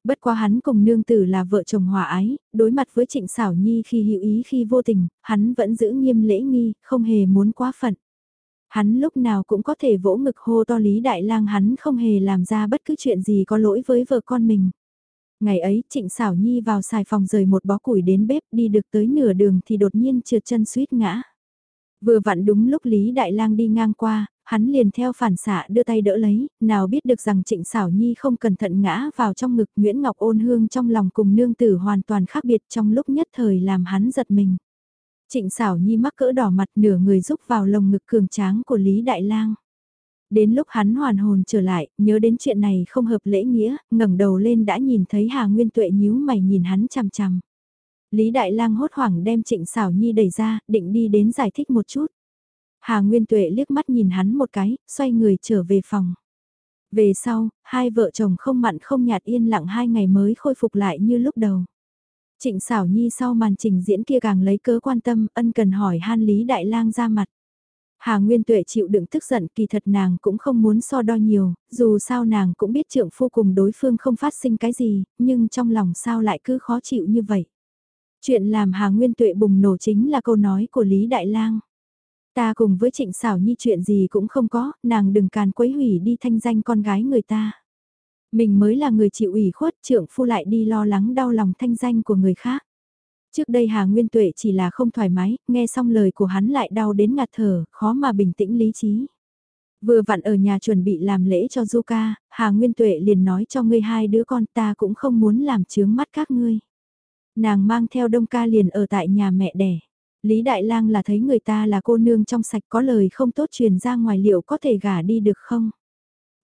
Bất quá hắn cùng nương tử là vợ chồng hòa ái, đối mặt với trịnh xảo nhi khi hữu ý khi vô tình, hắn vẫn giữ nghiêm lễ nghi, không hề muốn quá phận. Hắn lúc nào cũng có thể vỗ ngực hô to Lý Đại Lang hắn không hề làm ra bất cứ chuyện gì có lỗi với vợ con mình. Ngày ấy trịnh xảo nhi vào xài phòng rời một bó củi đến bếp đi được tới nửa đường thì đột nhiên trượt chân suýt ngã. Vừa vặn đúng lúc Lý Đại Lang đi ngang qua, hắn liền theo phản xạ đưa tay đỡ lấy, nào biết được rằng Trịnh Sảo Nhi không cẩn thận ngã vào trong ngực Nguyễn Ngọc ôn hương trong lòng cùng nương tử hoàn toàn khác biệt trong lúc nhất thời làm hắn giật mình. Trịnh Sảo Nhi mắc cỡ đỏ mặt nửa người rúc vào lồng ngực cường tráng của Lý Đại Lang. Đến lúc hắn hoàn hồn trở lại, nhớ đến chuyện này không hợp lễ nghĩa, ngẩng đầu lên đã nhìn thấy Hà Nguyên Tuệ nhíu mày nhìn hắn chằm chằm. Lý Đại Lang hốt hoảng đem Trịnh Sảo Nhi đẩy ra, định đi đến giải thích một chút. Hà Nguyên Tuệ liếc mắt nhìn hắn một cái, xoay người trở về phòng. Về sau, hai vợ chồng không mặn không nhạt yên lặng hai ngày mới khôi phục lại như lúc đầu. Trịnh Sảo nhi sau màn trình diễn kia càng lấy cớ quan tâm, ân cần hỏi han Lý Đại Lang ra mặt. Hà Nguyên Tuệ chịu đựng tức giận kỳ thật nàng cũng không muốn so đo nhiều, dù sao nàng cũng biết trượng phu cùng đối phương không phát sinh cái gì, nhưng trong lòng sao lại cứ khó chịu như vậy. Chuyện làm Hà Nguyên Tuệ bùng nổ chính là câu nói của Lý Đại Lang. Ta cùng với Trịnh Sảo Nhi chuyện gì cũng không có, nàng đừng càn quấy hủy đi thanh danh con gái người ta. Mình mới là người chịu ủy khuất, trưởng phu lại đi lo lắng đau lòng thanh danh của người khác. Trước đây Hà Nguyên Tuệ chỉ là không thoải mái, nghe xong lời của hắn lại đau đến ngạt thở, khó mà bình tĩnh lý trí. Vừa vặn ở nhà chuẩn bị làm lễ cho Du Hà Nguyên Tuệ liền nói cho ngươi hai đứa con ta cũng không muốn làm chướng mắt các ngươi. Nàng mang theo đông ca liền ở tại nhà mẹ đẻ. Lý Đại Lang là thấy người ta là cô nương trong sạch có lời không tốt truyền ra ngoài liệu có thể gả đi được không?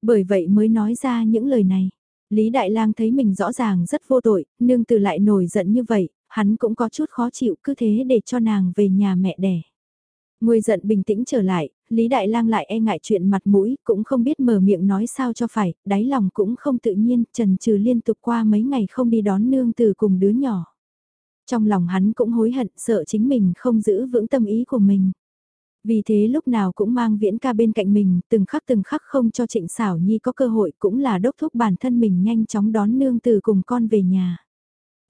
Bởi vậy mới nói ra những lời này. Lý Đại Lang thấy mình rõ ràng rất vô tội, nương từ lại nổi giận như vậy, hắn cũng có chút khó chịu cứ thế để cho nàng về nhà mẹ đẻ. Nguôi giận bình tĩnh trở lại, Lý Đại Lang lại e ngại chuyện mặt mũi, cũng không biết mở miệng nói sao cho phải, đáy lòng cũng không tự nhiên, trần trừ liên tục qua mấy ngày không đi đón nương từ cùng đứa nhỏ. Trong lòng hắn cũng hối hận, sợ chính mình không giữ vững tâm ý của mình. Vì thế lúc nào cũng mang viễn ca bên cạnh mình, từng khắc từng khắc không cho trịnh xảo nhi có cơ hội cũng là đốc thúc bản thân mình nhanh chóng đón nương từ cùng con về nhà.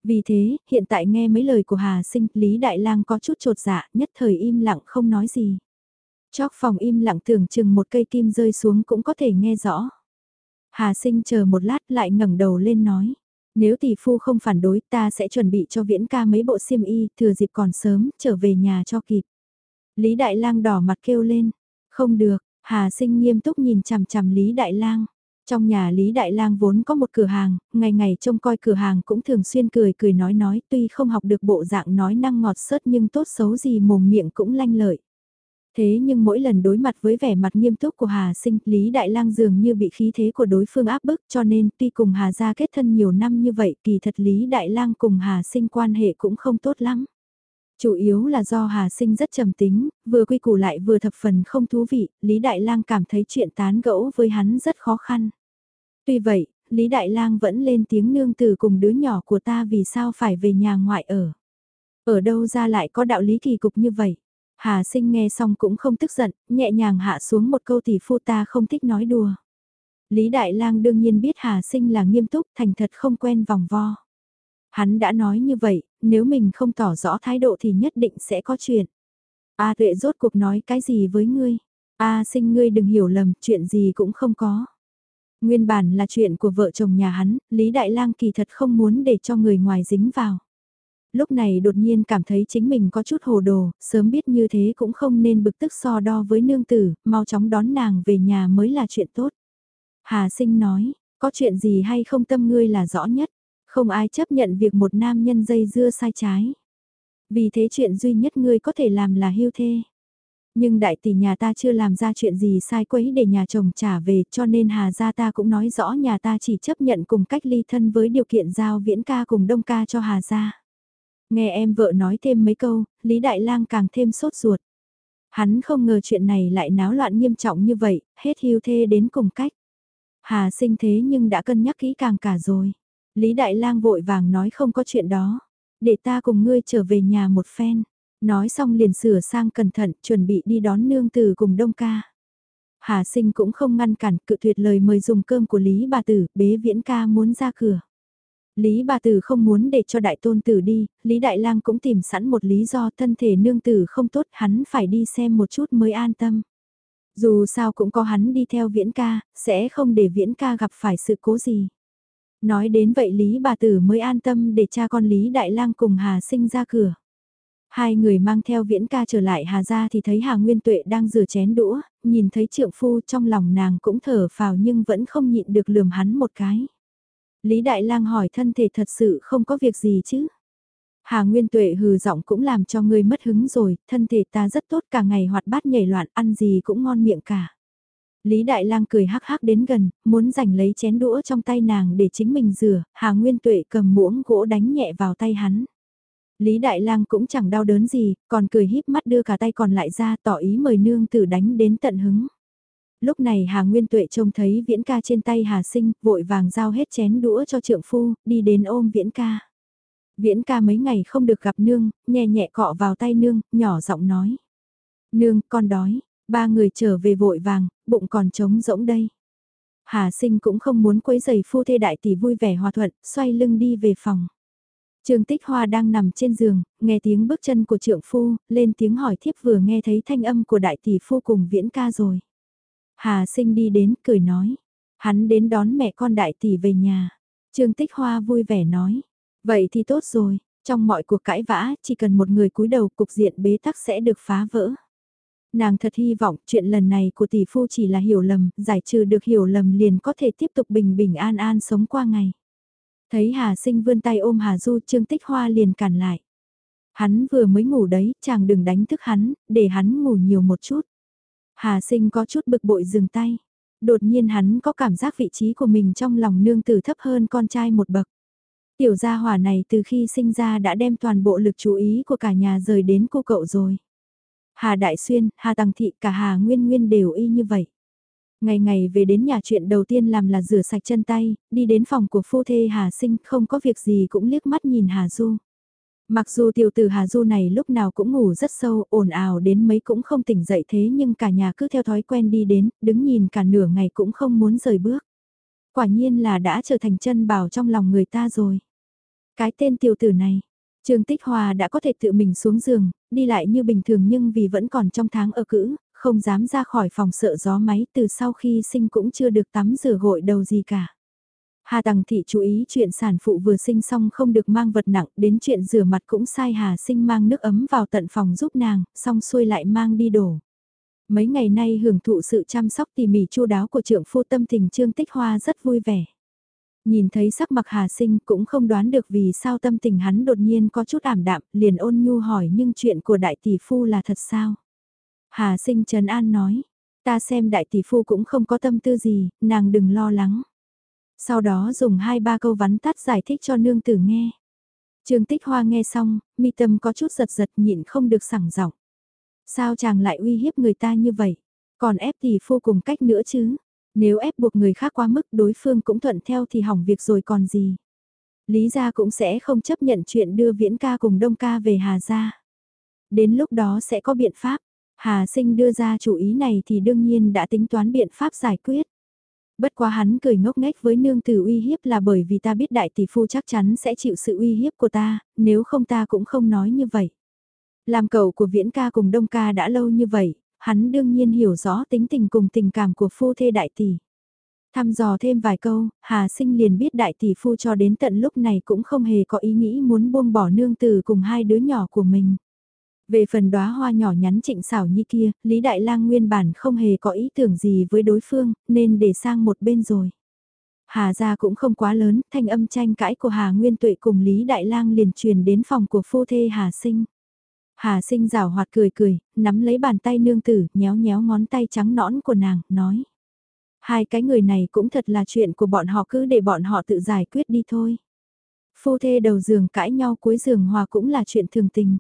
Vì thế, hiện tại nghe mấy lời của Hà Sinh, Lý Đại Lang có chút trột dạ, nhất thời im lặng không nói gì. Chóc phòng im lặng tưởng chừng một cây kim rơi xuống cũng có thể nghe rõ. Hà Sinh chờ một lát lại ngẩng đầu lên nói. Nếu tỷ phu không phản đối ta sẽ chuẩn bị cho viễn ca mấy bộ xiêm y, thừa dịp còn sớm, trở về nhà cho kịp. Lý Đại Lang đỏ mặt kêu lên. Không được, Hà Sinh nghiêm túc nhìn chằm chằm Lý Đại Lang. Trong nhà Lý Đại Lang vốn có một cửa hàng, ngày ngày trông coi cửa hàng cũng thường xuyên cười cười nói nói tuy không học được bộ dạng nói năng ngọt sớt nhưng tốt xấu gì mồm miệng cũng lanh lợi. Thế nhưng mỗi lần đối mặt với vẻ mặt nghiêm túc của Hà Sinh, Lý Đại Lang dường như bị khí thế của đối phương áp bức cho nên tuy cùng Hà gia kết thân nhiều năm như vậy kỳ thật Lý Đại Lang cùng Hà Sinh quan hệ cũng không tốt lắm. Chủ yếu là do Hà Sinh rất trầm tính, vừa quy củ lại vừa thập phần không thú vị, Lý Đại Lang cảm thấy chuyện tán gẫu với hắn rất khó khăn. Tuy vậy, Lý Đại Lang vẫn lên tiếng nương từ cùng đứa nhỏ của ta vì sao phải về nhà ngoại ở. Ở đâu ra lại có đạo lý kỳ cục như vậy. Hà sinh nghe xong cũng không tức giận, nhẹ nhàng hạ xuống một câu tỷ phu ta không thích nói đùa. Lý Đại Lang đương nhiên biết Hà sinh là nghiêm túc thành thật không quen vòng vo. Hắn đã nói như vậy, nếu mình không tỏ rõ thái độ thì nhất định sẽ có chuyện. A tuệ rốt cuộc nói cái gì với ngươi? A sinh ngươi đừng hiểu lầm, chuyện gì cũng không có. Nguyên bản là chuyện của vợ chồng nhà hắn, Lý Đại Lang kỳ thật không muốn để cho người ngoài dính vào. Lúc này đột nhiên cảm thấy chính mình có chút hồ đồ, sớm biết như thế cũng không nên bực tức so đo với nương tử, mau chóng đón nàng về nhà mới là chuyện tốt. Hà sinh nói, có chuyện gì hay không tâm ngươi là rõ nhất. Không ai chấp nhận việc một nam nhân dây dưa sai trái. Vì thế chuyện duy nhất ngươi có thể làm là hưu thê. Nhưng đại tỷ nhà ta chưa làm ra chuyện gì sai quấy để nhà chồng trả về cho nên Hà gia ta cũng nói rõ nhà ta chỉ chấp nhận cùng cách ly thân với điều kiện giao viễn ca cùng đông ca cho Hà gia. Nghe em vợ nói thêm mấy câu, Lý Đại Lang càng thêm sốt ruột. Hắn không ngờ chuyện này lại náo loạn nghiêm trọng như vậy, hết hưu thê đến cùng cách. Hà sinh thế nhưng đã cân nhắc kỹ càng cả rồi. Lý Đại Lang vội vàng nói không có chuyện đó. Để ta cùng ngươi trở về nhà một phen. Nói xong liền sửa sang cẩn thận chuẩn bị đi đón nương tử cùng đông ca. Hà sinh cũng không ngăn cản cự tuyệt lời mời dùng cơm của Lý bà tử, bế viễn ca muốn ra cửa. Lý bà tử không muốn để cho đại tôn tử đi, Lý đại lang cũng tìm sẵn một lý do thân thể nương tử không tốt hắn phải đi xem một chút mới an tâm. Dù sao cũng có hắn đi theo viễn ca, sẽ không để viễn ca gặp phải sự cố gì. Nói đến vậy Lý bà tử mới an tâm để cha con Lý Đại Lang cùng Hà sinh ra cửa. Hai người mang theo viễn ca trở lại Hà ra thì thấy Hà Nguyên Tuệ đang rửa chén đũa, nhìn thấy trượng phu trong lòng nàng cũng thở phào nhưng vẫn không nhịn được lườm hắn một cái. Lý Đại Lang hỏi thân thể thật sự không có việc gì chứ. Hà Nguyên Tuệ hừ giọng cũng làm cho ngươi mất hứng rồi, thân thể ta rất tốt cả ngày hoạt bát nhảy loạn ăn gì cũng ngon miệng cả. Lý Đại Lang cười hắc hắc đến gần, muốn giành lấy chén đũa trong tay nàng để chính mình rửa, Hà Nguyên Tuệ cầm muỗng gỗ đánh nhẹ vào tay hắn. Lý Đại Lang cũng chẳng đau đớn gì, còn cười híp mắt đưa cả tay còn lại ra tỏ ý mời nương tử đánh đến tận hứng. Lúc này Hà Nguyên Tuệ trông thấy viễn ca trên tay Hà Sinh, vội vàng giao hết chén đũa cho trượng phu, đi đến ôm viễn ca. Viễn ca mấy ngày không được gặp nương, nhẹ nhẹ cọ vào tay nương, nhỏ giọng nói. Nương, con đói, ba người trở về vội vàng, bụng còn trống rỗng đây. Hà sinh cũng không muốn quấy giày phu thê đại tỷ vui vẻ hòa thuận, xoay lưng đi về phòng. Trương Tích Hoa đang nằm trên giường, nghe tiếng bước chân của trượng phu, lên tiếng hỏi thiếp vừa nghe thấy thanh âm của đại tỷ phu cùng viễn ca rồi. Hà sinh đi đến, cười nói. Hắn đến đón mẹ con đại tỷ về nhà. Trương Tích Hoa vui vẻ nói. Vậy thì tốt rồi, trong mọi cuộc cãi vã, chỉ cần một người cúi đầu cục diện bế tắc sẽ được phá vỡ. Nàng thật hy vọng chuyện lần này của tỷ phu chỉ là hiểu lầm, giải trừ được hiểu lầm liền có thể tiếp tục bình bình an an sống qua ngày. Thấy Hà Sinh vươn tay ôm Hà Du Trương Tích Hoa liền cản lại. Hắn vừa mới ngủ đấy, chàng đừng đánh thức hắn, để hắn ngủ nhiều một chút. Hà Sinh có chút bực bội dừng tay. Đột nhiên hắn có cảm giác vị trí của mình trong lòng nương tử thấp hơn con trai một bậc. Tiểu gia hỏa này từ khi sinh ra đã đem toàn bộ lực chú ý của cả nhà rời đến cô cậu rồi. Hà Đại Xuyên, Hà Tăng Thị cả Hà Nguyên Nguyên đều y như vậy. Ngày ngày về đến nhà chuyện đầu tiên làm là rửa sạch chân tay, đi đến phòng của phu thê Hà Sinh không có việc gì cũng liếc mắt nhìn Hà Du. Mặc dù tiểu tử Hà Du này lúc nào cũng ngủ rất sâu, ồn ào đến mấy cũng không tỉnh dậy thế nhưng cả nhà cứ theo thói quen đi đến, đứng nhìn cả nửa ngày cũng không muốn rời bước. Quả nhiên là đã trở thành chân bảo trong lòng người ta rồi. Cái tên tiểu tử này, Trương Tích Hòa đã có thể tự mình xuống giường, đi lại như bình thường nhưng vì vẫn còn trong tháng ở cữ, không dám ra khỏi phòng sợ gió máy từ sau khi sinh cũng chưa được tắm rửa gội đầu gì cả. Hà Tằng Thị chú ý chuyện sản phụ vừa sinh xong không được mang vật nặng, đến chuyện rửa mặt cũng sai Hà sinh mang nước ấm vào tận phòng giúp nàng, xong xuôi lại mang đi đổ. Mấy ngày nay hưởng thụ sự chăm sóc tỉ mỉ chu đáo của trưởng phu tâm tình Trương Tích Hoa rất vui vẻ. Nhìn thấy sắc mặt Hà sinh cũng không đoán được vì sao tâm tình hắn đột nhiên có chút ảm đạm, liền ôn nhu hỏi nhưng chuyện của đại tỷ phu là thật sao? Hà sinh trấn an nói, ta xem đại tỷ phu cũng không có tâm tư gì, nàng đừng lo lắng. Sau đó dùng hai ba câu vắn tắt giải thích cho nương tử nghe. Trương Tích Hoa nghe xong, mi tâm có chút giật giật nhịn không được sẳng giọng. Sao chàng lại uy hiếp người ta như vậy? Còn ép thì phu cùng cách nữa chứ? Nếu ép buộc người khác quá mức đối phương cũng thuận theo thì hỏng việc rồi còn gì? Lý gia cũng sẽ không chấp nhận chuyện đưa viễn ca cùng đông ca về Hà gia. Đến lúc đó sẽ có biện pháp. Hà sinh đưa ra chủ ý này thì đương nhiên đã tính toán biện pháp giải quyết. Bất quá hắn cười ngốc nghếch với nương tử uy hiếp là bởi vì ta biết đại tỷ phu chắc chắn sẽ chịu sự uy hiếp của ta, nếu không ta cũng không nói như vậy. Làm cậu của viễn ca cùng đông ca đã lâu như vậy, hắn đương nhiên hiểu rõ tính tình cùng tình cảm của phu thê đại tỷ. Thăm dò thêm vài câu, Hà sinh liền biết đại tỷ phu cho đến tận lúc này cũng không hề có ý nghĩ muốn buông bỏ nương tử cùng hai đứa nhỏ của mình. Về phần đóa hoa nhỏ nhắn trịnh xảo như kia, Lý Đại Lang nguyên bản không hề có ý tưởng gì với đối phương, nên để sang một bên rồi. Hà gia cũng không quá lớn, thanh âm tranh cãi của Hà Nguyên Tuệ cùng Lý Đại Lang liền truyền đến phòng của phu thê Hà Sinh. Hà Sinh rảo hoạt cười cười, nắm lấy bàn tay nương tử, nhéo nhéo ngón tay trắng nõn của nàng, nói. Hai cái người này cũng thật là chuyện của bọn họ cứ để bọn họ tự giải quyết đi thôi. Phu thê đầu giường cãi nhau cuối giường hòa cũng là chuyện thường tình.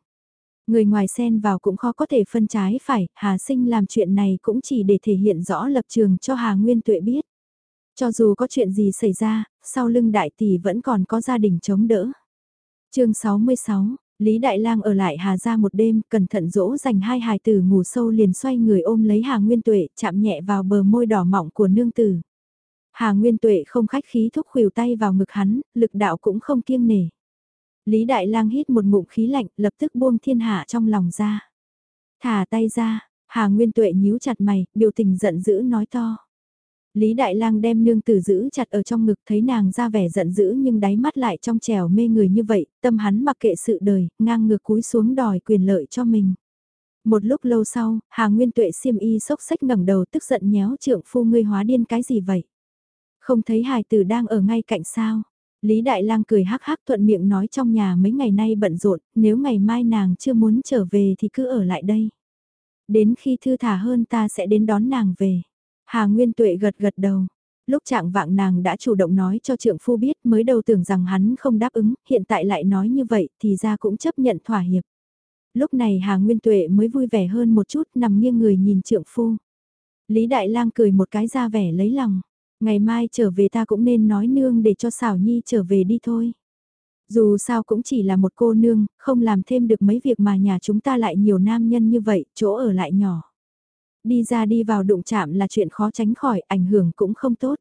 Người ngoài xen vào cũng khó có thể phân trái phải, Hà Sinh làm chuyện này cũng chỉ để thể hiện rõ lập trường cho Hà Nguyên Tuệ biết. Cho dù có chuyện gì xảy ra, sau lưng đại tỷ vẫn còn có gia đình chống đỡ. chương 66, Lý Đại Lang ở lại Hà ra một đêm, cẩn thận dỗ dành hai hài tử ngủ sâu liền xoay người ôm lấy Hà Nguyên Tuệ, chạm nhẹ vào bờ môi đỏ mọng của nương tử. Hà Nguyên Tuệ không khách khí thúc khuỷu tay vào ngực hắn, lực đạo cũng không kiêng nể. Lý Đại Lang hít một ngụm khí lạnh, lập tức buông thiên hạ trong lòng ra. Thả tay ra, Hà Nguyên Tuệ nhíu chặt mày, biểu tình giận dữ nói to. Lý Đại Lang đem nương tử giữ chặt ở trong ngực thấy nàng ra vẻ giận dữ nhưng đáy mắt lại trong trèo mê người như vậy, tâm hắn mặc kệ sự đời, ngang ngược cúi xuống đòi quyền lợi cho mình. Một lúc lâu sau, Hà Nguyên Tuệ xiêm y sốc sách ngẩng đầu tức giận nhéo trượng phu ngươi hóa điên cái gì vậy? Không thấy hài tử đang ở ngay cạnh sao? Lý Đại Lang cười hắc hắc thuận miệng nói trong nhà mấy ngày nay bận rộn, nếu ngày mai nàng chưa muốn trở về thì cứ ở lại đây. Đến khi thư thả hơn ta sẽ đến đón nàng về. Hà Nguyên Tuệ gật gật đầu. Lúc trạng vạng nàng đã chủ động nói cho trượng phu biết mới đầu tưởng rằng hắn không đáp ứng, hiện tại lại nói như vậy thì ra cũng chấp nhận thỏa hiệp. Lúc này Hà Nguyên Tuệ mới vui vẻ hơn một chút nằm nghiêng người nhìn trượng phu. Lý Đại Lang cười một cái ra vẻ lấy lòng. Ngày mai trở về ta cũng nên nói nương để cho xảo nhi trở về đi thôi. Dù sao cũng chỉ là một cô nương, không làm thêm được mấy việc mà nhà chúng ta lại nhiều nam nhân như vậy, chỗ ở lại nhỏ. Đi ra đi vào đụng chạm là chuyện khó tránh khỏi, ảnh hưởng cũng không tốt.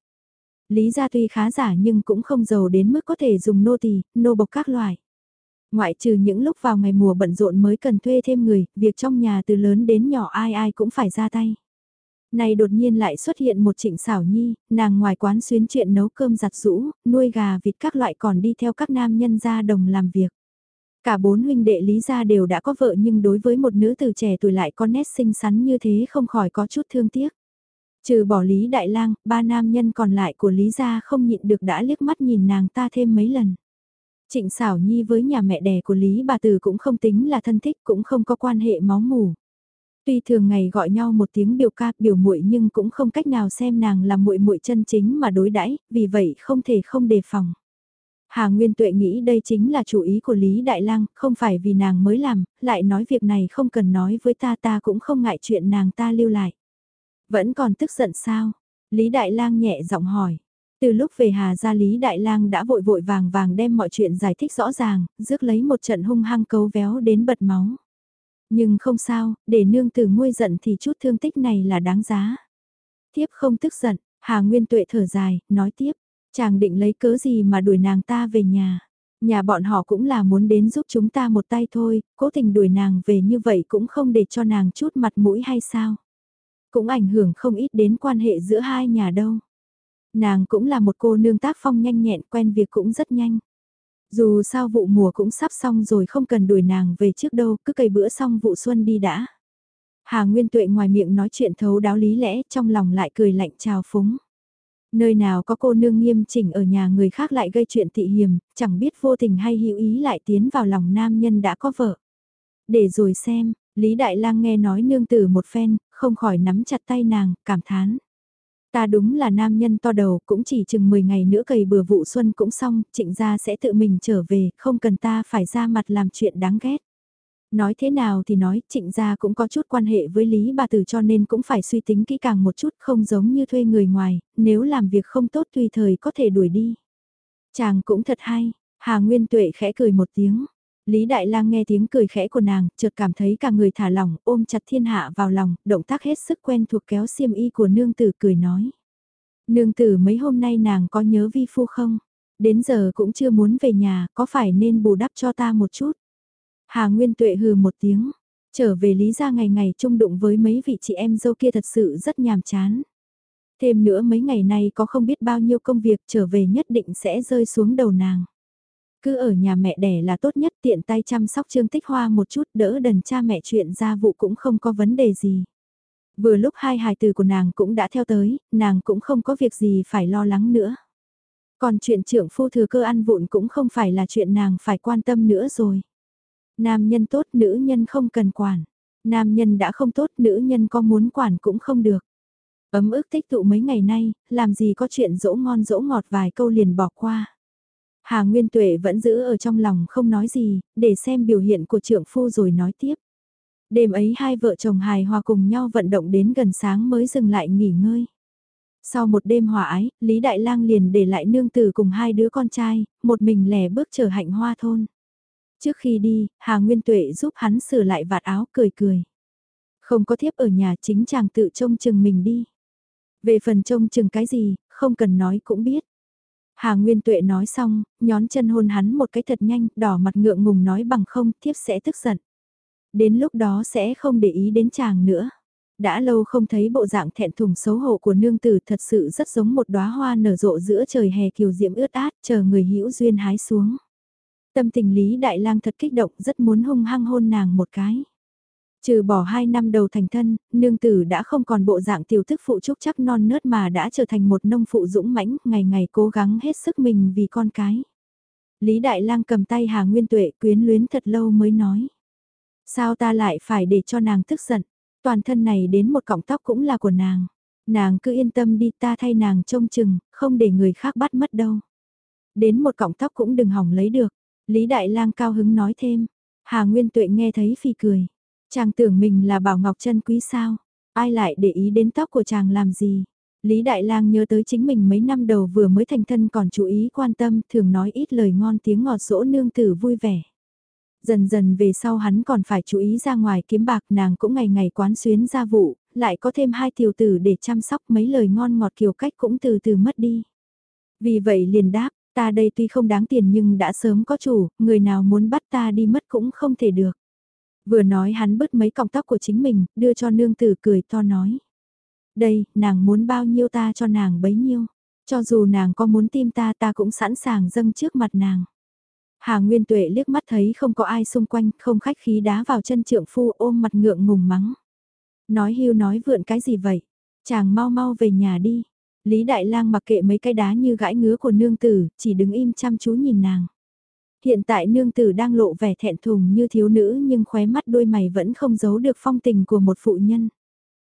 Lý gia tuy khá giả nhưng cũng không giàu đến mức có thể dùng nô tỳ, nô bộc các loại. Ngoại trừ những lúc vào ngày mùa bận rộn mới cần thuê thêm người, việc trong nhà từ lớn đến nhỏ ai ai cũng phải ra tay. Này đột nhiên lại xuất hiện một trịnh xảo nhi, nàng ngoài quán xuyến chuyện nấu cơm giặt rũ, nuôi gà vịt các loại còn đi theo các nam nhân ra đồng làm việc. Cả bốn huynh đệ Lý Gia đều đã có vợ nhưng đối với một nữ từ trẻ tuổi lại có nét xinh xắn như thế không khỏi có chút thương tiếc. Trừ bỏ Lý Đại Lang, ba nam nhân còn lại của Lý Gia không nhịn được đã liếc mắt nhìn nàng ta thêm mấy lần. Trịnh xảo nhi với nhà mẹ đẻ của Lý bà Từ cũng không tính là thân thích cũng không có quan hệ máu mủ. Tuy thường ngày gọi nhau một tiếng biểu ca biểu muội nhưng cũng không cách nào xem nàng là muội muội chân chính mà đối đãi, vì vậy không thể không đề phòng. Hà Nguyên Tuệ nghĩ đây chính là chủ ý của Lý Đại Lang, không phải vì nàng mới làm, lại nói việc này không cần nói với ta ta cũng không ngại chuyện nàng ta lưu lại. Vẫn còn tức giận sao? Lý Đại Lang nhẹ giọng hỏi. Từ lúc về Hà gia Lý Đại Lang đã vội vội vàng vàng đem mọi chuyện giải thích rõ ràng, rước lấy một trận hung hăng cấu véo đến bật máu. Nhưng không sao, để nương tử nguôi giận thì chút thương tích này là đáng giá. Tiếp không tức giận, Hà Nguyên Tuệ thở dài, nói tiếp, chàng định lấy cớ gì mà đuổi nàng ta về nhà. Nhà bọn họ cũng là muốn đến giúp chúng ta một tay thôi, cố tình đuổi nàng về như vậy cũng không để cho nàng chút mặt mũi hay sao. Cũng ảnh hưởng không ít đến quan hệ giữa hai nhà đâu. Nàng cũng là một cô nương tác phong nhanh nhẹn quen việc cũng rất nhanh. Dù sao vụ mùa cũng sắp xong rồi không cần đuổi nàng về trước đâu, cứ cày bữa xong vụ xuân đi đã. Hà Nguyên Tuệ ngoài miệng nói chuyện thấu đáo lý lẽ, trong lòng lại cười lạnh chào phúng. Nơi nào có cô nương nghiêm chỉnh ở nhà người khác lại gây chuyện tị hiềm, chẳng biết vô tình hay hữu ý lại tiến vào lòng nam nhân đã có vợ. Để rồi xem, Lý Đại Lang nghe nói nương tử một phen, không khỏi nắm chặt tay nàng, cảm thán. Ta đúng là nam nhân to đầu, cũng chỉ chừng 10 ngày nữa cày bừa vụ xuân cũng xong, trịnh gia sẽ tự mình trở về, không cần ta phải ra mặt làm chuyện đáng ghét. Nói thế nào thì nói, trịnh gia cũng có chút quan hệ với Lý bà tử cho nên cũng phải suy tính kỹ càng một chút không giống như thuê người ngoài, nếu làm việc không tốt tùy thời có thể đuổi đi. Chàng cũng thật hay, Hà Nguyên Tuệ khẽ cười một tiếng. Lý Đại Lang nghe tiếng cười khẽ của nàng, chợt cảm thấy cả người thả lỏng, ôm chặt thiên hạ vào lòng, động tác hết sức quen thuộc kéo xiêm y của nương tử cười nói. Nương tử mấy hôm nay nàng có nhớ vi phu không? Đến giờ cũng chưa muốn về nhà, có phải nên bù đắp cho ta một chút? Hà Nguyên Tuệ hừ một tiếng, trở về Lý gia ngày ngày chung đụng với mấy vị chị em dâu kia thật sự rất nhàm chán. Thêm nữa mấy ngày nay có không biết bao nhiêu công việc trở về nhất định sẽ rơi xuống đầu nàng. Cứ ở nhà mẹ đẻ là tốt nhất tiện tay chăm sóc Trương Tích Hoa một chút đỡ đần cha mẹ chuyện gia vụ cũng không có vấn đề gì. Vừa lúc hai hài từ của nàng cũng đã theo tới, nàng cũng không có việc gì phải lo lắng nữa. Còn chuyện trưởng phu thừa cơ ăn vụn cũng không phải là chuyện nàng phải quan tâm nữa rồi. Nam nhân tốt nữ nhân không cần quản. Nam nhân đã không tốt nữ nhân có muốn quản cũng không được. Ấm ức tích tụ mấy ngày nay, làm gì có chuyện dỗ ngon dỗ ngọt vài câu liền bỏ qua. Hà Nguyên Tuệ vẫn giữ ở trong lòng không nói gì, để xem biểu hiện của trưởng phu rồi nói tiếp. Đêm ấy hai vợ chồng hài hòa cùng nhau vận động đến gần sáng mới dừng lại nghỉ ngơi. Sau một đêm hòa ái, Lý Đại Lang liền để lại nương tử cùng hai đứa con trai, một mình lẻ bước trở hạnh hoa thôn. Trước khi đi, Hà Nguyên Tuệ giúp hắn sửa lại vạt áo cười cười. Không có thiếp ở nhà chính chàng tự trông chừng mình đi. Về phần trông chừng cái gì, không cần nói cũng biết. Hà Nguyên Tuệ nói xong, nhón chân hôn hắn một cái thật nhanh, đỏ mặt ngượng ngùng nói bằng không, thiếp sẽ tức giận. Đến lúc đó sẽ không để ý đến chàng nữa. Đã lâu không thấy bộ dạng thẹn thùng xấu hổ của nương tử thật sự rất giống một đóa hoa nở rộ giữa trời hè kiều diễm ướt át, chờ người hữu duyên hái xuống. Tâm tình Lý Đại Lang thật kích động, rất muốn hung hăng hôn nàng một cái. Trừ bỏ hai năm đầu thành thân, nương tử đã không còn bộ dạng tiểu thức phụ trúc chắc non nớt mà đã trở thành một nông phụ dũng mãnh, ngày ngày cố gắng hết sức mình vì con cái. Lý Đại Lang cầm tay Hà Nguyên Tuệ quyến luyến thật lâu mới nói. Sao ta lại phải để cho nàng tức giận, toàn thân này đến một cọng tóc cũng là của nàng. Nàng cứ yên tâm đi ta thay nàng trông chừng, không để người khác bắt mất đâu. Đến một cọng tóc cũng đừng hỏng lấy được. Lý Đại Lang cao hứng nói thêm. Hà Nguyên Tuệ nghe thấy phi cười. Chàng tưởng mình là Bảo Ngọc chân quý sao? Ai lại để ý đến tóc của chàng làm gì? Lý Đại Lang nhớ tới chính mình mấy năm đầu vừa mới thành thân còn chú ý quan tâm, thường nói ít lời ngon tiếng ngọt dỗ nương tử vui vẻ. Dần dần về sau hắn còn phải chú ý ra ngoài kiếm bạc nàng cũng ngày ngày quán xuyến gia vụ, lại có thêm hai tiểu tử để chăm sóc mấy lời ngon ngọt kiều cách cũng từ từ mất đi. Vì vậy liền đáp, Ta đây tuy không đáng tiền nhưng đã sớm có chủ, người nào muốn bắt ta đi mất cũng không thể được. Vừa nói hắn bứt mấy cọng tóc của chính mình, đưa cho nương tử cười to nói. Đây, nàng muốn bao nhiêu ta cho nàng bấy nhiêu. Cho dù nàng có muốn tim ta ta cũng sẵn sàng dâng trước mặt nàng. Hà Nguyên Tuệ liếc mắt thấy không có ai xung quanh, không khách khí đá vào chân trượng phu ôm mặt ngượng ngùng mắng. Nói hưu nói vượn cái gì vậy? Chàng mau mau về nhà đi. Lý Đại Lang mặc kệ mấy cái đá như gãi ngứa của nương tử, chỉ đứng im chăm chú nhìn nàng. Hiện tại nương tử đang lộ vẻ thẹn thùng như thiếu nữ nhưng khóe mắt đôi mày vẫn không giấu được phong tình của một phụ nhân.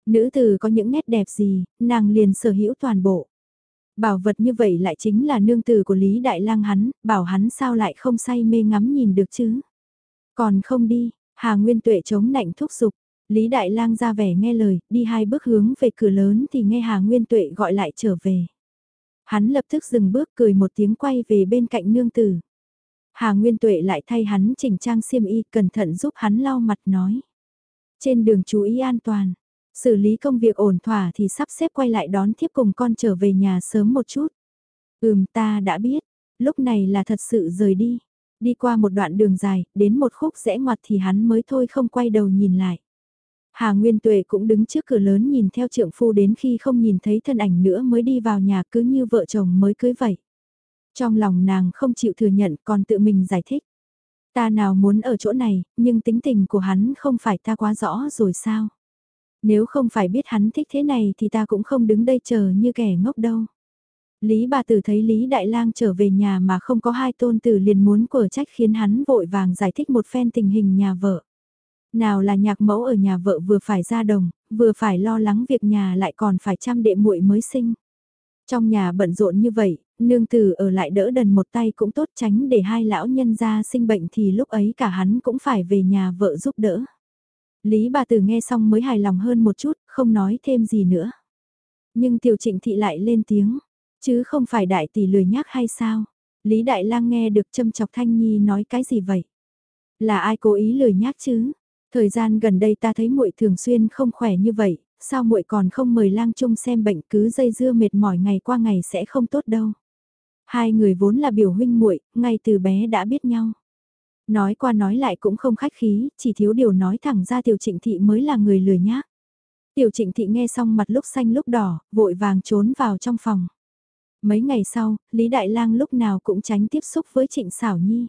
Nữ tử có những nét đẹp gì, nàng liền sở hữu toàn bộ. Bảo vật như vậy lại chính là nương tử của Lý Đại Lang hắn, bảo hắn sao lại không say mê ngắm nhìn được chứ. Còn không đi, Hà Nguyên Tuệ chống nạnh thúc giục, Lý Đại Lang ra vẻ nghe lời, đi hai bước hướng về cửa lớn thì nghe Hà Nguyên Tuệ gọi lại trở về. Hắn lập tức dừng bước cười một tiếng quay về bên cạnh nương tử. Hà Nguyên Tuệ lại thay hắn chỉnh trang xiêm y cẩn thận giúp hắn lau mặt nói. Trên đường chú ý an toàn, xử lý công việc ổn thỏa thì sắp xếp quay lại đón tiếp cùng con trở về nhà sớm một chút. Ừm ta đã biết, lúc này là thật sự rời đi. Đi qua một đoạn đường dài, đến một khúc rẽ ngoặt thì hắn mới thôi không quay đầu nhìn lại. Hà Nguyên Tuệ cũng đứng trước cửa lớn nhìn theo trượng phu đến khi không nhìn thấy thân ảnh nữa mới đi vào nhà cứ như vợ chồng mới cưới vậy. Trong lòng nàng không chịu thừa nhận còn tự mình giải thích. Ta nào muốn ở chỗ này, nhưng tính tình của hắn không phải ta quá rõ rồi sao? Nếu không phải biết hắn thích thế này thì ta cũng không đứng đây chờ như kẻ ngốc đâu. Lý bà tử thấy Lý Đại Lang trở về nhà mà không có hai tôn tử liền muốn quở trách khiến hắn vội vàng giải thích một phen tình hình nhà vợ. Nào là nhạc mẫu ở nhà vợ vừa phải ra đồng, vừa phải lo lắng việc nhà lại còn phải chăm đệ muội mới sinh. Trong nhà bận rộn như vậy, nương tử ở lại đỡ đần một tay cũng tốt tránh để hai lão nhân ra sinh bệnh thì lúc ấy cả hắn cũng phải về nhà vợ giúp đỡ. Lý bà tử nghe xong mới hài lòng hơn một chút, không nói thêm gì nữa. Nhưng tiểu trịnh thị lại lên tiếng, chứ không phải đại tỷ lười nhác hay sao? Lý đại lang nghe được châm chọc thanh nhi nói cái gì vậy? Là ai cố ý lười nhác chứ? Thời gian gần đây ta thấy muội thường xuyên không khỏe như vậy, sao muội còn không mời lang chung xem bệnh cứ dây dưa mệt mỏi ngày qua ngày sẽ không tốt đâu. Hai người vốn là biểu huynh muội, ngay từ bé đã biết nhau. Nói qua nói lại cũng không khách khí, chỉ thiếu điều nói thẳng ra tiểu trịnh thị mới là người lười nhác. Tiểu trịnh thị nghe xong mặt lúc xanh lúc đỏ, vội vàng trốn vào trong phòng. Mấy ngày sau, Lý Đại Lang lúc nào cũng tránh tiếp xúc với trịnh xảo nhi.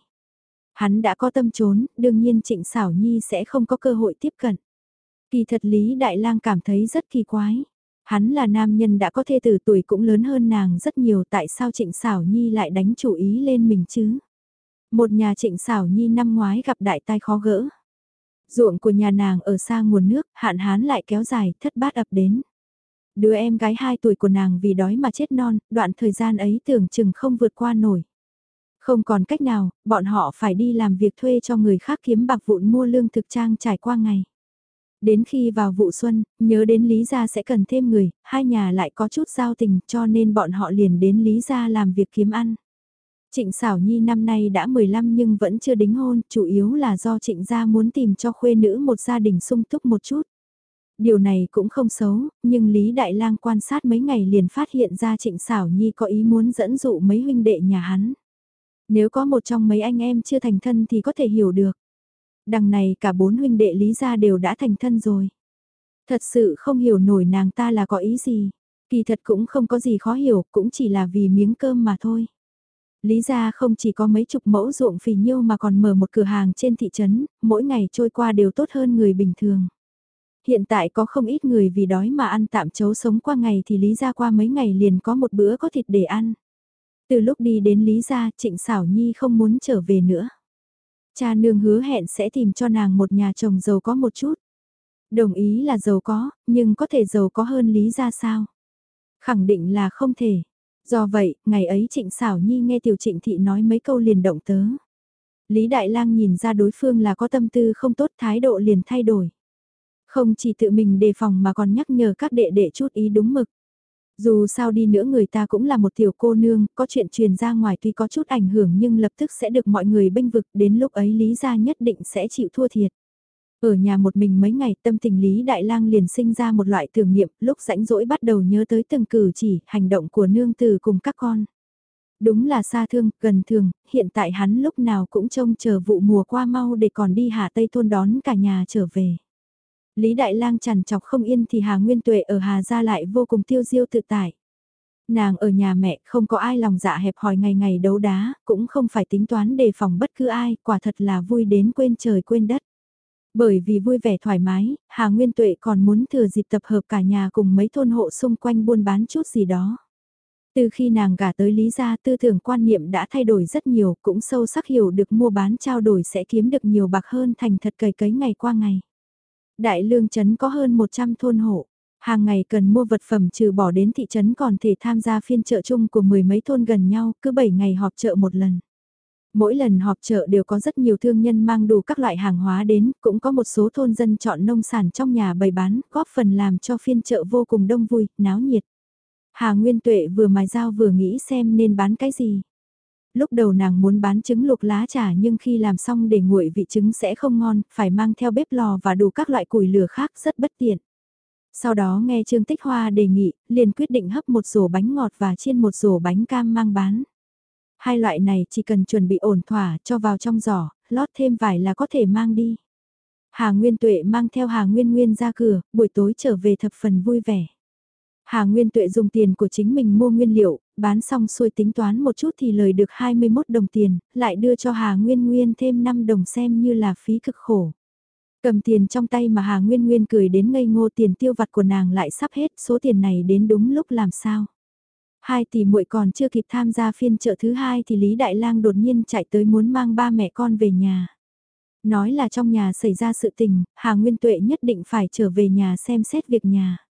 Hắn đã có tâm trốn, đương nhiên trịnh xảo nhi sẽ không có cơ hội tiếp cận. Kỳ thật Lý Đại Lang cảm thấy rất kỳ quái. Hắn là nam nhân đã có thê tử tuổi cũng lớn hơn nàng rất nhiều tại sao trịnh xảo nhi lại đánh chủ ý lên mình chứ. Một nhà trịnh xảo nhi năm ngoái gặp đại tai khó gỡ. Ruộng của nhà nàng ở xa nguồn nước, hạn hán lại kéo dài, thất bát ập đến. Đứa em gái 2 tuổi của nàng vì đói mà chết non, đoạn thời gian ấy tưởng chừng không vượt qua nổi. Không còn cách nào, bọn họ phải đi làm việc thuê cho người khác kiếm bạc vụn mua lương thực trang trải qua ngày. Đến khi vào vụ xuân, nhớ đến Lý Gia sẽ cần thêm người, hai nhà lại có chút giao tình cho nên bọn họ liền đến Lý Gia làm việc kiếm ăn. Trịnh Sảo Nhi năm nay đã 15 nhưng vẫn chưa đính hôn, chủ yếu là do Trịnh Gia muốn tìm cho khuê nữ một gia đình sung túc một chút. Điều này cũng không xấu, nhưng Lý Đại Lang quan sát mấy ngày liền phát hiện ra Trịnh Sảo Nhi có ý muốn dẫn dụ mấy huynh đệ nhà hắn. Nếu có một trong mấy anh em chưa thành thân thì có thể hiểu được. Đằng này cả bốn huynh đệ Lý gia đều đã thành thân rồi. Thật sự không hiểu nổi nàng ta là có ý gì. Kỳ thật cũng không có gì khó hiểu, cũng chỉ là vì miếng cơm mà thôi. Lý gia không chỉ có mấy chục mẫu ruộng phì nhiêu mà còn mở một cửa hàng trên thị trấn, mỗi ngày trôi qua đều tốt hơn người bình thường. Hiện tại có không ít người vì đói mà ăn tạm chấu sống qua ngày thì Lý gia qua mấy ngày liền có một bữa có thịt để ăn. Từ lúc đi đến Lý gia, Trịnh Sảo Nhi không muốn trở về nữa. Cha nương hứa hẹn sẽ tìm cho nàng một nhà chồng giàu có một chút. Đồng ý là giàu có, nhưng có thể giàu có hơn Lý gia sao? Khẳng định là không thể. Do vậy, ngày ấy Trịnh Sảo Nhi nghe Tiểu Trịnh Thị nói mấy câu liền động tớ. Lý Đại Lang nhìn ra đối phương là có tâm tư không tốt thái độ liền thay đổi. Không chỉ tự mình đề phòng mà còn nhắc nhở các đệ đệ chút ý đúng mực. Dù sao đi nữa người ta cũng là một tiểu cô nương, có chuyện truyền ra ngoài tuy có chút ảnh hưởng nhưng lập tức sẽ được mọi người bênh vực, đến lúc ấy Lý gia nhất định sẽ chịu thua thiệt. Ở nhà một mình mấy ngày tâm tình Lý Đại Lang liền sinh ra một loại tưởng niệm, lúc rãnh rỗi bắt đầu nhớ tới từng cử chỉ, hành động của nương tử cùng các con. Đúng là xa thương, gần thường, hiện tại hắn lúc nào cũng trông chờ vụ mùa qua mau để còn đi Hà Tây thôn đón cả nhà trở về. Lý Đại Lang chằn chọc không yên thì Hà Nguyên Tuệ ở Hà Gia lại vô cùng tiêu diêu tự tại. Nàng ở nhà mẹ không có ai lòng dạ hẹp hòi ngày ngày đấu đá, cũng không phải tính toán đề phòng bất cứ ai, quả thật là vui đến quên trời quên đất. Bởi vì vui vẻ thoải mái, Hà Nguyên Tuệ còn muốn thừa dịp tập hợp cả nhà cùng mấy thôn hộ xung quanh buôn bán chút gì đó. Từ khi nàng gả tới Lý gia tư tưởng quan niệm đã thay đổi rất nhiều, cũng sâu sắc hiểu được mua bán trao đổi sẽ kiếm được nhiều bạc hơn thành thật cày cấy ngày qua ngày. Đại lương trấn có hơn 100 thôn hộ, hàng ngày cần mua vật phẩm trừ bỏ đến thị trấn còn thể tham gia phiên chợ chung của mười mấy thôn gần nhau, cứ 7 ngày họp chợ một lần. Mỗi lần họp chợ đều có rất nhiều thương nhân mang đủ các loại hàng hóa đến, cũng có một số thôn dân chọn nông sản trong nhà bày bán, góp phần làm cho phiên chợ vô cùng đông vui, náo nhiệt. Hà Nguyên Tuệ vừa mài dao vừa nghĩ xem nên bán cái gì. Lúc đầu nàng muốn bán trứng luộc lá trà nhưng khi làm xong để nguội vị trứng sẽ không ngon, phải mang theo bếp lò và đủ các loại củi lửa khác rất bất tiện. Sau đó nghe Trương Tích Hoa đề nghị, liền quyết định hấp một rổ bánh ngọt và chiên một rổ bánh cam mang bán. Hai loại này chỉ cần chuẩn bị ổn thỏa cho vào trong giỏ, lót thêm vải là có thể mang đi. Hà Nguyên Tuệ mang theo Hà Nguyên Nguyên ra cửa, buổi tối trở về thập phần vui vẻ. Hà Nguyên Tuệ dùng tiền của chính mình mua nguyên liệu, bán xong xuôi tính toán một chút thì lời được 21 đồng tiền, lại đưa cho Hà Nguyên Nguyên thêm 5 đồng xem như là phí cực khổ. Cầm tiền trong tay mà Hà Nguyên Nguyên cười đến ngây ngô tiền tiêu vặt của nàng lại sắp hết, số tiền này đến đúng lúc làm sao. Hai tỷ muội còn chưa kịp tham gia phiên chợ thứ hai thì Lý Đại Lang đột nhiên chạy tới muốn mang ba mẹ con về nhà. Nói là trong nhà xảy ra sự tình, Hà Nguyên Tuệ nhất định phải trở về nhà xem xét việc nhà.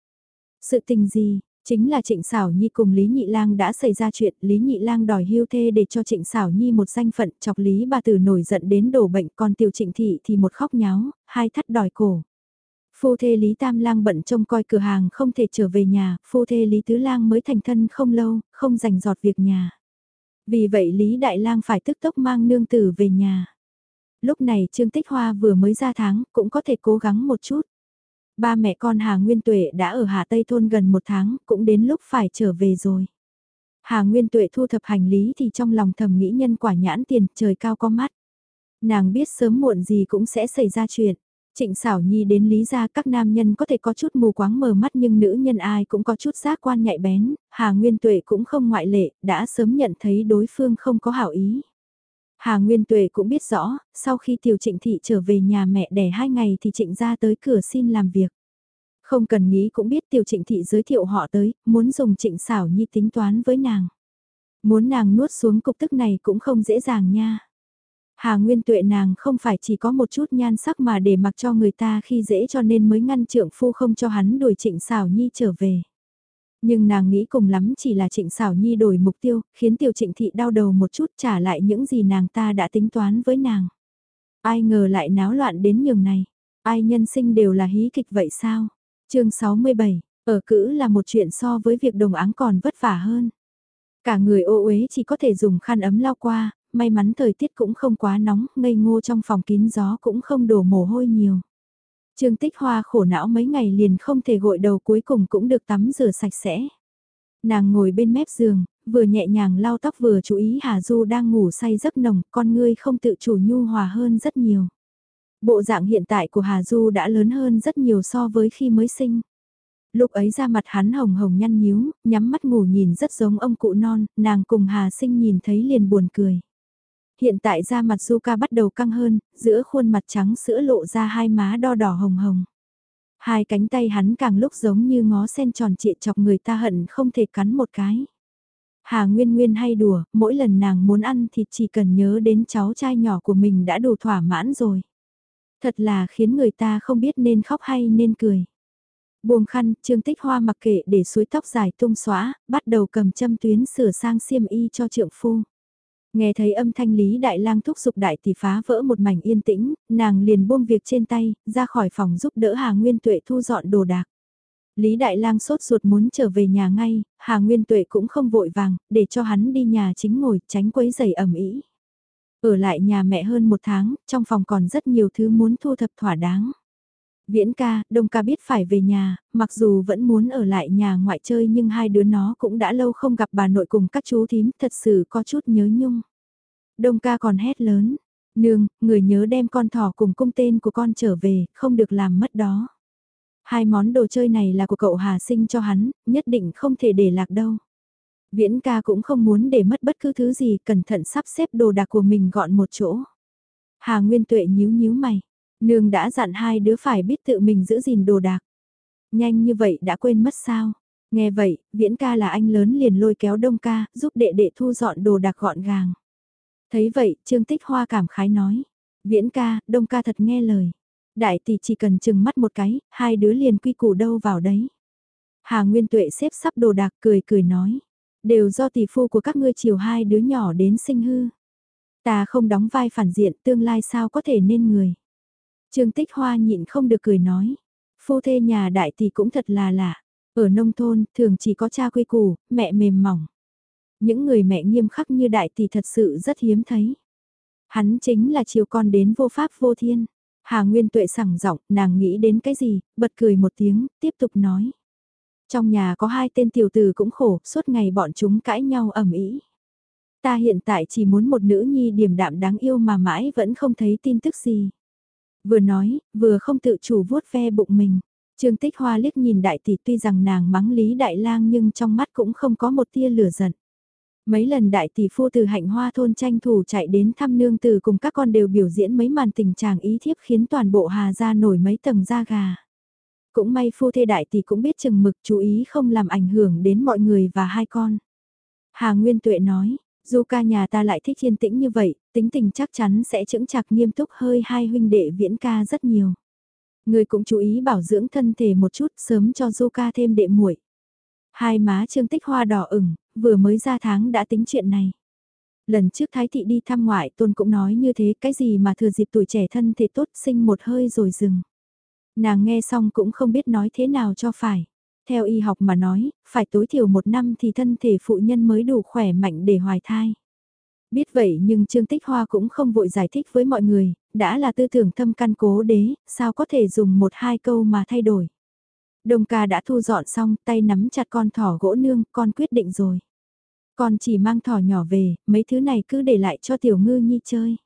Sự tình gì, chính là Trịnh Sảo Nhi cùng Lý Nhị Lang đã xảy ra chuyện, Lý Nhị Lang đòi hưu thê để cho Trịnh Sảo Nhi một danh phận, chọc Lý bà tử nổi giận đến đổ bệnh, còn tiểu Trịnh thị thì một khóc nháo, hai thắt đòi cổ. Phu thê Lý Tam Lang bận trông coi cửa hàng không thể trở về nhà, phu thê Lý Tứ Lang mới thành thân không lâu, không dành giọt việc nhà. Vì vậy Lý Đại Lang phải tức tốc mang nương tử về nhà. Lúc này Trương Tích Hoa vừa mới ra tháng, cũng có thể cố gắng một chút. Ba mẹ con Hà Nguyên Tuệ đã ở Hà Tây Thôn gần một tháng, cũng đến lúc phải trở về rồi. Hà Nguyên Tuệ thu thập hành lý thì trong lòng thầm nghĩ nhân quả nhãn tiền, trời cao có mắt. Nàng biết sớm muộn gì cũng sẽ xảy ra chuyện. Trịnh xảo nhi đến lý ra các nam nhân có thể có chút mù quáng mờ mắt nhưng nữ nhân ai cũng có chút giác quan nhạy bén, Hà Nguyên Tuệ cũng không ngoại lệ, đã sớm nhận thấy đối phương không có hảo ý. Hà Nguyên Tuệ cũng biết rõ, sau khi tiểu trịnh thị trở về nhà mẹ đẻ hai ngày thì trịnh ra tới cửa xin làm việc. Không cần nghĩ cũng biết tiểu trịnh thị giới thiệu họ tới, muốn dùng trịnh Sảo nhi tính toán với nàng. Muốn nàng nuốt xuống cục tức này cũng không dễ dàng nha. Hà Nguyên Tuệ nàng không phải chỉ có một chút nhan sắc mà để mặc cho người ta khi dễ cho nên mới ngăn trượng phu không cho hắn đuổi trịnh Sảo nhi trở về. Nhưng nàng nghĩ cùng lắm chỉ là trịnh xảo nhi đổi mục tiêu, khiến tiểu trịnh thị đau đầu một chút trả lại những gì nàng ta đã tính toán với nàng. Ai ngờ lại náo loạn đến nhường này. Ai nhân sinh đều là hí kịch vậy sao? chương 67, ở cữ là một chuyện so với việc đồng áng còn vất vả hơn. Cả người ô uế chỉ có thể dùng khăn ấm lau qua, may mắn thời tiết cũng không quá nóng, ngây ngô trong phòng kín gió cũng không đổ mồ hôi nhiều. Trương Tích Hoa khổ não mấy ngày liền không thể gội đầu cuối cùng cũng được tắm rửa sạch sẽ. Nàng ngồi bên mép giường, vừa nhẹ nhàng lau tóc vừa chú ý Hà Du đang ngủ say giấc nồng, con ngươi không tự chủ nhu hòa hơn rất nhiều. Bộ dạng hiện tại của Hà Du đã lớn hơn rất nhiều so với khi mới sinh. Lúc ấy ra mặt hắn hồng hồng nhăn nhíu, nhắm mắt ngủ nhìn rất giống ông cụ non, nàng cùng Hà sinh nhìn thấy liền buồn cười. Hiện tại da mặt Zuka bắt đầu căng hơn, giữa khuôn mặt trắng sữa lộ ra hai má đo đỏ hồng hồng. Hai cánh tay hắn càng lúc giống như ngó sen tròn trịa chọc người ta hận không thể cắn một cái. Hà Nguyên Nguyên hay đùa, mỗi lần nàng muốn ăn thì chỉ cần nhớ đến cháu trai nhỏ của mình đã đủ thỏa mãn rồi. Thật là khiến người ta không biết nên khóc hay nên cười. Buông khăn, Trương Tích Hoa mặc kệ để suối tóc dài tung xóa, bắt đầu cầm châm tuyến sửa sang xiêm y cho trượng phu. Nghe thấy âm thanh Lý Đại Lang thúc giục đại tỷ phá vỡ một mảnh yên tĩnh, nàng liền buông việc trên tay, ra khỏi phòng giúp đỡ Hà Nguyên Tuệ thu dọn đồ đạc. Lý Đại Lang sốt ruột muốn trở về nhà ngay, Hà Nguyên Tuệ cũng không vội vàng, để cho hắn đi nhà chính ngồi, tránh quấy giày ẩm ý. Ở lại nhà mẹ hơn một tháng, trong phòng còn rất nhiều thứ muốn thu thập thỏa đáng. Viễn ca, đông ca biết phải về nhà, mặc dù vẫn muốn ở lại nhà ngoại chơi nhưng hai đứa nó cũng đã lâu không gặp bà nội cùng các chú thím, thật sự có chút nhớ nhung. Đông ca còn hét lớn, nương, người nhớ đem con thỏ cùng cung tên của con trở về, không được làm mất đó. Hai món đồ chơi này là của cậu Hà sinh cho hắn, nhất định không thể để lạc đâu. Viễn ca cũng không muốn để mất bất cứ thứ gì, cẩn thận sắp xếp đồ đạc của mình gọn một chỗ. Hà Nguyên Tuệ nhíu nhíu mày, nương đã dặn hai đứa phải biết tự mình giữ gìn đồ đạc. Nhanh như vậy đã quên mất sao? Nghe vậy, Viễn ca là anh lớn liền lôi kéo Đông ca, giúp đệ đệ thu dọn đồ đạc gọn gàng. Thấy vậy, Trương Tích Hoa cảm khái nói, Viễn ca, Đông ca thật nghe lời. Đại tỷ chỉ cần chừng mắt một cái, hai đứa liền quy củ đâu vào đấy. Hà Nguyên Tuệ xếp sắp đồ đạc cười cười nói. Đều do tỷ phu của các ngươi chiều hai đứa nhỏ đến sinh hư. Ta không đóng vai phản diện tương lai sao có thể nên người. Trương Tích Hoa nhịn không được cười nói. Phu thê nhà đại tỷ cũng thật là lạ. Ở nông thôn thường chỉ có cha quy củ, mẹ mềm mỏng. Những người mẹ nghiêm khắc như đại tỷ thật sự rất hiếm thấy. Hắn chính là chiều con đến vô pháp vô thiên. Hà Nguyên Tuệ sẳng giọng, nàng nghĩ đến cái gì, bật cười một tiếng, tiếp tục nói. Trong nhà có hai tên tiểu tử cũng khổ, suốt ngày bọn chúng cãi nhau ầm ĩ. Ta hiện tại chỉ muốn một nữ nhi điềm đạm đáng yêu mà mãi vẫn không thấy tin tức gì. Vừa nói, vừa không tự chủ vuốt ve bụng mình. Trương Tích Hoa liếc nhìn đại tỷ tuy rằng nàng mắng Lý Đại Lang nhưng trong mắt cũng không có một tia lửa giận. Mấy lần đại tỷ phu từ hạnh hoa thôn tranh thủ chạy đến thăm nương từ cùng các con đều biểu diễn mấy màn tình trạng ý thiếp khiến toàn bộ hà ra nổi mấy tầng da gà. Cũng may phu thê đại tỷ cũng biết chừng mực chú ý không làm ảnh hưởng đến mọi người và hai con. Hà Nguyên Tuệ nói, dù ca nhà ta lại thích yên tĩnh như vậy, tính tình chắc chắn sẽ chững chặt nghiêm túc hơi hai huynh đệ viễn ca rất nhiều. Người cũng chú ý bảo dưỡng thân thể một chút sớm cho du ca thêm đệ muội. Hai má trương tích hoa đỏ ửng, vừa mới ra tháng đã tính chuyện này. Lần trước Thái Thị đi thăm ngoại tôn cũng nói như thế cái gì mà thừa dịp tuổi trẻ thân thể tốt sinh một hơi rồi dừng. Nàng nghe xong cũng không biết nói thế nào cho phải. Theo y học mà nói, phải tối thiểu một năm thì thân thể phụ nhân mới đủ khỏe mạnh để hoài thai. Biết vậy nhưng Trương Tích Hoa cũng không vội giải thích với mọi người, đã là tư tưởng thâm căn cố đế, sao có thể dùng một hai câu mà thay đổi. Đông ca đã thu dọn xong, tay nắm chặt con thỏ gỗ nương, con quyết định rồi. Con chỉ mang thỏ nhỏ về, mấy thứ này cứ để lại cho tiểu ngư nhi chơi.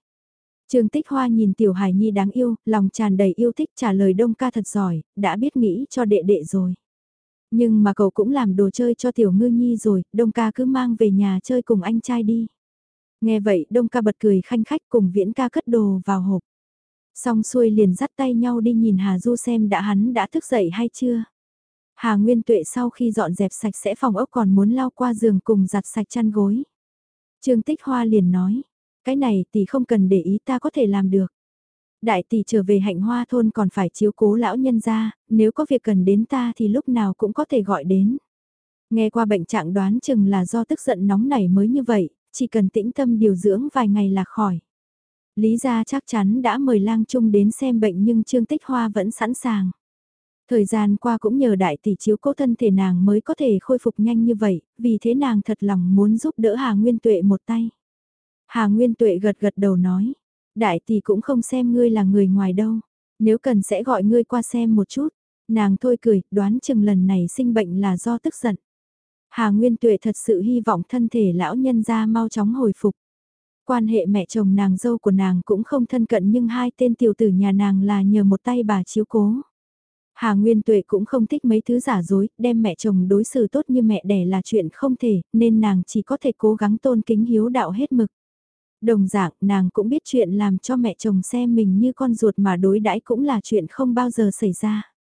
Trương Tích Hoa nhìn Tiểu Hải Nhi đáng yêu, lòng tràn đầy yêu thích trả lời Đông ca thật giỏi, đã biết nghĩ cho đệ đệ rồi. Nhưng mà cậu cũng làm đồ chơi cho Tiểu Ngư Nhi rồi, Đông ca cứ mang về nhà chơi cùng anh trai đi. Nghe vậy Đông ca bật cười khanh khách cùng Viễn ca cất đồ vào hộp. Xong xuôi liền dắt tay nhau đi nhìn Hà Du xem đã hắn đã thức dậy hay chưa. Hà Nguyên Tuệ sau khi dọn dẹp sạch sẽ phòng ốc còn muốn lao qua giường cùng giặt sạch chăn gối. Trương Tích Hoa liền nói, cái này tỷ không cần để ý ta có thể làm được. Đại tỷ trở về hạnh hoa thôn còn phải chiếu cố lão nhân ra, nếu có việc cần đến ta thì lúc nào cũng có thể gọi đến. Nghe qua bệnh trạng đoán chừng là do tức giận nóng nảy mới như vậy, chỉ cần tĩnh tâm điều dưỡng vài ngày là khỏi. Lý gia chắc chắn đã mời lang trung đến xem bệnh nhưng Trương Tích Hoa vẫn sẵn sàng. Thời gian qua cũng nhờ đại tỷ chiếu cố thân thể nàng mới có thể khôi phục nhanh như vậy, vì thế nàng thật lòng muốn giúp đỡ Hà Nguyên Tuệ một tay. Hà Nguyên Tuệ gật gật đầu nói, đại tỷ cũng không xem ngươi là người ngoài đâu, nếu cần sẽ gọi ngươi qua xem một chút. Nàng thôi cười, đoán chừng lần này sinh bệnh là do tức giận. Hà Nguyên Tuệ thật sự hy vọng thân thể lão nhân ra mau chóng hồi phục. Quan hệ mẹ chồng nàng dâu của nàng cũng không thân cận nhưng hai tên tiểu tử nhà nàng là nhờ một tay bà chiếu cố. Hà Nguyên Tuệ cũng không thích mấy thứ giả dối, đem mẹ chồng đối xử tốt như mẹ đẻ là chuyện không thể, nên nàng chỉ có thể cố gắng tôn kính hiếu đạo hết mực. Đồng dạng, nàng cũng biết chuyện làm cho mẹ chồng xem mình như con ruột mà đối đãi cũng là chuyện không bao giờ xảy ra.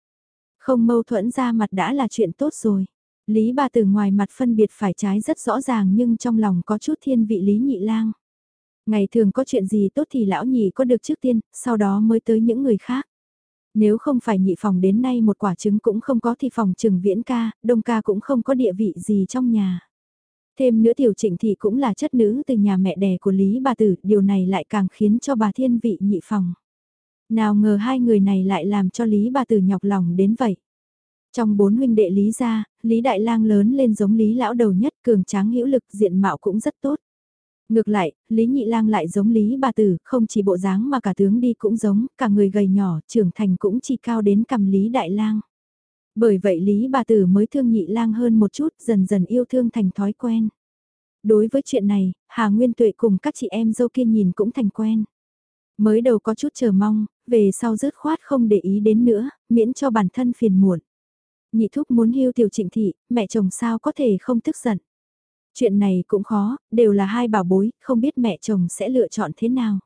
Không mâu thuẫn ra mặt đã là chuyện tốt rồi. Lý bà từ ngoài mặt phân biệt phải trái rất rõ ràng nhưng trong lòng có chút thiên vị Lý nhị lang. Ngày thường có chuyện gì tốt thì lão nhị có được trước tiên, sau đó mới tới những người khác. Nếu không phải nhị phòng đến nay một quả trứng cũng không có thì phòng trừng viễn ca, đông ca cũng không có địa vị gì trong nhà. Thêm nữa tiểu trịnh thì cũng là chất nữ từ nhà mẹ đẻ của Lý bà tử, điều này lại càng khiến cho bà thiên vị nhị phòng. Nào ngờ hai người này lại làm cho Lý bà tử nhọc lòng đến vậy. Trong bốn huynh đệ Lý gia, Lý Đại Lang lớn lên giống Lý lão đầu nhất, cường tráng hữu lực, diện mạo cũng rất tốt. Ngược lại, Lý Nhị Lang lại giống Lý bà tử, không chỉ bộ dáng mà cả tướng đi cũng giống, cả người gầy nhỏ, trưởng thành cũng chỉ cao đến cầm Lý Đại Lang. Bởi vậy Lý bà tử mới thương Nhị Lang hơn một chút, dần dần yêu thương thành thói quen. Đối với chuyện này, Hà Nguyên Tuệ cùng các chị em dâu kia nhìn cũng thành quen. Mới đầu có chút chờ mong, về sau rớt khoát không để ý đến nữa, miễn cho bản thân phiền muộn. Nhị thúc muốn hưu tiểu trịnh thị, mẹ chồng sao có thể không tức giận. Chuyện này cũng khó, đều là hai bảo bối, không biết mẹ chồng sẽ lựa chọn thế nào.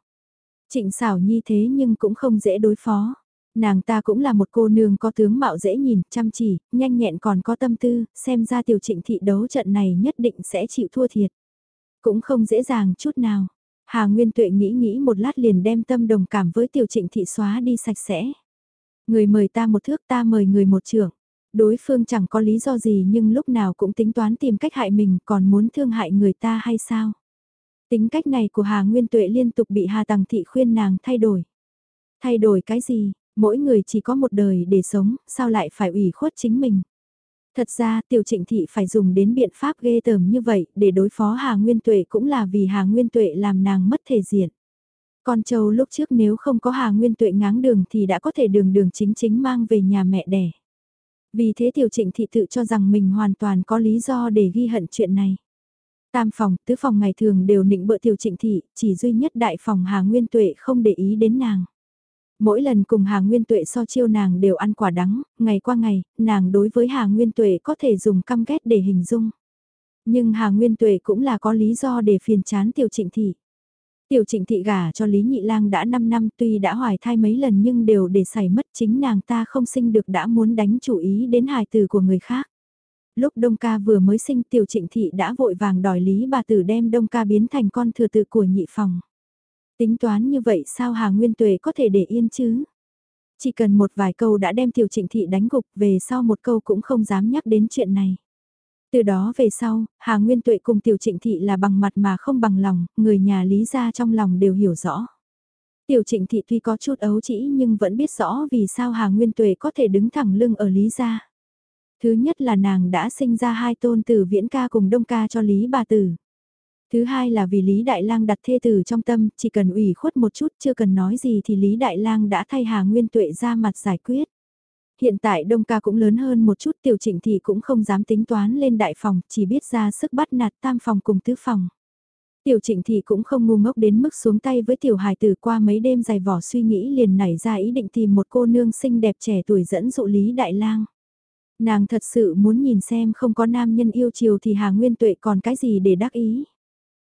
Trịnh xảo nhi thế nhưng cũng không dễ đối phó. Nàng ta cũng là một cô nương có tướng mạo dễ nhìn, chăm chỉ, nhanh nhẹn còn có tâm tư, xem ra tiểu trịnh thị đấu trận này nhất định sẽ chịu thua thiệt. Cũng không dễ dàng chút nào. Hà Nguyên Tuệ nghĩ nghĩ một lát liền đem tâm đồng cảm với tiểu trịnh thị xóa đi sạch sẽ. Người mời ta một thước ta mời người một trưởng. Đối phương chẳng có lý do gì nhưng lúc nào cũng tính toán tìm cách hại mình còn muốn thương hại người ta hay sao? Tính cách này của Hà Nguyên Tuệ liên tục bị Hà Tằng Thị khuyên nàng thay đổi. Thay đổi cái gì? Mỗi người chỉ có một đời để sống, sao lại phải ủy khuất chính mình? Thật ra tiểu trịnh thị phải dùng đến biện pháp ghê tởm như vậy để đối phó Hà Nguyên Tuệ cũng là vì Hà Nguyên Tuệ làm nàng mất thể diện. Con châu lúc trước nếu không có Hà Nguyên Tuệ ngáng đường thì đã có thể đường đường chính chính mang về nhà mẹ đẻ. Vì thế tiểu trịnh thị tự cho rằng mình hoàn toàn có lý do để ghi hận chuyện này. Tam phòng, tứ phòng ngày thường đều nịnh bợ tiểu trịnh thị, chỉ duy nhất đại phòng Hà Nguyên Tuệ không để ý đến nàng. Mỗi lần cùng Hà Nguyên Tuệ so chiêu nàng đều ăn quả đắng, ngày qua ngày, nàng đối với Hà Nguyên Tuệ có thể dùng căm ghét để hình dung. Nhưng Hà Nguyên Tuệ cũng là có lý do để phiền chán tiểu trịnh thị. Tiểu trịnh thị gả cho Lý Nhị Lang đã 5 năm, tuy đã hoài thai mấy lần nhưng đều để xảy mất, chính nàng ta không sinh được đã muốn đánh chủ ý đến hài tử của người khác. Lúc Đông Ca vừa mới sinh, tiểu trịnh thị đã vội vàng đòi Lý bà tử đem Đông Ca biến thành con thừa tự của nhị phòng. Tính toán như vậy sao Hà Nguyên Tuệ có thể để yên chứ? Chỉ cần một vài câu đã đem tiểu trịnh thị đánh gục, về sau một câu cũng không dám nhắc đến chuyện này. Từ đó về sau, Hà Nguyên Tuệ cùng Tiểu Trịnh Thị là bằng mặt mà không bằng lòng, người nhà Lý gia trong lòng đều hiểu rõ. Tiểu Trịnh Thị tuy có chút ấu chỉ nhưng vẫn biết rõ vì sao Hà Nguyên Tuệ có thể đứng thẳng lưng ở Lý gia. Thứ nhất là nàng đã sinh ra hai tôn tử viễn ca cùng đông ca cho Lý bà tử. Thứ hai là vì Lý Đại Lang đặt thê tử trong tâm, chỉ cần ủy khuất một chút chưa cần nói gì thì Lý Đại Lang đã thay Hà Nguyên Tuệ ra mặt giải quyết. Hiện tại Đông ca cũng lớn hơn một chút tiểu trịnh thì cũng không dám tính toán lên đại phòng, chỉ biết ra sức bắt nạt tam phòng cùng tứ phòng. Tiểu trịnh thì cũng không ngu ngốc đến mức xuống tay với tiểu hài tử qua mấy đêm dài vỏ suy nghĩ liền nảy ra ý định tìm một cô nương xinh đẹp trẻ tuổi dẫn dụ Lý Đại Lang. Nàng thật sự muốn nhìn xem không có nam nhân yêu chiều thì Hà Nguyên Tuệ còn cái gì để đắc ý.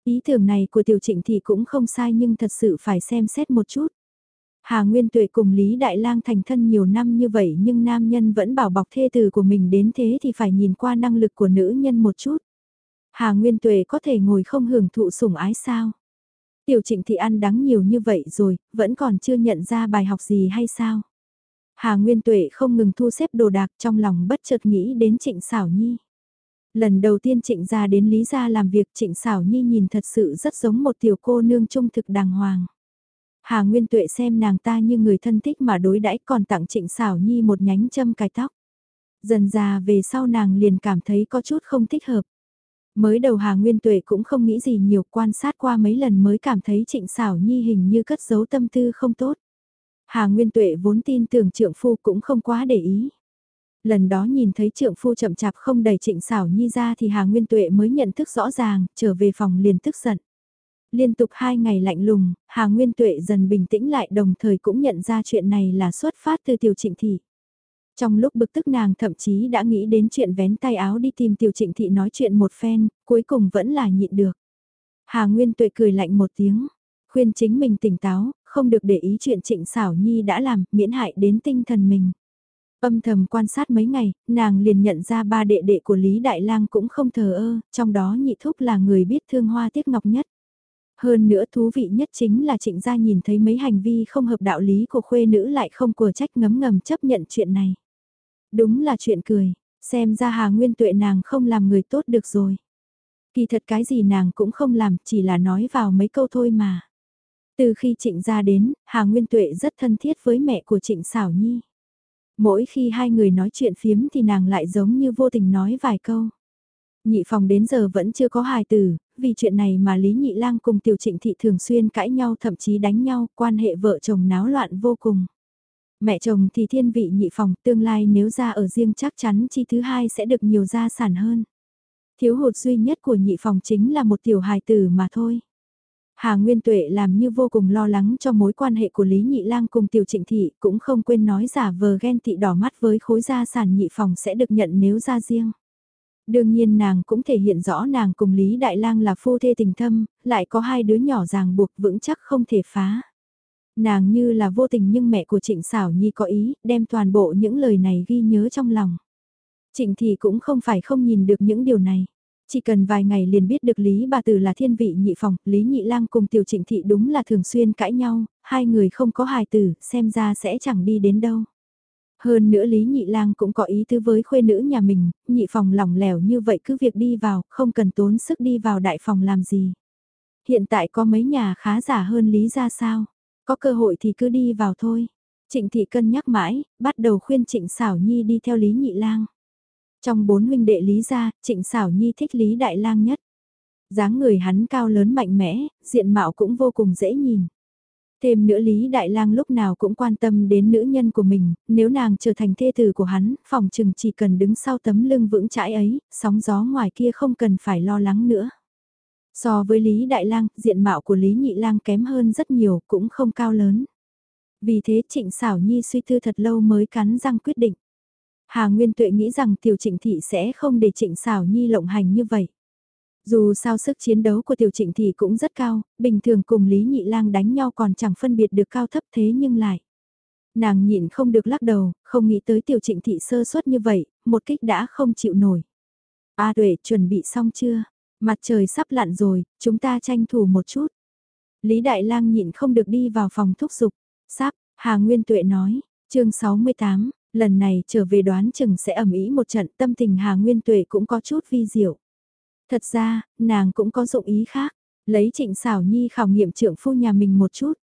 Ý tưởng này của tiểu trịnh thì cũng không sai nhưng thật sự phải xem xét một chút. Hà Nguyên Tuệ cùng Lý Đại Lang thành thân nhiều năm như vậy nhưng nam nhân vẫn bảo bọc thê tử của mình đến thế thì phải nhìn qua năng lực của nữ nhân một chút. Hà Nguyên Tuệ có thể ngồi không hưởng thụ sủng ái sao? Tiểu trịnh thị ăn đắng nhiều như vậy rồi, vẫn còn chưa nhận ra bài học gì hay sao? Hà Nguyên Tuệ không ngừng thu xếp đồ đạc trong lòng bất chợt nghĩ đến trịnh xảo nhi. Lần đầu tiên trịnh ra đến Lý gia làm việc trịnh xảo nhi nhìn thật sự rất giống một tiểu cô nương trung thực đàng hoàng. Hà Nguyên Tuệ xem nàng ta như người thân thích mà đối đãi còn tặng Trịnh Sảo Nhi một nhánh châm cài tóc. Dần già về sau nàng liền cảm thấy có chút không thích hợp. Mới đầu Hà Nguyên Tuệ cũng không nghĩ gì nhiều quan sát qua mấy lần mới cảm thấy Trịnh Sảo Nhi hình như cất giấu tâm tư không tốt. Hà Nguyên Tuệ vốn tin tưởng trượng phu cũng không quá để ý. Lần đó nhìn thấy trượng phu chậm chạp không đẩy Trịnh Sảo Nhi ra thì Hà Nguyên Tuệ mới nhận thức rõ ràng, trở về phòng liền tức giận. Liên tục hai ngày lạnh lùng, Hà Nguyên Tuệ dần bình tĩnh lại đồng thời cũng nhận ra chuyện này là xuất phát từ tiểu trịnh thị. Trong lúc bực tức nàng thậm chí đã nghĩ đến chuyện vén tay áo đi tìm tiểu trịnh thị nói chuyện một phen, cuối cùng vẫn là nhịn được. Hà Nguyên Tuệ cười lạnh một tiếng, khuyên chính mình tỉnh táo, không được để ý chuyện trịnh xảo nhi đã làm, miễn hại đến tinh thần mình. Âm thầm quan sát mấy ngày, nàng liền nhận ra ba đệ đệ của Lý Đại Lang cũng không thờ ơ, trong đó nhị thúc là người biết thương hoa tiếc ngọc nhất. Hơn nữa thú vị nhất chính là trịnh gia nhìn thấy mấy hành vi không hợp đạo lý của khuê nữ lại không của trách ngấm ngầm chấp nhận chuyện này. Đúng là chuyện cười, xem ra Hà Nguyên Tuệ nàng không làm người tốt được rồi. Kỳ thật cái gì nàng cũng không làm, chỉ là nói vào mấy câu thôi mà. Từ khi trịnh gia đến, Hà Nguyên Tuệ rất thân thiết với mẹ của trịnh xảo Nhi. Mỗi khi hai người nói chuyện phiếm thì nàng lại giống như vô tình nói vài câu. Nhị phòng đến giờ vẫn chưa có hài tử, vì chuyện này mà Lý Nhị Lang cùng Tiểu Trịnh Thị thường xuyên cãi nhau thậm chí đánh nhau, quan hệ vợ chồng náo loạn vô cùng. Mẹ chồng thì thiên vị nhị phòng, tương lai nếu ra ở riêng chắc chắn chi thứ hai sẽ được nhiều gia sản hơn. Thiếu hụt duy nhất của nhị phòng chính là một tiểu hài tử mà thôi. Hà Nguyên Tuệ làm như vô cùng lo lắng cho mối quan hệ của Lý Nhị Lang cùng Tiểu Trịnh Thị, cũng không quên nói giả vờ ghen tị đỏ mắt với khối gia sản nhị phòng sẽ được nhận nếu ra riêng. Đương nhiên nàng cũng thể hiện rõ nàng cùng Lý Đại Lang là phu thê tình thâm, lại có hai đứa nhỏ ràng buộc vững chắc không thể phá. Nàng như là vô tình nhưng mẹ của Trịnh Sảo Nhi có ý, đem toàn bộ những lời này ghi nhớ trong lòng. Trịnh thì cũng không phải không nhìn được những điều này. Chỉ cần vài ngày liền biết được Lý bà tử là thiên vị nhị phòng, Lý nhị lang cùng tiểu trịnh thị đúng là thường xuyên cãi nhau, hai người không có hài tử, xem ra sẽ chẳng đi đến đâu. Hơn nữa Lý Nhị Lang cũng có ý tư với khuê nữ nhà mình, nhị phòng lỏng lẻo như vậy cứ việc đi vào, không cần tốn sức đi vào đại phòng làm gì. Hiện tại có mấy nhà khá giả hơn Lý ra sao, có cơ hội thì cứ đi vào thôi. Trịnh Thị cân nhắc mãi, bắt đầu khuyên Trịnh Sảo Nhi đi theo Lý Nhị Lang. Trong bốn huynh đệ Lý gia, Trịnh Sảo Nhi thích Lý Đại Lang nhất. dáng người hắn cao lớn mạnh mẽ, diện mạo cũng vô cùng dễ nhìn. Thêm nữa Lý Đại Lang lúc nào cũng quan tâm đến nữ nhân của mình, nếu nàng trở thành thê tử của hắn, phòng trừng chỉ cần đứng sau tấm lưng vững chãi ấy, sóng gió ngoài kia không cần phải lo lắng nữa. So với Lý Đại Lang, diện mạo của Lý Nhị Lang kém hơn rất nhiều, cũng không cao lớn. Vì thế Trịnh Sảo Nhi suy tư thật lâu mới cắn răng quyết định. Hà Nguyên Tuệ nghĩ rằng Tiểu Trịnh Thị sẽ không để Trịnh Sảo Nhi lộng hành như vậy. Dù sao sức chiến đấu của tiểu trịnh thì cũng rất cao, bình thường cùng Lý Nhị Lang đánh nhau còn chẳng phân biệt được cao thấp thế nhưng lại. Nàng nhịn không được lắc đầu, không nghĩ tới tiểu trịnh thị sơ suất như vậy, một kích đã không chịu nổi. A tuệ chuẩn bị xong chưa? Mặt trời sắp lặn rồi, chúng ta tranh thủ một chút. Lý Đại Lang nhịn không được đi vào phòng thúc giục. Sắp, Hà Nguyên Tuệ nói, chương 68, lần này trở về đoán chừng sẽ ẩm ý một trận tâm tình Hà Nguyên Tuệ cũng có chút vi diệu. Thật ra, nàng cũng có dụng ý khác, lấy trịnh xảo nhi khảo nghiệm trưởng phu nhà mình một chút.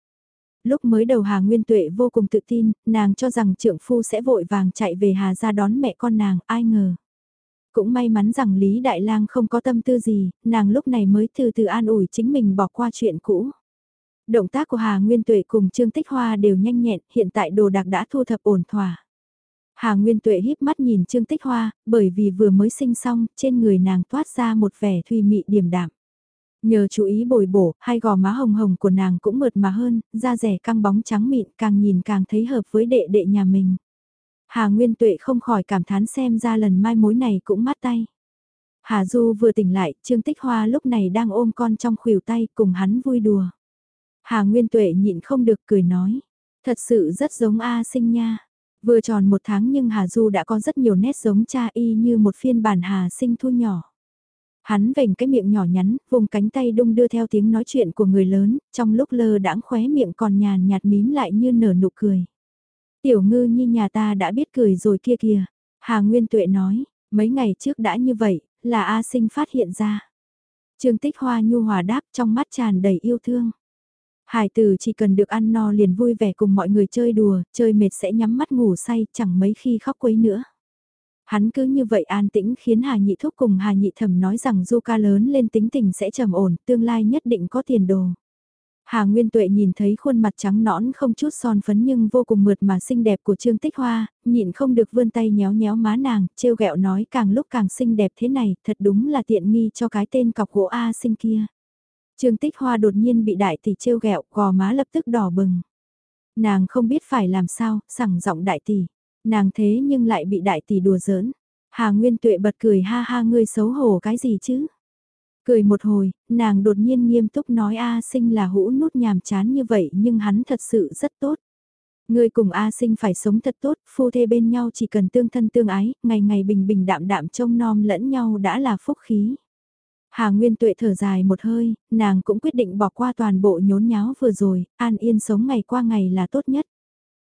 Lúc mới đầu Hà Nguyên Tuệ vô cùng tự tin, nàng cho rằng trưởng phu sẽ vội vàng chạy về Hà ra đón mẹ con nàng, ai ngờ. Cũng may mắn rằng Lý Đại Lang không có tâm tư gì, nàng lúc này mới từ từ an ủi chính mình bỏ qua chuyện cũ. Động tác của Hà Nguyên Tuệ cùng Trương Tích Hoa đều nhanh nhẹn, hiện tại đồ đạc đã thu thập ổn thỏa. Hà Nguyên Tuệ híp mắt nhìn Trương Tích Hoa, bởi vì vừa mới sinh xong, trên người nàng toát ra một vẻ thùy mị điềm đạm. Nhờ chú ý bồi bổ, hai gò má hồng hồng của nàng cũng mượt mà hơn, da rẻ căng bóng trắng mịn càng nhìn càng thấy hợp với đệ đệ nhà mình. Hà Nguyên Tuệ không khỏi cảm thán xem ra lần mai mối này cũng mát tay. Hà Du vừa tỉnh lại, Trương Tích Hoa lúc này đang ôm con trong khuỷu tay cùng hắn vui đùa. Hà Nguyên Tuệ nhịn không được cười nói, thật sự rất giống A sinh nha. Vừa tròn một tháng nhưng Hà Du đã có rất nhiều nét giống cha y như một phiên bản Hà sinh thu nhỏ. Hắn vểnh cái miệng nhỏ nhắn, vùng cánh tay đung đưa theo tiếng nói chuyện của người lớn, trong lúc lơ đãng khóe miệng còn nhàn nhạt mím lại như nở nụ cười. Tiểu ngư như nhà ta đã biết cười rồi kia kìa. Hà Nguyên Tuệ nói, mấy ngày trước đã như vậy, là A sinh phát hiện ra. Trương Tích Hoa nhu hòa đáp trong mắt tràn đầy yêu thương. Hải tử chỉ cần được ăn no liền vui vẻ cùng mọi người chơi đùa, chơi mệt sẽ nhắm mắt ngủ say, chẳng mấy khi khóc quấy nữa. Hắn cứ như vậy an tĩnh khiến Hà Nhị Thúc cùng Hà Nhị Thẩm nói rằng du ca lớn lên tính tình sẽ trầm ổn, tương lai nhất định có tiền đồ. Hà Nguyên Tuệ nhìn thấy khuôn mặt trắng nõn không chút son phấn nhưng vô cùng mượt mà xinh đẹp của Trương Tích Hoa, nhịn không được vươn tay nhéo nhéo má nàng, trêu ghẹo nói càng lúc càng xinh đẹp thế này, thật đúng là tiện nghi cho cái tên cọc gỗ A sinh kia. Trương Tích Hoa đột nhiên bị đại tỷ trêu ghẹo, gò má lập tức đỏ bừng. Nàng không biết phải làm sao, sẳng giọng đại tỷ. Nàng thế nhưng lại bị đại tỷ đùa giỡn. Hà Nguyên Tuệ bật cười ha ha ngươi xấu hổ cái gì chứ? Cười một hồi, nàng đột nhiên nghiêm túc nói A sinh là hũ nút nhàm chán như vậy nhưng hắn thật sự rất tốt. Ngươi cùng A sinh phải sống thật tốt, phu thê bên nhau chỉ cần tương thân tương ái, ngày ngày bình bình đạm đạm trông nom lẫn nhau đã là phúc khí. Hà Nguyên Tuệ thở dài một hơi, nàng cũng quyết định bỏ qua toàn bộ nhốn nháo vừa rồi, an yên sống ngày qua ngày là tốt nhất.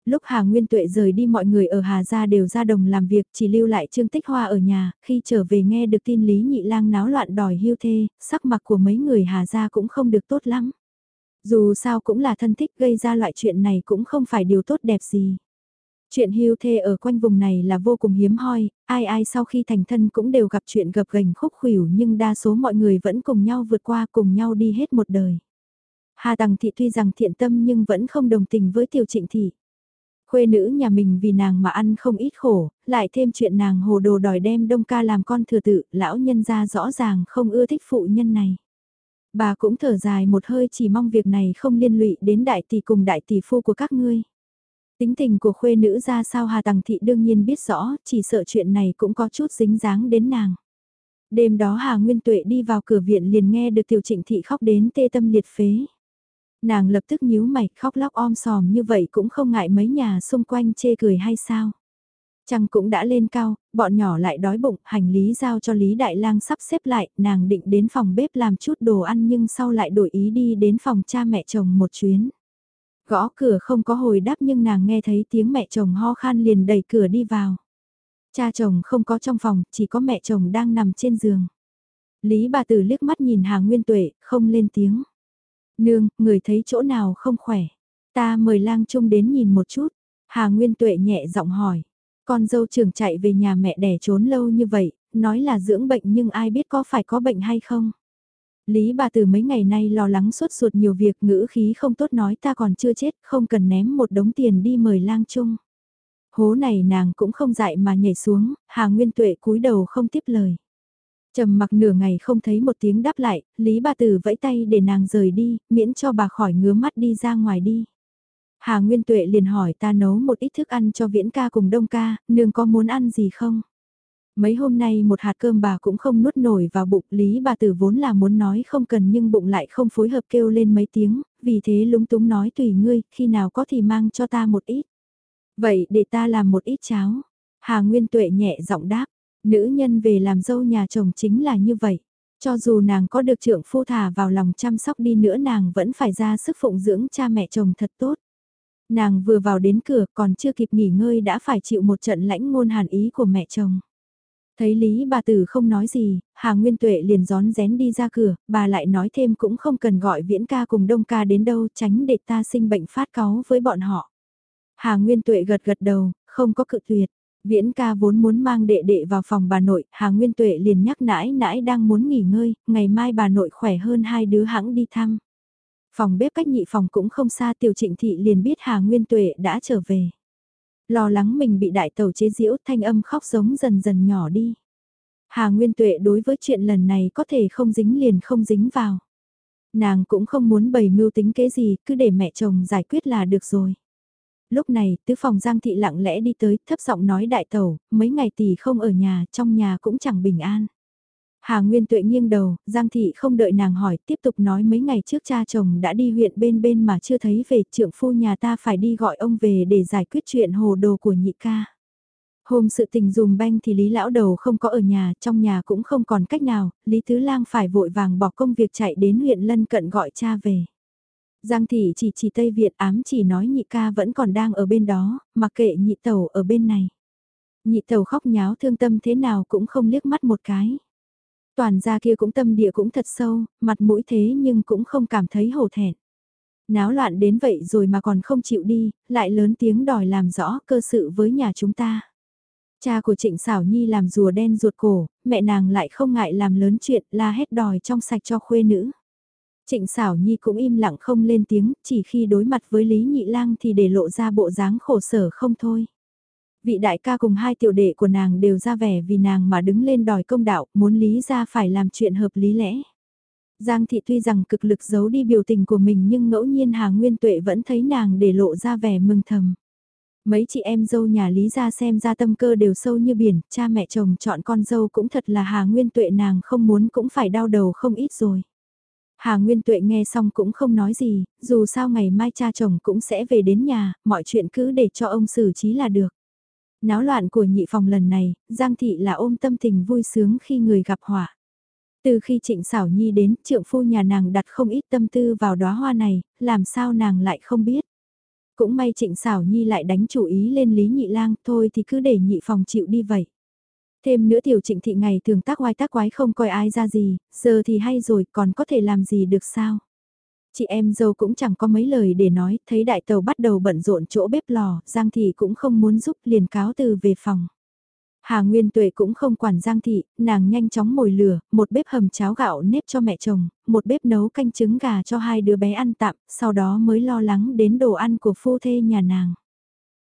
Lúc Hà Nguyên Tuệ rời đi mọi người ở Hà Gia đều ra đồng làm việc chỉ lưu lại Trương Tích Hoa ở nhà, khi trở về nghe được tin Lý Nhị Lang náo loạn đòi hưu thê, sắc mặt của mấy người Hà Gia cũng không được tốt lắm. Dù sao cũng là thân thích gây ra loại chuyện này cũng không phải điều tốt đẹp gì. Chuyện hưu thê ở quanh vùng này là vô cùng hiếm hoi, ai ai sau khi thành thân cũng đều gặp chuyện gập gành khúc khủyểu nhưng đa số mọi người vẫn cùng nhau vượt qua cùng nhau đi hết một đời. Hà Tằng Thị tuy rằng thiện tâm nhưng vẫn không đồng tình với tiểu trịnh thị. Khuê nữ nhà mình vì nàng mà ăn không ít khổ, lại thêm chuyện nàng hồ đồ đòi đem đông ca làm con thừa tự, lão nhân ra rõ ràng không ưa thích phụ nhân này. Bà cũng thở dài một hơi chỉ mong việc này không liên lụy đến đại tỷ cùng đại tỷ phu của các ngươi. Tính tình của khuê nữ ra sao Hà Tằng Thị đương nhiên biết rõ, chỉ sợ chuyện này cũng có chút dính dáng đến nàng. Đêm đó Hà Nguyên Tuệ đi vào cửa viện liền nghe được tiểu trịnh thị khóc đến tê tâm liệt phế. Nàng lập tức nhíu mày khóc lóc om sòm như vậy cũng không ngại mấy nhà xung quanh chê cười hay sao. Trăng cũng đã lên cao, bọn nhỏ lại đói bụng, hành lý giao cho Lý Đại Lang sắp xếp lại, nàng định đến phòng bếp làm chút đồ ăn nhưng sau lại đổi ý đi đến phòng cha mẹ chồng một chuyến. Gõ cửa không có hồi đáp nhưng nàng nghe thấy tiếng mẹ chồng ho khan liền đẩy cửa đi vào. Cha chồng không có trong phòng, chỉ có mẹ chồng đang nằm trên giường. Lý bà tử liếc mắt nhìn Hà Nguyên Tuệ, không lên tiếng. Nương, người thấy chỗ nào không khỏe. Ta mời lang trung đến nhìn một chút. Hà Nguyên Tuệ nhẹ giọng hỏi. Con dâu trưởng chạy về nhà mẹ đẻ trốn lâu như vậy, nói là dưỡng bệnh nhưng ai biết có phải có bệnh hay không. Lý bà từ mấy ngày nay lo lắng suốt ruột nhiều việc ngữ khí không tốt nói ta còn chưa chết, không cần ném một đống tiền đi mời lang chung. Hố này nàng cũng không dại mà nhảy xuống, Hà Nguyên Tuệ cúi đầu không tiếp lời. Trầm mặc nửa ngày không thấy một tiếng đáp lại, Lý bà tử vẫy tay để nàng rời đi, miễn cho bà khỏi ngứa mắt đi ra ngoài đi. Hà Nguyên Tuệ liền hỏi ta nấu một ít thức ăn cho viễn ca cùng đông ca, nương có muốn ăn gì không? Mấy hôm nay một hạt cơm bà cũng không nuốt nổi vào bụng, Lý bà tử vốn là muốn nói không cần nhưng bụng lại không phối hợp kêu lên mấy tiếng, vì thế lúng túng nói tùy ngươi, khi nào có thì mang cho ta một ít. Vậy để ta làm một ít cháo. Hà Nguyên Tuệ nhẹ giọng đáp, nữ nhân về làm dâu nhà chồng chính là như vậy. Cho dù nàng có được trưởng phu thả vào lòng chăm sóc đi nữa nàng vẫn phải ra sức phụng dưỡng cha mẹ chồng thật tốt. Nàng vừa vào đến cửa còn chưa kịp nghỉ ngơi đã phải chịu một trận lãnh ngôn hàn ý của mẹ chồng. Thấy Lý bà tử không nói gì, Hà Nguyên Tuệ liền gión rén đi ra cửa, bà lại nói thêm cũng không cần gọi viễn ca cùng đông ca đến đâu tránh để ta sinh bệnh phát cáu với bọn họ. Hà Nguyên Tuệ gật gật đầu, không có cự tuyệt. Viễn ca vốn muốn mang đệ đệ vào phòng bà nội, Hà Nguyên Tuệ liền nhắc nãi nãi đang muốn nghỉ ngơi, ngày mai bà nội khỏe hơn hai đứa hãng đi thăm. Phòng bếp cách nhị phòng cũng không xa tiểu trịnh thị liền biết Hà Nguyên Tuệ đã trở về. Lo lắng mình bị đại tàu chế diễu thanh âm khóc giống dần dần nhỏ đi. Hà Nguyên Tuệ đối với chuyện lần này có thể không dính liền không dính vào. Nàng cũng không muốn bày mưu tính kế gì, cứ để mẹ chồng giải quyết là được rồi. Lúc này, tứ phòng Giang Thị lặng lẽ đi tới, thấp giọng nói đại tàu, mấy ngày tỷ không ở nhà, trong nhà cũng chẳng bình an. Hà Nguyên Tuệ nghiêng đầu, Giang Thị không đợi nàng hỏi, tiếp tục nói mấy ngày trước cha chồng đã đi huyện bên bên mà chưa thấy về, trượng phu nhà ta phải đi gọi ông về để giải quyết chuyện hồ đồ của nhị ca. Hôm sự tình dùm banh thì Lý Lão Đầu không có ở nhà, trong nhà cũng không còn cách nào, Lý Tứ Lang phải vội vàng bỏ công việc chạy đến huyện lân cận gọi cha về. Giang Thị chỉ chỉ Tây Việt ám chỉ nói nhị ca vẫn còn đang ở bên đó, mặc kệ nhị tàu ở bên này. Nhị tàu khóc nháo thương tâm thế nào cũng không liếc mắt một cái. Toàn gia kia cũng tâm địa cũng thật sâu, mặt mũi thế nhưng cũng không cảm thấy hổ thẹn. Náo loạn đến vậy rồi mà còn không chịu đi, lại lớn tiếng đòi làm rõ cơ sự với nhà chúng ta. Cha của Trịnh Sảo Nhi làm rùa đen ruột cổ, mẹ nàng lại không ngại làm lớn chuyện la hét đòi trong sạch cho khuê nữ. Trịnh Sảo Nhi cũng im lặng không lên tiếng, chỉ khi đối mặt với Lý Nhị Lang thì để lộ ra bộ dáng khổ sở không thôi. Vị đại ca cùng hai tiểu đệ của nàng đều ra vẻ vì nàng mà đứng lên đòi công đạo, muốn Lý ra phải làm chuyện hợp lý lẽ. Giang thị tuy rằng cực lực giấu đi biểu tình của mình nhưng ngẫu nhiên Hà Nguyên Tuệ vẫn thấy nàng để lộ ra vẻ mừng thầm. Mấy chị em dâu nhà Lý ra xem ra tâm cơ đều sâu như biển, cha mẹ chồng chọn con dâu cũng thật là Hà Nguyên Tuệ nàng không muốn cũng phải đau đầu không ít rồi. Hà Nguyên Tuệ nghe xong cũng không nói gì, dù sao ngày mai cha chồng cũng sẽ về đến nhà, mọi chuyện cứ để cho ông xử trí là được. Náo loạn của nhị phòng lần này, Giang Thị là ôm tâm tình vui sướng khi người gặp họa. Từ khi Trịnh Sảo Nhi đến, trượng phu nhà nàng đặt không ít tâm tư vào đóa hoa này, làm sao nàng lại không biết. Cũng may Trịnh Sảo Nhi lại đánh chủ ý lên Lý Nhị Lang, thôi thì cứ để nhị phòng chịu đi vậy. Thêm nữa tiểu trịnh thị ngày thường tác oai tác quái không coi ai ra gì, giờ thì hay rồi còn có thể làm gì được sao. Chị em dâu cũng chẳng có mấy lời để nói, thấy đại tàu bắt đầu bận rộn chỗ bếp lò, Giang Thị cũng không muốn giúp liền cáo từ về phòng. Hà Nguyên Tuệ cũng không quản Giang Thị, nàng nhanh chóng mồi lửa, một bếp hầm cháo gạo nếp cho mẹ chồng, một bếp nấu canh trứng gà cho hai đứa bé ăn tạm, sau đó mới lo lắng đến đồ ăn của phu thê nhà nàng.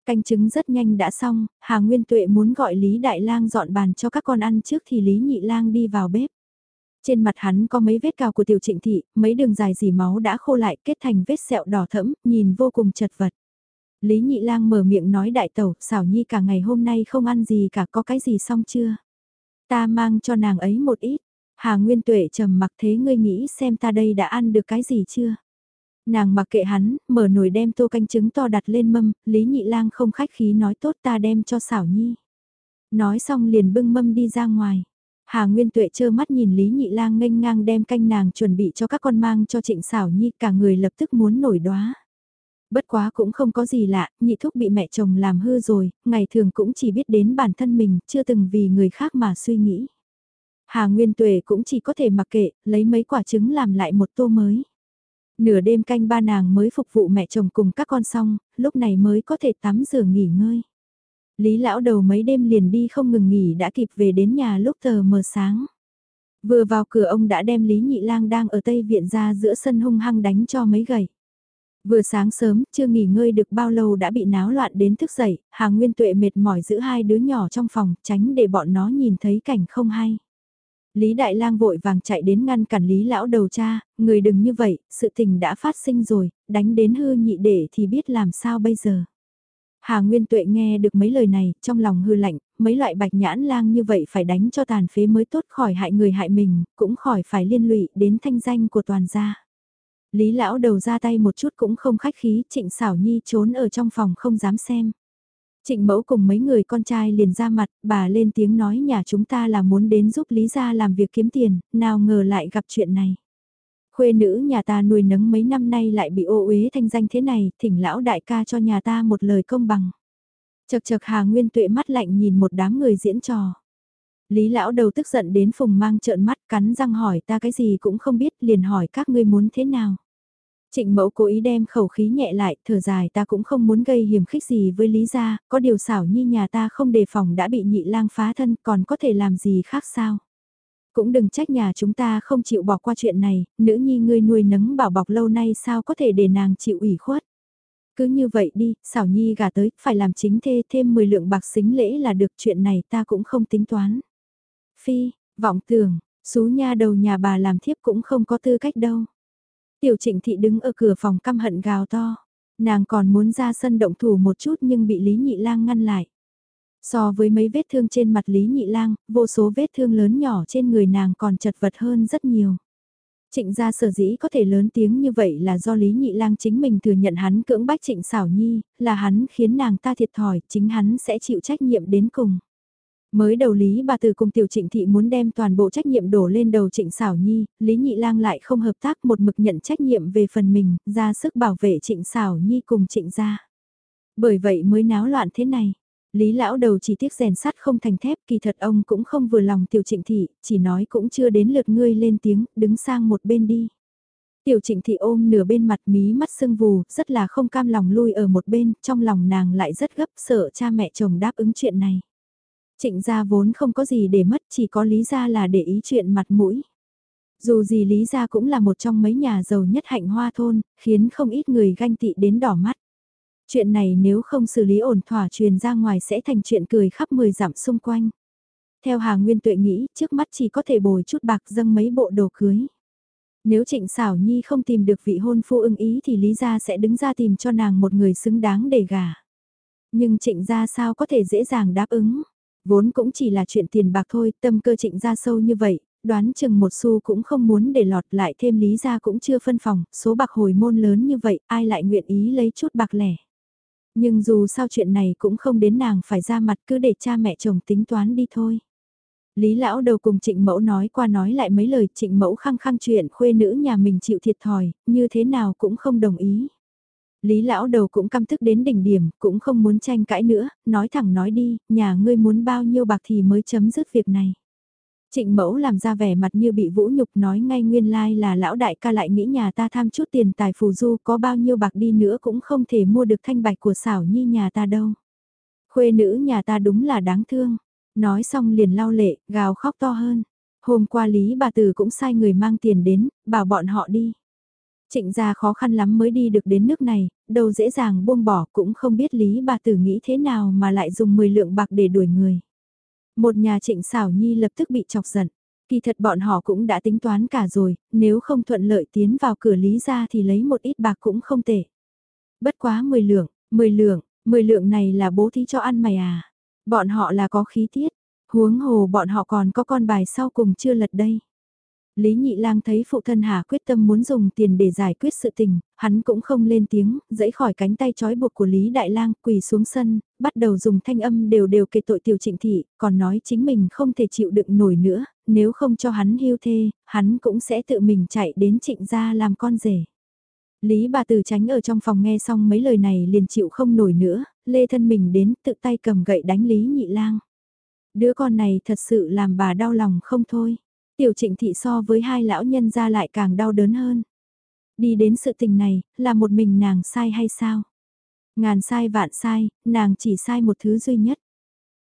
Canh trứng rất nhanh đã xong, Hà Nguyên Tuệ muốn gọi Lý Đại Lang dọn bàn cho các con ăn trước thì Lý Nhị Lang đi vào bếp. Trên mặt hắn có mấy vết cào của tiểu trịnh thị, mấy đường dài dì máu đã khô lại kết thành vết sẹo đỏ thẫm, nhìn vô cùng chật vật. Lý Nhị Lang mở miệng nói đại tẩu, xảo nhi cả ngày hôm nay không ăn gì cả có cái gì xong chưa? Ta mang cho nàng ấy một ít. Hà Nguyên Tuệ trầm mặc thế ngươi nghĩ xem ta đây đã ăn được cái gì chưa? Nàng mặc kệ hắn, mở nồi đem tô canh trứng to đặt lên mâm, Lý Nhị Lang không khách khí nói tốt ta đem cho xảo nhi. Nói xong liền bưng mâm đi ra ngoài. Hà Nguyên Tuệ trơ mắt nhìn Lý Nhị Lang nghênh ngang đem canh nàng chuẩn bị cho các con mang cho Trịnh Sảo Nhi, cả người lập tức muốn nổi đóa. Bất quá cũng không có gì lạ, nhị thúc bị mẹ chồng làm hư rồi, ngày thường cũng chỉ biết đến bản thân mình, chưa từng vì người khác mà suy nghĩ. Hà Nguyên Tuệ cũng chỉ có thể mặc kệ, lấy mấy quả trứng làm lại một tô mới. Nửa đêm canh ba nàng mới phục vụ mẹ chồng cùng các con xong, lúc này mới có thể tắm rửa nghỉ ngơi. Lý lão đầu mấy đêm liền đi không ngừng nghỉ đã kịp về đến nhà lúc tờ mờ sáng. Vừa vào cửa ông đã đem Lý Nhị Lang đang ở Tây Viện ra giữa sân hung hăng đánh cho mấy gầy. Vừa sáng sớm, chưa nghỉ ngơi được bao lâu đã bị náo loạn đến thức dậy, Hà Nguyên Tuệ mệt mỏi giữ hai đứa nhỏ trong phòng, tránh để bọn nó nhìn thấy cảnh không hay. Lý Đại Lang vội vàng chạy đến ngăn cản Lý Lão đầu cha, người đừng như vậy, sự tình đã phát sinh rồi, đánh đến hư nhị để thì biết làm sao bây giờ. Hà Nguyên Tuệ nghe được mấy lời này, trong lòng hư lạnh, mấy loại bạch nhãn lang như vậy phải đánh cho tàn phế mới tốt khỏi hại người hại mình, cũng khỏi phải liên lụy đến thanh danh của toàn gia. Lý lão đầu ra tay một chút cũng không khách khí, trịnh xảo nhi trốn ở trong phòng không dám xem. Trịnh mẫu cùng mấy người con trai liền ra mặt, bà lên tiếng nói nhà chúng ta là muốn đến giúp Lý gia làm việc kiếm tiền, nào ngờ lại gặp chuyện này. Khuê nữ nhà ta nuôi nấng mấy năm nay lại bị ô uế thanh danh thế này, thỉnh lão đại ca cho nhà ta một lời công bằng. Chật chật Hà Nguyên tuệ mắt lạnh nhìn một đám người diễn trò. Lý lão đầu tức giận đến phùng mang trợn mắt cắn răng hỏi ta cái gì cũng không biết liền hỏi các ngươi muốn thế nào. Trịnh mẫu cố ý đem khẩu khí nhẹ lại, thở dài ta cũng không muốn gây hiểm khích gì với Lý gia, có điều xảo nhi nhà ta không đề phòng đã bị nhị lang phá thân còn có thể làm gì khác sao. Cũng đừng trách nhà chúng ta không chịu bỏ qua chuyện này, nữ nhi ngươi nuôi nấng bảo bọc lâu nay sao có thể để nàng chịu ủy khuất. Cứ như vậy đi, xảo nhi gà tới, phải làm chính thê thêm 10 lượng bạc xính lễ là được chuyện này ta cũng không tính toán. Phi, vọng tưởng, xú nha đầu nhà bà làm thiếp cũng không có tư cách đâu. Tiểu trịnh thị đứng ở cửa phòng căm hận gào to. Nàng còn muốn ra sân động thủ một chút nhưng bị Lý Nhị Lang ngăn lại. So với mấy vết thương trên mặt Lý Nhị Lang, vô số vết thương lớn nhỏ trên người nàng còn chật vật hơn rất nhiều. Trịnh gia sở dĩ có thể lớn tiếng như vậy là do Lý Nhị Lang chính mình thừa nhận hắn cưỡng bách Trịnh Sảo Nhi, là hắn khiến nàng ta thiệt thòi, chính hắn sẽ chịu trách nhiệm đến cùng. Mới đầu Lý bà từ cùng tiểu trịnh thị muốn đem toàn bộ trách nhiệm đổ lên đầu trịnh xảo nhi, Lý nhị lang lại không hợp tác một mực nhận trách nhiệm về phần mình, ra sức bảo vệ trịnh xảo nhi cùng trịnh gia. Bởi vậy mới náo loạn thế này. Lý lão đầu chỉ tiếc rèn sắt không thành thép kỳ thật ông cũng không vừa lòng tiểu trịnh thị, chỉ nói cũng chưa đến lượt ngươi lên tiếng, đứng sang một bên đi. Tiểu trịnh thị ôm nửa bên mặt mí mắt sưng vù, rất là không cam lòng lui ở một bên, trong lòng nàng lại rất gấp sợ cha mẹ chồng đáp ứng chuyện này. Trịnh gia vốn không có gì để mất chỉ có lý gia là để ý chuyện mặt mũi. Dù gì lý gia cũng là một trong mấy nhà giàu nhất hạnh hoa thôn, khiến không ít người ganh tị đến đỏ mắt. Chuyện này nếu không xử lý ổn thỏa truyền ra ngoài sẽ thành chuyện cười khắp 10 dặm xung quanh. Theo Hà Nguyên Tuệ nghĩ, trước mắt chỉ có thể bồi chút bạc dâng mấy bộ đồ cưới. Nếu Trịnh Sảo Nhi không tìm được vị hôn phu ưng ý thì Lý Gia sẽ đứng ra tìm cho nàng một người xứng đáng để gả. Nhưng Trịnh Gia sao có thể dễ dàng đáp ứng? Vốn cũng chỉ là chuyện tiền bạc thôi, tâm cơ trịnh gia sâu như vậy, đoán chừng một xu cũng không muốn để lọt lại thêm lý gia cũng chưa phân phòng, số bạc hồi môn lớn như vậy, ai lại nguyện ý lấy chút bạc lẻ. Nhưng dù sao chuyện này cũng không đến nàng phải ra mặt cứ để cha mẹ chồng tính toán đi thôi. Lý lão đầu cùng trịnh mẫu nói qua nói lại mấy lời trịnh mẫu khăng khăng chuyện khuê nữ nhà mình chịu thiệt thòi, như thế nào cũng không đồng ý. Lý lão đầu cũng căm thức đến đỉnh điểm, cũng không muốn tranh cãi nữa, nói thẳng nói đi, nhà ngươi muốn bao nhiêu bạc thì mới chấm dứt việc này. Trịnh mẫu làm ra vẻ mặt như bị vũ nhục nói ngay nguyên lai là lão đại ca lại nghĩ nhà ta tham chút tiền tài phù du có bao nhiêu bạc đi nữa cũng không thể mua được thanh bạch của xảo nhi nhà ta đâu. Khuê nữ nhà ta đúng là đáng thương. Nói xong liền lau lệ, gào khóc to hơn. Hôm qua Lý bà Tử cũng sai người mang tiền đến, bảo bọn họ đi. Trịnh gia khó khăn lắm mới đi được đến nước này, đâu dễ dàng buông bỏ cũng không biết Lý bà Tử nghĩ thế nào mà lại dùng 10 lượng bạc để đuổi người. Một nhà trịnh xảo nhi lập tức bị chọc giận. Kỳ thật bọn họ cũng đã tính toán cả rồi, nếu không thuận lợi tiến vào cửa lý ra thì lấy một ít bạc cũng không tệ. Bất quá 10 lượng, 10 lượng, 10 lượng này là bố thí cho ăn mày à. Bọn họ là có khí tiết, huống hồ bọn họ còn có con bài sau cùng chưa lật đây. Lý Nhị Lang thấy phụ thân Hà quyết tâm muốn dùng tiền để giải quyết sự tình, hắn cũng không lên tiếng, dẫy khỏi cánh tay trói buộc của Lý Đại Lang, quỳ xuống sân, bắt đầu dùng thanh âm đều đều kể tội tiểu trịnh thị, còn nói chính mình không thể chịu đựng nổi nữa, nếu không cho hắn hưu thê, hắn cũng sẽ tự mình chạy đến trịnh gia làm con rể. Lý bà tử tránh ở trong phòng nghe xong mấy lời này liền chịu không nổi nữa, lê thân mình đến tự tay cầm gậy đánh Lý Nhị Lang. Đứa con này thật sự làm bà đau lòng không thôi. Tiểu trịnh thị so với hai lão nhân ra lại càng đau đớn hơn. Đi đến sự tình này, là một mình nàng sai hay sao? Ngàn sai vạn sai, nàng chỉ sai một thứ duy nhất.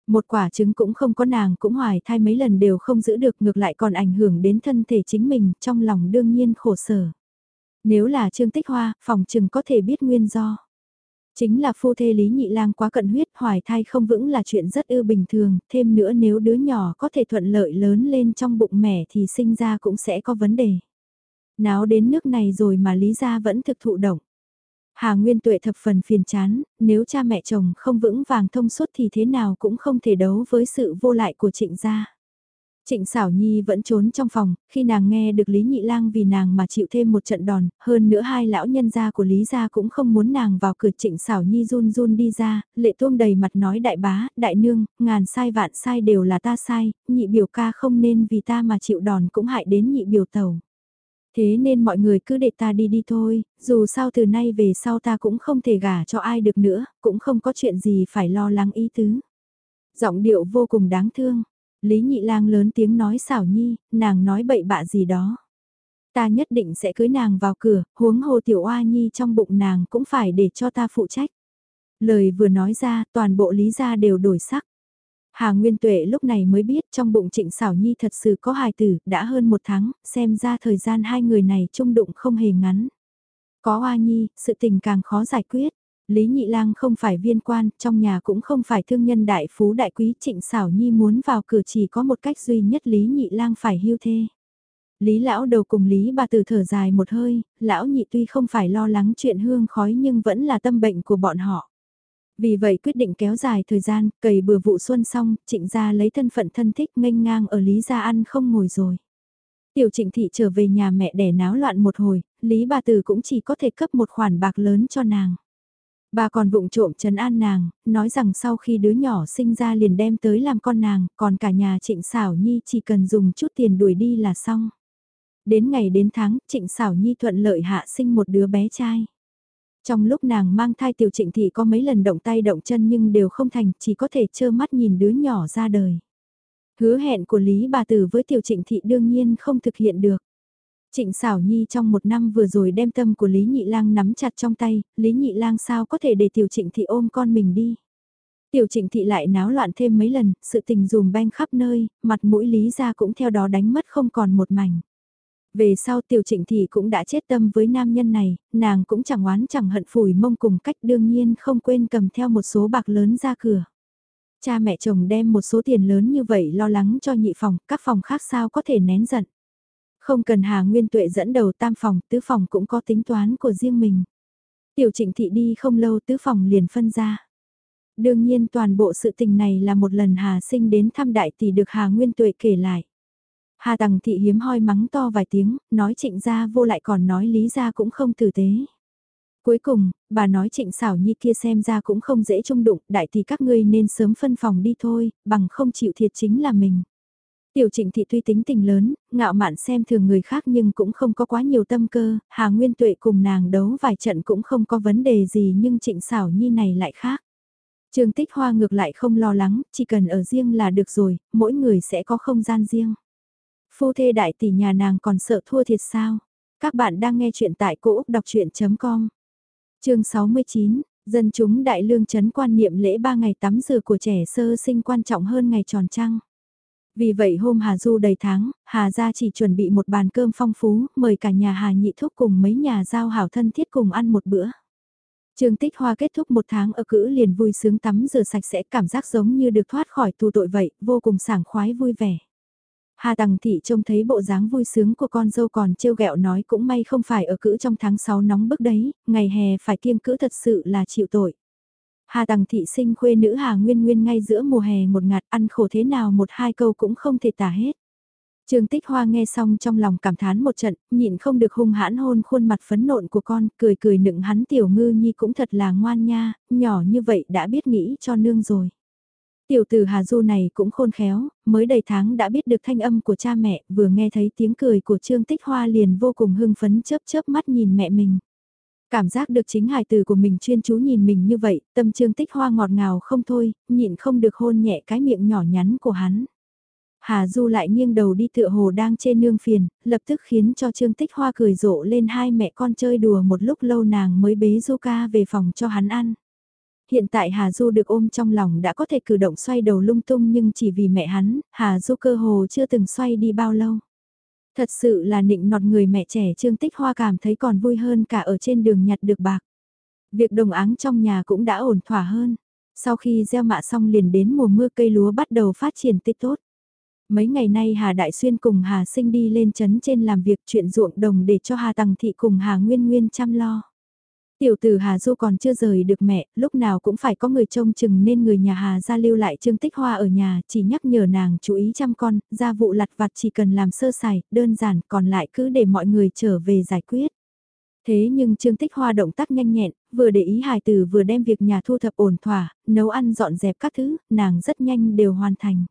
Một quả trứng cũng không có nàng cũng hoài thai mấy lần đều không giữ được ngược lại còn ảnh hưởng đến thân thể chính mình, trong lòng đương nhiên khổ sở. Nếu là Trương Tích Hoa, phòng trừng có thể biết nguyên do. Chính là phu thê Lý Nhị Lang quá cận huyết hoài thai không vững là chuyện rất ư bình thường, thêm nữa nếu đứa nhỏ có thể thuận lợi lớn lên trong bụng mẹ thì sinh ra cũng sẽ có vấn đề. Náo đến nước này rồi mà Lý gia vẫn thực thụ động. Hà Nguyên Tuệ thập phần phiền chán, nếu cha mẹ chồng không vững vàng thông suốt thì thế nào cũng không thể đấu với sự vô lại của trịnh gia. Trịnh Sảo Nhi vẫn trốn trong phòng, khi nàng nghe được Lý Nhị Lang vì nàng mà chịu thêm một trận đòn, hơn nữa hai lão nhân gia của Lý gia cũng không muốn nàng vào cửa Trịnh Sảo Nhi run run đi ra, lệ tuông đầy mặt nói đại bá, đại nương, ngàn sai vạn sai đều là ta sai, nhị biểu ca không nên vì ta mà chịu đòn cũng hại đến nhị biểu tàu. Thế nên mọi người cứ để ta đi đi thôi, dù sao từ nay về sau ta cũng không thể gả cho ai được nữa, cũng không có chuyện gì phải lo lắng ý tứ. Giọng điệu vô cùng đáng thương. Lý Nhị Lang lớn tiếng nói xảo nhi, nàng nói bậy bạ gì đó. Ta nhất định sẽ cưới nàng vào cửa, huống hồ tiểu oa nhi trong bụng nàng cũng phải để cho ta phụ trách. Lời vừa nói ra, toàn bộ lý gia đều đổi sắc. Hà Nguyên Tuệ lúc này mới biết trong bụng trịnh xảo nhi thật sự có hài tử, đã hơn một tháng, xem ra thời gian hai người này chung đụng không hề ngắn. Có oa nhi, sự tình càng khó giải quyết. Lý Nhị Lang không phải viên quan, trong nhà cũng không phải thương nhân đại phú đại quý trịnh xảo nhi muốn vào cửa chỉ có một cách duy nhất Lý Nhị Lang phải hưu thê. Lý lão đầu cùng Lý bà tử thở dài một hơi, lão nhị tuy không phải lo lắng chuyện hương khói nhưng vẫn là tâm bệnh của bọn họ. Vì vậy quyết định kéo dài thời gian, cày bừa vụ xuân xong, trịnh gia lấy thân phận thân thích nghênh ngang ở Lý gia ăn không ngồi rồi. Tiểu trịnh thị trở về nhà mẹ đẻ náo loạn một hồi, Lý bà tử cũng chỉ có thể cấp một khoản bạc lớn cho nàng. Bà còn vụng trộm trấn an nàng, nói rằng sau khi đứa nhỏ sinh ra liền đem tới làm con nàng, còn cả nhà trịnh xảo nhi chỉ cần dùng chút tiền đuổi đi là xong. Đến ngày đến tháng, trịnh xảo nhi thuận lợi hạ sinh một đứa bé trai. Trong lúc nàng mang thai tiểu trịnh thị có mấy lần động tay động chân nhưng đều không thành, chỉ có thể trơ mắt nhìn đứa nhỏ ra đời. Hứa hẹn của Lý bà tử với tiểu trịnh thị đương nhiên không thực hiện được. Trịnh xảo nhi trong một năm vừa rồi đem tâm của Lý Nhị Lang nắm chặt trong tay, Lý Nhị Lang sao có thể để tiểu trịnh thị ôm con mình đi. Tiểu trịnh thị lại náo loạn thêm mấy lần, sự tình dùm beng khắp nơi, mặt mũi Lý ra cũng theo đó đánh mất không còn một mảnh. Về sau tiểu trịnh thị cũng đã chết tâm với nam nhân này, nàng cũng chẳng oán chẳng hận phủi mông cùng cách đương nhiên không quên cầm theo một số bạc lớn ra cửa. Cha mẹ chồng đem một số tiền lớn như vậy lo lắng cho nhị phòng, các phòng khác sao có thể nén giận. Không cần Hà Nguyên Tuệ dẫn đầu tam phòng, tứ phòng cũng có tính toán của riêng mình. Tiểu trịnh thị đi không lâu tứ phòng liền phân ra. Đương nhiên toàn bộ sự tình này là một lần Hà sinh đến thăm đại tỷ được Hà Nguyên Tuệ kể lại. Hà Tằng thị hiếm hoi mắng to vài tiếng, nói trịnh gia vô lại còn nói lý gia cũng không tử tế. Cuối cùng, bà nói trịnh xảo nhi kia xem ra cũng không dễ trung đụng, đại tỷ các ngươi nên sớm phân phòng đi thôi, bằng không chịu thiệt chính là mình. Tiểu trịnh thị tuy tính tình lớn, ngạo mạn xem thường người khác nhưng cũng không có quá nhiều tâm cơ, Hà Nguyên Tuệ cùng nàng đấu vài trận cũng không có vấn đề gì nhưng trịnh xảo nhi này lại khác. Trường Tích Hoa ngược lại không lo lắng, chỉ cần ở riêng là được rồi, mỗi người sẽ có không gian riêng. Phu thê đại tỷ nhà nàng còn sợ thua thiệt sao? Các bạn đang nghe chuyện tại cỗ đọc chuyện.com Chương 69, dân chúng đại lương chấn quan niệm lễ 3 ngày tắm rửa của trẻ sơ sinh quan trọng hơn ngày tròn trăng. Vì vậy hôm Hà Du đầy tháng, Hà gia chỉ chuẩn bị một bàn cơm phong phú, mời cả nhà Hà nhị thúc cùng mấy nhà giao hảo thân thiết cùng ăn một bữa. Trương Tích Hoa kết thúc một tháng ở cữ liền vui sướng tắm rửa sạch sẽ cảm giác giống như được thoát khỏi tù tội vậy, vô cùng sảng khoái vui vẻ. Hà Tằng Thị trông thấy bộ dáng vui sướng của con dâu còn trêu ghẹo nói cũng may không phải ở cữ trong tháng 6 nóng bức đấy, ngày hè phải kiêng cữ thật sự là chịu tội. Hà Tằng Thị sinh khuê nữ Hà Nguyên Nguyên ngay giữa mùa hè một ngạt ăn khổ thế nào một hai câu cũng không thể tả hết. Trương Tích Hoa nghe xong trong lòng cảm thán một trận, nhịn không được hung hãn hôn khuôn mặt phấn nộn của con, cười cười nựng hắn tiểu ngư nhi cũng thật là ngoan nha, nhỏ như vậy đã biết nghĩ cho nương rồi. Tiểu tử Hà Du này cũng khôn khéo, mới đầy tháng đã biết được thanh âm của cha mẹ, vừa nghe thấy tiếng cười của Trương Tích Hoa liền vô cùng hưng phấn chớp chớp mắt nhìn mẹ mình. Cảm giác được chính hài tử của mình chuyên chú nhìn mình như vậy, tâm Trương Tích Hoa ngọt ngào không thôi, nhịn không được hôn nhẹ cái miệng nhỏ nhắn của hắn. Hà Du lại nghiêng đầu đi tựa hồ đang trên nương phiền, lập tức khiến cho Trương Tích Hoa cười rộ lên hai mẹ con chơi đùa một lúc lâu nàng mới bế Du ca về phòng cho hắn ăn hiện tại Hà Du được ôm trong lòng đã có thể cử động xoay đầu lung tung nhưng chỉ vì mẹ hắn, Hà Du cơ hồ chưa từng xoay đi bao lâu. Thật sự là nịnh nọt người mẹ trẻ Trương Tích Hoa cảm thấy còn vui hơn cả ở trên đường nhặt được bạc. Việc đồng áng trong nhà cũng đã ổn thỏa hơn. Sau khi gieo mạ xong liền đến mùa mưa cây lúa bắt đầu phát triển tích tốt. Mấy ngày nay Hà Đại Xuyên cùng Hà Sinh đi lên trấn trên làm việc chuyện ruộng đồng để cho Hà Tằng Thị cùng Hà Nguyên Nguyên chăm lo. Tiểu tử Hà Du còn chưa rời được mẹ, lúc nào cũng phải có người trông chừng nên người nhà Hà ra lưu lại Trương Tích Hoa ở nhà, chỉ nhắc nhở nàng chú ý chăm con, gia vụ lặt vặt chỉ cần làm sơ sài, đơn giản, còn lại cứ để mọi người trở về giải quyết. Thế nhưng Trương Tích Hoa động tác nhanh nhẹn, vừa để ý hài tử vừa đem việc nhà thu thập ổn thỏa, nấu ăn dọn dẹp các thứ, nàng rất nhanh đều hoàn thành.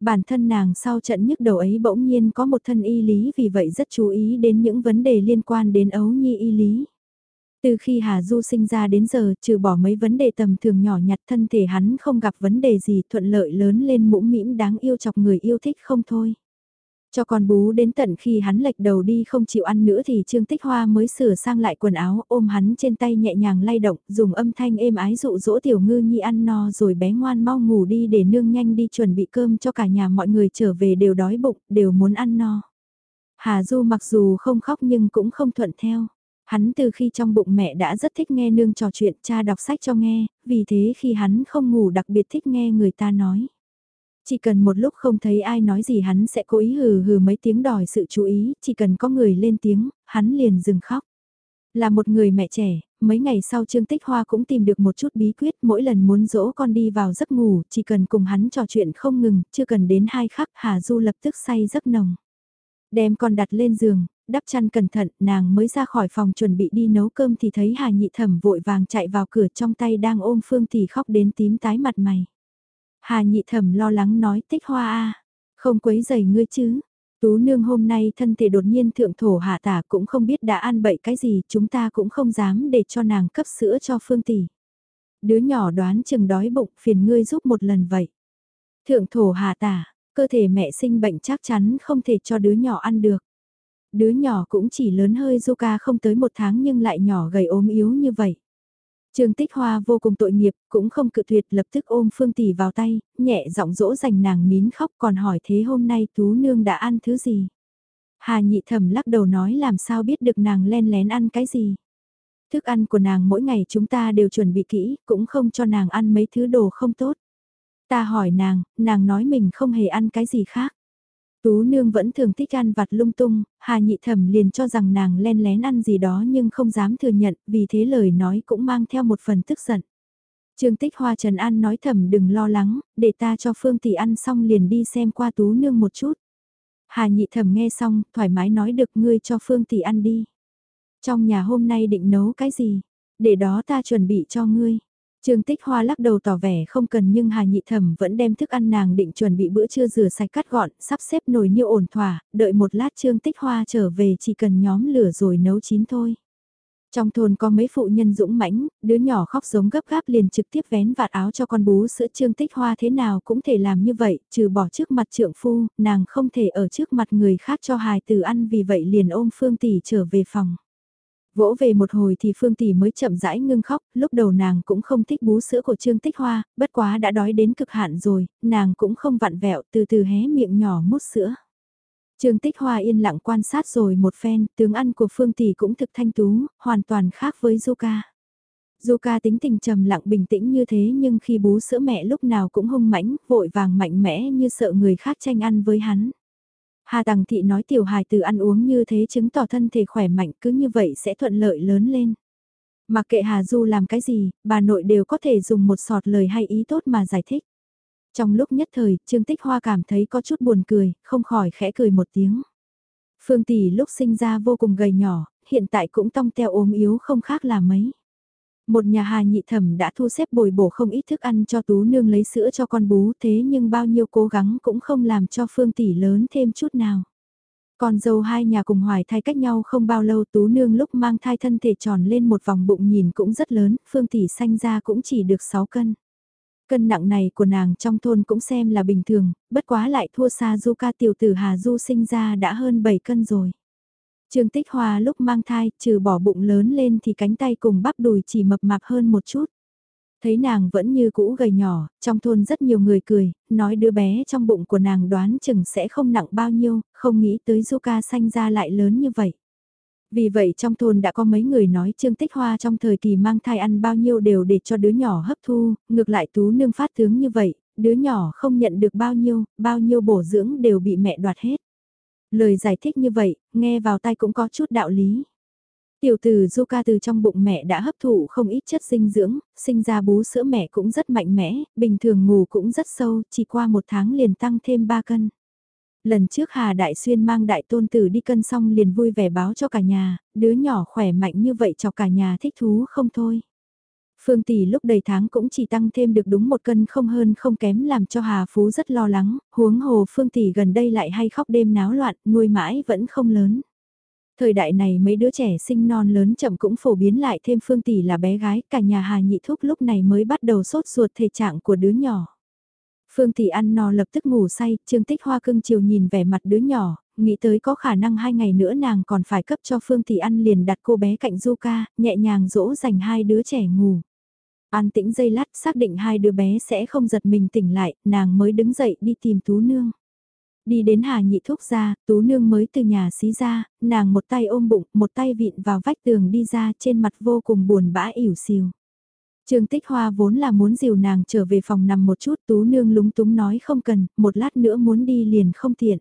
Bản thân nàng sau trận nhức đầu ấy bỗng nhiên có một thân y lý vì vậy rất chú ý đến những vấn đề liên quan đến ấu nhi y lý. Từ khi Hà Du sinh ra đến giờ, trừ bỏ mấy vấn đề tầm thường nhỏ nhặt thân thể hắn không gặp vấn đề gì thuận lợi lớn lên mũm mĩm đáng yêu chọc người yêu thích không thôi. Cho con bú đến tận khi hắn lệch đầu đi không chịu ăn nữa thì Trương Tích Hoa mới sửa sang lại quần áo ôm hắn trên tay nhẹ nhàng lay động, dùng âm thanh êm ái dụ dỗ tiểu ngư nhi ăn no rồi bé ngoan mau ngủ đi để nương nhanh đi chuẩn bị cơm cho cả nhà mọi người trở về đều đói bụng, đều muốn ăn no. Hà Du mặc dù không khóc nhưng cũng không thuận theo. Hắn từ khi trong bụng mẹ đã rất thích nghe nương trò chuyện cha đọc sách cho nghe, vì thế khi hắn không ngủ đặc biệt thích nghe người ta nói. Chỉ cần một lúc không thấy ai nói gì hắn sẽ cố ý hừ hừ mấy tiếng đòi sự chú ý, chỉ cần có người lên tiếng, hắn liền dừng khóc. Là một người mẹ trẻ, mấy ngày sau Trương Tích Hoa cũng tìm được một chút bí quyết mỗi lần muốn dỗ con đi vào giấc ngủ, chỉ cần cùng hắn trò chuyện không ngừng, chưa cần đến hai khắc Hà Du lập tức say giấc nồng. Đem con đặt lên giường, đắp chăn cẩn thận, nàng mới ra khỏi phòng chuẩn bị đi nấu cơm thì thấy Hà Nhị Thẩm vội vàng chạy vào cửa trong tay đang ôm Phương Tỷ khóc đến tím tái mặt mày. Hà Nhị Thẩm lo lắng nói tích hoa a không quấy giày ngươi chứ. Tú nương hôm nay thân thể đột nhiên thượng thổ hạ tả cũng không biết đã ăn bậy cái gì, chúng ta cũng không dám để cho nàng cấp sữa cho Phương Tỷ. Đứa nhỏ đoán chừng đói bụng phiền ngươi giúp một lần vậy. Thượng thổ hạ tả, cơ thể mẹ sinh bệnh chắc chắn không thể cho đứa nhỏ ăn được. Đứa nhỏ cũng chỉ lớn hơi Zuka không tới một tháng nhưng lại nhỏ gầy ốm yếu như vậy. Trương Tích Hoa vô cùng tội nghiệp, cũng không cự tuyệt lập tức ôm Phương Tỷ vào tay, nhẹ giọng dỗ dành nàng nín khóc còn hỏi thế hôm nay Tú Nương đã ăn thứ gì. Hà nhị thẩm lắc đầu nói làm sao biết được nàng len lén ăn cái gì. Thức ăn của nàng mỗi ngày chúng ta đều chuẩn bị kỹ, cũng không cho nàng ăn mấy thứ đồ không tốt. Ta hỏi nàng, nàng nói mình không hề ăn cái gì khác. Tú nương vẫn thường thích ăn vặt lung tung, hà nhị thẩm liền cho rằng nàng len lén ăn gì đó nhưng không dám thừa nhận, vì thế lời nói cũng mang theo một phần tức giận. Trương tích hoa trần an nói thẩm đừng lo lắng, để ta cho phương tỷ ăn xong liền đi xem qua tú nương một chút. Hà nhị thẩm nghe xong, thoải mái nói được ngươi cho phương tỷ ăn đi. Trong nhà hôm nay định nấu cái gì? Để đó ta chuẩn bị cho ngươi. Trương Tích Hoa lắc đầu tỏ vẻ không cần nhưng Hà Nhị Thẩm vẫn đem thức ăn nàng định chuẩn bị bữa trưa rửa sạch cắt gọn, sắp xếp nồi niêu ổn thỏa, đợi một lát Trương Tích Hoa trở về chỉ cần nhóm lửa rồi nấu chín thôi. Trong thôn có mấy phụ nhân dũng mãnh, đứa nhỏ khóc giống gấp gáp liền trực tiếp vén vạt áo cho con bú sữa trương tích hoa thế nào cũng thể làm như vậy, trừ bỏ trước mặt trượng phu, nàng không thể ở trước mặt người khác cho hài từ ăn vì vậy liền ôm Phương Tỷ trở về phòng. Vỗ về một hồi thì Phương Tỷ mới chậm rãi ngưng khóc, lúc đầu nàng cũng không thích bú sữa của Trương Tích Hoa, bất quá đã đói đến cực hạn rồi, nàng cũng không vặn vẹo từ từ hé miệng nhỏ mút sữa. Trương Tích Hoa yên lặng quan sát rồi một phen, tướng ăn của Phương Tỷ cũng thực thanh tú, hoàn toàn khác với Zuka. Zuka tính tình trầm lặng bình tĩnh như thế nhưng khi bú sữa mẹ lúc nào cũng hung mãnh, vội vàng mạnh mẽ như sợ người khác tranh ăn với hắn. Hà Tằng Thị nói tiểu hài từ ăn uống như thế chứng tỏ thân thể khỏe mạnh cứ như vậy sẽ thuận lợi lớn lên. Mặc kệ Hà Du làm cái gì, bà nội đều có thể dùng một sọt lời hay ý tốt mà giải thích. Trong lúc nhất thời, Trương Tích Hoa cảm thấy có chút buồn cười, không khỏi khẽ cười một tiếng. Phương Tỷ lúc sinh ra vô cùng gầy nhỏ, hiện tại cũng tong teo ốm yếu không khác là mấy. Một nhà hà nhị thẩm đã thu xếp bồi bổ không ít thức ăn cho tú nương lấy sữa cho con bú thế nhưng bao nhiêu cố gắng cũng không làm cho Phương Tỷ lớn thêm chút nào. Con dâu hai nhà cùng hoài thai cách nhau không bao lâu tú nương lúc mang thai thân thể tròn lên một vòng bụng nhìn cũng rất lớn, Phương Tỷ sanh ra cũng chỉ được 6 cân. Cân nặng này của nàng trong thôn cũng xem là bình thường, bất quá lại thua xa Du ca tiểu tử Hà Du sinh ra đã hơn 7 cân rồi. Trương Tích Hoa lúc mang thai, trừ bỏ bụng lớn lên thì cánh tay cùng bắp đùi chỉ mập mạp hơn một chút. Thấy nàng vẫn như cũ gầy nhỏ, trong thôn rất nhiều người cười, nói đứa bé trong bụng của nàng đoán chừng sẽ không nặng bao nhiêu, không nghĩ tới Zuka sanh ra lại lớn như vậy. Vì vậy trong thôn đã có mấy người nói Trương Tích Hoa trong thời kỳ mang thai ăn bao nhiêu đều để cho đứa nhỏ hấp thu, ngược lại tú nương phát tướng như vậy, đứa nhỏ không nhận được bao nhiêu, bao nhiêu bổ dưỡng đều bị mẹ đoạt hết. Lời giải thích như vậy, nghe vào tay cũng có chút đạo lý. Tiểu tử Zuka từ trong bụng mẹ đã hấp thụ không ít chất dinh dưỡng, sinh ra bú sữa mẹ cũng rất mạnh mẽ, bình thường ngủ cũng rất sâu, chỉ qua một tháng liền tăng thêm 3 cân. Lần trước Hà Đại Xuyên mang đại tôn tử đi cân xong liền vui vẻ báo cho cả nhà, đứa nhỏ khỏe mạnh như vậy cho cả nhà thích thú không thôi. Phương Tỷ lúc đầy tháng cũng chỉ tăng thêm được đúng một cân không hơn không kém làm cho Hà Phú rất lo lắng, huống hồ Phương Tỷ gần đây lại hay khóc đêm náo loạn, nuôi mãi vẫn không lớn. Thời đại này mấy đứa trẻ sinh non lớn chậm cũng phổ biến lại thêm Phương Tỷ là bé gái, cả nhà Hà Nhị Thúc lúc này mới bắt đầu sốt ruột thể trạng của đứa nhỏ. Phương Tỷ ăn no lập tức ngủ say, Trương Tích Hoa cưng chiều nhìn vẻ mặt đứa nhỏ, nghĩ tới có khả năng hai ngày nữa nàng còn phải cấp cho Phương Tỷ ăn liền đặt cô bé cạnh Du ca, nhẹ nhàng dỗ dành hai đứa trẻ ngủ. An tĩnh dây lát xác định hai đứa bé sẽ không giật mình tỉnh lại, nàng mới đứng dậy đi tìm Tú Nương. Đi đến Hà Nhị Thúc ra, Tú Nương mới từ nhà xí ra, nàng một tay ôm bụng, một tay vịn vào vách tường đi ra trên mặt vô cùng buồn bã ỉu xìu. Trương Tích Hoa vốn là muốn dìu nàng trở về phòng nằm một chút Tú Nương lúng túng nói không cần, một lát nữa muốn đi liền không tiện.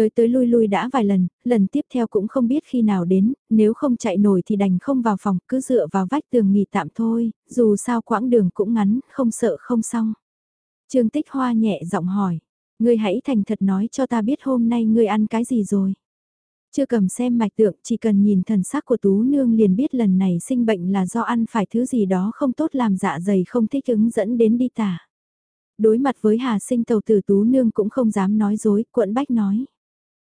Tới tới lui lui đã vài lần, lần tiếp theo cũng không biết khi nào đến, nếu không chạy nổi thì đành không vào phòng, cứ dựa vào vách tường nghỉ tạm thôi, dù sao quãng đường cũng ngắn, không sợ không xong. Trương Tích Hoa nhẹ giọng hỏi, ngươi hãy thành thật nói cho ta biết hôm nay ngươi ăn cái gì rồi. Chưa cầm xem mạch tượng, chỉ cần nhìn thần sắc của Tú Nương liền biết lần này sinh bệnh là do ăn phải thứ gì đó không tốt làm dạ dày không thích ứng dẫn đến đi tả. Đối mặt với Hà sinh tàu tử Tú Nương cũng không dám nói dối, quận bách nói.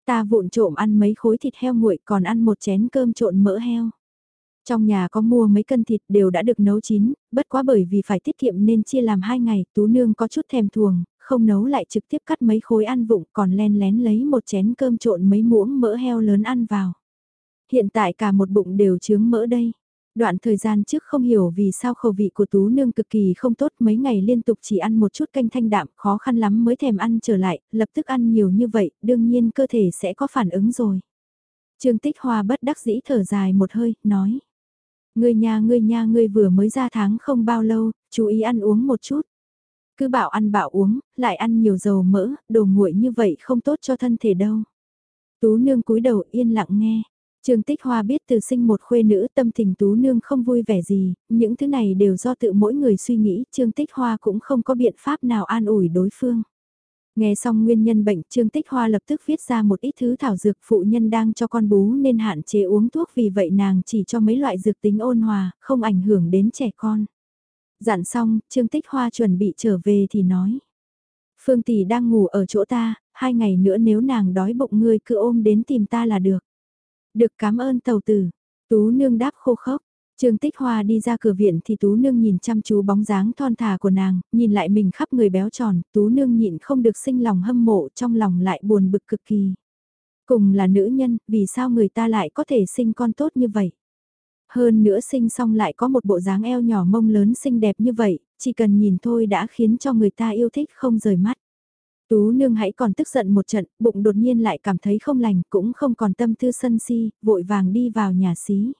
Ta vụn trộm ăn mấy khối thịt heo nguội còn ăn một chén cơm trộn mỡ heo. Trong nhà có mua mấy cân thịt đều đã được nấu chín, bất quá bởi vì phải tiết kiệm nên chia làm hai ngày, Tú Nương có chút thèm thuồng, không nấu lại trực tiếp cắt mấy khối ăn vụng còn len lén lấy một chén cơm trộn mấy muỗng mỡ heo lớn ăn vào. Hiện tại cả một bụng đều chướng mỡ đây. Đoạn thời gian trước không hiểu vì sao khẩu vị của Tú Nương cực kỳ không tốt mấy ngày liên tục chỉ ăn một chút canh thanh đạm khó khăn lắm mới thèm ăn trở lại, lập tức ăn nhiều như vậy, đương nhiên cơ thể sẽ có phản ứng rồi. Trương Tích Hoa bất đắc dĩ thở dài một hơi, nói. Ngươi nha ngươi nha ngươi vừa mới ra tháng không bao lâu, chú ý ăn uống một chút. Cứ bảo ăn bảo uống, lại ăn nhiều dầu mỡ, đồ nguội như vậy không tốt cho thân thể đâu. Tú nương cúi đầu yên lặng nghe. Trương Tích Hoa biết từ sinh một khuê nữ tâm tình Tú Nương không vui vẻ gì, những thứ này đều do tự mỗi người suy nghĩ, Trương Tích Hoa cũng không có biện pháp nào an ủi đối phương. Nghe xong nguyên nhân bệnh Trương Tích Hoa lập tức viết ra một ít thứ thảo dược phụ nhân đang cho con bú nên hạn chế uống thuốc vì vậy nàng chỉ cho mấy loại dược tính ôn hòa, không ảnh hưởng đến trẻ con. Dặn xong, Trương Tích Hoa chuẩn bị trở về thì nói. Phương Tỷ đang ngủ ở chỗ ta, hai ngày nữa nếu nàng đói bụng ngươi cứ ôm đến tìm ta là được. Được cảm ơn tàu tử. Tú nương đáp khô khốc. Trương Tích Hoa đi ra cửa viện thì Tú Nương nhìn chăm chú bóng dáng thon thả của nàng, nhìn lại mình khắp người béo tròn, Tú Nương nhịn không được sinh lòng hâm mộ trong lòng lại buồn bực cực kỳ. Cùng là nữ nhân, vì sao người ta lại có thể sinh con tốt như vậy? Hơn nữa sinh xong lại có một bộ dáng eo nhỏ mông lớn xinh đẹp như vậy, chỉ cần nhìn thôi đã khiến cho người ta yêu thích không rời mắt. Tú nương hãy còn tức giận một trận, bụng đột nhiên lại cảm thấy không lành, cũng không còn tâm tư sân si, vội vàng đi vào nhà xí.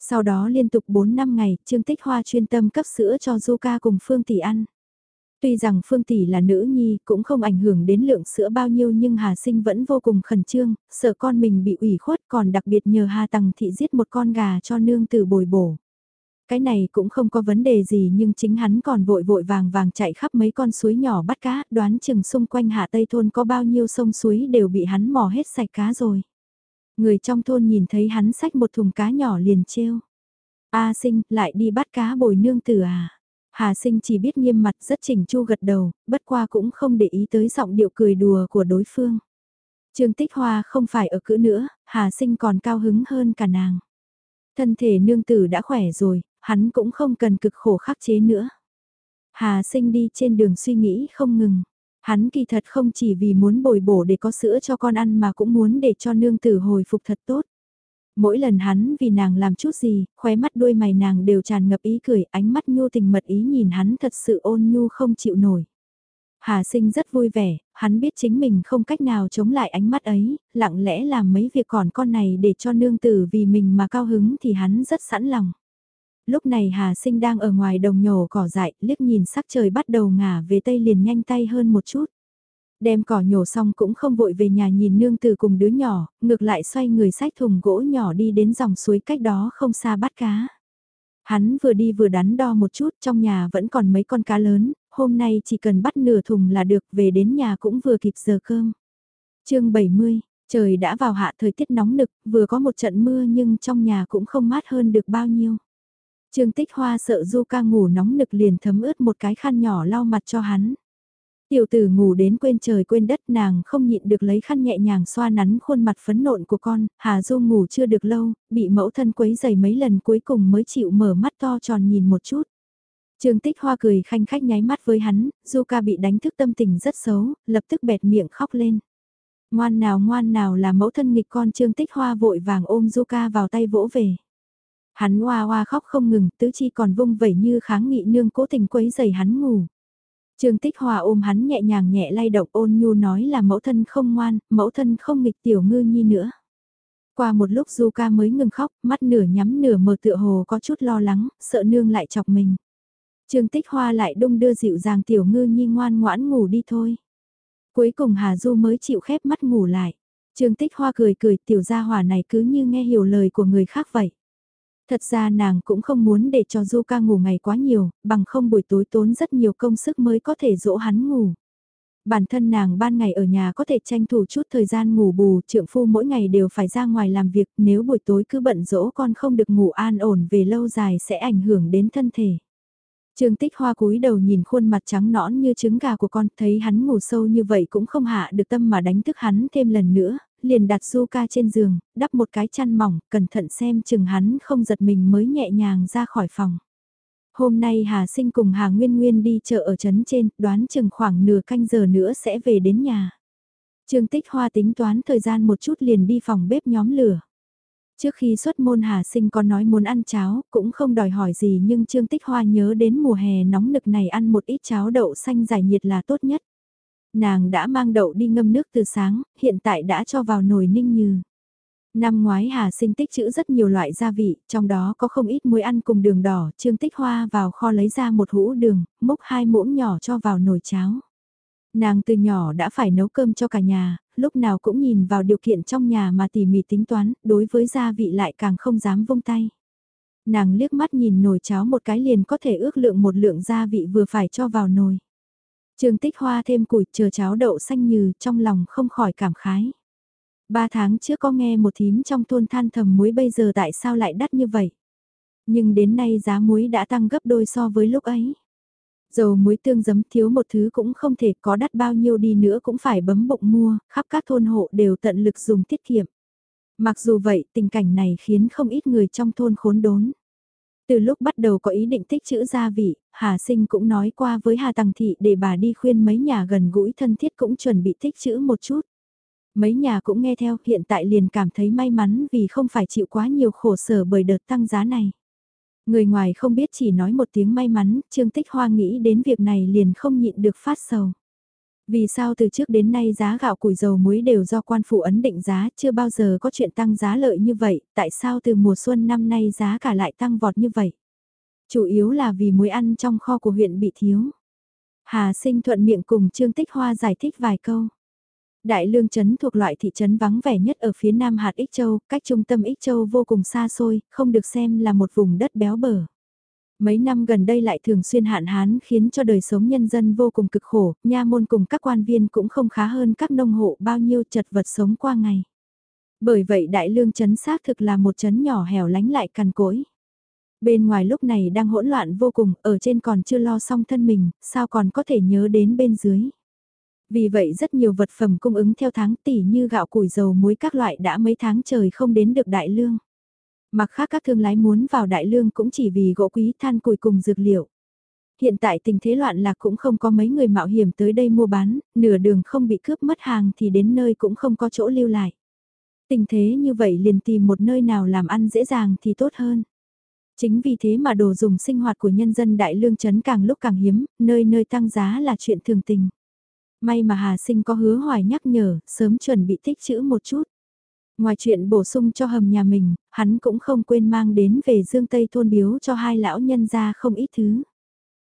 Sau đó liên tục 4 năm ngày, Trương Tích Hoa chuyên tâm cấp sữa cho Du Ca cùng Phương Tỷ ăn. Tuy rằng Phương Tỷ là nữ nhi cũng không ảnh hưởng đến lượng sữa bao nhiêu nhưng Hà Sinh vẫn vô cùng khẩn trương, sợ con mình bị ủy khuất còn đặc biệt nhờ Hà Tằng Thị giết một con gà cho nương tử bồi bổ. Cái này cũng không có vấn đề gì nhưng chính hắn còn vội vội vàng vàng chạy khắp mấy con suối nhỏ bắt cá, đoán chừng xung quanh hạ tây thôn có bao nhiêu sông suối đều bị hắn mò hết sạch cá rồi. Người trong thôn nhìn thấy hắn xách một thùng cá nhỏ liền trêu. A sinh, lại đi bắt cá bồi nương tử à. Hà sinh chỉ biết nghiêm mặt rất chỉnh chu gật đầu, bất qua cũng không để ý tới giọng điệu cười đùa của đối phương. Trương Tích Hoa không phải ở cữ nữa, Hà sinh còn cao hứng hơn cả nàng. Thân thể nương tử đã khỏe rồi, hắn cũng không cần cực khổ khắc chế nữa. Hà sinh đi trên đường suy nghĩ không ngừng. Hắn kỳ thật không chỉ vì muốn bồi bổ để có sữa cho con ăn mà cũng muốn để cho nương tử hồi phục thật tốt. Mỗi lần hắn vì nàng làm chút gì, khóe mắt đôi mày nàng đều tràn ngập ý cười, ánh mắt nhu tình mật ý nhìn hắn thật sự ôn nhu không chịu nổi. Hà sinh rất vui vẻ, hắn biết chính mình không cách nào chống lại ánh mắt ấy, lặng lẽ làm mấy việc còn con này để cho nương tử vì mình mà cao hứng thì hắn rất sẵn lòng. Lúc này Hà sinh đang ở ngoài đồng nhổ cỏ dại, liếc nhìn sắc trời bắt đầu ngả về tây liền nhanh tay hơn một chút. Đem cỏ nhổ xong cũng không vội về nhà nhìn nương từ cùng đứa nhỏ, ngược lại xoay người sách thùng gỗ nhỏ đi đến dòng suối cách đó không xa bắt cá. Hắn vừa đi vừa đắn đo một chút trong nhà vẫn còn mấy con cá lớn, hôm nay chỉ cần bắt nửa thùng là được về đến nhà cũng vừa kịp giờ cơm. chương 70, trời đã vào hạ thời tiết nóng nực, vừa có một trận mưa nhưng trong nhà cũng không mát hơn được bao nhiêu. Trương Tích Hoa sợ Du ca ngủ nóng nực liền thấm ướt một cái khăn nhỏ lau mặt cho hắn. Tiểu tử ngủ đến quên trời quên đất nàng không nhịn được lấy khăn nhẹ nhàng xoa nắn khuôn mặt phấn nộn của con, Hà Du ngủ chưa được lâu, bị mẫu thân quấy giày mấy lần cuối cùng mới chịu mở mắt to tròn nhìn một chút. Trương Tích Hoa cười khanh khách nháy mắt với hắn, Du ca bị đánh thức tâm tình rất xấu, lập tức bẹt miệng khóc lên. Ngoan nào ngoan nào là mẫu thân nghịch con Trương Tích Hoa vội vàng ôm Du ca vào tay vỗ về. Hắn hoa hoa khóc không ngừng, tứ chi còn vung vẩy như kháng nghị nương cố tình quấy giày hắn ngủ. Trương Tích Hòa ôm hắn nhẹ nhàng nhẹ lay động ôn nhu nói là mẫu thân không ngoan, mẫu thân không nghịch tiểu ngư nhi nữa. Qua một lúc Du ca mới ngừng khóc, mắt nửa nhắm nửa mở tựa hồ có chút lo lắng, sợ nương lại chọc mình. Trương Tích Hoa lại đung đưa dịu dàng tiểu ngư nhi ngoan ngoãn ngủ đi thôi. Cuối cùng Hà Du mới chịu khép mắt ngủ lại. Trương Tích Hoa cười cười tiểu gia hỏa này cứ như nghe hiểu lời của người khác vậy. Thật ra nàng cũng không muốn để cho Du ca ngủ ngày quá nhiều, bằng không buổi tối tốn rất nhiều công sức mới có thể dỗ hắn ngủ. Bản thân nàng ban ngày ở nhà có thể tranh thủ chút thời gian ngủ bù, trượng phu mỗi ngày đều phải ra ngoài làm việc, nếu buổi tối cứ bận dỗ con không được ngủ an ổn về lâu dài sẽ ảnh hưởng đến thân thể. Trương Tích Hoa cúi đầu nhìn khuôn mặt trắng nõn như trứng gà của con, thấy hắn ngủ sâu như vậy cũng không hạ được tâm mà đánh thức hắn thêm lần nữa, liền đặt Zuka trên giường, đắp một cái chăn mỏng, cẩn thận xem chừng hắn không giật mình mới nhẹ nhàng ra khỏi phòng. Hôm nay Hà Sinh cùng Hà Nguyên Nguyên đi chợ ở trấn trên, đoán chừng khoảng nửa canh giờ nữa sẽ về đến nhà. Trương Tích Hoa tính toán thời gian một chút liền đi phòng bếp nhóm lửa. Trước khi xuất môn Hà Sinh có nói muốn ăn cháo, cũng không đòi hỏi gì nhưng Trương Tích Hoa nhớ đến mùa hè nóng nực này ăn một ít cháo đậu xanh giải nhiệt là tốt nhất. Nàng đã mang đậu đi ngâm nước từ sáng, hiện tại đã cho vào nồi ninh như. Năm ngoái Hà sinh tích trữ rất nhiều loại gia vị, trong đó có không ít muối ăn cùng đường đỏ, Trương Tích Hoa vào kho lấy ra một hũ đường, múc hai muỗng nhỏ cho vào nồi cháo. Nàng từ nhỏ đã phải nấu cơm cho cả nhà, lúc nào cũng nhìn vào điều kiện trong nhà mà tỉ mỉ tính toán, đối với gia vị lại càng không dám vung tay. Nàng liếc mắt nhìn nồi cháo một cái liền có thể ước lượng một lượng gia vị vừa phải cho vào nồi. Trương Tích Hoa thêm củi chờ cháo đậu xanh như trong lòng không khỏi cảm khái. Ba tháng trước có nghe một thím trong thôn than thầm muối bây giờ tại sao lại đắt như vậy. Nhưng đến nay giá muối đã tăng gấp đôi so với lúc ấy. Dầu muối tương giấm thiếu một thứ cũng không thể có đắt bao nhiêu đi nữa cũng phải bấm bụng mua, khắp các thôn hộ đều tận lực dùng tiết kiệm. Mặc dù vậy, tình cảnh này khiến không ít người trong thôn khốn đốn. Từ lúc bắt đầu có ý định tích chữ gia vị, Hà Sinh cũng nói qua với Hà Tăng Thị để bà đi khuyên mấy nhà gần gũi thân thiết cũng chuẩn bị tích chữ một chút. Mấy nhà cũng nghe theo, hiện tại liền cảm thấy may mắn vì không phải chịu quá nhiều khổ sở bởi đợt tăng giá này. Người ngoài không biết chỉ nói một tiếng may mắn, Trương Tích Hoa nghĩ đến việc này liền không nhịn được phát sầu. Vì sao từ trước đến nay giá gạo củi dầu muối đều do quan phủ ấn định giá, chưa bao giờ có chuyện tăng giá lợi như vậy, tại sao từ mùa xuân năm nay giá cả lại tăng vọt như vậy? Chủ yếu là vì muối ăn trong kho của huyện bị thiếu. Hà sinh thuận miệng cùng Trương Tích Hoa giải thích vài câu. Đại Lương Trấn thuộc loại thị trấn vắng vẻ nhất ở phía nam hạt Ích Châu, cách trung tâm Ích Châu vô cùng xa xôi, không được xem là một vùng đất béo bở. Mấy năm gần đây lại thường xuyên hạn hán khiến cho đời sống nhân dân vô cùng cực khổ, nha môn cùng các quan viên cũng không khá hơn các nông hộ bao nhiêu chật vật sống qua ngày. Bởi vậy Đại Lương Trấn xác thực là một trấn nhỏ hẻo lánh lại cằn cỗi. Bên ngoài lúc này đang hỗn loạn vô cùng, ở trên còn chưa lo xong thân mình, sao còn có thể nhớ đến bên dưới. Vì vậy rất nhiều vật phẩm cung ứng theo tháng tỷ như gạo củi dầu muối các loại đã mấy tháng trời không đến được đại lương. Mặc khác các thương lái muốn vào đại lương cũng chỉ vì gỗ quý than củi cùng dược liệu. Hiện tại tình thế loạn lạc cũng không có mấy người mạo hiểm tới đây mua bán, nửa đường không bị cướp mất hàng thì đến nơi cũng không có chỗ lưu lại. Tình thế như vậy liền tìm một nơi nào làm ăn dễ dàng thì tốt hơn. Chính vì thế mà đồ dùng sinh hoạt của nhân dân đại lương chấn càng lúc càng hiếm, nơi nơi tăng giá là chuyện thường tình. May mà Hà Sinh có hứa hoài nhắc nhở, sớm chuẩn bị tích chữ một chút. Ngoài chuyện bổ sung cho hầm nhà mình, hắn cũng không quên mang đến về Dương Tây thôn biếu cho hai lão nhân ra không ít thứ.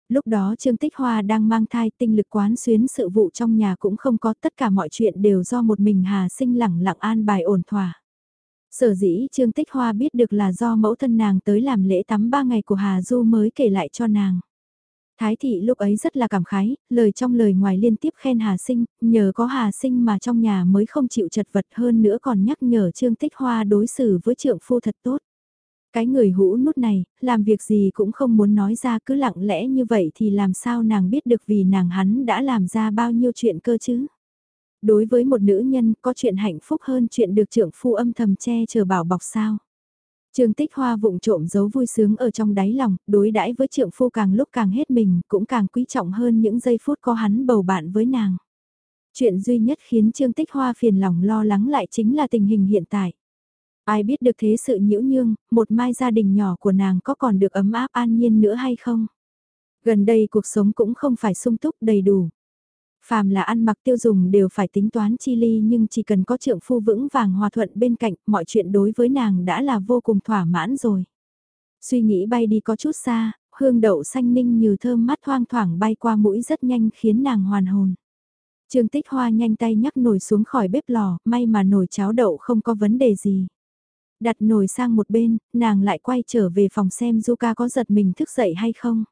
Lúc đó Trương Tích Hoa đang mang thai tinh lực quán xuyến sự vụ trong nhà cũng không có tất cả mọi chuyện đều do một mình Hà Sinh lẳng lặng an bài ổn thỏa. Sở dĩ Trương Tích Hoa biết được là do mẫu thân nàng tới làm lễ tắm ba ngày của Hà Du mới kể lại cho nàng. Thái thị lúc ấy rất là cảm khái, lời trong lời ngoài liên tiếp khen Hà Sinh, nhờ có Hà Sinh mà trong nhà mới không chịu chật vật hơn nữa còn nhắc nhở Trương Tích Hoa đối xử với trượng phu thật tốt. Cái người hũ nút này, làm việc gì cũng không muốn nói ra cứ lặng lẽ như vậy thì làm sao nàng biết được vì nàng hắn đã làm ra bao nhiêu chuyện cơ chứ. Đối với một nữ nhân có chuyện hạnh phúc hơn chuyện được trượng phu âm thầm che chở bảo bọc sao. Trương Tích Hoa vụng trộm giấu vui sướng ở trong đáy lòng, đối đãi với trượng phu càng lúc càng hết mình, cũng càng quý trọng hơn những giây phút có hắn bầu bạn với nàng. Chuyện duy nhất khiến Trương Tích Hoa phiền lòng lo lắng lại chính là tình hình hiện tại. Ai biết được thế sự nhiễu nhương, một mai gia đình nhỏ của nàng có còn được ấm áp an nhiên nữa hay không? Gần đây cuộc sống cũng không phải sung túc đầy đủ. Phàm là ăn mặc tiêu dùng đều phải tính toán chi ly nhưng chỉ cần có trượng phu vững vàng hòa thuận bên cạnh, mọi chuyện đối với nàng đã là vô cùng thỏa mãn rồi. Suy nghĩ bay đi có chút xa, hương đậu xanh ninh như thơm mắt thoang thoảng bay qua mũi rất nhanh khiến nàng hoàn hồn. Trương Tích Hoa nhanh tay nhắc nồi xuống khỏi bếp lò, may mà nồi cháo đậu không có vấn đề gì. Đặt nồi sang một bên, nàng lại quay trở về phòng xem Zuka có giật mình thức dậy hay không.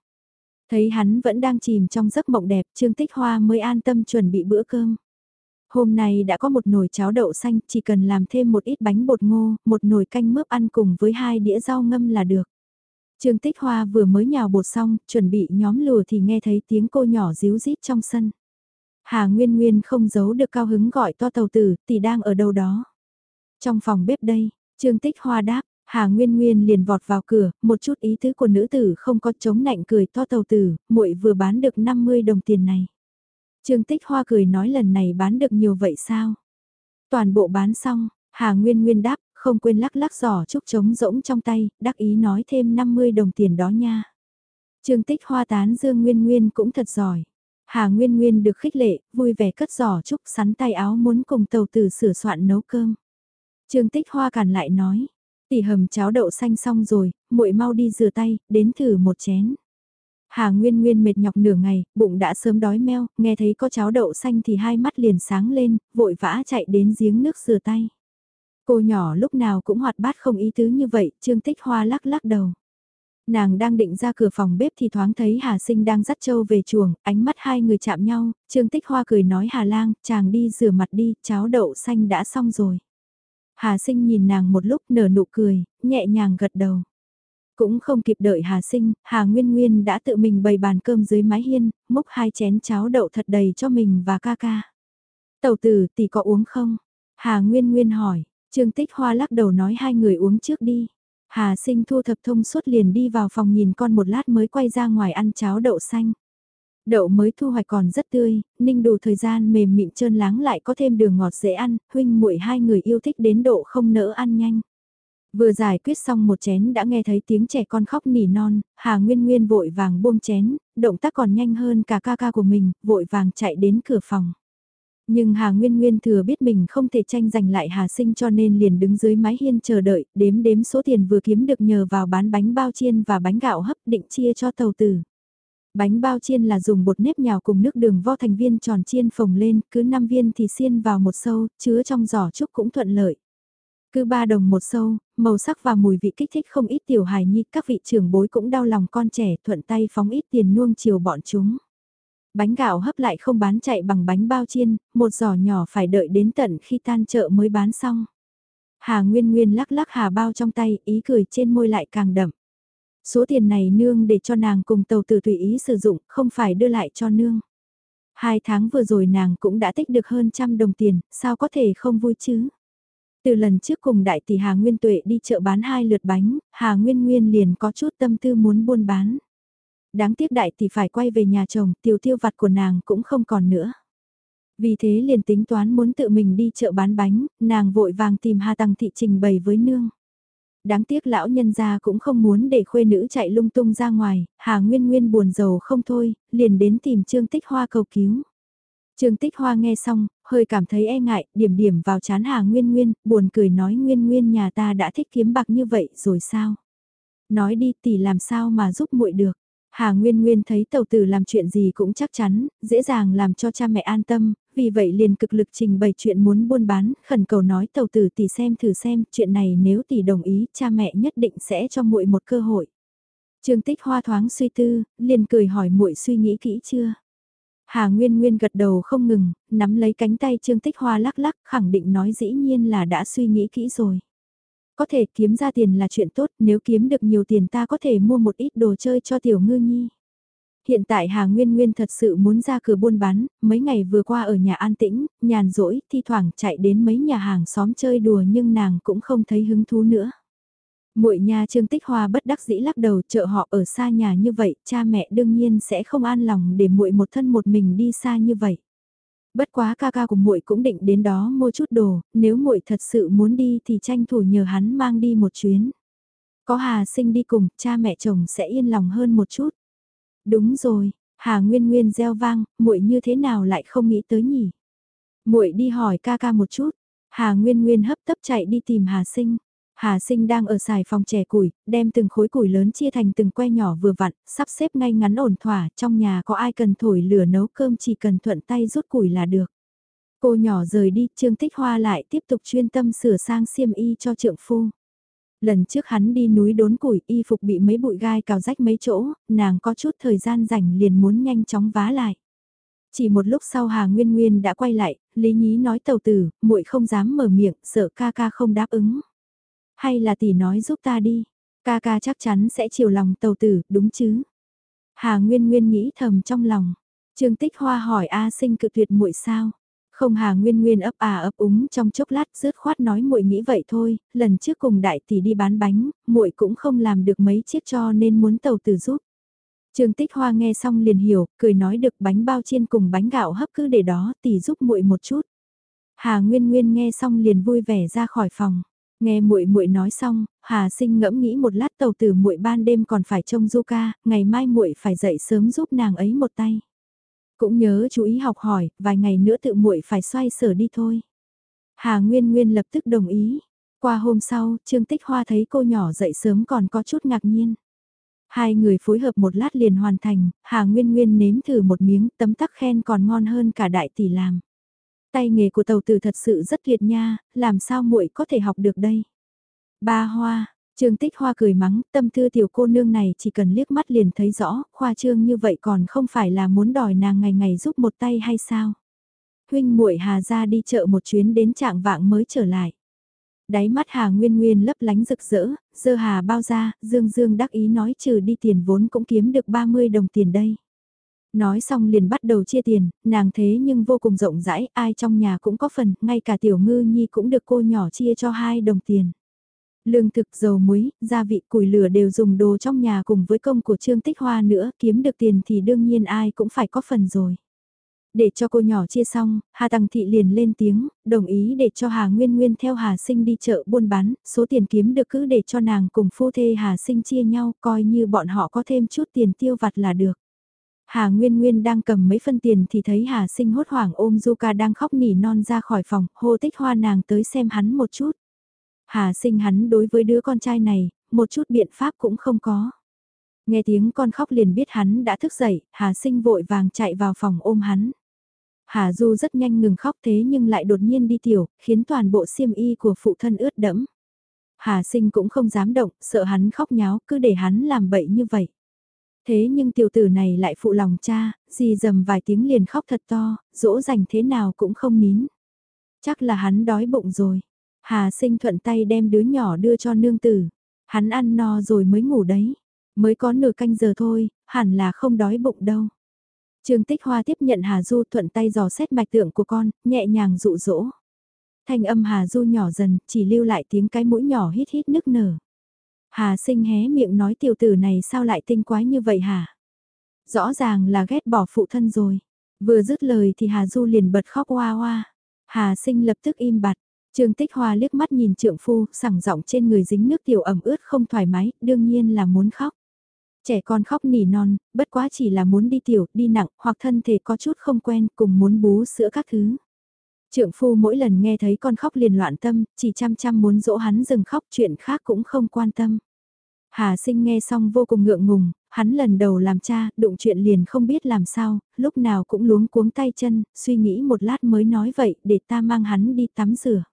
Thấy hắn vẫn đang chìm trong giấc mộng đẹp, Trương Tích Hoa mới an tâm chuẩn bị bữa cơm. Hôm nay đã có một nồi cháo đậu xanh, chỉ cần làm thêm một ít bánh bột ngô, một nồi canh mướp ăn cùng với hai đĩa rau ngâm là được. Trương Tích Hoa vừa mới nhào bột xong, chuẩn bị nhóm lùa thì nghe thấy tiếng cô nhỏ díu rít trong sân. Hà Nguyên Nguyên không giấu được cao hứng gọi to tàu tử, tỷ đang ở đâu đó. Trong phòng bếp đây, Trương Tích Hoa đáp, Hà Nguyên Nguyên liền vọt vào cửa, một chút ý tứ của nữ tử không có chống nạnh cười to tàu tử, muội vừa bán được 50 đồng tiền này. Trương Tích Hoa cười nói lần này bán được nhiều vậy sao? Toàn bộ bán xong, Hà Nguyên Nguyên đáp, không quên lắc lắc giỏ trúc trống rỗng trong tay, đắc ý nói thêm 50 đồng tiền đó nha. Trương Tích Hoa tán Dương Nguyên Nguyên cũng thật giỏi. Hà Nguyên Nguyên được khích lệ, vui vẻ cất giỏ trúc sắn tay áo muốn cùng tàu tử sửa soạn nấu cơm. Trương Tích Hoa cản lại nói, Tỷ hầm cháo đậu xanh xong rồi, muội mau đi rửa tay, đến thử một chén. Hà Nguyên Nguyên mệt nhọc nửa ngày, bụng đã sớm đói meo, nghe thấy có cháo đậu xanh thì hai mắt liền sáng lên, vội vã chạy đến giếng nước rửa tay. Cô nhỏ lúc nào cũng hoạt bát không ý tứ như vậy, Trương Tích Hoa lắc lắc đầu. Nàng đang định ra cửa phòng bếp thì thoáng thấy Hà Sinh đang dắt trâu về chuồng, ánh mắt hai người chạm nhau, Trương Tích Hoa cười nói Hà Lang, chàng đi rửa mặt đi, cháo đậu xanh đã xong rồi. Hà sinh nhìn nàng một lúc nở nụ cười, nhẹ nhàng gật đầu. Cũng không kịp đợi Hà sinh, Hà Nguyên Nguyên đã tự mình bày bàn cơm dưới mái hiên, múc hai chén cháo đậu thật đầy cho mình và ca ca. Tàu tử tỷ có uống không? Hà Nguyên Nguyên hỏi, Trương Tích Hoa lắc đầu nói hai người uống trước đi. Hà sinh thu thập thông suốt liền đi vào phòng nhìn con một lát mới quay ra ngoài ăn cháo đậu xanh. Đậu mới thu hoạch còn rất tươi, ninh đủ thời gian mềm mịn trơn láng lại có thêm đường ngọt dễ ăn, huynh muội hai người yêu thích đến độ không nỡ ăn nhanh. Vừa giải quyết xong một chén đã nghe thấy tiếng trẻ con khóc nỉ non, Hà Nguyên Nguyên vội vàng buông chén, động tác còn nhanh hơn cả ca ca của mình, vội vàng chạy đến cửa phòng. Nhưng Hà Nguyên Nguyên thừa biết mình không thể tranh giành lại Hà Sinh cho nên liền đứng dưới mái hiên chờ đợi, đếm đếm số tiền vừa kiếm được nhờ vào bán bánh bao chiên và bánh gạo hấp định chia cho tàu tử. Bánh bao chiên là dùng bột nếp nhào cùng nước đường vo thành viên tròn chiên phồng lên, cứ 5 viên thì xiên vào một sâu, chứa trong giỏ trúc cũng thuận lợi. Cứ 3 đồng một sâu, màu sắc và mùi vị kích thích không ít tiểu hài nhi, các vị trưởng bối cũng đau lòng con trẻ thuận tay phóng ít tiền nuông chiều bọn chúng. Bánh gạo hấp lại không bán chạy bằng bánh bao chiên, một giỏ nhỏ phải đợi đến tận khi tan chợ mới bán xong. Hà Nguyên Nguyên lắc lắc hà bao trong tay, ý cười trên môi lại càng đậm. Số tiền này nương để cho nàng cùng tàu tử tùy ý sử dụng, không phải đưa lại cho nương. Hai tháng vừa rồi nàng cũng đã tích được hơn trăm đồng tiền, sao có thể không vui chứ? Từ lần trước cùng đại tỷ Hà Nguyên Tuệ đi chợ bán hai lượt bánh, Hà Nguyên Nguyên liền có chút tâm tư muốn buôn bán. Đáng tiếc đại tỷ phải quay về nhà chồng, tiêu tiêu vặt của nàng cũng không còn nữa. Vì thế liền tính toán muốn tự mình đi chợ bán bánh, nàng vội vàng tìm Hà Tăng Thị trình bày với nương. Đáng tiếc lão nhân gia cũng không muốn để khuê nữ chạy lung tung ra ngoài, Hà Nguyên Nguyên buồn giàu không thôi, liền đến tìm Trương Tích Hoa cầu cứu. Trương Tích Hoa nghe xong, hơi cảm thấy e ngại, điểm điểm vào chán Hà Nguyên Nguyên, buồn cười nói Nguyên Nguyên nhà ta đã thích kiếm bạc như vậy rồi sao? Nói đi tỷ làm sao mà giúp muội được? Hà Nguyên Nguyên thấy tàu tử làm chuyện gì cũng chắc chắn, dễ dàng làm cho cha mẹ an tâm, vì vậy liền cực lực trình bày chuyện muốn buôn bán, khẩn cầu nói tàu tử tỷ xem thử xem, chuyện này nếu tỷ đồng ý, cha mẹ nhất định sẽ cho muội một cơ hội. Trương Tích Hoa thoáng suy tư, liền cười hỏi muội suy nghĩ kỹ chưa? Hà Nguyên Nguyên gật đầu không ngừng, nắm lấy cánh tay Trương Tích Hoa lắc lắc, khẳng định nói dĩ nhiên là đã suy nghĩ kỹ rồi. Có thể kiếm ra tiền là chuyện tốt, nếu kiếm được nhiều tiền ta có thể mua một ít đồ chơi cho tiểu ngư nhi. Hiện tại Hà Nguyên Nguyên thật sự muốn ra cửa buôn bán, mấy ngày vừa qua ở nhà an tĩnh, nhàn rỗi, thi thoảng chạy đến mấy nhà hàng xóm chơi đùa nhưng nàng cũng không thấy hứng thú nữa. Muội nhà Trương Tích Hoa bất đắc dĩ lắc đầu chợ họ ở xa nhà như vậy, cha mẹ đương nhiên sẽ không an lòng để muội một thân một mình đi xa như vậy. Bất quá ca ca của muội cũng định đến đó mua chút đồ, nếu muội thật sự muốn đi thì tranh thủ nhờ hắn mang đi một chuyến. Có Hà Sinh đi cùng, cha mẹ chồng sẽ yên lòng hơn một chút. Đúng rồi, Hà Nguyên Nguyên gieo vang, muội như thế nào lại không nghĩ tới nhỉ? Muội đi hỏi ca ca một chút. Hà Nguyên Nguyên hấp tấp chạy đi tìm Hà Sinh. Hà sinh đang ở xài phòng chè củi, đem từng khối củi lớn chia thành từng que nhỏ vừa vặn, sắp xếp ngay ngắn ổn thỏa, trong nhà có ai cần thổi lửa nấu cơm chỉ cần thuận tay rút củi là được. Cô nhỏ rời đi, Trương Tích Hoa lại tiếp tục chuyên tâm sửa sang xiêm y cho trượng phu. Lần trước hắn đi núi đốn củi y phục bị mấy bụi gai cào rách mấy chỗ, nàng có chút thời gian rảnh liền muốn nhanh chóng vá lại. Chỉ một lúc sau Hà Nguyên Nguyên đã quay lại, Lý Nhí nói tàu tử, muội không dám mở miệng, sợ ca ca không đáp ứng. Hay là tỷ nói giúp ta đi, ca ca chắc chắn sẽ chiều lòng tàu tử, đúng chứ? Hà Nguyên Nguyên nghĩ thầm trong lòng. Trương Tích Hoa hỏi A Sinh cự tuyệt muội sao? Không Hà Nguyên Nguyên ấp à ấp úng trong chốc lát rớt khoát nói muội nghĩ vậy thôi, lần trước cùng đại tỷ đi bán bánh, muội cũng không làm được mấy chiếc cho nên muốn tàu tử giúp. Trương Tích Hoa nghe xong liền hiểu, cười nói được bánh bao chiên cùng bánh gạo hấp cứ để đó tỷ giúp muội một chút. Hà Nguyên Nguyên nghe xong liền vui vẻ ra khỏi phòng. Nghe muội muội nói xong, Hà Sinh ngẫm nghĩ một lát tàu tử muội ban đêm còn phải trông Du ca, ngày mai muội phải dậy sớm giúp nàng ấy một tay. Cũng nhớ chú ý học hỏi, vài ngày nữa tự muội phải xoay sở đi thôi. Hà Nguyên Nguyên lập tức đồng ý. Qua hôm sau, Trương Tích Hoa thấy cô nhỏ dậy sớm còn có chút ngạc nhiên. Hai người phối hợp một lát liền hoàn thành, Hà Nguyên Nguyên nếm thử một miếng tấm tắc khen còn ngon hơn cả đại tỷ làm. Tay nghề của tàu tử thật sự rất tuyệt nha, làm sao muội có thể học được đây? Ba hoa, Trương Tích Hoa cười mắng, tâm tư tiểu cô nương này chỉ cần liếc mắt liền thấy rõ, khoa trương như vậy còn không phải là muốn đòi nàng ngày ngày giúp một tay hay sao? Huynh muội Hà ra đi chợ một chuyến đến trạng vạng mới trở lại. Đáy mắt Hà Nguyên Nguyên lấp lánh rực rỡ, dơ Hà bao ra, Dương Dương đắc ý nói trừ đi tiền vốn cũng kiếm được 30 đồng tiền đây. Nói xong liền bắt đầu chia tiền, nàng thế nhưng vô cùng rộng rãi, ai trong nhà cũng có phần, ngay cả tiểu ngư nhi cũng được cô nhỏ chia cho hai đồng tiền. Lương thực, dầu muối, gia vị, củi lửa đều dùng đồ trong nhà cùng với công của Trương Tích Hoa nữa, kiếm được tiền thì đương nhiên ai cũng phải có phần rồi. Để cho cô nhỏ chia xong, Hà Tăng Thị liền lên tiếng, đồng ý để cho Hà Nguyên Nguyên theo Hà Sinh đi chợ buôn bán, số tiền kiếm được cứ để cho nàng cùng phu thê Hà Sinh chia nhau, coi như bọn họ có thêm chút tiền tiêu vặt là được. Hà Nguyên Nguyên đang cầm mấy phân tiền thì thấy Hà Sinh hốt hoảng ôm Zuka đang khóc nỉ non ra khỏi phòng, hô tích hoa nàng tới xem hắn một chút. Hà Sinh hắn đối với đứa con trai này, một chút biện pháp cũng không có. Nghe tiếng con khóc liền biết hắn đã thức dậy, Hà Sinh vội vàng chạy vào phòng ôm hắn. Hà Du rất nhanh ngừng khóc thế nhưng lại đột nhiên đi tiểu, khiến toàn bộ xiêm y của phụ thân ướt đẫm. Hà sinh cũng không dám động, sợ hắn khóc nháo, cứ để hắn làm bậy như vậy. Thế nhưng tiểu tử này lại phụ lòng cha, gì dầm vài tiếng liền khóc thật to, dỗ dành thế nào cũng không nín. Chắc là hắn đói bụng rồi. Hà sinh thuận tay đem đứa nhỏ đưa cho nương tử. Hắn ăn no rồi mới ngủ đấy. Mới có nửa canh giờ thôi, hẳn là không đói bụng đâu. Trương Tích Hoa tiếp nhận Hà Du thuận tay dò xét mạch tượng của con, nhẹ nhàng dụ dỗ. Thanh âm Hà Du nhỏ dần, chỉ lưu lại tiếng cái mũi nhỏ hít hít nức nở. Hà sinh hé miệng nói tiểu tử này sao lại tinh quái như vậy hả? Rõ ràng là ghét bỏ phụ thân rồi. Vừa dứt lời thì Hà Du liền bật khóc hoa hoa. Hà sinh lập tức im bặt. Trương Tích Hoa liếc mắt nhìn trượng phu, sẳng giọng trên người dính nước tiểu ẩm ướt không thoải mái, đương nhiên là muốn khóc. Trẻ con khóc nỉ non, bất quá chỉ là muốn đi tiểu, đi nặng, hoặc thân thể có chút không quen, cùng muốn bú sữa các thứ. Trượng phu mỗi lần nghe thấy con khóc liền loạn tâm, chỉ chăm chăm muốn dỗ hắn dừng khóc chuyện khác cũng không quan tâm. Hà sinh nghe xong vô cùng ngượng ngùng, hắn lần đầu làm cha, đụng chuyện liền không biết làm sao, lúc nào cũng luống cuống tay chân, suy nghĩ một lát mới nói vậy để ta mang hắn đi tắm rửa.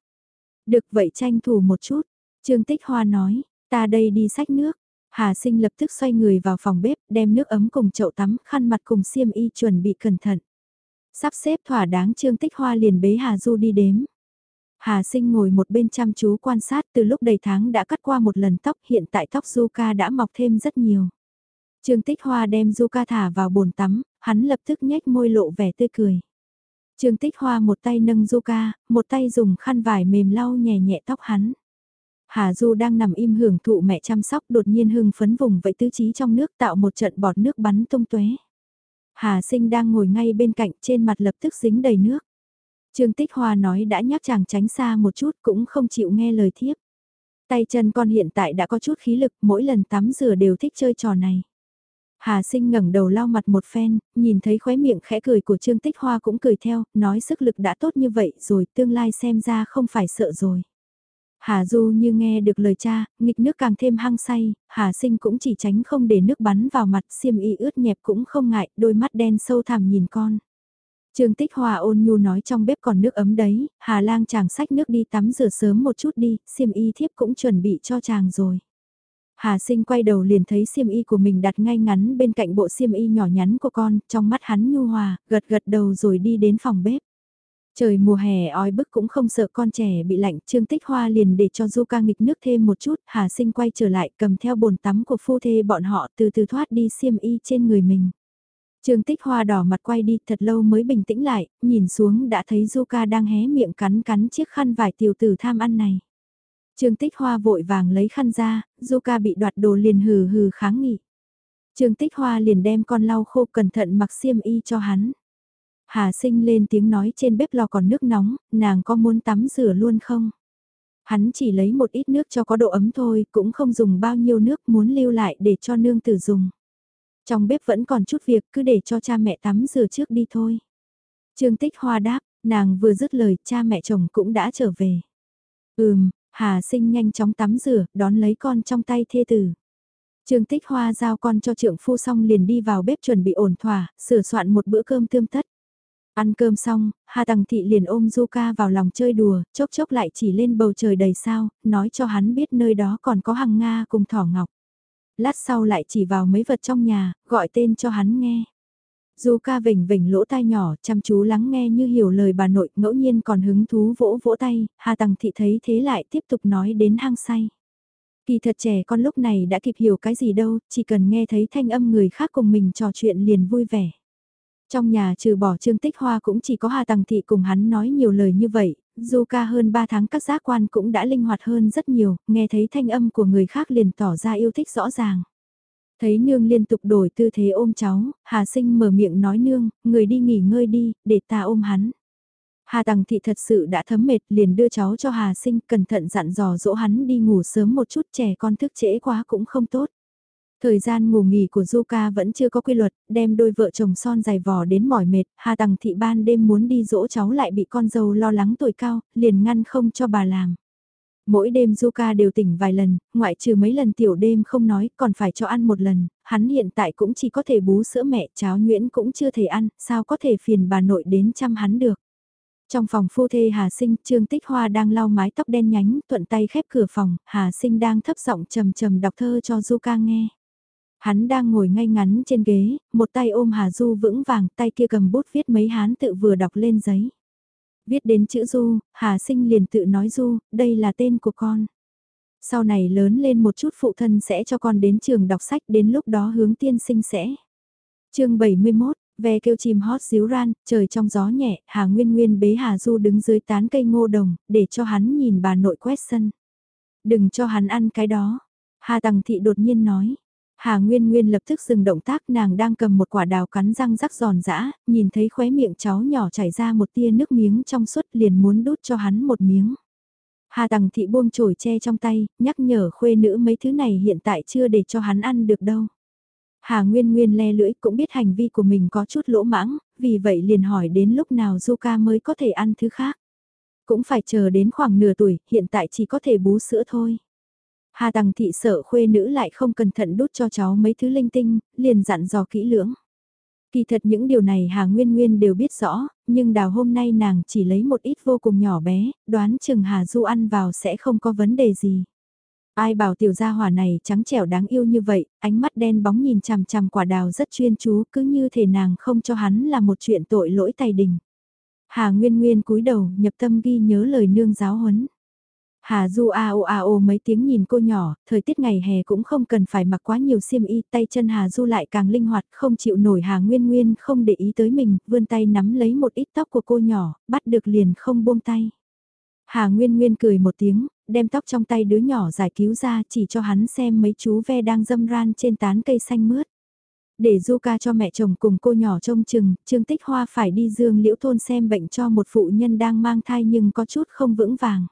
Được vậy tranh thủ một chút, Trương Tích Hoa nói, ta đây đi sách nước, Hà sinh lập tức xoay người vào phòng bếp, đem nước ấm cùng chậu tắm, khăn mặt cùng xiêm y chuẩn bị cẩn thận. Sắp xếp thỏa đáng Trương Tích Hoa liền bế Hà Du đi đếm. Hà sinh ngồi một bên chăm chú quan sát từ lúc đầy tháng đã cắt qua một lần tóc hiện tại tóc Zuka đã mọc thêm rất nhiều. Trương Tích Hoa đem Zuka thả vào bồn tắm, hắn lập tức nhếch môi lộ vẻ tươi cười. Trương Tích Hoa một tay nâng Zuka, một tay dùng khăn vải mềm lau nhẹ nhẹ tóc hắn. Hà Du đang nằm im hưởng thụ mẹ chăm sóc đột nhiên hưng phấn vùng vẫy tứ trí trong nước tạo một trận bọt nước bắn tung tóe. Hà sinh đang ngồi ngay bên cạnh trên mặt lập tức dính đầy nước. Trương Tích Hoa nói đã nhắc chàng tránh xa một chút cũng không chịu nghe lời thiếp. Tay chân con hiện tại đã có chút khí lực mỗi lần tắm rửa đều thích chơi trò này. Hà sinh ngẩng đầu lau mặt một phen, nhìn thấy khóe miệng khẽ cười của Trương Tích Hoa cũng cười theo, nói sức lực đã tốt như vậy rồi tương lai xem ra không phải sợ rồi. Hà Du như nghe được lời cha, nghịch nước càng thêm hăng say, Hà sinh cũng chỉ tránh không để nước bắn vào mặt xiêm y ướt nhẹp cũng không ngại, đôi mắt đen sâu thẳm nhìn con. Trương Tích Hòa ôn nhu nói trong bếp còn nước ấm đấy, Hà lang chàng xách nước đi tắm rửa sớm một chút đi, xiêm y thiếp cũng chuẩn bị cho chàng rồi. Hà sinh quay đầu liền thấy xiêm y của mình đặt ngay ngắn bên cạnh bộ xiêm y nhỏ nhắn của con, trong mắt hắn nhu hòa, gật gật đầu rồi đi đến phòng bếp. Trời mùa hè oi bức cũng không sợ con trẻ bị lạnh, Trương Tích Hoa liền để cho Du ca nghịch nước thêm một chút, Hà Sinh quay trở lại cầm theo bồn tắm của phu thê bọn họ từ từ thoát đi xiêm y trên người mình. Trương Tích Hoa đỏ mặt quay đi thật lâu mới bình tĩnh lại, nhìn xuống đã thấy Du ca đang hé miệng cắn cắn chiếc khăn vải tiểu tử tham ăn này. Trương Tích Hoa vội vàng lấy khăn ra, Du ca bị đoạt đồ liền hừ hừ kháng nghị. Trương Tích Hoa liền đem con lau khô cẩn thận mặc xiêm y cho hắn. Hà sinh lên tiếng nói trên bếp lò còn nước nóng, nàng có muốn tắm rửa luôn không? Hắn chỉ lấy một ít nước cho có độ ấm thôi, cũng không dùng bao nhiêu nước muốn lưu lại để cho nương tử dùng. Trong bếp vẫn còn chút việc cứ để cho cha mẹ tắm rửa trước đi thôi. Trương Tích Hoa đáp, nàng vừa dứt lời cha mẹ chồng cũng đã trở về. Ừm, Hà sinh nhanh chóng tắm rửa, đón lấy con trong tay thê tử. Trương Tích Hoa giao con cho trượng phu xong liền đi vào bếp chuẩn bị ổn thỏa, sửa soạn một bữa cơm tươm tất. Ăn cơm xong, Hà Tằng Thị liền ôm Zuka vào lòng chơi đùa, chốc chốc lại chỉ lên bầu trời đầy sao, nói cho hắn biết nơi đó còn có hằng Nga cùng thỏ ngọc. Lát sau lại chỉ vào mấy vật trong nhà, gọi tên cho hắn nghe. Zuka vỉnh vỉnh lỗ tai nhỏ, chăm chú lắng nghe như hiểu lời bà nội, ngẫu nhiên còn hứng thú vỗ vỗ tay, Hà Tằng Thị thấy thế lại tiếp tục nói đến hang say. Kỳ thật trẻ con lúc này đã kịp hiểu cái gì đâu, chỉ cần nghe thấy thanh âm người khác cùng mình trò chuyện liền vui vẻ. Trong nhà trừ bỏ Trương Tích Hoa cũng chỉ có Hà Tằng Thị cùng hắn nói nhiều lời như vậy, dù ca hơn 3 tháng các giác quan cũng đã linh hoạt hơn rất nhiều, nghe thấy thanh âm của người khác liền tỏ ra yêu thích rõ ràng. Thấy nương liên tục đổi tư thế ôm cháu, Hà Sinh mở miệng nói nương, người đi nghỉ ngơi đi, để ta ôm hắn. Hà Tằng Thị thật sự đã thấm mệt liền đưa cháu cho Hà Sinh cẩn thận dặn dò dỗ hắn đi ngủ sớm một chút trẻ con thức trễ quá cũng không tốt. Thời gian ngủ nghỉ của Zuka vẫn chưa có quy luật, đem đôi vợ chồng son dài vò đến mỏi mệt, Hà Tằng Thị ban đêm muốn đi dỗ cháu lại bị con dâu lo lắng tuổi cao, liền ngăn không cho bà làm. Mỗi đêm Zuka đều tỉnh vài lần, ngoại trừ mấy lần tiểu đêm không nói, còn phải cho ăn một lần, hắn hiện tại cũng chỉ có thể bú sữa mẹ, cháo nhuyễn cũng chưa thể ăn, sao có thể phiền bà nội đến chăm hắn được. Trong phòng phu thê Hà Sinh, Trương Tích Hoa đang lau mái tóc đen nhánh, thuận tay khép cửa phòng, Hà Sinh đang thấp giọng trầm trầm đọc thơ cho Zuka nghe. Hắn đang ngồi ngay ngắn trên ghế, một tay ôm Hà Du vững vàng, tay kia cầm bút viết mấy hán tự vừa đọc lên giấy. Viết đến chữ Du, Hà Sinh liền tự nói Du, đây là tên của con. Sau này lớn lên một chút phụ thân sẽ cho con đến trường đọc sách đến lúc đó hướng tiên sinh sẽ. chương 71, ve kêu chim hót xíu ran, trời trong gió nhẹ, Hà Nguyên Nguyên bế Hà Du đứng dưới tán cây ngô đồng, để cho hắn nhìn bà nội quét sân. Đừng cho hắn ăn cái đó. Hà Tằng Thị đột nhiên nói, Hà Nguyên Nguyên lập tức dừng động tác nàng đang cầm một quả đào cắn răng rắc giòn giã, nhìn thấy khóe miệng cháu nhỏ chảy ra một tia nước miếng trong suốt liền muốn đút cho hắn một miếng. Hà Tằng Thị buông chổi che trong tay, nhắc nhở khuê nữ mấy thứ này hiện tại chưa để cho hắn ăn được đâu. Hà Nguyên Nguyên le lưỡi cũng biết hành vi của mình có chút lỗ mãng, vì vậy liền hỏi đến lúc nào Zuka mới có thể ăn thứ khác. Cũng phải chờ đến khoảng nửa tuổi, hiện tại chỉ có thể bú sữa thôi. Hà Tằng Thị sợ khuê nữ lại không cẩn thận đút cho cháu mấy thứ linh tinh, liền dặn dò kỹ lưỡng. Kỳ thật những điều này Hà Nguyên Nguyên đều biết rõ, nhưng đào hôm nay nàng chỉ lấy một ít vô cùng nhỏ bé, đoán chừng Hà Du ăn vào sẽ không có vấn đề gì. Ai bảo tiểu gia hỏa này trắng trẻo đáng yêu như vậy, ánh mắt đen bóng nhìn chằm chằm quả đào rất chuyên chú cứ như thể nàng không cho hắn là một chuyện tội lỗi tay đình. Hà Nguyên Nguyên cúi đầu nhập tâm ghi nhớ lời nương giáo huấn. Hà Du a o a o mấy tiếng nhìn cô nhỏ, thời tiết ngày hè cũng không cần phải mặc quá nhiều xiêm y, tay chân Hà Du lại càng linh hoạt, không chịu nổi Hà Nguyên Nguyên không để ý tới mình, vươn tay nắm lấy một ít tóc của cô nhỏ, bắt được liền không buông tay. Hà Nguyên Nguyên cười một tiếng, đem tóc trong tay đứa nhỏ giải cứu ra chỉ cho hắn xem mấy chú ve đang dâm ran trên tán cây xanh mướt. Để du ca cho mẹ chồng cùng cô nhỏ trông chừng, Trương Tích Hoa phải đi dương liễu thôn xem bệnh cho một phụ nhân đang mang thai nhưng có chút không vững vàng.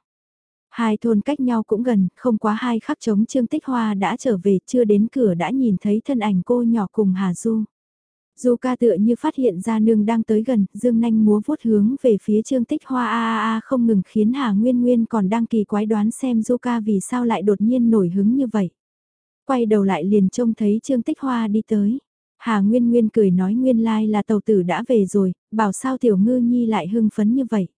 Hai thôn cách nhau cũng gần, không quá hai khắc chống Trương Tích Hoa đã trở về chưa đến cửa đã nhìn thấy thân ảnh cô nhỏ cùng Hà Du. Du ca tựa như phát hiện ra nương đang tới gần, dương nanh múa vuốt hướng về phía Trương Tích Hoa a a a không ngừng khiến Hà Nguyên Nguyên còn đang kỳ quái đoán xem Du ca vì sao lại đột nhiên nổi hứng như vậy. Quay đầu lại liền trông thấy Trương Tích Hoa đi tới. Hà Nguyên Nguyên cười nói nguyên lai là tàu tử đã về rồi, bảo sao tiểu ngư nhi lại hưng phấn như vậy.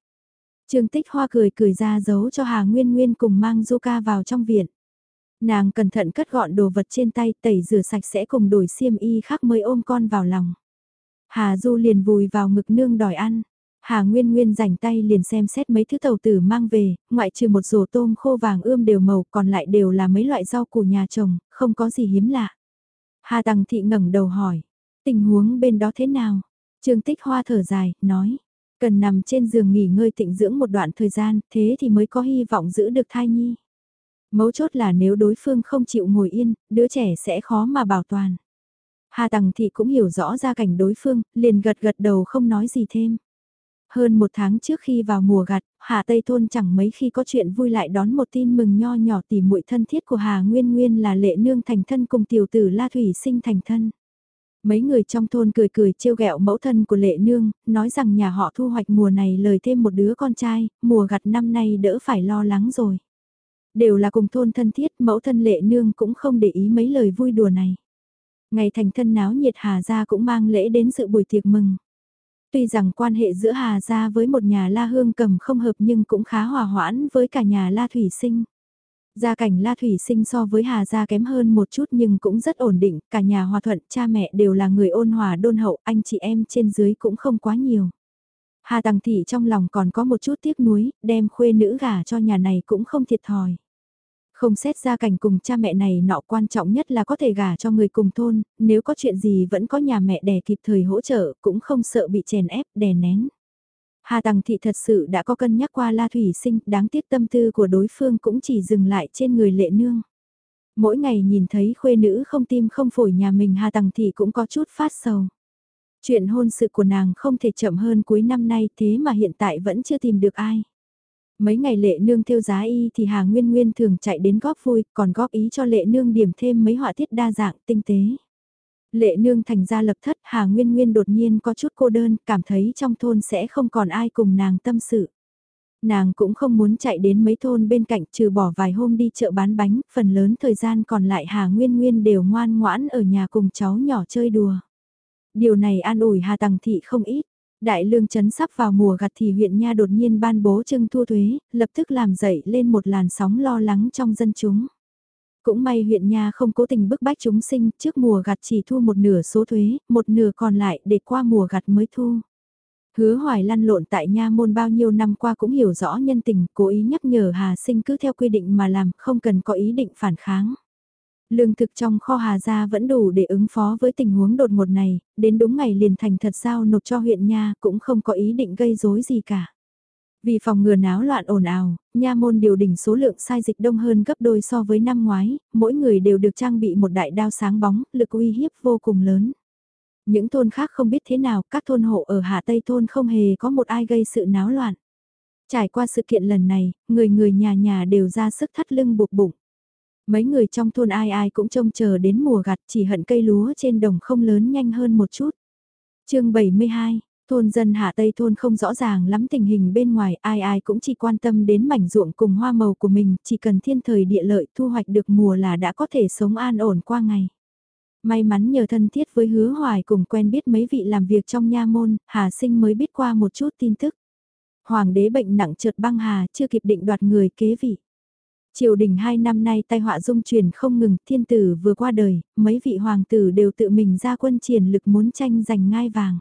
Trương Tích Hoa cười cười ra giấu cho Hà Nguyên Nguyên cùng mang Du ca vào trong viện. Nàng cẩn thận cất gọn đồ vật trên tay tẩy rửa sạch sẽ cùng đổi xiêm y khác mới ôm con vào lòng. Hà Du liền vùi vào ngực nương đòi ăn. Hà Nguyên Nguyên rảnh tay liền xem xét mấy thứ tàu tử mang về, ngoại trừ một rổ tôm khô vàng ươm đều màu còn lại đều là mấy loại rau củ nhà chồng, không có gì hiếm lạ. Hà Tằng Thị ngẩng đầu hỏi, tình huống bên đó thế nào? Trương Tích Hoa thở dài, nói, cần nằm trên giường nghỉ ngơi tịnh dưỡng một đoạn thời gian, thế thì mới có hy vọng giữ được thai nhi. Mấu chốt là nếu đối phương không chịu ngồi yên, đứa trẻ sẽ khó mà bảo toàn. Hà Tằng Thị cũng hiểu rõ ra cảnh đối phương, liền gật gật đầu không nói gì thêm. Hơn một tháng trước khi vào mùa gặt, Hà Tây Thôn chẳng mấy khi có chuyện vui lại đón một tin mừng nho nhỏ tỉ muội thân thiết của Hà Nguyên Nguyên là lệ nương thành thân cùng tiểu tử La Thủy sinh thành thân. Mấy người trong thôn cười cười trêu ghẹo mẫu thân của lệ nương, nói rằng nhà họ thu hoạch mùa này lời thêm một đứa con trai, mùa gặt năm nay đỡ phải lo lắng rồi. Đều là cùng thôn thân thiết, mẫu thân lệ nương cũng không để ý mấy lời vui đùa này. Ngày thành thân náo nhiệt Hà Gia cũng mang lễ đến sự buổi tiệc mừng. Tuy rằng quan hệ giữa Hà Gia với một nhà La Hương cầm không hợp nhưng cũng khá hòa hoãn với cả nhà La Thủy Sinh. Gia cảnh La Thủy Sinh so với Hà Gia kém hơn một chút nhưng cũng rất ổn định, cả nhà hòa thuận, cha mẹ đều là người ôn hòa đôn hậu, anh chị em trên dưới cũng không quá nhiều. Hà Tằng Thị trong lòng còn có một chút tiếc nuối, đem khuê nữ gả cho nhà này cũng không thiệt thòi. Không xét ra cảnh cùng cha mẹ này nọ quan trọng nhất là có thể gả cho người cùng thôn, nếu có chuyện gì vẫn có nhà mẹ đẻ kịp thời hỗ trợ, cũng không sợ bị chèn ép, đè nén. Hà Tằng Thị thật sự đã có cân nhắc qua La Thủy Sinh, đáng tiếc tâm tư của đối phương cũng chỉ dừng lại trên người lệ nương. Mỗi ngày nhìn thấy khuê nữ không tim không phổi nhà mình Hà Tằng Thị cũng có chút phát sầu. Chuyện hôn sự của nàng không thể chậm hơn cuối năm nay thế mà hiện tại vẫn chưa tìm được ai. Mấy ngày lệ nương theo giá y thì Hà Nguyên Nguyên thường chạy đến góp vui, còn góp ý cho lệ nương điểm thêm mấy họa tiết đa dạng, tinh tế. Lệ nương thành ra lập thất, Hà Nguyên Nguyên đột nhiên có chút cô đơn, cảm thấy trong thôn sẽ không còn ai cùng nàng tâm sự. Nàng cũng không muốn chạy đến mấy thôn bên cạnh trừ bỏ vài hôm đi chợ bán bánh, phần lớn thời gian còn lại Hà Nguyên Nguyên đều ngoan ngoãn ở nhà cùng cháu nhỏ chơi đùa. Điều này an ủi Hà Tằng Thị không ít. Đại lương chấn sắp vào mùa gặt thì huyện Nha đột nhiên ban bố trưng thu thuế, lập tức làm dậy lên một làn sóng lo lắng trong dân chúng. Cũng may huyện Nha không cố tình bức bách chúng sinh trước mùa gặt chỉ thu một nửa số thuế, một nửa còn lại để qua mùa gặt mới thu. Hứa hoài lăn lộn tại Nha môn bao nhiêu năm qua cũng hiểu rõ nhân tình, cố ý nhắc nhở Hà sinh cứ theo quy định mà làm, không cần có ý định phản kháng. Lương thực trong kho Hà Gia vẫn đủ để ứng phó với tình huống đột ngột này, đến đúng ngày liền thành thật giao nộp cho huyện Nha cũng không có ý định gây rối gì cả. Vì phòng ngừa náo loạn ồn ào, nha môn điều đỉnh số lượng sai dịch đông hơn gấp đôi so với năm ngoái, mỗi người đều được trang bị một đại đao sáng bóng, lực uy hiếp vô cùng lớn. Những thôn khác không biết thế nào, các thôn hộ ở Hạ Tây thôn không hề có một ai gây sự náo loạn. Trải qua sự kiện lần này, người người nhà nhà đều ra sức thắt lưng buộc bụng. Mấy người trong thôn ai ai cũng trông chờ đến mùa gặt chỉ hận cây lúa trên đồng không lớn nhanh hơn một chút. chương 72, thôn dân hạ tây thôn không rõ ràng lắm tình hình bên ngoài ai ai cũng chỉ quan tâm đến mảnh ruộng cùng hoa màu của mình, chỉ cần thiên thời địa lợi thu hoạch được mùa là đã có thể sống an ổn qua ngày. May mắn nhờ thân thiết với hứa hoài cùng quen biết mấy vị làm việc trong nha môn, Hà Sinh mới biết qua một chút tin tức. Hoàng đế bệnh nặng trượt băng hà chưa kịp định đoạt người kế vị. Triều đình hai năm nay tai họa dung truyền không ngừng, thiên tử vừa qua đời, mấy vị hoàng tử đều tự mình ra quân triển lực muốn tranh giành ngai vàng.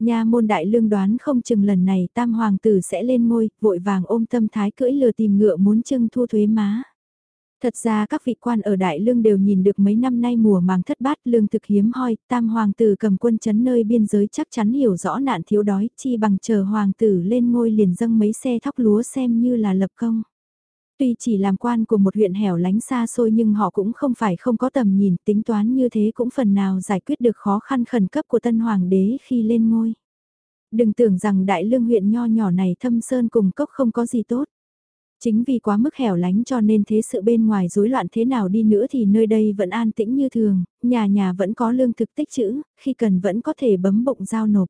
Nhà môn đại lương đoán không chừng lần này tam hoàng tử sẽ lên ngôi, vội vàng ôm tâm thái cưỡi lừa tìm ngựa muốn trưng thu thuế má. Thật ra các vị quan ở Đại Lương đều nhìn được mấy năm nay mùa màng thất bát lương thực hiếm hoi, tam hoàng tử cầm quân chấn nơi biên giới chắc chắn hiểu rõ nạn thiếu đói, chi bằng chờ hoàng tử lên ngôi liền dâng mấy xe thóc lúa xem như là lập công. Tuy chỉ làm quan của một huyện hẻo lánh xa xôi nhưng họ cũng không phải không có tầm nhìn, tính toán như thế cũng phần nào giải quyết được khó khăn khẩn cấp của tân hoàng đế khi lên ngôi. Đừng tưởng rằng đại lương huyện nho nhỏ này thâm sơn cùng cốc không có gì tốt. Chính vì quá mức hẻo lánh cho nên thế sự bên ngoài rối loạn thế nào đi nữa thì nơi đây vẫn an tĩnh như thường, nhà nhà vẫn có lương thực tích trữ, khi cần vẫn có thể bấm bụng giao nộp.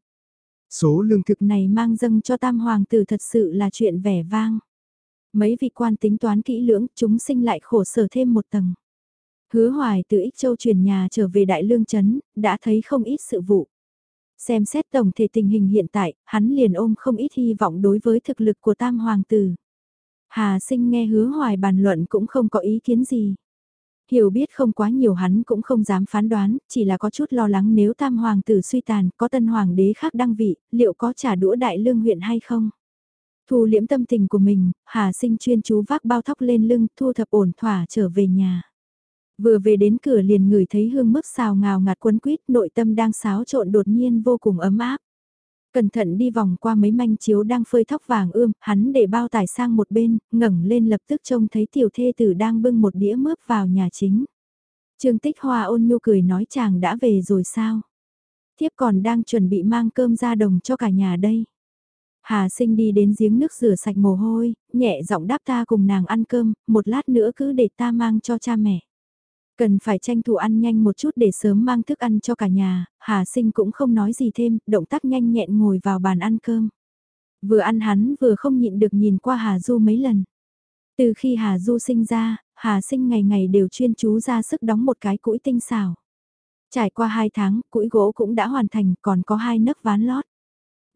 Số lương thực này mang dâng cho tam hoàng tử thật sự là chuyện vẻ vang. Mấy vị quan tính toán kỹ lưỡng, chúng sinh lại khổ sở thêm một tầng. Hứa hoài từ Ích Châu chuyển nhà trở về Đại Lương Trấn, đã thấy không ít sự vụ. Xem xét tổng thể tình hình hiện tại, hắn liền ôm không ít hy vọng đối với thực lực của Tam Hoàng Tử. Hà sinh nghe hứa hoài bàn luận cũng không có ý kiến gì. Hiểu biết không quá nhiều hắn cũng không dám phán đoán, chỉ là có chút lo lắng nếu tam hoàng tử suy tàn, có tân hoàng đế khác đăng vị, liệu có trả đũa đại lương huyện hay không? Thu liễm tâm tình của mình, Hà sinh chuyên chú vác bao thóc lên lưng, thu thập ổn thỏa trở về nhà. Vừa về đến cửa liền ngửi thấy hương mức xào ngào ngạt quấn quýt nội tâm đang xáo trộn đột nhiên vô cùng ấm áp. Cẩn thận đi vòng qua mấy manh chiếu đang phơi thóc vàng ươm, hắn để bao tải sang một bên, ngẩng lên lập tức trông thấy tiểu thê tử đang bưng một đĩa mướp vào nhà chính. Trương Tích Hoa ôn nhu cười nói chàng đã về rồi sao? Thiếp còn đang chuẩn bị mang cơm ra đồng cho cả nhà đây. Hà sinh đi đến giếng nước rửa sạch mồ hôi, nhẹ giọng đáp ta cùng nàng ăn cơm, một lát nữa cứ để ta mang cho cha mẹ. Cần phải tranh thủ ăn nhanh một chút để sớm mang thức ăn cho cả nhà, Hà sinh cũng không nói gì thêm, động tác nhanh nhẹn ngồi vào bàn ăn cơm. Vừa ăn hắn vừa không nhịn được nhìn qua Hà Du mấy lần. Từ khi Hà Du sinh ra, Hà sinh ngày ngày đều chuyên chú ra sức đóng một cái củi tinh xảo. Trải qua hai tháng, củi gỗ cũng đã hoàn thành, còn có hai nấc ván lót.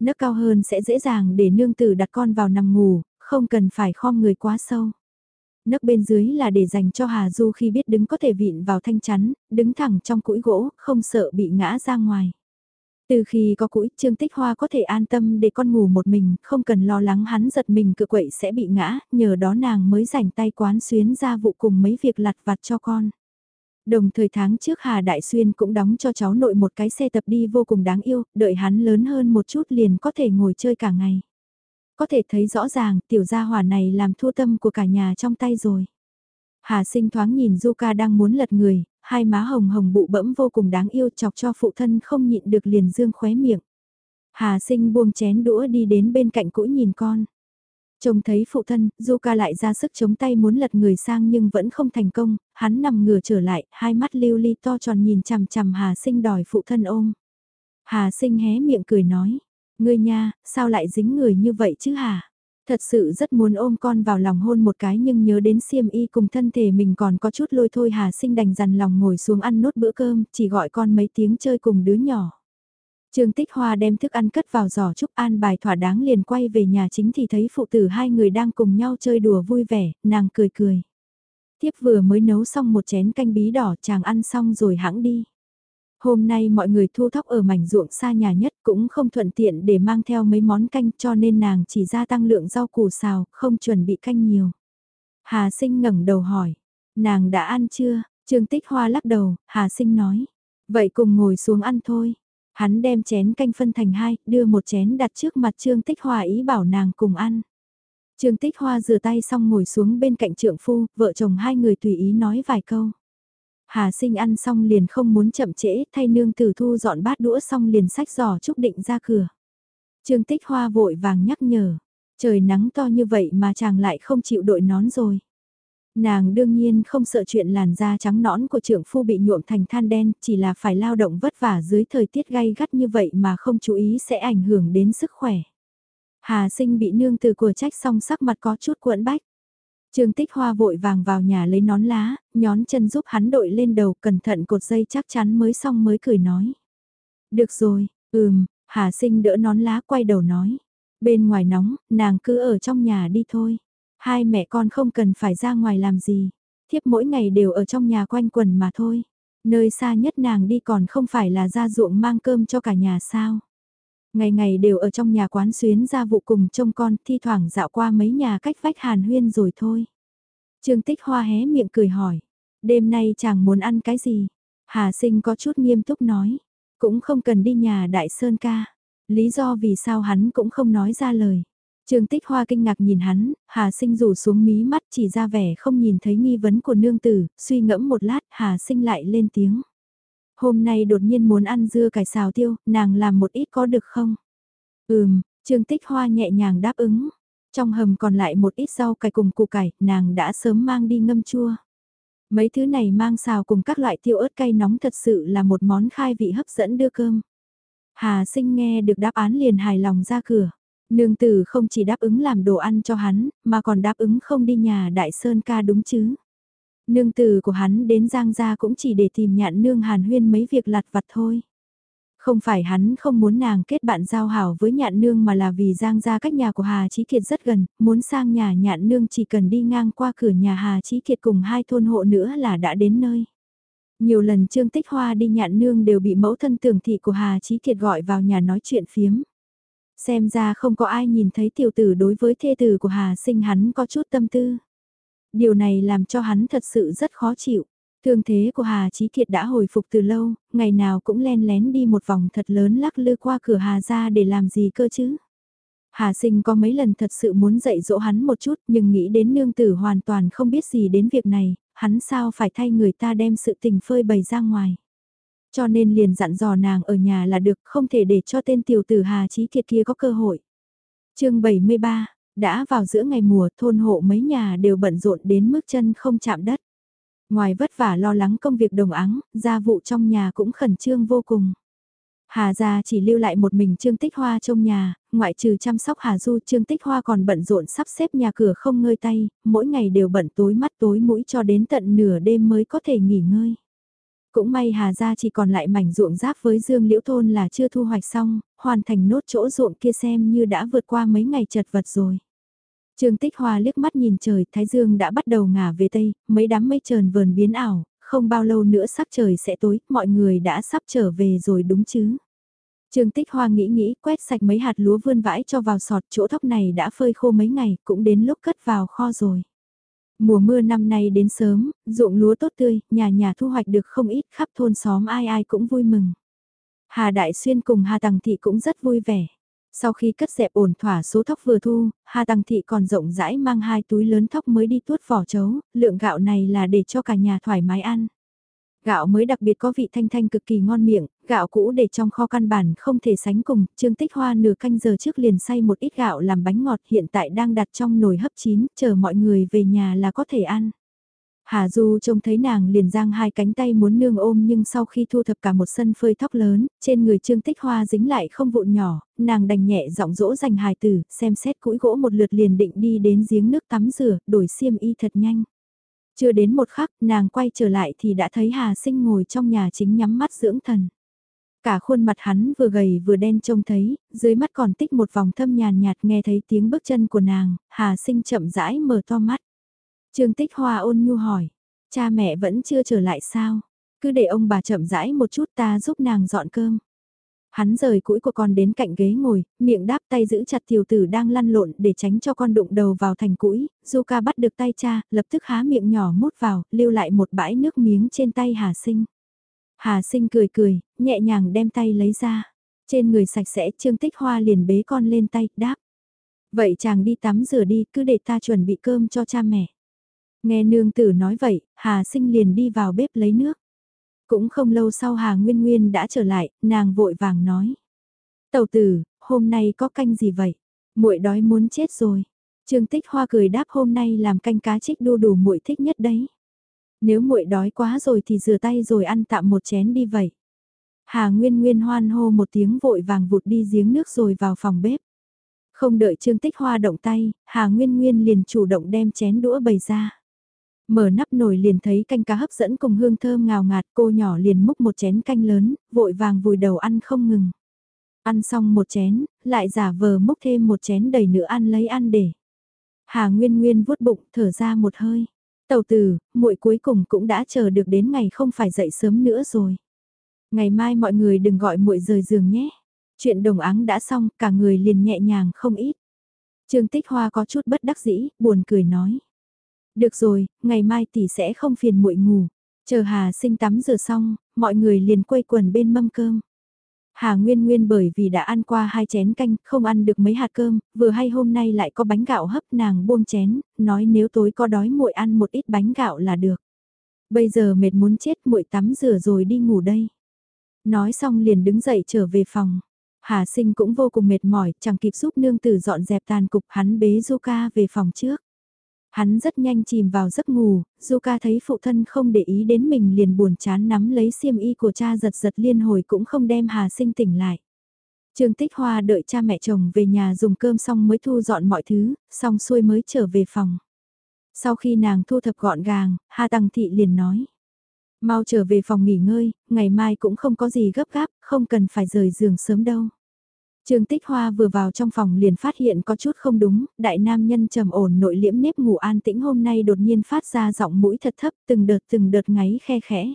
Nấc cao hơn sẽ dễ dàng để nương tử đặt con vào nằm ngủ, không cần phải khom người quá sâu. Nấc bên dưới là để dành cho Hà Du khi biết đứng có thể vịn vào thanh chắn, đứng thẳng trong củi gỗ, không sợ bị ngã ra ngoài. Từ khi có củi, Trương Tích Hoa có thể an tâm để con ngủ một mình, không cần lo lắng hắn giật mình cự quậy sẽ bị ngã, nhờ đó nàng mới rảnh tay quán xuyến ra vụ cùng mấy việc lặt vặt cho con. Đồng thời tháng trước Hà Đại Xuyên cũng đóng cho cháu nội một cái xe tập đi vô cùng đáng yêu, đợi hắn lớn hơn một chút liền có thể ngồi chơi cả ngày. Có thể thấy rõ ràng tiểu gia hỏa này làm thua tâm của cả nhà trong tay rồi. Hà sinh thoáng nhìn Zuka đang muốn lật người, hai má hồng hồng bụ bẫm vô cùng đáng yêu chọc cho phụ thân không nhịn được liền dương khóe miệng. Hà sinh buông chén đũa đi đến bên cạnh cũi nhìn con. Trông thấy phụ thân, Zuka lại ra sức chống tay muốn lật người sang nhưng vẫn không thành công, hắn nằm ngửa trở lại, hai mắt lưu ly to tròn nhìn chằm chằm Hà sinh đòi phụ thân ôm. Hà sinh hé miệng cười nói, ngươi nha, sao lại dính người như vậy chứ hả? Thật sự rất muốn ôm con vào lòng hôn một cái nhưng nhớ đến xiêm y cùng thân thể mình còn có chút lôi thôi Hà sinh đành dằn lòng ngồi xuống ăn nốt bữa cơm, chỉ gọi con mấy tiếng chơi cùng đứa nhỏ. Trương Tích Hoa đem thức ăn cất vào giỏ chúc an bài thỏa đáng liền quay về nhà chính thì thấy phụ tử hai người đang cùng nhau chơi đùa vui vẻ, nàng cười cười. Tiếp vừa mới nấu xong một chén canh bí đỏ chàng ăn xong rồi hãng đi. Hôm nay mọi người thu thóc ở mảnh ruộng xa nhà nhất cũng không thuận tiện để mang theo mấy món canh cho nên nàng chỉ gia tăng lượng rau củ xào, không chuẩn bị canh nhiều. Hà sinh ngẩng đầu hỏi, nàng đã ăn chưa? Trương Tích Hoa lắc đầu, Hà sinh nói, vậy cùng ngồi xuống ăn thôi. Hắn đem chén canh phân thành hai, đưa một chén đặt trước mặt Trương Tích Hoa ý bảo nàng cùng ăn. Trương Tích Hoa rửa tay xong ngồi xuống bên cạnh trượng phu, vợ chồng hai người tùy ý nói vài câu. Hà sinh ăn xong liền không muốn chậm trễ, thay nương tử thu dọn bát đũa xong liền sách giỏ chúc định ra cửa. Trương Tích Hoa vội vàng nhắc nhở, trời nắng to như vậy mà chàng lại không chịu đội nón rồi. Nàng đương nhiên không sợ chuyện làn da trắng nõn của trưởng phu bị nhuộm thành than đen, chỉ là phải lao động vất vả dưới thời tiết gay gắt như vậy mà không chú ý sẽ ảnh hưởng đến sức khỏe. Hà sinh bị nương từ của trách xong sắc mặt có chút cuộn bách. Trương Tích Hoa vội vàng vào nhà lấy nón lá, nhón chân giúp hắn đội lên đầu cẩn thận cột dây chắc chắn mới xong mới cười nói. Được rồi, ừm, Hà sinh đỡ nón lá quay đầu nói. Bên ngoài nóng, nàng cứ ở trong nhà đi thôi. Hai mẹ con không cần phải ra ngoài làm gì. Thiếp mỗi ngày đều ở trong nhà quanh quần mà thôi. Nơi xa nhất nàng đi còn không phải là ra ruộng mang cơm cho cả nhà sao. Ngày ngày đều ở trong nhà quán xuyến ra vụ cùng trông con, thi thoảng dạo qua mấy nhà cách vách hàn huyên rồi thôi. Trương Tích Hoa hé miệng cười hỏi, đêm nay chàng muốn ăn cái gì? Hà sinh có chút nghiêm túc nói, cũng không cần đi nhà đại sơn ca. Lý do vì sao hắn cũng không nói ra lời. Trương Tích Hoa kinh ngạc nhìn hắn, Hà Sinh rủ xuống mí mắt chỉ ra vẻ không nhìn thấy nghi vấn của nương tử, suy ngẫm một lát, Hà Sinh lại lên tiếng. Hôm nay đột nhiên muốn ăn dưa cải xào tiêu, nàng làm một ít có được không? Ừm, Trương Tích Hoa nhẹ nhàng đáp ứng. Trong hầm còn lại một ít rau cải cùng củ cải, nàng đã sớm mang đi ngâm chua. Mấy thứ này mang xào cùng các loại tiêu ớt cay nóng thật sự là một món khai vị hấp dẫn đưa cơm. Hà sinh nghe được đáp án liền hài lòng ra cửa. Nương tử không chỉ đáp ứng làm đồ ăn cho hắn, mà còn đáp ứng không đi nhà đại sơn ca đúng chứ. Nương tử của hắn đến Giang Gia cũng chỉ để tìm nhạn nương hàn huyên mấy việc lặt vặt thôi. Không phải hắn không muốn nàng kết bạn giao hảo với nhạn nương mà là vì Giang Gia cách nhà của Hà Chí Kiệt rất gần, muốn sang nhà nhạn nương chỉ cần đi ngang qua cửa nhà Hà Chí Kiệt cùng hai thôn hộ nữa là đã đến nơi. Nhiều lần Trương Tích Hoa đi nhạn nương đều bị mẫu thân tưởng thị của Hà Chí Kiệt gọi vào nhà nói chuyện phiếm. Xem ra không có ai nhìn thấy tiểu tử đối với thê tử của Hà sinh hắn có chút tâm tư. Điều này làm cho hắn thật sự rất khó chịu. Thương thế của Hà Chí Kiệt đã hồi phục từ lâu, ngày nào cũng len lén đi một vòng thật lớn lắc lư qua cửa Hà ra để làm gì cơ chứ. Hà sinh có mấy lần thật sự muốn dạy dỗ hắn một chút nhưng nghĩ đến nương tử hoàn toàn không biết gì đến việc này, hắn sao phải thay người ta đem sự tình phơi bày ra ngoài. Cho nên liền dặn dò nàng ở nhà là được không thể để cho tên tiểu tử Hà Chí Kiệt kia có cơ hội. chương 73, đã vào giữa ngày mùa thôn hộ mấy nhà đều bận rộn đến mức chân không chạm đất. Ngoài vất vả lo lắng công việc đồng áng, gia vụ trong nhà cũng khẩn trương vô cùng. Hà gia chỉ lưu lại một mình Trương Tích Hoa trong nhà, ngoại trừ chăm sóc Hà Du Trương Tích Hoa còn bận rộn sắp xếp nhà cửa không ngơi tay, mỗi ngày đều bận tối mắt tối mũi cho đến tận nửa đêm mới có thể nghỉ ngơi. Cũng may Hà gia chỉ còn lại mảnh ruộng giáp với Dương Liễu Thôn là chưa thu hoạch xong, hoàn thành nốt chỗ ruộng kia xem như đã vượt qua mấy ngày chật vật rồi. Trương Tích Hoa liếc mắt nhìn trời, Thái Dương đã bắt đầu ngả về Tây, mấy đám mây trờn vờn biến ảo, không bao lâu nữa sắp trời sẽ tối, mọi người đã sắp trở về rồi đúng chứ. Trương Tích Hoa nghĩ nghĩ quét sạch mấy hạt lúa vươn vãi cho vào sọt chỗ thóc này đã phơi khô mấy ngày cũng đến lúc cất vào kho rồi. Mùa mưa năm nay đến sớm, ruộng lúa tốt tươi, nhà nhà thu hoạch được không ít khắp thôn xóm ai ai cũng vui mừng. Hà Đại Xuyên cùng Hà Tằng Thị cũng rất vui vẻ. Sau khi cất dẹp ổn thỏa số thóc vừa thu, Hà Tăng Thị còn rộng rãi mang hai túi lớn thóc mới đi tuốt vỏ chấu, lượng gạo này là để cho cả nhà thoải mái ăn. Gạo mới đặc biệt có vị thanh thanh cực kỳ ngon miệng, gạo cũ để trong kho căn bản không thể sánh cùng, Trương Tích Hoa nửa canh giờ trước liền xay một ít gạo làm bánh ngọt hiện tại đang đặt trong nồi hấp chín, chờ mọi người về nhà là có thể ăn. Hà Du trông thấy nàng liền giang hai cánh tay muốn nương ôm nhưng sau khi thu thập cả một sân phơi thóc lớn, trên người Trương Tích Hoa dính lại không vụn nhỏ, nàng đành nhẹ giọng dỗ dành hài tử, xem xét củi gỗ một lượt liền định đi đến giếng nước tắm rửa, đổi xiêm y thật nhanh. Chưa đến một khắc, nàng quay trở lại thì đã thấy Hà Sinh ngồi trong nhà chính nhắm mắt dưỡng thần. Cả khuôn mặt hắn vừa gầy vừa đen trông thấy, dưới mắt còn tích một vòng thâm nhàn nhạt nghe thấy tiếng bước chân của nàng, Hà Sinh chậm rãi mở to mắt. Trương Tích Hoa ôn nhu hỏi, cha mẹ vẫn chưa trở lại sao? Cứ để ông bà chậm rãi một chút ta giúp nàng dọn cơm. Hắn rời cũi của con đến cạnh ghế ngồi, miệng đáp tay giữ chặt tiểu tử đang lăn lộn để tránh cho con đụng đầu vào thành cũi, Zuka bắt được tay cha, lập tức há miệng nhỏ mút vào, lưu lại một bãi nước miếng trên tay Hà Sinh. Hà Sinh cười cười, nhẹ nhàng đem tay lấy ra. Trên người sạch sẽ Trương Tích Hoa liền bế con lên tay, đáp. Vậy chàng đi tắm rửa đi, cứ để ta chuẩn bị cơm cho cha mẹ. Nghe nương tử nói vậy, Hà Sinh liền đi vào bếp lấy nước. Cũng không lâu sau Hà Nguyên Nguyên đã trở lại, nàng vội vàng nói. Tàu tử, hôm nay có canh gì vậy? muội đói muốn chết rồi. Trương Tích Hoa cười đáp hôm nay làm canh cá trích đu đủ muội thích nhất đấy. Nếu muội đói quá rồi thì rửa tay rồi ăn tạm một chén đi vậy. Hà Nguyên Nguyên hoan hô một tiếng vội vàng vụt đi giếng nước rồi vào phòng bếp. Không đợi Trương Tích Hoa động tay, Hà Nguyên Nguyên liền chủ động đem chén đũa bày ra. Mở nắp nồi liền thấy canh cá hấp dẫn cùng hương thơm ngào ngạt cô nhỏ liền múc một chén canh lớn, vội vàng vùi đầu ăn không ngừng. Ăn xong một chén, lại giả vờ múc thêm một chén đầy nữa ăn lấy ăn để. Hà Nguyên Nguyên vuốt bụng thở ra một hơi. Tàu tử, muội cuối cùng cũng đã chờ được đến ngày không phải dậy sớm nữa rồi. Ngày mai mọi người đừng gọi muội rời giường nhé. Chuyện đồng áng đã xong, cả người liền nhẹ nhàng không ít. Trương Tích Hoa có chút bất đắc dĩ, buồn cười nói. Được rồi, ngày mai tỷ sẽ không phiền muội ngủ. Chờ Hà sinh tắm rửa xong, mọi người liền quây quần bên mâm cơm. Hà Nguyên Nguyên bởi vì đã ăn qua hai chén canh, không ăn được mấy hạt cơm, vừa hay hôm nay lại có bánh gạo hấp nàng buông chén, nói nếu tối có đói muội ăn một ít bánh gạo là được. Bây giờ mệt muốn chết muội tắm rửa rồi đi ngủ đây. Nói xong liền đứng dậy trở về phòng. Hà sinh cũng vô cùng mệt mỏi, chẳng kịp giúp nương tử dọn dẹp tàn cục hắn bế Zuka về phòng trước. Hắn rất nhanh chìm vào giấc ngủ, Zuka thấy phụ thân không để ý đến mình liền buồn chán nắm lấy xiêm y của cha giật giật liên hồi cũng không đem Hà Sinh tỉnh lại. Trương Tích Hoa đợi cha mẹ chồng về nhà dùng cơm xong mới thu dọn mọi thứ, xong xuôi mới trở về phòng. Sau khi nàng thu thập gọn gàng, Hà Tăng Thị liền nói. Mau trở về phòng nghỉ ngơi, ngày mai cũng không có gì gấp gáp, không cần phải rời giường sớm đâu. Trương Tích Hoa vừa vào trong phòng liền phát hiện có chút không đúng, đại nam nhân trầm ổn nội liễm nếp ngủ an tĩnh hôm nay đột nhiên phát ra giọng mũi thật thấp từng đợt từng đợt ngáy khe khẽ.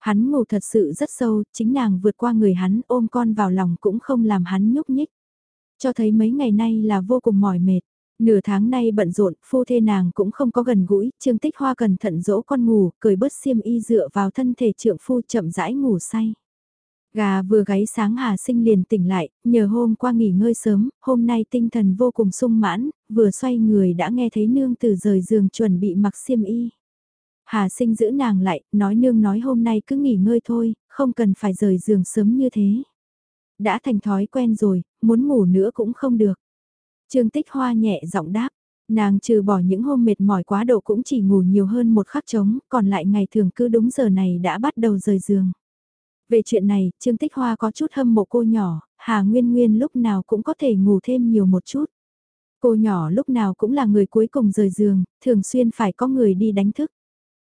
Hắn ngủ thật sự rất sâu, chính nàng vượt qua người hắn ôm con vào lòng cũng không làm hắn nhúc nhích. Cho thấy mấy ngày nay là vô cùng mỏi mệt. Nửa tháng nay bận rộn, phu thê nàng cũng không có gần gũi, Trương Tích Hoa cẩn thận dỗ con ngủ, cười bớt xiêm y dựa vào thân thể trượng phu chậm rãi ngủ say. Gà vừa gáy sáng Hà Sinh liền tỉnh lại, nhờ hôm qua nghỉ ngơi sớm, hôm nay tinh thần vô cùng sung mãn, vừa xoay người đã nghe thấy nương từ rời giường chuẩn bị mặc xiêm y. Hà Sinh giữ nàng lại, nói nương nói hôm nay cứ nghỉ ngơi thôi, không cần phải rời giường sớm như thế. Đã thành thói quen rồi, muốn ngủ nữa cũng không được. Trương Tích Hoa nhẹ giọng đáp, nàng trừ bỏ những hôm mệt mỏi quá độ cũng chỉ ngủ nhiều hơn một khắc trống, còn lại ngày thường cứ đúng giờ này đã bắt đầu rời giường. Về chuyện này, Trương Tích Hoa có chút hâm mộ cô nhỏ, Hà Nguyên Nguyên lúc nào cũng có thể ngủ thêm nhiều một chút. Cô nhỏ lúc nào cũng là người cuối cùng rời giường, thường xuyên phải có người đi đánh thức.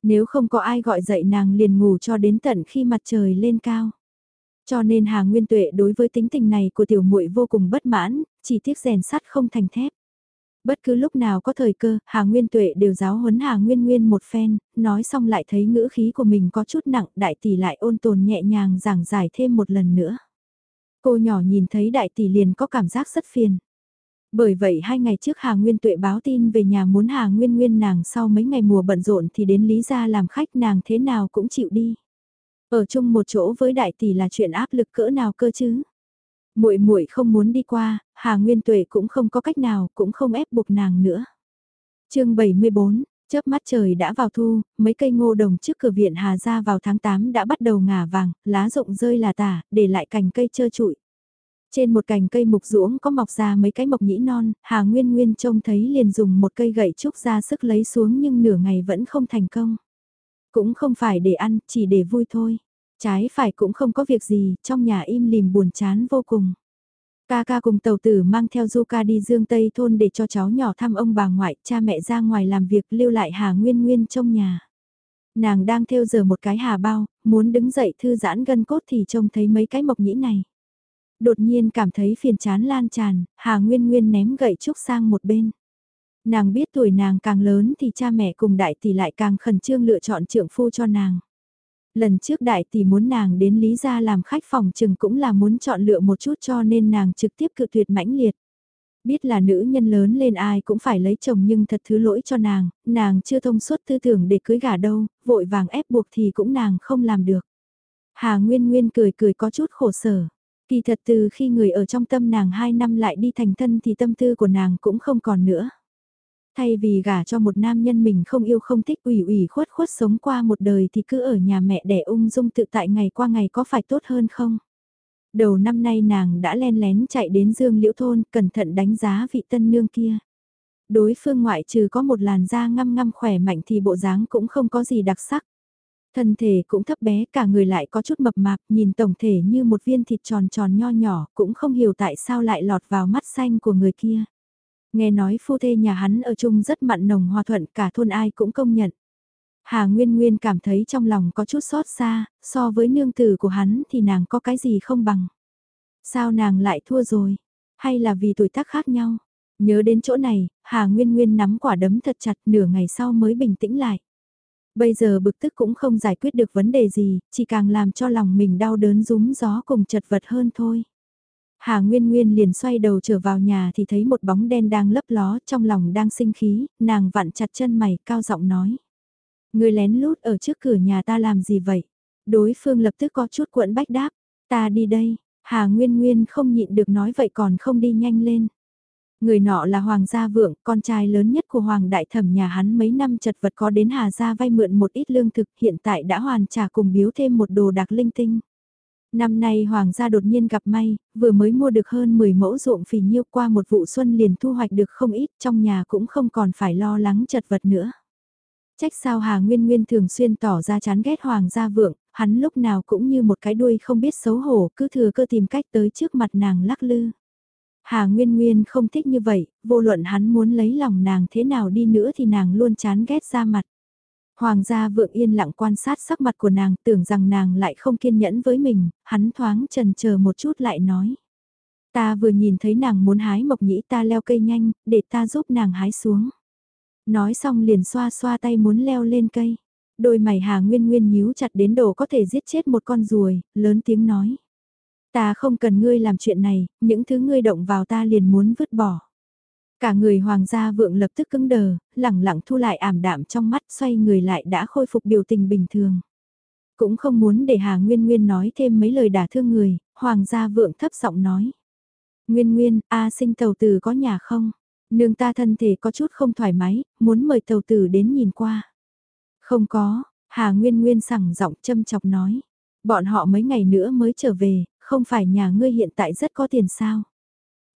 Nếu không có ai gọi dậy nàng liền ngủ cho đến tận khi mặt trời lên cao. Cho nên Hà Nguyên Tuệ đối với tính tình này của tiểu muội vô cùng bất mãn, chỉ tiếc rèn sắt không thành thép. Bất cứ lúc nào có thời cơ, Hà Nguyên Tuệ đều giáo huấn Hà Nguyên Nguyên một phen, nói xong lại thấy ngữ khí của mình có chút nặng, đại tỷ lại ôn tồn nhẹ nhàng giảng giải thêm một lần nữa. Cô nhỏ nhìn thấy đại tỷ liền có cảm giác rất phiền. Bởi vậy hai ngày trước Hà Nguyên Tuệ báo tin về nhà muốn Hà Nguyên Nguyên nàng sau mấy ngày mùa bận rộn thì đến Lý gia làm khách nàng thế nào cũng chịu đi. Ở chung một chỗ với đại tỷ là chuyện áp lực cỡ nào cơ chứ? Muội muội không muốn đi qua, Hà Nguyên Tuệ cũng không có cách nào, cũng không ép buộc nàng nữa. Chương 74 Chớp mắt trời đã vào thu, mấy cây ngô đồng trước cửa viện Hà gia vào tháng 8 đã bắt đầu ngả vàng, lá rụng rơi là tả, để lại cành cây trơ trụi. Trên một cành cây mục ruỗng có mọc ra mấy cái mộc nhĩ non, Hà Nguyên Nguyên trông thấy liền dùng một cây gậy trúc ra sức lấy xuống nhưng nửa ngày vẫn không thành công. Cũng không phải để ăn, chỉ để vui thôi. Trái phải cũng không có việc gì, trong nhà im lìm buồn chán vô cùng. Ca ca cùng tàu tử mang theo du ca đi dương Tây thôn để cho cháu nhỏ thăm ông bà ngoại, cha mẹ ra ngoài làm việc lưu lại Hà Nguyên Nguyên trong nhà. Nàng đang theo giờ một cái hà bao, muốn đứng dậy thư giãn gân cốt thì trông thấy mấy cái mộc nhĩ này. Đột nhiên cảm thấy phiền chán lan tràn, Hà Nguyên Nguyên ném gậy trúc sang một bên. Nàng biết tuổi nàng càng lớn thì cha mẹ cùng đại tỷ lại càng khẩn trương lựa chọn trưởng phu cho nàng. Lần trước đại tỷ muốn nàng đến Lý Gia làm khách phòng chừng cũng là muốn chọn lựa một chút cho nên nàng trực tiếp cự tuyệt mãnh liệt. Biết là nữ nhân lớn lên ai cũng phải lấy chồng nhưng thật thứ lỗi cho nàng, nàng chưa thông suốt tư tưởng để cưới gả đâu, vội vàng ép buộc thì cũng nàng không làm được. Hà Nguyên Nguyên cười cười có chút khổ sở. Kỳ thật từ khi người ở trong tâm nàng 2 năm lại đi thành thân thì tâm tư của nàng cũng không còn nữa. Thay vì gả cho một nam nhân mình không yêu không thích, ủy ủy khuất khuất sống qua một đời thì cứ ở nhà mẹ đẻ ung dung tự tại ngày qua ngày có phải tốt hơn không? Đầu năm nay nàng đã len lén chạy đến Dương Liễu Thôn, cẩn thận đánh giá vị tân nương kia. Đối phương ngoại trừ có một làn da ngăm ngăm khỏe mạnh thì bộ dáng cũng không có gì đặc sắc. Thân thể cũng thấp bé, cả người lại có chút mập mạp, nhìn tổng thể như một viên thịt tròn tròn nho nhỏ, cũng không hiểu tại sao lại lọt vào mắt xanh của người kia. Nghe nói phu thê nhà hắn ở chung rất mặn nồng hòa thuận cả thôn ai cũng công nhận. Hà Nguyên Nguyên cảm thấy trong lòng có chút xót xa, so với nương tử của hắn thì nàng có cái gì không bằng. Sao nàng lại thua rồi? Hay là vì tuổi tác khác nhau? Nhớ đến chỗ này, Hà Nguyên Nguyên nắm quả đấm thật chặt nửa ngày sau mới bình tĩnh lại. Bây giờ bực tức cũng không giải quyết được vấn đề gì, chỉ càng làm cho lòng mình đau đớn rúm gió cùng chật vật hơn thôi. Hà Nguyên Nguyên liền xoay đầu trở vào nhà thì thấy một bóng đen đang lấp ló trong lòng đang sinh khí, nàng vặn chặt chân mày cao giọng nói. Người lén lút ở trước cửa nhà ta làm gì vậy? Đối phương lập tức có chút cuộn bách đáp, ta đi đây, Hà Nguyên Nguyên không nhịn được nói vậy còn không đi nhanh lên. Người nọ là Hoàng gia vượng, con trai lớn nhất của Hoàng đại thẩm nhà hắn mấy năm chật vật có đến Hà gia vay mượn một ít lương thực hiện tại đã hoàn trả cùng biếu thêm một đồ đặc linh tinh. Năm nay Hoàng gia đột nhiên gặp may, vừa mới mua được hơn 10 mẫu ruộng phì nhiêu qua một vụ xuân liền thu hoạch được không ít trong nhà cũng không còn phải lo lắng chật vật nữa. Trách sao Hà Nguyên Nguyên thường xuyên tỏ ra chán ghét Hoàng gia vượng, hắn lúc nào cũng như một cái đuôi không biết xấu hổ cứ thừa cơ tìm cách tới trước mặt nàng lắc lư. Hà Nguyên Nguyên không thích như vậy, vô luận hắn muốn lấy lòng nàng thế nào đi nữa thì nàng luôn chán ghét ra mặt. Hoàng gia vượng yên lặng quan sát sắc mặt của nàng tưởng rằng nàng lại không kiên nhẫn với mình, hắn thoáng trần chờ một chút lại nói. Ta vừa nhìn thấy nàng muốn hái mộc nhĩ ta leo cây nhanh, để ta giúp nàng hái xuống. Nói xong liền xoa xoa tay muốn leo lên cây. Đôi mày Hà Nguyên Nguyên nhíu chặt đến độ có thể giết chết một con ruồi, lớn tiếng nói. Ta không cần ngươi làm chuyện này, những thứ ngươi động vào ta liền muốn vứt bỏ. Cả người hoàng gia vượng lập tức cứng đờ, lẳng lặng thu lại ảm đạm trong mắt xoay người lại đã khôi phục biểu tình bình thường. Cũng không muốn để Hà Nguyên Nguyên nói thêm mấy lời đả thương người, hoàng gia vượng thấp giọng nói. Nguyên Nguyên, A sinh tàu tử có nhà không? Nương ta thân thể có chút không thoải mái, muốn mời tàu tử đến nhìn qua. Không có, Hà Nguyên Nguyên sẳng giọng châm chọc nói. Bọn họ mấy ngày nữa mới trở về, không phải nhà ngươi hiện tại rất có tiền sao?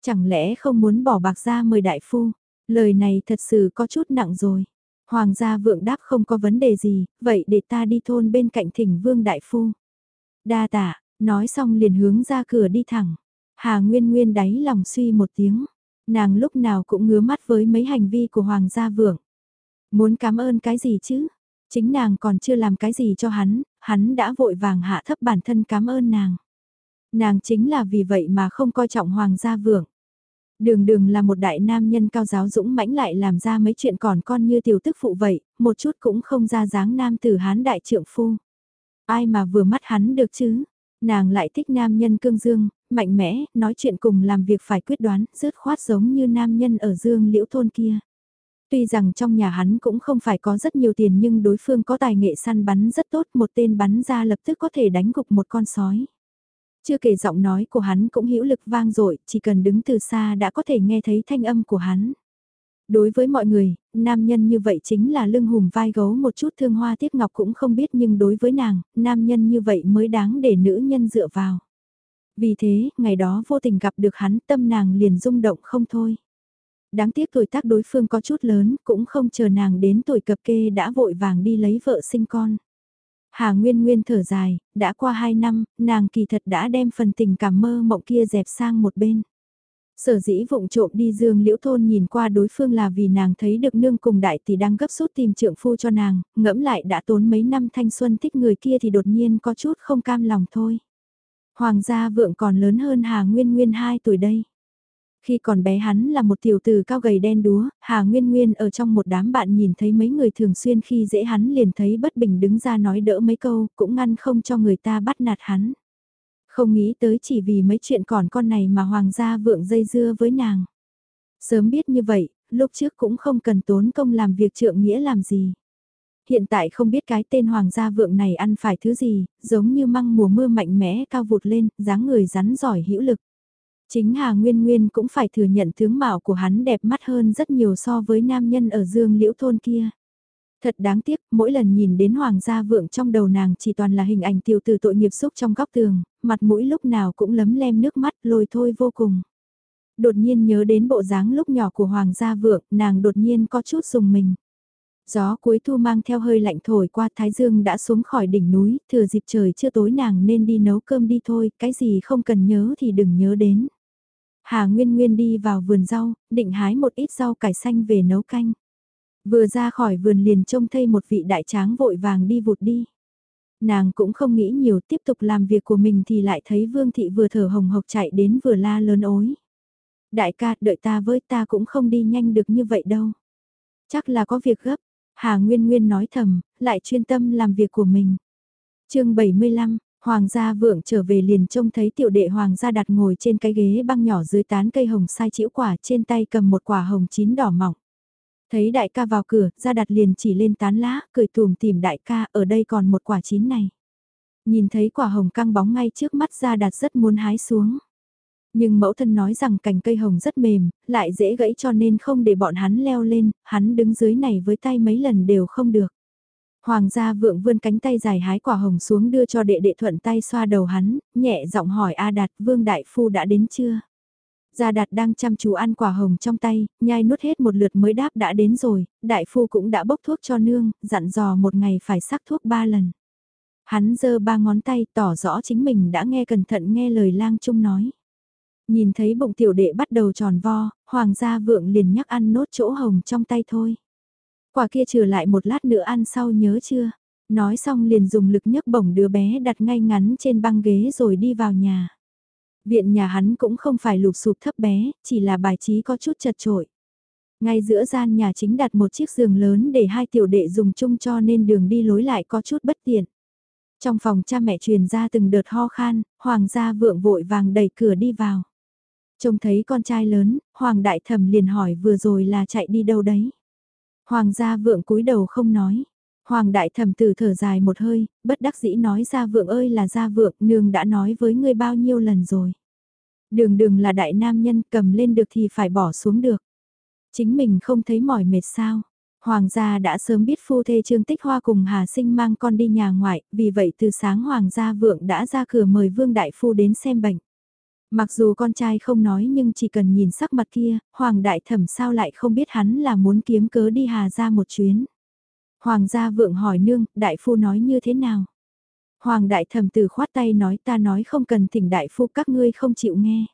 Chẳng lẽ không muốn bỏ bạc ra mời đại phu? Lời này thật sự có chút nặng rồi. Hoàng gia vượng đáp không có vấn đề gì, vậy để ta đi thôn bên cạnh thỉnh vương đại phu. Đa tạ, nói xong liền hướng ra cửa đi thẳng. Hà Nguyên Nguyên đáy lòng suy một tiếng. Nàng lúc nào cũng ngứa mắt với mấy hành vi của Hoàng gia vượng. Muốn cảm ơn cái gì chứ? Chính nàng còn chưa làm cái gì cho hắn, hắn đã vội vàng hạ thấp bản thân cảm ơn nàng. Nàng chính là vì vậy mà không coi trọng Hoàng gia vượng. Đường đường là một đại nam nhân cao giáo dũng mãnh lại làm ra mấy chuyện còn con như tiểu tức phụ vậy, một chút cũng không ra dáng nam tử hán đại trượng phu. Ai mà vừa mắt hắn được chứ? Nàng lại thích nam nhân cương dương, mạnh mẽ, nói chuyện cùng làm việc phải quyết đoán, rớt khoát giống như nam nhân ở dương liễu thôn kia. Tuy rằng trong nhà hắn cũng không phải có rất nhiều tiền nhưng đối phương có tài nghệ săn bắn rất tốt, một tên bắn ra lập tức có thể đánh gục một con sói. Chưa kể giọng nói của hắn cũng hữu lực vang dội, chỉ cần đứng từ xa đã có thể nghe thấy thanh âm của hắn. Đối với mọi người, nam nhân như vậy chính là lưng hùm vai gấu một chút thương hoa tiếc ngọc cũng không biết nhưng đối với nàng, nam nhân như vậy mới đáng để nữ nhân dựa vào. Vì thế, ngày đó vô tình gặp được hắn tâm nàng liền rung động không thôi. Đáng tiếc tuổi tác đối phương có chút lớn, cũng không chờ nàng đến tuổi cập kê đã vội vàng đi lấy vợ sinh con. Hà Nguyên Nguyên thở dài, đã qua hai năm, nàng kỳ thật đã đem phần tình cảm mơ mộng kia dẹp sang một bên. Sở dĩ vụng trộm đi dương liễu thôn nhìn qua đối phương là vì nàng thấy được nương cùng đại tỷ đang gấp rút tìm trượng phu cho nàng, ngẫm lại đã tốn mấy năm thanh xuân thích người kia thì đột nhiên có chút không cam lòng thôi. Hoàng gia vượng còn lớn hơn Hà Nguyên Nguyên 2 tuổi đây. Khi còn bé hắn là một tiểu tử cao gầy đen đúa, Hà Nguyên Nguyên ở trong một đám bạn nhìn thấy mấy người thường xuyên khi dễ hắn liền thấy bất bình đứng ra nói đỡ mấy câu, cũng ngăn không cho người ta bắt nạt hắn. Không nghĩ tới chỉ vì mấy chuyện còn con này mà Hoàng gia vượng dây dưa với nàng. Sớm biết như vậy, lúc trước cũng không cần tốn công làm việc trượng nghĩa làm gì. Hiện tại không biết cái tên Hoàng gia vượng này ăn phải thứ gì, giống như măng mùa mưa mạnh mẽ cao vụt lên, dáng người rắn giỏi hữu lực. Chính Hà Nguyên Nguyên cũng phải thừa nhận tướng mạo của hắn đẹp mắt hơn rất nhiều so với nam nhân ở dương liễu thôn kia. Thật đáng tiếc, mỗi lần nhìn đến hoàng gia vượng trong đầu nàng chỉ toàn là hình ảnh tiểu tử tội nghiệp xúc trong góc tường, mặt mũi lúc nào cũng lấm lem nước mắt lôi thôi vô cùng. Đột nhiên nhớ đến bộ dáng lúc nhỏ của hoàng gia vượng, nàng đột nhiên có chút dùng mình. Gió cuối thu mang theo hơi lạnh thổi qua Thái Dương đã xuống khỏi đỉnh núi, thừa dịp trời chưa tối nàng nên đi nấu cơm đi thôi, cái gì không cần nhớ thì đừng nhớ đến. Hà Nguyên Nguyên đi vào vườn rau, định hái một ít rau cải xanh về nấu canh. Vừa ra khỏi vườn liền trông thấy một vị đại tráng vội vàng đi vụt đi. Nàng cũng không nghĩ nhiều tiếp tục làm việc của mình thì lại thấy Vương Thị vừa thở hồng hộc chạy đến vừa la lớn ối. Đại ca đợi ta với ta cũng không đi nhanh được như vậy đâu. Chắc là có việc gấp, Hà Nguyên Nguyên nói thầm, lại chuyên tâm làm việc của mình. chương 75, Hoàng gia vượng trở về liền trông thấy tiểu đệ hoàng gia đặt ngồi trên cái ghế băng nhỏ dưới tán cây hồng sai chĩu quả trên tay cầm một quả hồng chín đỏ mỏng. Thấy đại ca vào cửa, gia đặt liền chỉ lên tán lá, cười tùm tìm đại ca, ở đây còn một quả chín này. Nhìn thấy quả hồng căng bóng ngay trước mắt gia đặt rất muốn hái xuống. Nhưng mẫu thân nói rằng cành cây hồng rất mềm, lại dễ gãy cho nên không để bọn hắn leo lên, hắn đứng dưới này với tay mấy lần đều không được. Hoàng gia vượng vươn cánh tay dài hái quả hồng xuống đưa cho đệ đệ thuận tay xoa đầu hắn, nhẹ giọng hỏi A Đạt vương đại phu đã đến chưa? Gia Đạt đang chăm chú ăn quả hồng trong tay, nhai nuốt hết một lượt mới đáp đã đến rồi, đại phu cũng đã bốc thuốc cho nương, dặn dò một ngày phải sắc thuốc ba lần. Hắn giơ ba ngón tay tỏ rõ chính mình đã nghe cẩn thận nghe lời lang trung nói. Nhìn thấy bụng tiểu đệ bắt đầu tròn vo, hoàng gia vượng liền nhắc ăn nốt chỗ hồng trong tay thôi. Quả kia trừ lại một lát nữa ăn sau nhớ chưa? Nói xong liền dùng lực nhấc bổng đứa bé đặt ngay ngắn trên băng ghế rồi đi vào nhà. Viện nhà hắn cũng không phải lụp sụp thấp bé, chỉ là bài trí có chút chật trội. Ngay giữa gian nhà chính đặt một chiếc giường lớn để hai tiểu đệ dùng chung cho nên đường đi lối lại có chút bất tiện. Trong phòng cha mẹ truyền ra từng đợt ho khan, hoàng gia vượng vội vàng đẩy cửa đi vào. Trông thấy con trai lớn, hoàng đại thẩm liền hỏi vừa rồi là chạy đi đâu đấy. Hoàng gia vượng cúi đầu không nói. Hoàng đại thẩm tử thở dài một hơi, bất đắc dĩ nói gia vượng ơi là gia vượng, nương đã nói với ngươi bao nhiêu lần rồi. Đường đường là đại nam nhân cầm lên được thì phải bỏ xuống được. Chính mình không thấy mỏi mệt sao. Hoàng gia đã sớm biết phu thê Trương Tích Hoa cùng Hà Sinh mang con đi nhà ngoại, vì vậy từ sáng Hoàng gia vượng đã ra cửa mời Vương Đại Phu đến xem bệnh. Mặc dù con trai không nói nhưng chỉ cần nhìn sắc mặt kia, Hoàng Đại Thẩm sao lại không biết hắn là muốn kiếm cớ đi Hà ra một chuyến. Hoàng gia vượng hỏi nương, Đại Phu nói như thế nào? Hoàng Đại Thẩm từ khoát tay nói ta nói không cần thỉnh Đại Phu các ngươi không chịu nghe.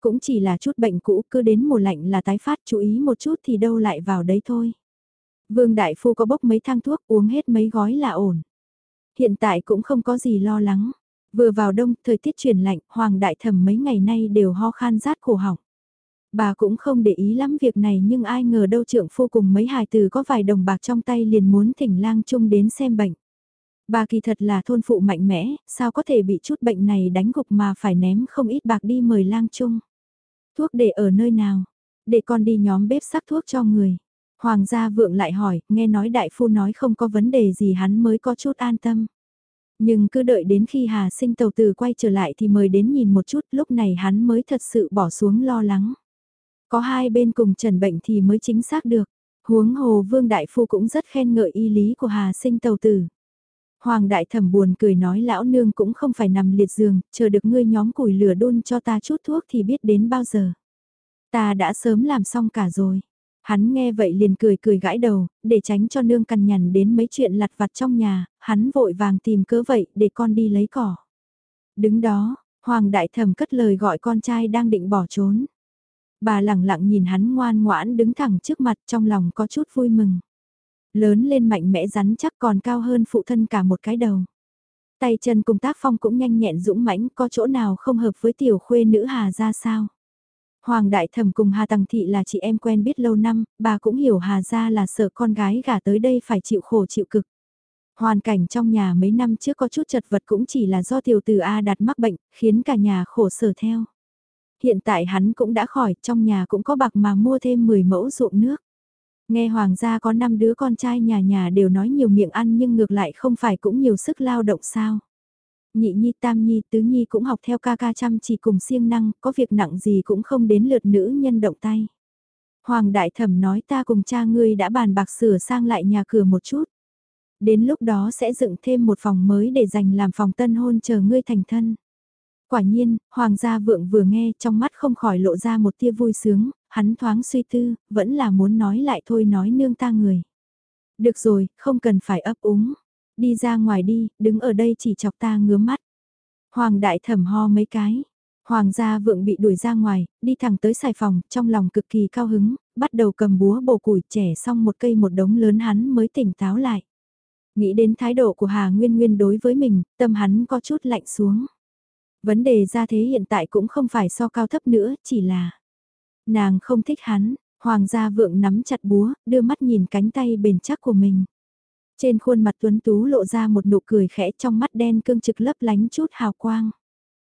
Cũng chỉ là chút bệnh cũ cứ đến mùa lạnh là tái phát chú ý một chút thì đâu lại vào đấy thôi. Vương Đại Phu có bốc mấy thang thuốc uống hết mấy gói là ổn. Hiện tại cũng không có gì lo lắng. Vừa vào đông, thời tiết chuyển lạnh, Hoàng Đại Thẩm mấy ngày nay đều ho khan rát cổ họng. Bà cũng không để ý lắm việc này nhưng ai ngờ đâu trượng phu cùng mấy hài từ có vài đồng bạc trong tay liền muốn thỉnh lang chung đến xem bệnh. Bà kỳ thật là thôn phụ mạnh mẽ, sao có thể bị chút bệnh này đánh gục mà phải ném không ít bạc đi mời lang chung. Thuốc để ở nơi nào? Để con đi nhóm bếp sắc thuốc cho người. Hoàng gia vượng lại hỏi, nghe nói đại phu nói không có vấn đề gì hắn mới có chút an tâm. Nhưng cứ đợi đến khi Hà sinh tàu từ quay trở lại thì mời đến nhìn một chút, lúc này hắn mới thật sự bỏ xuống lo lắng. Có hai bên cùng trần bệnh thì mới chính xác được. Huống hồ vương đại phu cũng rất khen ngợi y lý của Hà sinh tàu tử. Hoàng đại thẩm buồn cười nói lão nương cũng không phải nằm liệt giường, chờ được ngươi nhóm củi lửa đun cho ta chút thuốc thì biết đến bao giờ. Ta đã sớm làm xong cả rồi. Hắn nghe vậy liền cười cười gãi đầu, để tránh cho nương cằn nhằn đến mấy chuyện lặt vặt trong nhà, hắn vội vàng tìm cớ vậy để con đi lấy cỏ. Đứng đó, Hoàng đại thẩm cất lời gọi con trai đang định bỏ trốn. Bà lẳng lặng nhìn hắn ngoan ngoãn đứng thẳng trước mặt trong lòng có chút vui mừng. Lớn lên mạnh mẽ rắn chắc còn cao hơn phụ thân cả một cái đầu. Tay chân cùng tác phong cũng nhanh nhẹn dũng mãnh có chỗ nào không hợp với tiểu khuê nữ Hà ra sao. Hoàng Đại Thẩm cùng Hà Tăng Thị là chị em quen biết lâu năm, bà cũng hiểu Hà ra là sợ con gái gả tới đây phải chịu khổ chịu cực. Hoàn cảnh trong nhà mấy năm trước có chút chật vật cũng chỉ là do tiểu tử A đặt mắc bệnh, khiến cả nhà khổ sở theo. Hiện tại hắn cũng đã khỏi, trong nhà cũng có bạc mà mua thêm 10 mẫu ruộng nước. Nghe hoàng gia có 5 đứa con trai nhà nhà đều nói nhiều miệng ăn nhưng ngược lại không phải cũng nhiều sức lao động sao. Nhị nhi tam nhi tứ nhi cũng học theo ca ca chăm chỉ cùng siêng năng, có việc nặng gì cũng không đến lượt nữ nhân động tay. Hoàng đại thẩm nói ta cùng cha ngươi đã bàn bạc sửa sang lại nhà cửa một chút. Đến lúc đó sẽ dựng thêm một phòng mới để dành làm phòng tân hôn chờ ngươi thành thân. Quả nhiên, Hoàng gia vượng vừa nghe trong mắt không khỏi lộ ra một tia vui sướng, hắn thoáng suy tư, vẫn là muốn nói lại thôi nói nương ta người. Được rồi, không cần phải ấp úng. Đi ra ngoài đi, đứng ở đây chỉ chọc ta ngứa mắt. Hoàng đại thẩm ho mấy cái. Hoàng gia vượng bị đuổi ra ngoài, đi thẳng tới xài phòng, trong lòng cực kỳ cao hứng, bắt đầu cầm búa bổ củi trẻ xong một cây một đống lớn hắn mới tỉnh táo lại. Nghĩ đến thái độ của Hà Nguyên Nguyên đối với mình, tâm hắn có chút lạnh xuống. Vấn đề ra thế hiện tại cũng không phải so cao thấp nữa, chỉ là nàng không thích hắn, hoàng gia vượng nắm chặt búa, đưa mắt nhìn cánh tay bền chắc của mình. Trên khuôn mặt tuấn tú lộ ra một nụ cười khẽ trong mắt đen cương trực lấp lánh chút hào quang.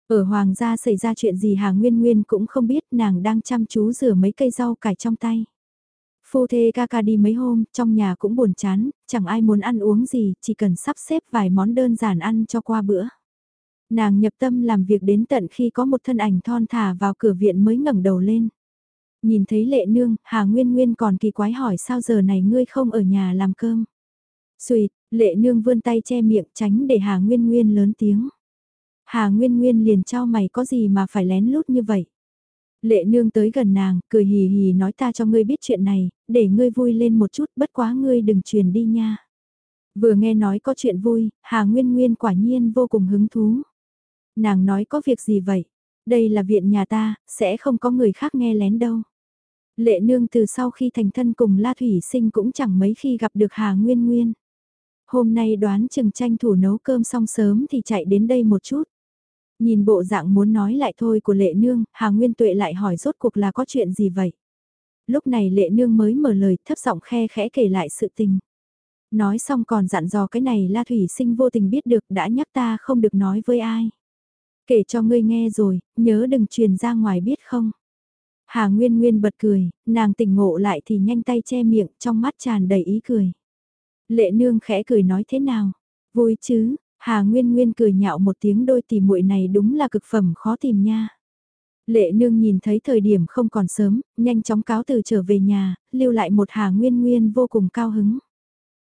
Ở hoàng gia xảy ra chuyện gì Hà Nguyên Nguyên cũng không biết nàng đang chăm chú rửa mấy cây rau cải trong tay. Phu thê ca ca đi mấy hôm, trong nhà cũng buồn chán, chẳng ai muốn ăn uống gì, chỉ cần sắp xếp vài món đơn giản ăn cho qua bữa. Nàng nhập tâm làm việc đến tận khi có một thân ảnh thon thả vào cửa viện mới ngẩng đầu lên. Nhìn thấy lệ nương, Hà Nguyên Nguyên còn kỳ quái hỏi sao giờ này ngươi không ở nhà làm cơm. Xùi, lệ nương vươn tay che miệng tránh để Hà Nguyên Nguyên lớn tiếng. Hà Nguyên Nguyên liền trao mày có gì mà phải lén lút như vậy. Lệ nương tới gần nàng, cười hì hì nói ta cho ngươi biết chuyện này, để ngươi vui lên một chút, bất quá ngươi đừng truyền đi nha. Vừa nghe nói có chuyện vui, Hà Nguyên Nguyên quả nhiên vô cùng hứng thú. Nàng nói có việc gì vậy? Đây là viện nhà ta, sẽ không có người khác nghe lén đâu. Lệ nương từ sau khi thành thân cùng La Thủy Sinh cũng chẳng mấy khi gặp được Hà Nguyên Nguyên. Hôm nay đoán chừng tranh thủ nấu cơm xong sớm thì chạy đến đây một chút. Nhìn bộ dạng muốn nói lại thôi của lệ nương, Hà Nguyên Tuệ lại hỏi rốt cuộc là có chuyện gì vậy? Lúc này lệ nương mới mở lời thấp giọng khe khẽ kể lại sự tình. Nói xong còn dặn dò cái này La Thủy Sinh vô tình biết được đã nhắc ta không được nói với ai. Kể cho ngươi nghe rồi, nhớ đừng truyền ra ngoài biết không. Hà Nguyên Nguyên bật cười, nàng tỉnh ngộ lại thì nhanh tay che miệng, trong mắt tràn đầy ý cười. Lệ nương khẽ cười nói thế nào? Vui chứ, Hà Nguyên Nguyên cười nhạo một tiếng đôi tỷ muội này đúng là cực phẩm khó tìm nha. Lệ nương nhìn thấy thời điểm không còn sớm, nhanh chóng cáo từ trở về nhà, lưu lại một Hà Nguyên Nguyên vô cùng cao hứng.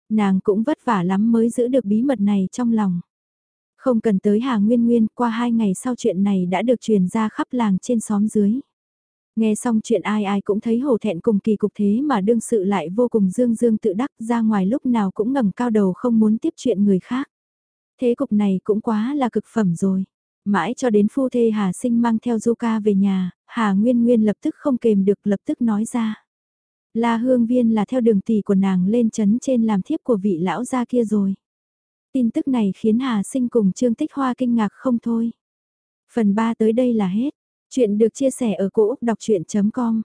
Nàng cũng vất vả lắm mới giữ được bí mật này trong lòng. Không cần tới Hà Nguyên Nguyên, qua hai ngày sau chuyện này đã được truyền ra khắp làng trên xóm dưới. Nghe xong chuyện ai ai cũng thấy hổ thẹn cùng kỳ cục thế mà đương sự lại vô cùng dương dương tự đắc ra ngoài lúc nào cũng ngẩng cao đầu không muốn tiếp chuyện người khác. Thế cục này cũng quá là cực phẩm rồi. Mãi cho đến phu thê Hà Sinh mang theo du ca về nhà, Hà Nguyên Nguyên lập tức không kềm được lập tức nói ra. La Hương Viên là theo đường tỷ của nàng lên chấn trên làm thiếp của vị lão gia kia rồi. Tin tức này khiến Hà Sinh cùng Trương Tích Hoa kinh ngạc không thôi. Phần 3 tới đây là hết. Chuyện được chia sẻ ở cỗ đọc chuyện.com